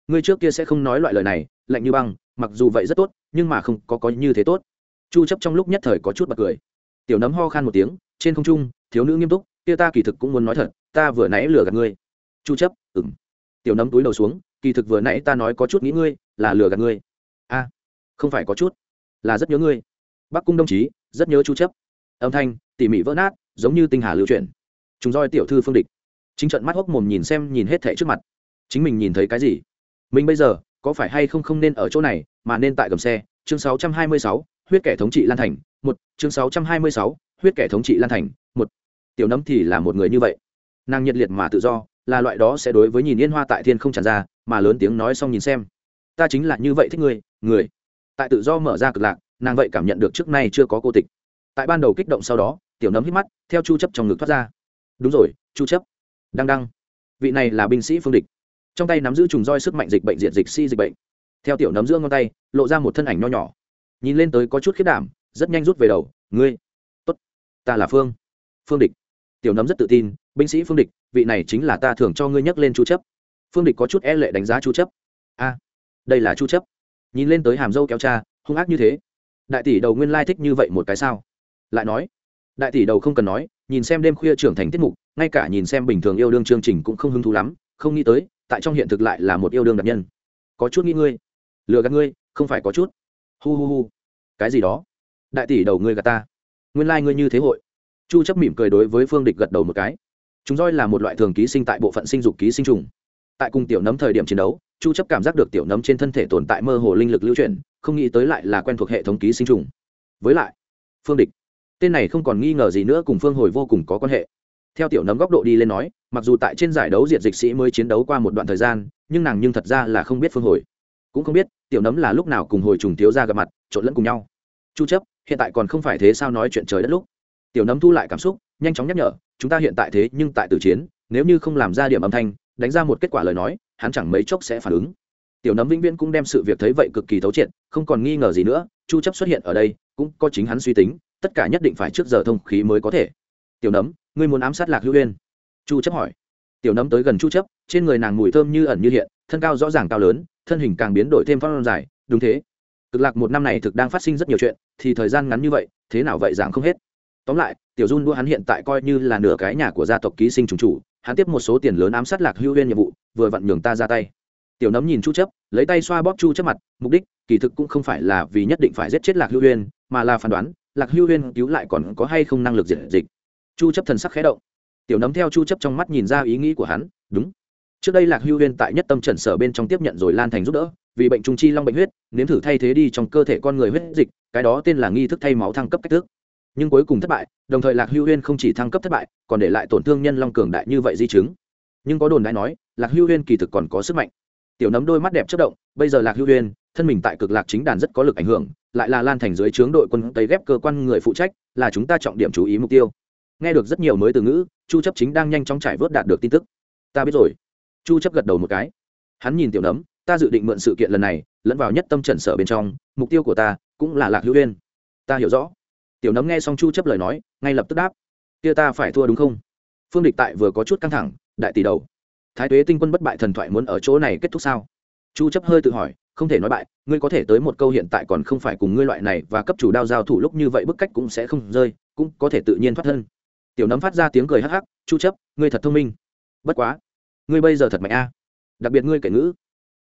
ngươi trước kia sẽ không nói loại lời này, lạnh như băng, mặc dù vậy rất tốt, nhưng mà không có có như thế tốt. Chu chấp trong lúc nhất thời có chút bật cười. Tiểu nấm ho khan một tiếng, trên không trung, thiếu nữ nghiêm túc, kia ta kỳ thực cũng muốn nói thật, ta vừa nãy lừa gạt ngươi. Chu chấp, ừm. Tiểu nấm túi đầu xuống, kỳ thực vừa nãy ta nói có chút nghĩ ngươi, là lừa gạt ngươi. A, không phải có chút, là rất nhớ ngươi. Bắc cung đồng chí, rất nhớ chu chấp. Âm thanh, tỉ mỉ vỡ nát, giống như tinh hà lưu chuyển. Chúng roi tiểu thư phương địch. Chính trận mắt hốc mồm nhìn xem nhìn hết thảy trước mặt chính mình nhìn thấy cái gì? Mình bây giờ có phải hay không không nên ở chỗ này mà nên tại gầm xe? Chương 626, huyết kẻ thống trị lan thành một. Chương 626, huyết kẻ thống trị lan thành một. Tiểu nấm thì là một người như vậy. Nàng nhiệt liệt mà tự do là loại đó sẽ đối với nhìn yên hoa tại thiên không tràn ra mà lớn tiếng nói xong nhìn xem. Ta chính là như vậy thích người người. Tại tự do mở ra cực lạc nàng vậy cảm nhận được trước nay chưa có cô tịch. Tại ban đầu kích động sau đó tiểu nấm hít mắt theo chu chấp trong ngực thoát ra. Đúng rồi chu chấp. Đăng đăng. Vị này là binh sĩ phương địch trong tay nắm giữ trùng roi sức mạnh dịch bệnh diệt dịch si dịch bệnh. Theo tiểu nấm giữa ngón tay, lộ ra một thân ảnh nho nhỏ. Nhìn lên tới có chút khiết đảm, rất nhanh rút về đầu. Ngươi, tốt, ta là phương phương địch. Tiểu nấm rất tự tin, binh sĩ phương địch, vị này chính là ta thường cho ngươi nhắc lên chu chấp. Phương địch có chút e lệ đánh giá chu chấp. A, đây là chu chấp. Nhìn lên tới hàm dâu kéo cha hung ác như thế. Đại tỷ đầu nguyên lai thích như vậy một cái sao? Lại nói, đại tỷ đầu không cần nói, nhìn xem đêm khuya trưởng thành tiết mục, ngay cả nhìn xem bình thường yêu đương chương trình cũng không hứng thú lắm, không nghĩ tới tại trong hiện thực lại là một yêu đương đặc nhân. Có chút nghĩ ngươi, lừa gạt ngươi, không phải có chút. Hu hu hu. Cái gì đó? Đại tỷ đầu ngươi gạt ta. Nguyên lai、like、ngươi như thế hội. Chu chấp mỉm cười đối với phương địch gật đầu một cái. Chúng roi là một loại thường ký sinh tại bộ phận sinh dục ký sinh trùng. Tại cùng tiểu nấm thời điểm chiến đấu, chu chấp cảm giác được tiểu nấm trên thân thể tồn tại mơ hồ linh lực lưu chuyển, không nghĩ tới lại là quen thuộc hệ thống ký sinh trùng. Với lại, phương địch, tên này không còn nghi ngờ gì nữa cùng phương hồi vô cùng có quan hệ. Theo tiểu nấm góc độ đi lên nói mặc dù tại trên giải đấu diệt dịch sĩ mới chiến đấu qua một đoạn thời gian, nhưng nàng nhưng thật ra là không biết phương hồi. Cũng không biết, tiểu nấm là lúc nào cùng hồi trùng thiếu ra gặp mặt, trộn lẫn cùng nhau. Chu chấp, hiện tại còn không phải thế sao nói chuyện trời đất lúc. Tiểu nấm thu lại cảm xúc, nhanh chóng nhắc nhở, chúng ta hiện tại thế nhưng tại tử chiến, nếu như không làm ra điểm âm thanh, đánh ra một kết quả lời nói, hắn chẳng mấy chốc sẽ phản ứng. Tiểu nấm vĩnh viễn cũng đem sự việc thấy vậy cực kỳ thấu triệt, không còn nghi ngờ gì nữa, chu chấp xuất hiện ở đây, cũng có chính hắn suy tính, tất cả nhất định phải trước giờ thông khí mới có thể. Tiểu nấm, ngươi muốn ám sát lạc hữu uyên chu chấp hỏi. Tiểu nấm tới gần chu chấp, trên người nàng mùi thơm như ẩn như hiện, thân cao rõ ràng cao lớn, thân hình càng biến đổi thêm phong dài, đúng thế. Cực lạc một năm này thực đang phát sinh rất nhiều chuyện, thì thời gian ngắn như vậy, thế nào vậy giảng không hết. Tóm lại, tiểu dung đua hắn hiện tại coi như là nửa cái nhà của gia tộc ký sinh trùng chủ, hắn tiếp một số tiền lớn ám sát lạc hưu uyên nhiệm vụ, vừa vặn nhường ta ra tay. Tiểu nấm nhìn chu chấp, lấy tay xoa bóp chu chấp mặt, mục đích, kỳ thực cũng không phải là vì nhất định phải giết chết lạc hưu uyên, mà là phán đoán, lạc hưu uyên cứu lại còn có hay không năng lực diệt dịch. Chu chấp thần sắc khẽ động tiểu nấm theo chu chấp trong mắt nhìn ra ý nghĩ của hắn, đúng. Trước đây lạc hưu huyên tại nhất tâm trần sở bên trong tiếp nhận rồi lan thành giúp đỡ, vì bệnh trung chi long bệnh huyết, nếm thử thay thế đi trong cơ thể con người huyết dịch, cái đó tên là nghi thức thay máu thăng cấp cách thức. Nhưng cuối cùng thất bại, đồng thời lạc hưu huyên không chỉ thăng cấp thất bại, còn để lại tổn thương nhân long cường đại như vậy di chứng. Nhưng có đồn đại nói, lạc hưu huyên kỳ thực còn có sức mạnh. Tiểu nấm đôi mắt đẹp chất động, bây giờ lạc hưu huyên, thân mình tại cực lạc chính đàn rất có lực ảnh hưởng, lại là lan thành dưới trướng đội quân tây ghép cơ quan người phụ trách, là chúng ta trọng điểm chú ý mục tiêu nghe được rất nhiều mới từ ngữ, chu chấp chính đang nhanh chóng trải vớt đạt được tin tức. Ta biết rồi. Chu chấp gật đầu một cái. Hắn nhìn tiểu nấm, ta dự định mượn sự kiện lần này, lẫn vào nhất tâm trần sở bên trong, mục tiêu của ta cũng là lạc hữu uyên. Ta hiểu rõ. Tiểu nấm nghe xong chu chấp lời nói, ngay lập tức đáp. Kia ta phải thua đúng không? Phương địch tại vừa có chút căng thẳng, đại tỷ đầu. Thái tuế tinh quân bất bại thần thoại muốn ở chỗ này kết thúc sao? Chu chấp hơi tự hỏi, không thể nói bại, ngươi có thể tới một câu hiện tại còn không phải cùng ngươi loại này và cấp chủ đao giao thủ lúc như vậy bức cách cũng sẽ không rơi, cũng có thể tự nhiên thoát thân tiểu nấm phát ra tiếng cười hắc hắc, chu chấp, ngươi thật thông minh. Bất quá, ngươi bây giờ thật mạnh a. Đặc biệt ngươi kể ngữ.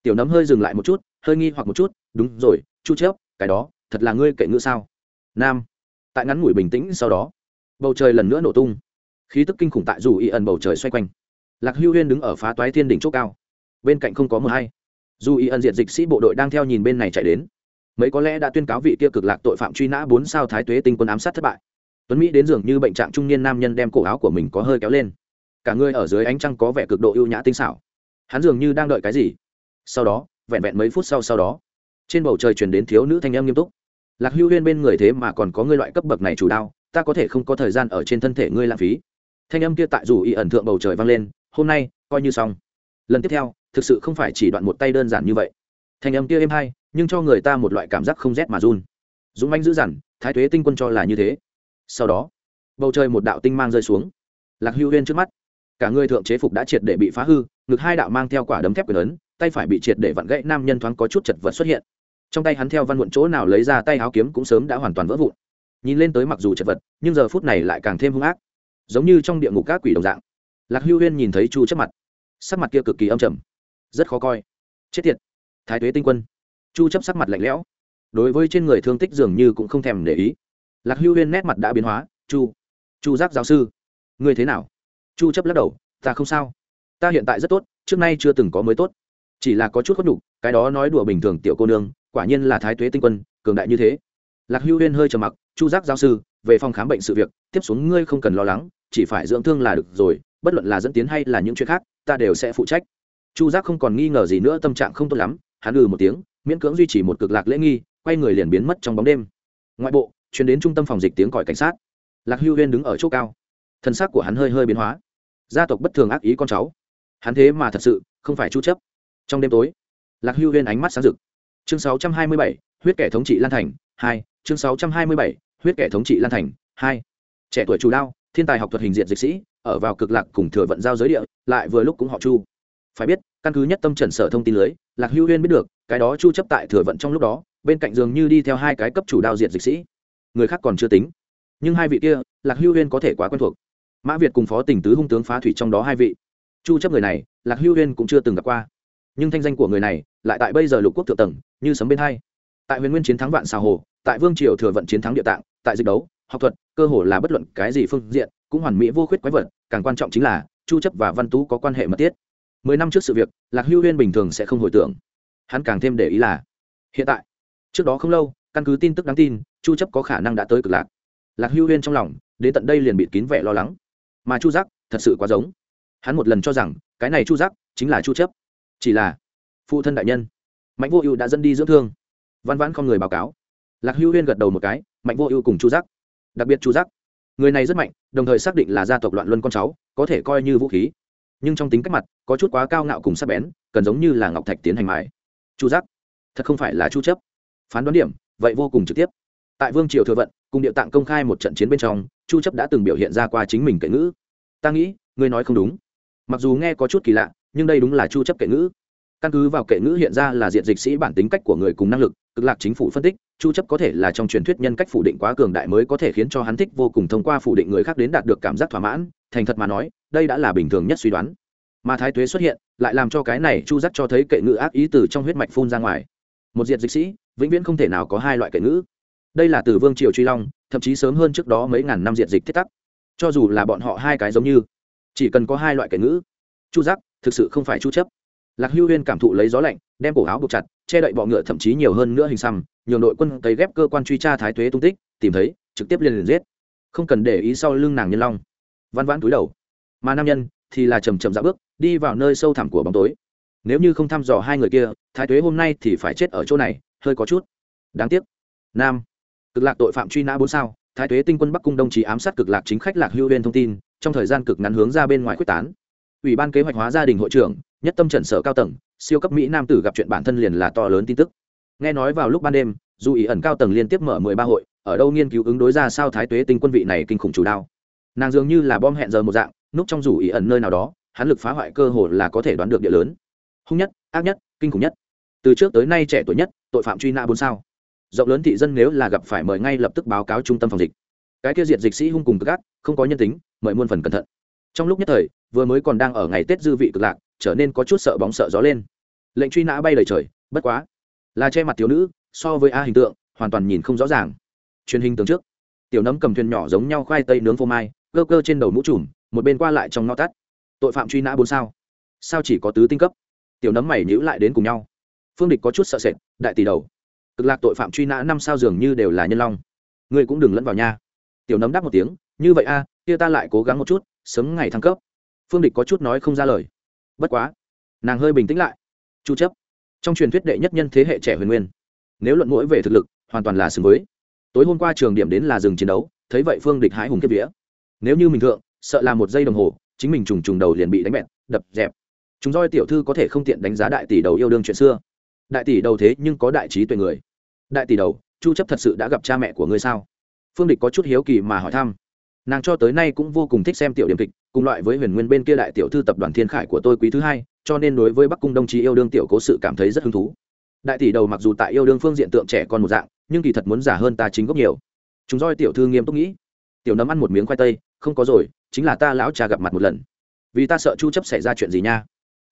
Tiểu nấm hơi dừng lại một chút, hơi nghi hoặc một chút, đúng rồi, chu chấp, cái đó, thật là ngươi kể ngữ sao? Nam. Tại ngắn ngủi bình tĩnh sau đó, bầu trời lần nữa nổ tung. Khí tức kinh khủng tại dù y ẩn bầu trời xoay quanh. Lạc hưu huyên đứng ở phá toái thiên đỉnh chỗ cao. Bên cạnh không có mưa hay. Dù y ẩn diện dịch sĩ bộ đội đang theo nhìn bên này chạy đến. Mấy có lẽ đã tuyên cáo vị kia cực lạc tội phạm truy nã bốn sao thái tuế tinh quân ám sát thất bại tuấn mỹ đến dường như bệnh trạng trung niên nam nhân đem cổ áo của mình có hơi kéo lên. Cả người ở dưới ánh trăng có vẻ cực độ ưu nhã tinh xảo. Hắn dường như đang đợi cái gì? Sau đó, vẹn vẹn mấy phút sau sau đó, trên bầu trời chuyển đến thiếu nữ thanh em nghiêm túc. Lạc hưu huyên bên người thế mà còn có ngươi loại cấp bậc này chủ đao, ta có thể không có thời gian ở trên thân thể ngươi lãng phí. Thanh âm kia tại dù y ẩn thượng bầu trời vang lên, hôm nay, coi như xong. Lần tiếp theo, thực sự không phải chỉ đoạn một tay đơn giản như vậy. Thanh âm kia êm hay, nhưng cho người ta một loại cảm giác không rét mà run. Dũng manh dữ dằn, thái thuế tinh quân cho là như thế sau đó, bầu trời một đạo tinh mang rơi xuống. Lạc hưu huyên trước mắt, cả người thượng chế phục đã triệt để bị phá hư, ngực hai đạo mang theo quả đấm thép quyền ấn, tay phải bị triệt để vặn gãy, nam nhân thoáng có chút chật vật xuất hiện. Trong tay hắn theo văn muộn chỗ nào lấy ra tay áo kiếm cũng sớm đã hoàn toàn vỡ vụn. Nhìn lên tới mặc dù chật vật, nhưng giờ phút này lại càng thêm hung ác, giống như trong địa ngục các quỷ đồng dạng. Lạc hưu huyên nhìn thấy chu chất mặt, sắc mặt kia cực kỳ âm trầm, rất khó coi. Chết tiệt, thái tuế tinh quân. Chu chấp sắc mặt lạnh lẽo, đối với trên người thương tích dường như cũng không thèm để ý lạc hưu huyên nét mặt đã biến hóa, chu chu giác giáo sư, ngươi thế nào? Chu chấp lắc đầu, ta không sao. Ta hiện tại rất tốt, trước nay chưa từng có mới tốt. Chỉ là có chút khuất đủ cái đó nói đùa bình thường tiểu cô nương, quả nhiên là thái tuế tinh quân, cường đại như thế. Lạc hưu huyên hơi trầm mặc, chu giác giáo sư, về phòng khám bệnh sự việc, tiếp xuống ngươi không cần lo lắng, chỉ phải dưỡng thương là được rồi, bất luận là dẫn tiến hay là những chuyện khác, ta đều sẽ phụ trách. Chu giác không còn nghi ngờ gì nữa, tâm trạng không tốt lắm, hắn ừ một tiếng, miễn cưỡng duy trì một cực lạc lễ nghi, quay người liền biến mất trong bóng đêm. Ngoại bộ chuyển đến trung tâm phòng dịch tiếng còi cảnh sát. Lạc hưu huyên đứng ở chỗ cao. Thân xác của hắn hơi hơi biến hóa. Gia tộc bất thường ác ý con cháu. Hắn thế mà thật sự không phải chu chấp. Trong đêm tối lạc hưu huyên ánh mắt sáng rực. Chương 627, huyết kẻ thống trị lan thành hai. Chương 627, huyết kẻ thống trị lan thành hai. Trẻ tuổi chủ lao thiên tài học thuật hình diện dịch sĩ ở vào cực lạc cùng thừa vận giao giới địa lại vừa lúc cũng họ chu. Phải biết căn cứ nhất tâm trần sở thông tin lưới lạc hưu huyên biết được cái đó chu chấp tại thừa vận trong lúc đó bên cạnh dường như đi theo hai cái cấp chủ đao diệt dịch sĩ người khác còn chưa tính. Nhưng hai vị kia, lạc hưu huyên có thể quá quen thuộc. Mã việt cùng phó tình tứ hung tướng phá thủy trong đó hai vị. Chu chấp người này, lạc hưu huyên cũng chưa từng gặp qua. Nhưng thanh danh của người này lại tại bây giờ lục quốc thượng tầng, như sấm bên hai. Tại huyền nguyên chiến thắng vạn xào hồ, tại vương triều thừa vận chiến thắng địa tạng, tại dịch đấu, học thuật, cơ hồ là bất luận cái gì phương diện, cũng hoàn mỹ vô khuyết quái vật, càng quan trọng chính là, chu chấp và văn tú có quan hệ mật thiết. Mười năm trước sự việc, lạc hưu huyên bình thường sẽ không hồi tưởng. Hắn càng thêm để ý là, hiện tại, trước đó không lâu, căn cứ tin tức đáng tin chu chấp có khả năng đã tới cực lạc. Lạc hưu huyên trong lòng, đến tận đây liền bị kín vẻ lo lắng. Mà chu giác, thật sự quá giống. Hắn một lần cho rằng, cái này chu giác chính là chu chấp. Chỉ là phụ thân đại nhân, mạnh vô ưu đã dẫn đi dưỡng thương. Văn vãn không người báo cáo. Lạc hưu huyên gật đầu một cái, mạnh vô ưu cùng chu giác. Đặc biệt chu giác, người này rất mạnh, đồng thời xác định là gia tộc loạn luân con cháu, có thể coi như vũ khí. Nhưng trong tính cách mặt, có chút quá cao ngạo cùng sắc bén, cần giống như là ngọc thạch tiến hành mãi chu giác, thật không phải là chu chấp. Phán đoán điểm, vậy vô cùng trực tiếp tại vương triều thừa vận, cùng địa tạng công khai một trận chiến bên trong, chu chấp đã từng biểu hiện ra qua chính mình kệ ngữ. Ta nghĩ, ngươi nói không đúng. Mặc dù nghe có chút kỳ lạ, nhưng đây đúng là chu chấp kệ ngữ. Căn cứ vào kệ ngữ hiện ra là diện dịch sĩ bản tính cách của người cùng năng lực, cực lạc chính phủ phân tích, chu chấp có thể là trong truyền thuyết nhân cách phủ định quá cường đại mới có thể khiến cho hắn thích vô cùng thông qua phủ định người khác đến đạt được cảm giác thỏa mãn, thành thật mà nói, đây đã là bình thường nhất suy đoán. Mà thái tuế xuất hiện, lại làm cho cái này chu giác cho thấy kệ ngữ ác ý từ trong huyết mạch phun ra ngoài. Một diện dịch sĩ, vĩnh viễn không thể nào có hai loại kệ ngữ đây là từ vương triều truy long, thậm chí sớm hơn trước đó mấy ngàn năm diện dịch thiết tắc. Cho dù là bọn họ hai cái giống như, chỉ cần có hai loại kệ ngữ. Chu giác, thực sự không phải chu chấp. Lạc hưu huyên cảm thụ lấy gió lạnh, đem cổ áo buộc chặt, che đậy bọ ngựa thậm chí nhiều hơn nữa hình xăm nhiều đội quân cấy ghép cơ quan truy tra thái tuế tung tích, tìm thấy, trực tiếp liền liền giết. Không cần để ý sau lưng nàng nhân long. Văn vãn túi đầu. Mà nam nhân thì là chầm chậm dạo bước, đi vào nơi sâu thẳm của bóng tối. Nếu như không thăm dò hai người kia, thái tuế hôm nay thì phải chết ở chỗ này, hơi có chút. Đáng tiếc. Nam cực lạc tội phạm truy nã bốn sao, thái tuế tinh quân bắc cung đồng chí ám sát cực lạc chính khách lạc hưu huyên thông tin, trong thời gian cực ngắn hướng ra bên ngoài quyết tán. Ủy ban kế hoạch hóa gia đình hội trưởng, nhất tâm trần sở cao tầng, siêu cấp mỹ nam tử gặp chuyện bản thân liền là to lớn tin tức. Nghe nói vào lúc ban đêm, dù ý ẩn cao tầng liên tiếp mở mười ba hội, ở đâu nghiên cứu ứng đối ra sao thái tuế tinh quân vị này kinh khủng chủ đao nàng dường như là bom hẹn giờ một dạng, núp trong rủ ý ẩn nơi nào đó, hắn lực phá hoại cơ hồ là có thể đoán được địa lớn. Hung nhất, ác nhất, kinh khủng nhất. Từ trước tới nay trẻ tuổi nhất, tội phạm truy nã bốn sao rộng lớn thị dân nếu là gặp phải mời ngay lập tức báo cáo trung tâm phòng dịch. Cái kia diệt dịch sĩ hung cùng cực ác không có nhân tính, mời muôn phần cẩn thận. Trong lúc nhất thời, vừa mới còn đang ở ngày tết dư vị cực lạc, trở nên có chút sợ bóng sợ gió lên. Lệnh truy nã bay lời trời, bất quá, là che mặt thiếu nữ, so với a hình tượng, hoàn toàn nhìn không rõ ràng. Truyền hình tường trước, tiểu nấm cầm thuyền nhỏ giống nhau khoai tây nướng phô mai, cơ cơ trên đầu mũ trùm, một bên qua lại trong ngõ tắt. Tội phạm truy nã bốn sao? Sao chỉ có tứ tinh cấp? Tiểu nấm mày nhữ lại đến cùng nhau. Phương địch có chút sợ sệt, đại tỷ đầu cực lạc tội phạm truy nã năm sao dường như đều là nhân long. Ngươi cũng đừng lẫn vào nha. Tiểu nấm đáp một tiếng, như vậy a, kia ta lại cố gắng một chút, sớm ngày thăng cấp. Phương địch có chút nói không ra lời. Bất quá, nàng hơi bình tĩnh lại. Chu chấp. Trong truyền thuyết đệ nhất nhân thế hệ trẻ huyền nguyên. Nếu luận mũi về thực lực, hoàn toàn là xứng với. Tối hôm qua trường điểm đến là dừng chiến đấu, thấy vậy phương địch hái hùng kiếp vía. Nếu như mình thượng, sợ là một giây đồng hồ, chính mình trùng trùng đầu liền bị đánh bẹt, đập, dẹp. Chúng roi tiểu thư có thể không tiện đánh giá đại tỷ đầu yêu đương chuyện xưa. Đại tỷ đầu thế nhưng có đại trí tuệ người đại tỷ đầu, chu chấp thật sự đã gặp cha mẹ của ngươi sao? Phương địch có chút hiếu kỳ mà hỏi thăm. Nàng cho tới nay cũng vô cùng thích xem tiểu điểm kịch, cùng loại với huyền nguyên bên kia đại tiểu thư tập đoàn thiên khải của tôi quý thứ hai, cho nên đối với bắc cung đồng chí yêu đương tiểu cố sự cảm thấy rất hứng thú. Đại tỷ đầu mặc dù tại yêu đương phương diện tượng trẻ con một dạng, nhưng kỳ thật muốn giả hơn ta chính gốc nhiều. Chúng roi tiểu thư nghiêm túc nghĩ. Tiểu nấm ăn một miếng khoai tây, không có rồi, chính là ta lão cha gặp mặt một lần. Vì ta sợ chu chấp xảy ra chuyện gì nha?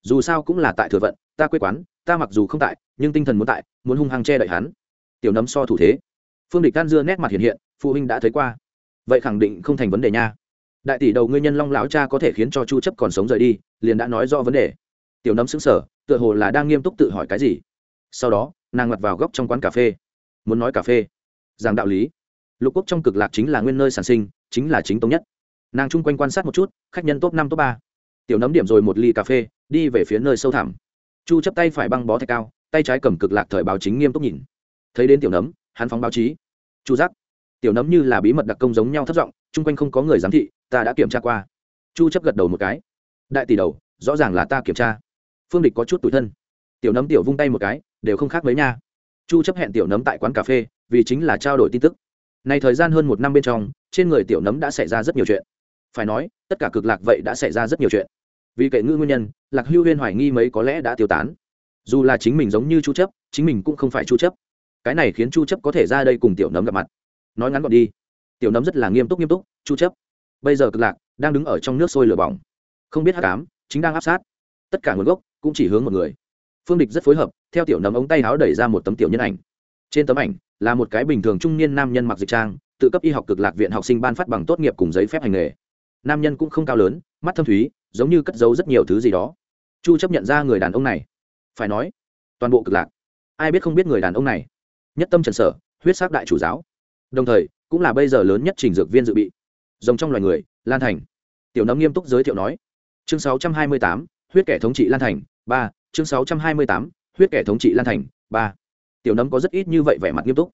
Dù sao cũng là tại thừa vận, ta quê quán, ta mặc dù không tại, nhưng tinh thần muốn tại, muốn hung hăng che đậy hắn tiểu nấm so thủ thế. Phương địch can dưa nét mặt hiện hiện, phụ huynh đã thấy qua. Vậy khẳng định không thành vấn đề nha. Đại tỷ đầu ngươi nhân long lão cha có thể khiến cho chu chấp còn sống rời đi, liền đã nói rõ vấn đề. Tiểu nấm sững sờ, tựa hồ là đang nghiêm túc tự hỏi cái gì. Sau đó, nàng ngặt vào góc trong quán cà phê. Muốn nói cà phê. Giảng đạo lý. Lục quốc trong cực lạc chính là nguyên nơi sản sinh, chính là chính tống nhất. Nàng chung quanh quan sát một chút, khách nhân top năm, top ba. Tiểu nấm điểm rồi một ly cà phê, đi về phía nơi sâu thẳm. Chu chấp tay phải băng bó thạch cao, tay trái cầm cực lạc thời báo chính nghiêm túc nhìn thấy đến tiểu nấm, hắn phóng báo chí. Chu giác, tiểu nấm như là bí mật đặc công giống nhau thất giọng, chung quanh không có người giám thị, ta đã kiểm tra qua. Chu chấp gật đầu một cái. Đại tỷ đầu, rõ ràng là ta kiểm tra. Phương địch có chút tủi thân. Tiểu nấm tiểu vung tay một cái, đều không khác mấy nha. Chu chấp hẹn tiểu nấm tại quán cà phê, vì chính là trao đổi tin tức. Này thời gian hơn một năm bên trong, trên người tiểu nấm đã xảy ra rất nhiều chuyện. Phải nói, tất cả cực lạc vậy đã xảy ra rất nhiều chuyện. Vì kệ ngư nguyên nhân, lạc hưu huyên hoài nghi mấy có lẽ đã tiêu tán. Dù là chính mình giống như chu chấp, chính mình cũng không phải chu chấp cái này khiến chu chấp có thể ra đây cùng tiểu nấm gặp mặt nói ngắn gọn đi tiểu nấm rất là nghiêm túc nghiêm túc chu chấp bây giờ cực lạc đang đứng ở trong nước sôi lửa bỏng không biết hắc ám chính đang áp sát tất cả nguồn gốc cũng chỉ hướng một người phương địch rất phối hợp theo tiểu nấm ống tay áo đẩy ra một tấm tiểu nhân ảnh trên tấm ảnh là một cái bình thường trung niên nam nhân mặc dịch trang tự cấp y học cực lạc viện học sinh ban phát bằng tốt nghiệp cùng giấy phép hành nghề nam nhân cũng không cao lớn mắt thâm thúy giống như cất giấu rất nhiều thứ gì đó chu chấp nhận ra người đàn ông này phải nói toàn bộ cực lạc ai biết không biết người đàn ông này nhất tâm trần sở huyết sắc đại chủ giáo. Đồng thời cũng là bây giờ lớn nhất trình dược viên dự bị. Rồng trong loài người lan thành. Tiểu nấm nghiêm túc giới thiệu nói. Chương 628, huyết kẻ thống trị lan thành ba. Chương 628, huyết kẻ thống trị lan thành ba. Tiểu nấm có rất ít như vậy vẻ mặt nghiêm túc.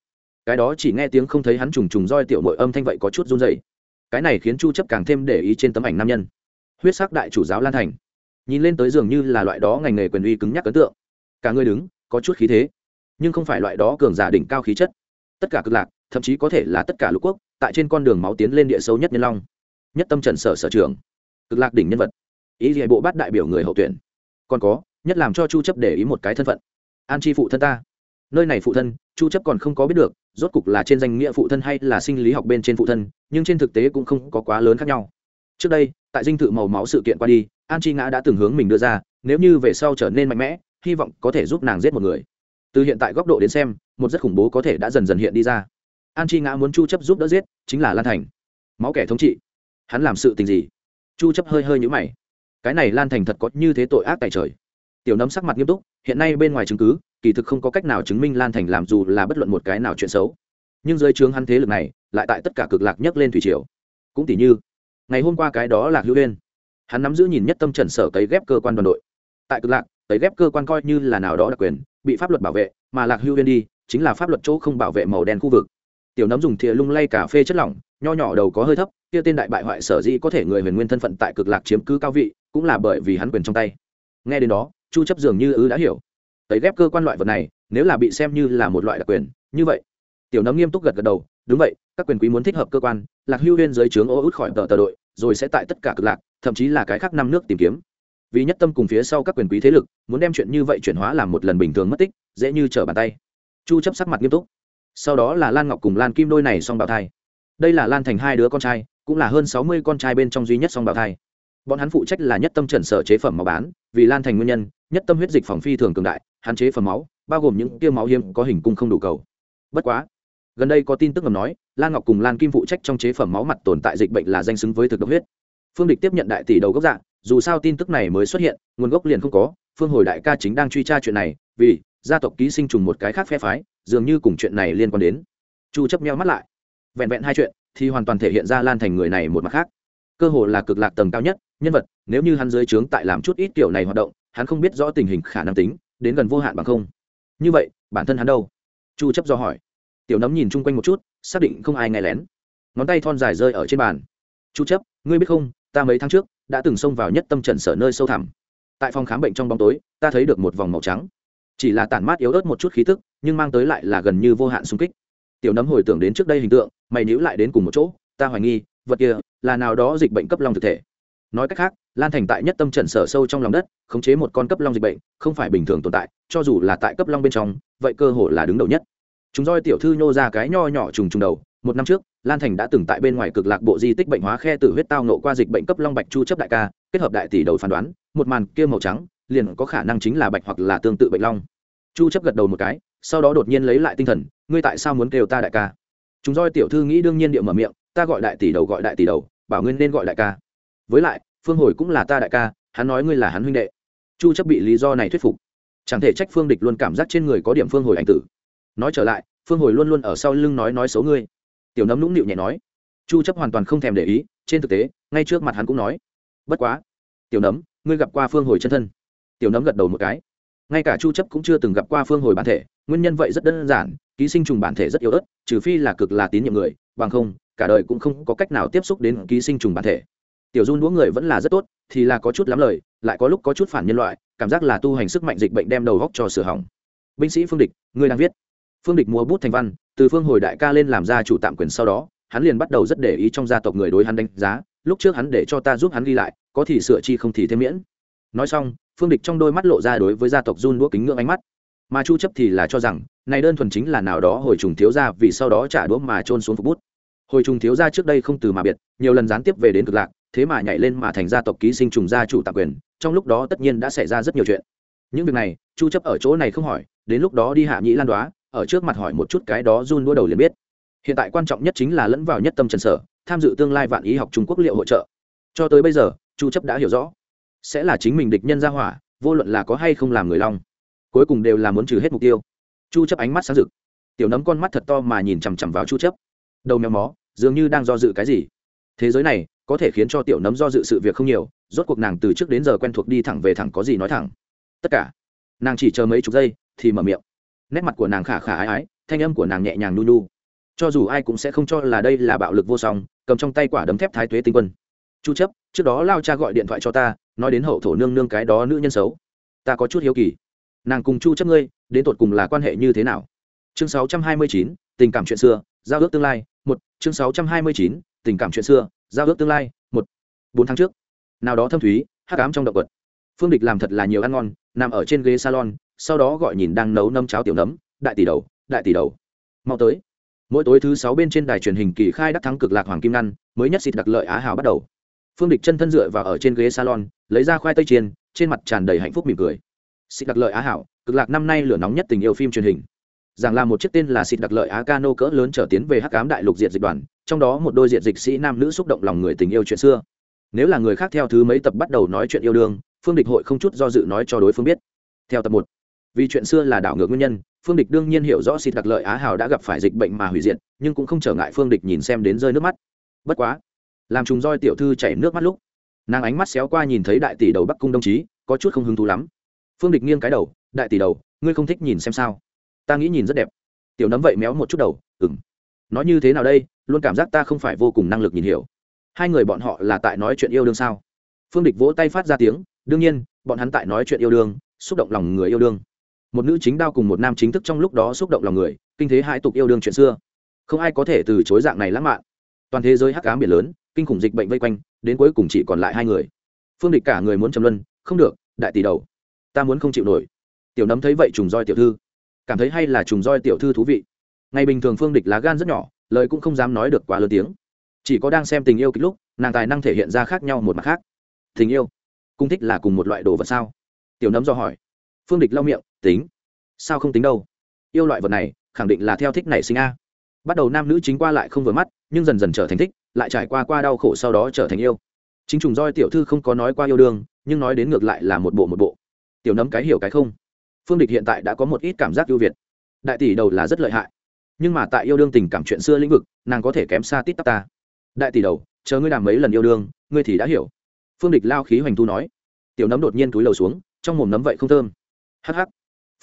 Cái đó chỉ nghe tiếng không thấy hắn trùng trùng roi tiểu mội âm thanh vậy có chút run dày cái này khiến chu chấp càng thêm để ý trên tấm ảnh nam nhân. Huyết sắc đại chủ giáo lan thành. Nhìn lên tới dường như là loại đó ngành nghề quyền uy cứng nhắc ấn tượng. Cả người đứng có chút khí thế nhưng không phải loại đó cường giả đỉnh cao khí chất. Tất cả cực lạc, thậm chí có thể là tất cả lục quốc, tại trên con đường máu tiến lên địa sâu nhất nhân long. Nhất tâm trần sở sở trường. Cực lạc đỉnh nhân vật. Ý gì bộ bát đại biểu người hậu tuyển. Còn có, nhất làm cho chu chấp để ý một cái thân phận. An chi phụ thân ta. Nơi này phụ thân, chu chấp còn không có biết được, rốt cục là trên danh nghĩa phụ thân hay là sinh lý học bên trên phụ thân, nhưng trên thực tế cũng không có quá lớn khác nhau. Trước đây, tại dinh thự màu máu sự kiện qua đi, an chi ngã đã từng hướng mình đưa ra, nếu như về sau trở nên mạnh mẽ, hy vọng có thể giúp nàng giết một người từ hiện tại góc độ đến xem, một rất khủng bố có thể đã dần dần hiện đi ra. An chi ngã muốn chu chấp giúp đỡ giết, chính là lan thành. Máu kẻ thống trị. Hắn làm sự tình gì? Chu chấp hơi hơi nhíu mày. Cái này lan thành thật có như thế tội ác tại trời. Tiểu nấm sắc mặt nghiêm túc, hiện nay bên ngoài chứng cứ, kỳ thực không có cách nào chứng minh lan thành làm dù là bất luận một cái nào chuyện xấu. Nhưng dưới trướng hắn thế lực này, lại tại tất cả cực lạc nhất lên thủy triều. Cũng tỷ như, ngày hôm qua cái đó là hữu huyên hắn nắm giữ nhìn nhất tâm trần sở cấy ghép cơ quan đoàn đội. Tại cực lạc, cấy ghép cơ quan coi như là nào đó đặc quyền bị pháp luật bảo vệ, mà lạc hưu yên đi, chính là pháp luật chỗ không bảo vệ màu đen khu vực. Tiểu nấm dùng thìa lung lay cà phê chất lỏng, nho nhỏ đầu có hơi thấp, kia tên đại bại hoại sở dĩ có thể người huyền nguyên thân phận tại cực lạc chiếm cứ cao vị, cũng là bởi vì hắn quyền trong tay. Nghe đến đó, chu chấp dường như ư đã hiểu. Tấy ghép cơ quan loại vật này, nếu là bị xem như là một loại đặc quyền, như vậy. Tiểu nấm nghiêm túc gật gật đầu, đúng vậy, các quyền quý muốn thích hợp cơ quan, lạc hưu huyên dưới trướng ô út khỏi tờ tờ đội, rồi sẽ tại tất cả cực lạc, thậm chí là cái khác năm nước tìm kiếm vì nhất tâm cùng phía sau các quyền quý thế lực, muốn đem chuyện như vậy chuyển hóa làm một lần bình thường mất tích, dễ như trở bàn tay. Chu chấp sắc mặt nghiêm túc. Sau đó là lan ngọc cùng lan kim đôi này song bào thai. Đây là lan thành hai đứa con trai, cũng là hơn 60 con trai bên trong duy nhất song bào thai. Bọn hắn phụ trách là nhất tâm trần sở chế phẩm máu bán, vì lan thành nguyên nhân, nhất tâm huyết dịch phòng phi thường cường đại hạn chế phẩm máu, bao gồm những tiêu máu hiếm có hình cung không đủ cầu. Bất quá, gần đây có tin tức ngầm nói, lan ngọc cùng lan kim phụ trách trong chế phẩm máu mặt tồn tại dịch bệnh là danh xứng với thực độc huyết. Phương địch tiếp nhận đại tỷ đầu gốc dạng dù sao tin tức này mới xuất hiện, nguồn gốc liền không có, phương hồi đại ca chính đang truy tra chuyện này, vì gia tộc ký sinh trùng một cái khác phe phái, dường như cùng chuyện này liên quan đến. Chu chấp meo mắt lại. Vẹn vẹn hai chuyện, thì hoàn toàn thể hiện ra lan thành người này một mặt khác. Cơ hồ là cực lạc tầng cao nhất, nhân vật, nếu như hắn dưới trướng tại làm chút ít kiểu này hoạt động, hắn không biết rõ tình hình khả năng tính, đến gần vô hạn bằng không. Như vậy, bản thân hắn đâu? Chu chấp do hỏi. Tiểu nấm nhìn chung quanh một chút, xác định không ai nghe lén. Ngón tay thon dài rơi ở trên bàn. Chu chấp, ngươi biết không ta mấy tháng trước đã từng xông vào nhất tâm trần sở nơi sâu thẳm. Tại phòng khám bệnh trong bóng tối, ta thấy được một vòng màu trắng. Chỉ là tản mát yếu ớt một chút khí tức, nhưng mang tới lại là gần như vô hạn xung kích. Tiểu nấm hồi tưởng đến trước đây hình tượng, mày níu lại đến cùng một chỗ, ta hoài nghi, vật kia là nào đó dịch bệnh cấp long thực thể. Nói cách khác, lan thành tại nhất tâm Trần sở sâu trong lòng đất, khống chế một con cấp long dịch bệnh, không phải bình thường tồn tại, cho dù là tại cấp long bên trong, vậy cơ hội là đứng đầu nhất. Chúng roi tiểu thư nhô ra cái nho nhỏ trùng trùng đầu một năm trước, lan thành đã từng tại bên ngoài cực lạc bộ di tích bệnh hóa khe tử huyết tao nộ qua dịch bệnh cấp long bạch chu chấp đại ca, kết hợp đại tỷ đầu phán đoán, một màn kia màu trắng, liền có khả năng chính là bạch hoặc là tương tự bệnh long. Chu chấp gật đầu một cái, sau đó đột nhiên lấy lại tinh thần, ngươi tại sao muốn kêu ta đại ca? Chúng roi tiểu thư nghĩ đương nhiên địa mở miệng, ta gọi đại tỷ đầu gọi đại tỷ đầu, bảo ngươi nên gọi đại ca. Với lại, phương hồi cũng là ta đại ca, hắn nói ngươi là hắn huynh đệ. Chu chấp bị lý do này thuyết phục. Chẳng thể trách phương địch luôn cảm giác trên người có điểm phương hồi ảnh tử. Nói trở lại, phương hồi luôn luôn ở sau lưng nói nói xấu ngươi tiểu nấm nũng nịu nhẹ nói. Chu chấp hoàn toàn không thèm để ý, trên thực tế, ngay trước mặt hắn cũng nói. Bất quá, tiểu nấm, ngươi gặp qua phương hồi chân thân? Tiểu nấm gật đầu một cái. Ngay cả chu chấp cũng chưa từng gặp qua phương hồi bản thể, nguyên nhân vậy rất đơn giản, ký sinh trùng bản thể rất yếu ớt, trừ phi là cực là tín nhiệm người, bằng không, cả đời cũng không có cách nào tiếp xúc đến ký sinh trùng bản thể. Tiểu run đũa người vẫn là rất tốt, thì là có chút lắm lời, lại có lúc có chút phản nhân loại, cảm giác là tu hành sức mạnh dịch bệnh đem đầu góc cho sửa hỏng. Binh sĩ phương địch, ngươi đang viết phương địch mua bút thành văn, từ phương hồi đại ca lên làm gia chủ tạm quyền sau đó, hắn liền bắt đầu rất để ý trong gia tộc người đối hắn đánh giá, lúc trước hắn để cho ta giúp hắn ghi lại, có thì sửa chi không thì thêm miễn. Nói xong, phương địch trong đôi mắt lộ ra đối với gia tộc run đũa kính ngưỡng ánh mắt. Mà chu chấp thì là cho rằng, này đơn thuần chính là nào đó hồi trùng thiếu gia vì sau đó trả đũa mà trôn xuống phục bút. Hồi trùng thiếu gia trước đây không từ mà biệt, nhiều lần gián tiếp về đến cực lạc, thế mà nhảy lên mà thành gia tộc ký sinh trùng gia chủ tạm quyền, trong lúc đó tất nhiên đã xảy ra rất nhiều chuyện. Những việc này, chu chấp ở chỗ này không hỏi, đến lúc đó đi hạ nhĩ lan đoá ở trước mặt hỏi một chút cái đó run đua đầu liền biết. Hiện tại quan trọng nhất chính là lẫn vào nhất tâm trần sở, tham dự tương lai vạn ý học trung quốc liệu hỗ trợ. Cho tới bây giờ, chu chấp đã hiểu rõ, sẽ là chính mình địch nhân ra hỏa, vô luận là có hay không làm người long cuối cùng đều là muốn trừ hết mục tiêu. Chu chấp ánh mắt sáng rực, tiểu nấm con mắt thật to mà nhìn chằm chằm vào chu chấp. Đầu mèo mó, dường như đang do dự cái gì. Thế giới này, có thể khiến cho tiểu nấm do dự sự việc không nhiều, rốt cuộc nàng từ trước đến giờ quen thuộc đi thẳng về thẳng có gì nói thẳng. Tất cả, nàng chỉ chờ mấy chục giây, thì mở miệng nét mặt của nàng khả khả ái ái thanh âm của nàng nhẹ nhàng nu nu. Cho dù ai cũng sẽ không cho là đây là bạo lực vô song cầm trong tay quả đấm thép thái tuế tinh quân. Chu chấp trước đó lao cha gọi điện thoại cho ta nói đến hậu thổ nương nương cái đó nữ nhân xấu. Ta có chút hiếu kỳ. Nàng cùng chu chấp ngươi đến tột cùng là quan hệ như thế nào? Chương 629, tình cảm chuyện xưa giao ước tương lai một. Chương 629, tình cảm chuyện xưa giao ước tương lai một. Bốn tháng trước nào đó thâm thúy hắc ám trong động vật. Phương địch làm thật là nhiều ăn ngon nằm ở trên ghế salon sau đó gọi nhìn đang nấu nấm cháo tiểu nấm, đại tỷ đầu, đại tỷ đầu, mau tới. Mỗi tối thứ sáu bên trên đài truyền hình kỳ khai đắc thắng cực lạc hoàng kim ngăn, mới nhất xịt đặc lợi á hào bắt đầu. Phương địch chân thân dựa vào ở trên ghế salon, lấy ra khoai tây chiên, trên mặt tràn đầy hạnh phúc mỉm cười. Xịt đặc lợi á hảo cực lạc năm nay lửa nóng nhất tình yêu phim truyền hình. Rằng là một chiếc tên là xịt đặc lợi á cano cỡ lớn trở tiến về hắc ám đại lục diện dịch đoàn, trong đó một đôi diện dịch sĩ nam nữ xúc động lòng người tình yêu chuyện xưa. Nếu là người khác theo thứ mấy tập bắt đầu nói chuyện yêu đương, phương địch hội không chút do dự nói cho đối phương biết. Theo tập một vì chuyện xưa là đảo ngược nguyên nhân, phương địch đương nhiên hiểu rõ xịt đặc lợi á hào đã gặp phải dịch bệnh mà hủy diệt, nhưng cũng không trở ngại phương địch nhìn xem đến rơi nước mắt. Bất quá, làm trùng roi tiểu thư chảy nước mắt lúc, nàng ánh mắt xéo qua nhìn thấy đại tỷ đầu bắc cung đồng chí, có chút không hứng thú lắm. Phương địch nghiêng cái đầu, đại tỷ đầu, ngươi không thích nhìn xem sao? Ta nghĩ nhìn rất đẹp. Tiểu nấm vậy méo một chút đầu ừng nói như thế nào đây? Luôn cảm giác ta không phải vô cùng năng lực nhìn hiểu. Hai người bọn họ là tại nói chuyện yêu đương sao? Phương địch vỗ tay phát ra tiếng, đương nhiên, bọn hắn tại nói chuyện yêu đương, xúc động lòng người yêu đương một nữ chính đao cùng một nam chính thức trong lúc đó xúc động lòng người, kinh thế hai tục yêu đương chuyện xưa. Không ai có thể từ chối dạng này lãng mạn. Toàn thế giới hắc ám biển lớn, kinh khủng dịch bệnh vây quanh, đến cuối cùng chỉ còn lại hai người. Phương địch cả người muốn trầm luân, không được, đại tỷ đầu, ta muốn không chịu nổi. Tiểu nấm thấy vậy trùng roi tiểu thư, cảm thấy hay là trùng roi tiểu thư thú vị. Ngày bình thường phương địch lá gan rất nhỏ, lời cũng không dám nói được quá lớn tiếng. Chỉ có đang xem tình yêu kịch lúc, nàng tài năng thể hiện ra khác nhau một mặt khác. Tình yêu cung thích là cùng một loại đồ vật sao? Tiểu nấm do hỏi. Phương địch lau miệng tính. Sao không tính đâu? Yêu loại vật này, khẳng định là theo thích nảy sinh a. Bắt đầu nam nữ chính qua lại không vừa mắt, nhưng dần dần trở thành thích, lại trải qua qua đau khổ sau đó trở thành yêu. Chính trùng roi tiểu thư không có nói qua yêu đương, nhưng nói đến ngược lại là một bộ một bộ. Tiểu nấm cái hiểu cái không. Phương địch hiện tại đã có một ít cảm giác ưu việt. Đại tỷ đầu là rất lợi hại. Nhưng mà tại yêu đương tình cảm chuyện xưa lĩnh vực, nàng có thể kém xa tít tắp ta. Đại tỷ đầu, chờ ngươi làm mấy lần yêu đương, ngươi thì đã hiểu. Phương địch lao khí hoành thu nói. Tiểu nấm đột nhiên túi lầu xuống, trong mồm nấm vậy không thơm. Hh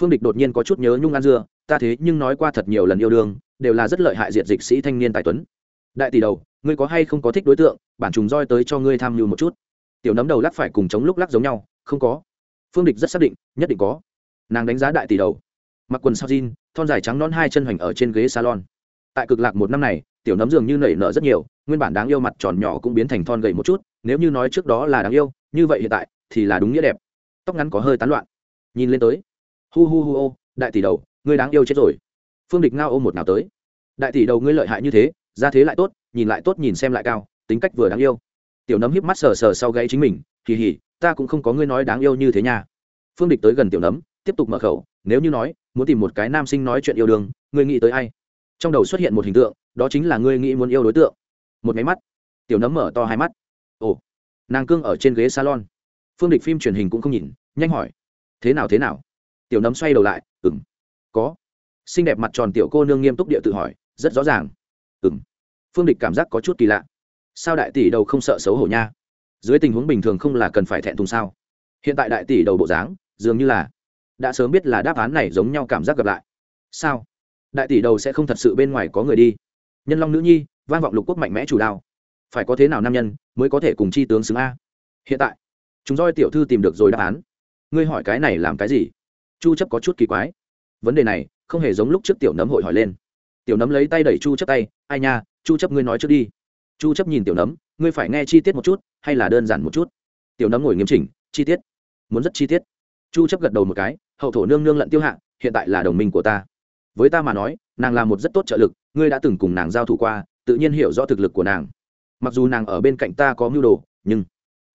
phương địch đột nhiên có chút nhớ nhung An dưa, ta thế nhưng nói qua thật nhiều lần yêu đương, đều là rất lợi hại diệt dịch sĩ thanh niên tài tuấn. Đại tỷ đầu, ngươi có hay không có thích đối tượng, bản trùng roi tới cho ngươi tham mưu một chút. Tiểu nấm đầu lắc phải cùng chống lúc lắc giống nhau, không có. Phương địch rất xác định, nhất định có. Nàng đánh giá đại tỷ đầu. Mặc quần sao jean, thon dài trắng non hai chân hoành ở trên ghế salon. Tại cực lạc một năm này, tiểu nấm dường như nảy nở rất nhiều, nguyên bản đáng yêu mặt tròn nhỏ cũng biến thành thon gầy một chút, nếu như nói trước đó là đáng yêu, như vậy hiện tại thì là đúng nghĩa đẹp. Tóc ngắn có hơi tán loạn. Nhìn lên tới hu hu hu ô, đại tỷ đầu, ngươi đáng yêu chết rồi. Phương địch ngao ôm một nào tới. Đại tỷ đầu ngươi lợi hại như thế, ra thế lại tốt, nhìn lại tốt nhìn xem lại cao, tính cách vừa đáng yêu. Tiểu nấm híp mắt sờ sờ sau gãy chính mình kỳ hỉ ta cũng không có ngươi nói đáng yêu như thế nha. Phương địch tới gần tiểu nấm, tiếp tục mở khẩu, nếu như nói, muốn tìm một cái nam sinh nói chuyện yêu đương, ngươi nghĩ tới ai? Trong đầu xuất hiện một hình tượng, đó chính là ngươi nghĩ muốn yêu đối tượng. Một máy mắt. Tiểu nấm mở to hai mắt. Ồ, nàng cương ở trên ghế salon. Phương địch phim truyền hình cũng không nhìn, nhanh hỏi. Thế nào thế nào? Tiểu nấm xoay đầu lại ừng có. Xinh đẹp mặt tròn tiểu cô nương nghiêm túc địa tự hỏi, rất rõ ràng. Ừng phương địch cảm giác có chút kỳ lạ. Sao đại tỷ đầu không sợ xấu hổ nha? Dưới tình huống bình thường không là cần phải thẹn thùng sao? Hiện tại đại tỷ đầu bộ dáng, dường như là đã sớm biết là đáp án này giống nhau cảm giác gặp lại. Sao? Đại tỷ đầu sẽ không thật sự bên ngoài có người đi? Nhân long nữ nhi, vang vọng lục quốc mạnh mẽ chủ đạo. Phải có thế nào nam nhân mới có thể cùng chi tướng xứng a? Hiện tại. Chúng roi tiểu thư tìm được rồi đáp án. Ngươi hỏi cái này làm cái gì? Chu chấp có chút kỳ quái. Vấn đề này, không hề giống lúc trước tiểu nấm hội hỏi lên. Tiểu nấm lấy tay đẩy chu chấp tay, ai nha, chu chấp ngươi nói trước đi. Chu chấp nhìn tiểu nấm, ngươi phải nghe chi tiết một chút, hay là đơn giản một chút? Tiểu nấm ngồi nghiêm chỉnh, chi tiết? Muốn rất chi tiết. Chu chấp gật đầu một cái, hậu thổ nương nương lận tiêu hạ, hiện tại là đồng minh của ta. Với ta mà nói, nàng là một rất tốt trợ lực, ngươi đã từng cùng nàng giao thủ qua, tự nhiên hiểu rõ thực lực của nàng. Mặc dù nàng ở bên cạnh ta có mưu đồ, nhưng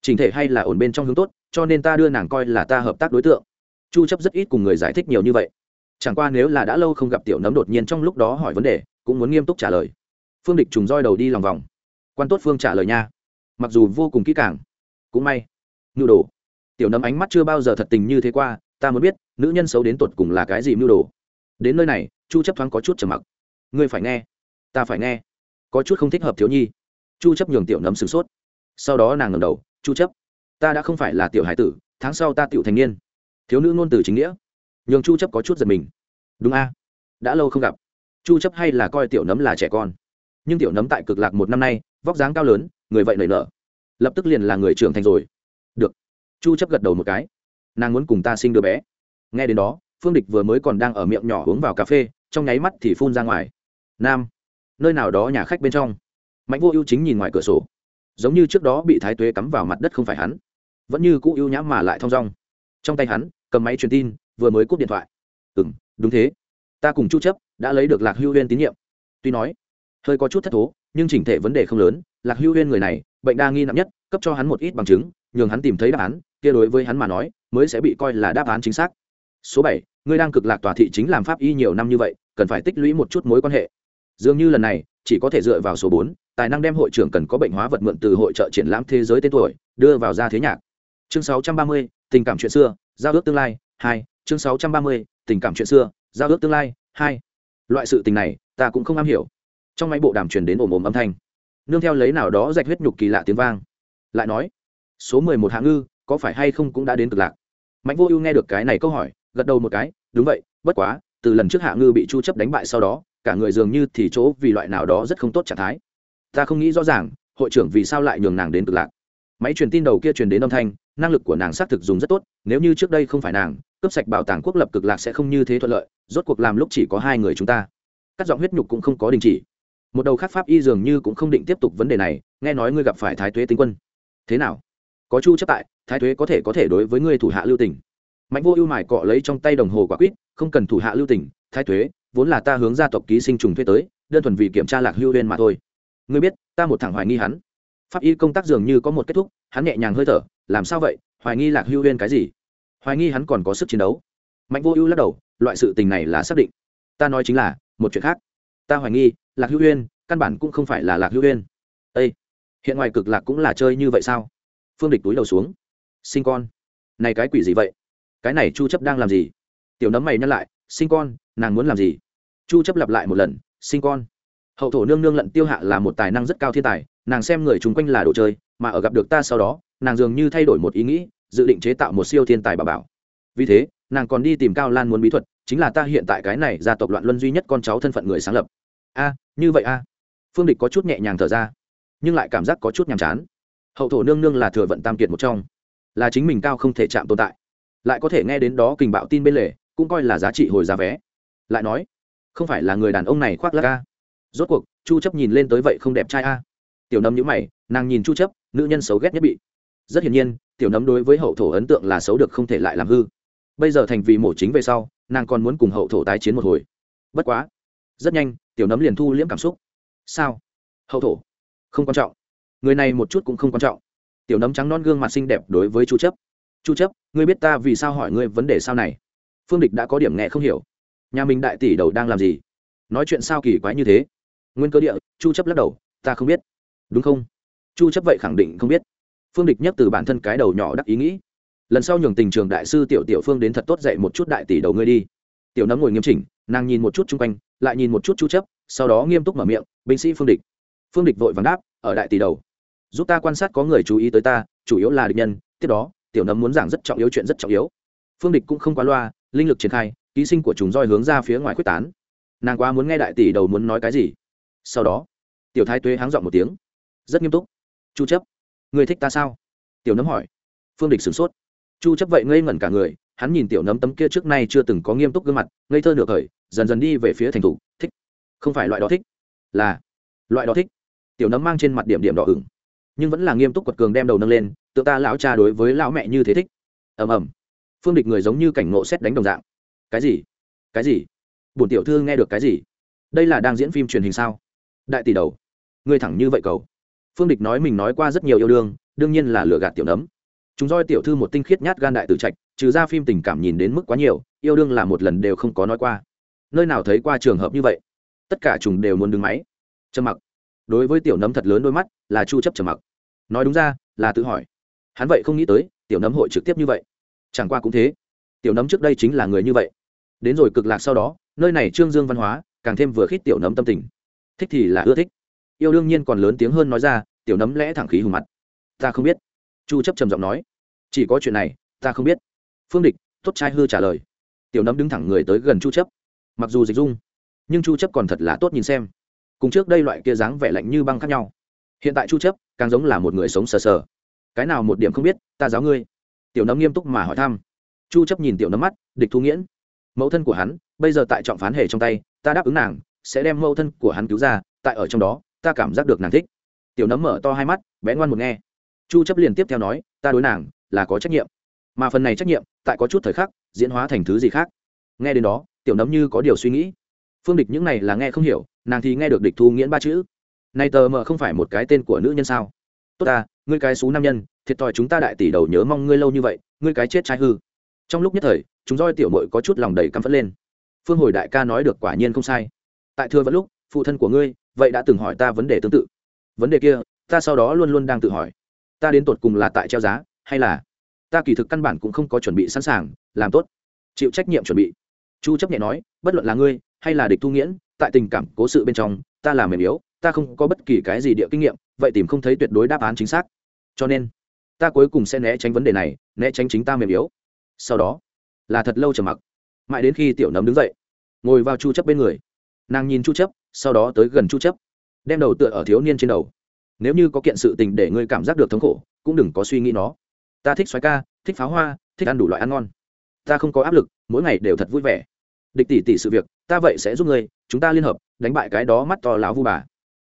chỉnh thể hay là ổn bên trong hướng tốt, cho nên ta đưa nàng coi là ta hợp tác đối tượng chu chấp rất ít cùng người giải thích nhiều như vậy. Chẳng qua nếu là đã lâu không gặp tiểu nấm đột nhiên trong lúc đó hỏi vấn đề, cũng muốn nghiêm túc trả lời. Phương địch trùng roi đầu đi lòng vòng. Quan tốt phương trả lời nha. Mặc dù vô cùng kỹ càng, cũng may. Nhu đồ. Tiểu nấm ánh mắt chưa bao giờ thật tình như thế qua, ta muốn biết, nữ nhân xấu đến tột cùng là cái gì mưu đồ? Đến nơi này, chu chấp thoáng có chút trầm mặc. Ngươi phải nghe. Ta phải nghe. Có chút không thích hợp thiếu nhi. Chu chấp nhường tiểu nấm sửng sốt. Sau đó nàng ngẩng đầu, chu chấp, ta đã không phải là tiểu hải tử, tháng sau ta tiểu thành niên thiếu nữ ngôn từ chính nghĩa. Nhường chu chấp có chút giật mình. Đúng a, đã lâu không gặp. Chu chấp hay là coi tiểu nấm là trẻ con. Nhưng tiểu nấm tại cực lạc một năm nay, vóc dáng cao lớn, người vậy nảy nở. Lập tức liền là người trưởng thành rồi. Được. Chu chấp gật đầu một cái. Nàng muốn cùng ta sinh đứa bé. Nghe đến đó, phương địch vừa mới còn đang ở miệng nhỏ uống vào cà phê, trong nháy mắt thì phun ra ngoài. Nam, nơi nào đó nhà khách bên trong. Mạnh vô ưu chính nhìn ngoài cửa sổ. Giống như trước đó bị thái tuế cắm vào mặt đất không phải hắn. Vẫn như cũ ưu nhãm mà lại thong dong. Trong tay hắn cầm máy truyền tin vừa mới cúp điện thoại. Ừ m đúng thế. Ta cùng chu chấp đã lấy được lạc hưu huyên tín nhiệm. Tuy nói hơi có chút thất thố nhưng chỉnh thể vấn đề không lớn lạc hưu huyên người này bệnh đa nghi nặng nhất cấp cho hắn một ít bằng chứng nhường hắn tìm thấy đáp án kia đối với hắn mà nói mới sẽ bị coi là đáp án chính xác. Số bảy ngươi đang cực lạc tòa thị chính làm pháp y nhiều năm như vậy cần phải tích lũy một chút mối quan hệ. Dường như lần này chỉ có thể dựa vào số bốn tài năng đem hội trưởng cần có bệnh hóa vật mượn từ hội trợ triển lãm thế giới tên tuổi đưa vào ra thế nhạc. Chương 630, tình cảm chuyện xưa giao ước tương lai hai chương 630, tình cảm chuyện xưa giao ước tương lai hai. Loại sự tình này ta cũng không am hiểu. Trong máy bộ đàm truyền đến ồm ồm âm thanh. Nương theo lấy nào đó rạch huyết nhục kỳ lạ tiếng vang. Lại nói số mười một hạ ngư có phải hay không cũng đã đến cực lạc? Mạnh vô ưu nghe được cái này câu hỏi gật đầu một cái đúng vậy bất quá từ lần trước hạ ngư bị chu chấp đánh bại sau đó cả người dường như thì chỗ vì loại nào đó rất không tốt trạng thái. Ta không nghĩ rõ ràng hội trưởng vì sao lại nhường nàng đến cực lạc? Máy truyền tin đầu kia truyền đến âm thanh năng lực của nàng xác thực dùng rất tốt, nếu như trước đây không phải nàng, cướp sạch bảo tàng quốc lập cực lạc sẽ không như thế thuận lợi, rốt cuộc làm lúc chỉ có hai người chúng ta. Cắt giọng huyết nhục cũng không có đình chỉ. Một đầu khác pháp y dường như cũng không định tiếp tục vấn đề này, nghe nói ngươi gặp phải thái tuế tinh quân. Thế nào? Có chu chấp tại, thái tuế có thể có thể đối với ngươi thủ hạ lưu tình. Mạnh vô ưu mải cọ lấy trong tay đồng hồ quả quýt, không cần thủ hạ lưu tình, thái tuế, vốn là ta hướng gia tộc ký sinh trùng thuê tới, đơn thuần vì kiểm tra lạc hưu lên mà thôi. Ngươi biết, ta một thẳng hoài nghi hắn pháp y công tác dường như có một kết thúc, hắn nhẹ nhàng hơi thở, làm sao vậy? Hoài nghi lạc hưu huyên cái gì? Hoài nghi hắn còn có sức chiến đấu. Mạnh vô ưu lắc đầu, loại sự tình này là xác định. Ta nói chính là, một chuyện khác. Ta hoài nghi, lạc hưu huyên căn bản cũng không phải là lạc hưu huyên â hiện ngoài cực lạc cũng là chơi như vậy sao? Phương địch túi đầu xuống. Sinh con. Này cái quỷ gì vậy? Cái này chu chấp đang làm gì? Tiểu nấm mày nhăn lại, sinh con, nàng muốn làm gì? Chu chấp lặp lại một lần, sinh con. Hậu thổ nương nương lận tiêu hạ là một tài năng rất cao thiên tài nàng xem người chung quanh là đồ chơi, mà ở gặp được ta sau đó, nàng dường như thay đổi một ý nghĩ, dự định chế tạo một siêu thiên tài bà bảo. Vì thế, nàng còn đi tìm cao lan muốn bí thuật, chính là ta hiện tại cái này gia tộc loạn luân duy nhất con cháu thân phận người sáng lập. A, như vậy a. Phương địch có chút nhẹ nhàng thở ra, nhưng lại cảm giác có chút nhàm chán. Hậu thổ nương nương là thừa vận tam kiệt một trong, là chính mình cao không thể chạm tồn tại. Lại có thể nghe đến đó kình bạo tin bên lề, cũng coi là giá trị hồi giá vé. Lại nói, không phải là người đàn ông này khoác lác a. rốt cuộc, chu chấp nhìn lên tới vậy không đẹp trai a tiểu nấm nhíu mày, nàng nhìn chu chấp, nữ nhân xấu ghét nhất bị. Rất hiển nhiên, tiểu nấm đối với hậu thổ ấn tượng là xấu được không thể lại làm hư. Bây giờ thành vì mổ chính về sau, nàng còn muốn cùng hậu thổ tái chiến một hồi. Bất quá, rất nhanh, tiểu nấm liền thu liễm cảm xúc. Sao? Hậu thổ? Không quan trọng. Người này một chút cũng không quan trọng. Tiểu nấm trắng non gương mặt xinh đẹp đối với chu chấp. Chu chấp, ngươi biết ta vì sao hỏi ngươi vấn đề sao này? Phương địch đã có điểm nghe không hiểu. Nhà mình đại tỷ đầu đang làm gì? Nói chuyện sao kỳ quái như thế? Nguyên cơ địa, chu chấp lắc đầu, ta không biết đúng không? Chu chấp vậy khẳng định không biết. Phương địch nhắc từ bản thân cái đầu nhỏ đắc ý nghĩ. Lần sau nhường tình trường đại sư tiểu tiểu phương đến thật tốt dạy một chút đại tỷ đầu ngươi đi. Tiểu nấm ngồi nghiêm chỉnh, nàng nhìn một chút chung quanh, lại nhìn một chút chu chấp, sau đó nghiêm túc mở miệng, binh sĩ phương địch. Phương địch vội vàng đáp, ở đại tỷ đầu, giúp ta quan sát có người chú ý tới ta, chủ yếu là địch nhân, tiếp đó, tiểu nấm muốn giảng rất trọng yếu chuyện rất trọng yếu. Phương địch cũng không quá loa, linh lực triển khai, ký sinh của chúng roi hướng ra phía ngoài quyết tán. Nàng quá muốn nghe đại tỷ đầu muốn nói cái gì. Sau đó, tiểu thái tuế háng dọn một tiếng rất nghiêm túc. Chu chấp người thích ta sao? Tiểu nấm hỏi. Phương địch sửng sốt. Chu chấp vậy ngây ngẩn cả người, hắn nhìn tiểu nấm tấm kia trước nay chưa từng có nghiêm túc gương mặt, ngây thơ nửa khởi, dần dần đi về phía thành thủ. Thích. Không phải loại đó thích, là loại đó thích. Tiểu nấm mang trên mặt điểm điểm đỏ ửng. Nhưng vẫn là nghiêm túc quật cường đem đầu nâng lên tự ta lão cha đối với lão mẹ như thế thích. Ầm ầm. Phương địch người giống như cảnh ngộ xét đánh đồng dạng. Cái gì? Cái gì? Bổn tiểu thư nghe được cái gì? Đây là đang diễn phim truyền hình sao? Đại tỷ đầu, ngươi thẳng như vậy cầu phương địch nói mình nói qua rất nhiều yêu đương đương nhiên là lừa gạt tiểu nấm. Chúng roi tiểu thư một tinh khiết nhát gan đại tử trạch, trừ ra phim tình cảm nhìn đến mức quá nhiều, yêu đương là một lần đều không có nói qua. Nơi nào thấy qua trường hợp như vậy? Tất cả chúng đều muốn đứng máy. Trầm mặc. Đối với tiểu nấm thật lớn đôi mắt, là chu chấp trầm mặc. Nói đúng ra, là tự hỏi. Hắn vậy không nghĩ tới, tiểu nấm hội trực tiếp như vậy. Chẳng qua cũng thế. Tiểu nấm trước đây chính là người như vậy. Đến rồi cực lạc sau đó, nơi này trương dương văn hóa, càng thêm vừa khít tiểu nấm tâm tình. Thích thì là ưa thích yêu đương nhiên còn lớn tiếng hơn nói ra, tiểu nấm lẽ thẳng khí hùng mặt. Ta không biết. Chu chấp trầm giọng nói. Chỉ có chuyện này, ta không biết. Phương địch, tốt trai hư trả lời. Tiểu nấm đứng thẳng người tới gần chu chấp. Mặc dù dịch dung, nhưng chu chấp còn thật là tốt nhìn xem. Cùng trước đây loại kia dáng vẻ lạnh như băng khác nhau. Hiện tại chu chấp, càng giống là một người sống sờ sờ. Cái nào một điểm không biết, ta giáo ngươi. Tiểu nấm nghiêm túc mà hỏi thăm. Chu chấp nhìn tiểu nấm mắt, địch thu nghiễn. Mẫu thân của hắn, bây giờ tại trọng phán hề trong tay, ta đáp ứng nàng, sẽ đem mẫu thân của hắn cứu ra, tại ở trong đó ta cảm giác được nàng thích. Tiểu nấm mở to hai mắt, bé ngoan một nghe. Chu chấp liền tiếp theo nói, ta đối nàng là có trách nhiệm. Mà phần này trách nhiệm, tại có chút thời khắc, diễn hóa thành thứ gì khác. Nghe đến đó, tiểu nấm như có điều suy nghĩ. Phương địch những này là nghe không hiểu, nàng thì nghe được địch thu nghiễn ba chữ. Này tờ mờ không phải một cái tên của nữ nhân sao? Tốt ta, ngươi cái xú nam nhân, thiệt thòi chúng ta đại tỷ đầu nhớ mong ngươi lâu như vậy, ngươi cái chết trai hư. Trong lúc nhất thời, chúng roi tiểu mội có chút lòng đầy căm phẫn lên. Phương hồi đại ca nói được quả nhiên không sai. Tại thưa vẫn lúc phụ thân của ngươi, vậy đã từng hỏi ta vấn đề tương tự. Vấn đề kia, ta sau đó luôn luôn đang tự hỏi. Ta đến tột cùng là tại treo giá, hay là ta kỳ thực căn bản cũng không có chuẩn bị sẵn sàng, làm tốt, chịu trách nhiệm chuẩn bị. Chu chấp nhẹ nói, bất luận là ngươi, hay là địch thu nghiễn, tại tình cảm, cố sự bên trong, ta là mềm yếu, ta không có bất kỳ cái gì địa kinh nghiệm, vậy tìm không thấy tuyệt đối đáp án chính xác. Cho nên, ta cuối cùng sẽ né tránh vấn đề này, né tránh chính ta mềm yếu. Sau đó, là thật lâu trầm mặc. Mãi đến khi tiểu nấm đứng dậy, ngồi vào chu chấp bên người. Nàng nhìn chu chấp sau đó tới gần chu chấp, đem đầu tựa ở thiếu niên trên đầu. Nếu như có kiện sự tình để ngươi cảm giác được thống khổ, cũng đừng có suy nghĩ nó. Ta thích xoáy ca, thích pháo hoa, thích ăn đủ loại ăn ngon. Ta không có áp lực, mỗi ngày đều thật vui vẻ. Địch tỷ tỷ sự việc, ta vậy sẽ giúp ngươi, chúng ta liên hợp, đánh bại cái đó mắt to lão vu bà.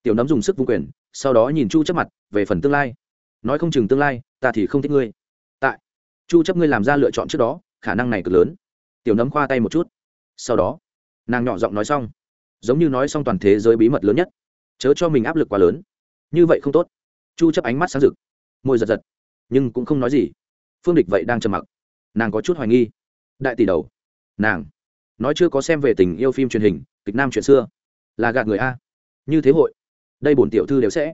Tiểu nấm dùng sức vung quyền, sau đó nhìn chu chấp mặt, về phần tương lai. Nói không chừng tương lai, ta thì không thích ngươi. Tại, chu chấp ngươi làm ra lựa chọn trước đó, khả năng này cực lớn. Tiểu nấm khoa tay một chút. Sau đó, nàng nhỏ giọng nói xong giống như nói xong toàn thế giới bí mật lớn nhất. Chớ cho mình áp lực quá lớn. Như vậy không tốt. Chu chấp ánh mắt sáng rực. Môi giật giật. Nhưng cũng không nói gì. Phương địch vậy đang trầm mặc. Nàng có chút hoài nghi. Đại tỷ đầu. Nàng. Nói chưa có xem về tình yêu phim truyền hình, kịch nam chuyện xưa. Là gạt người a. Như thế hội. Đây bổn tiểu thư đều sẽ.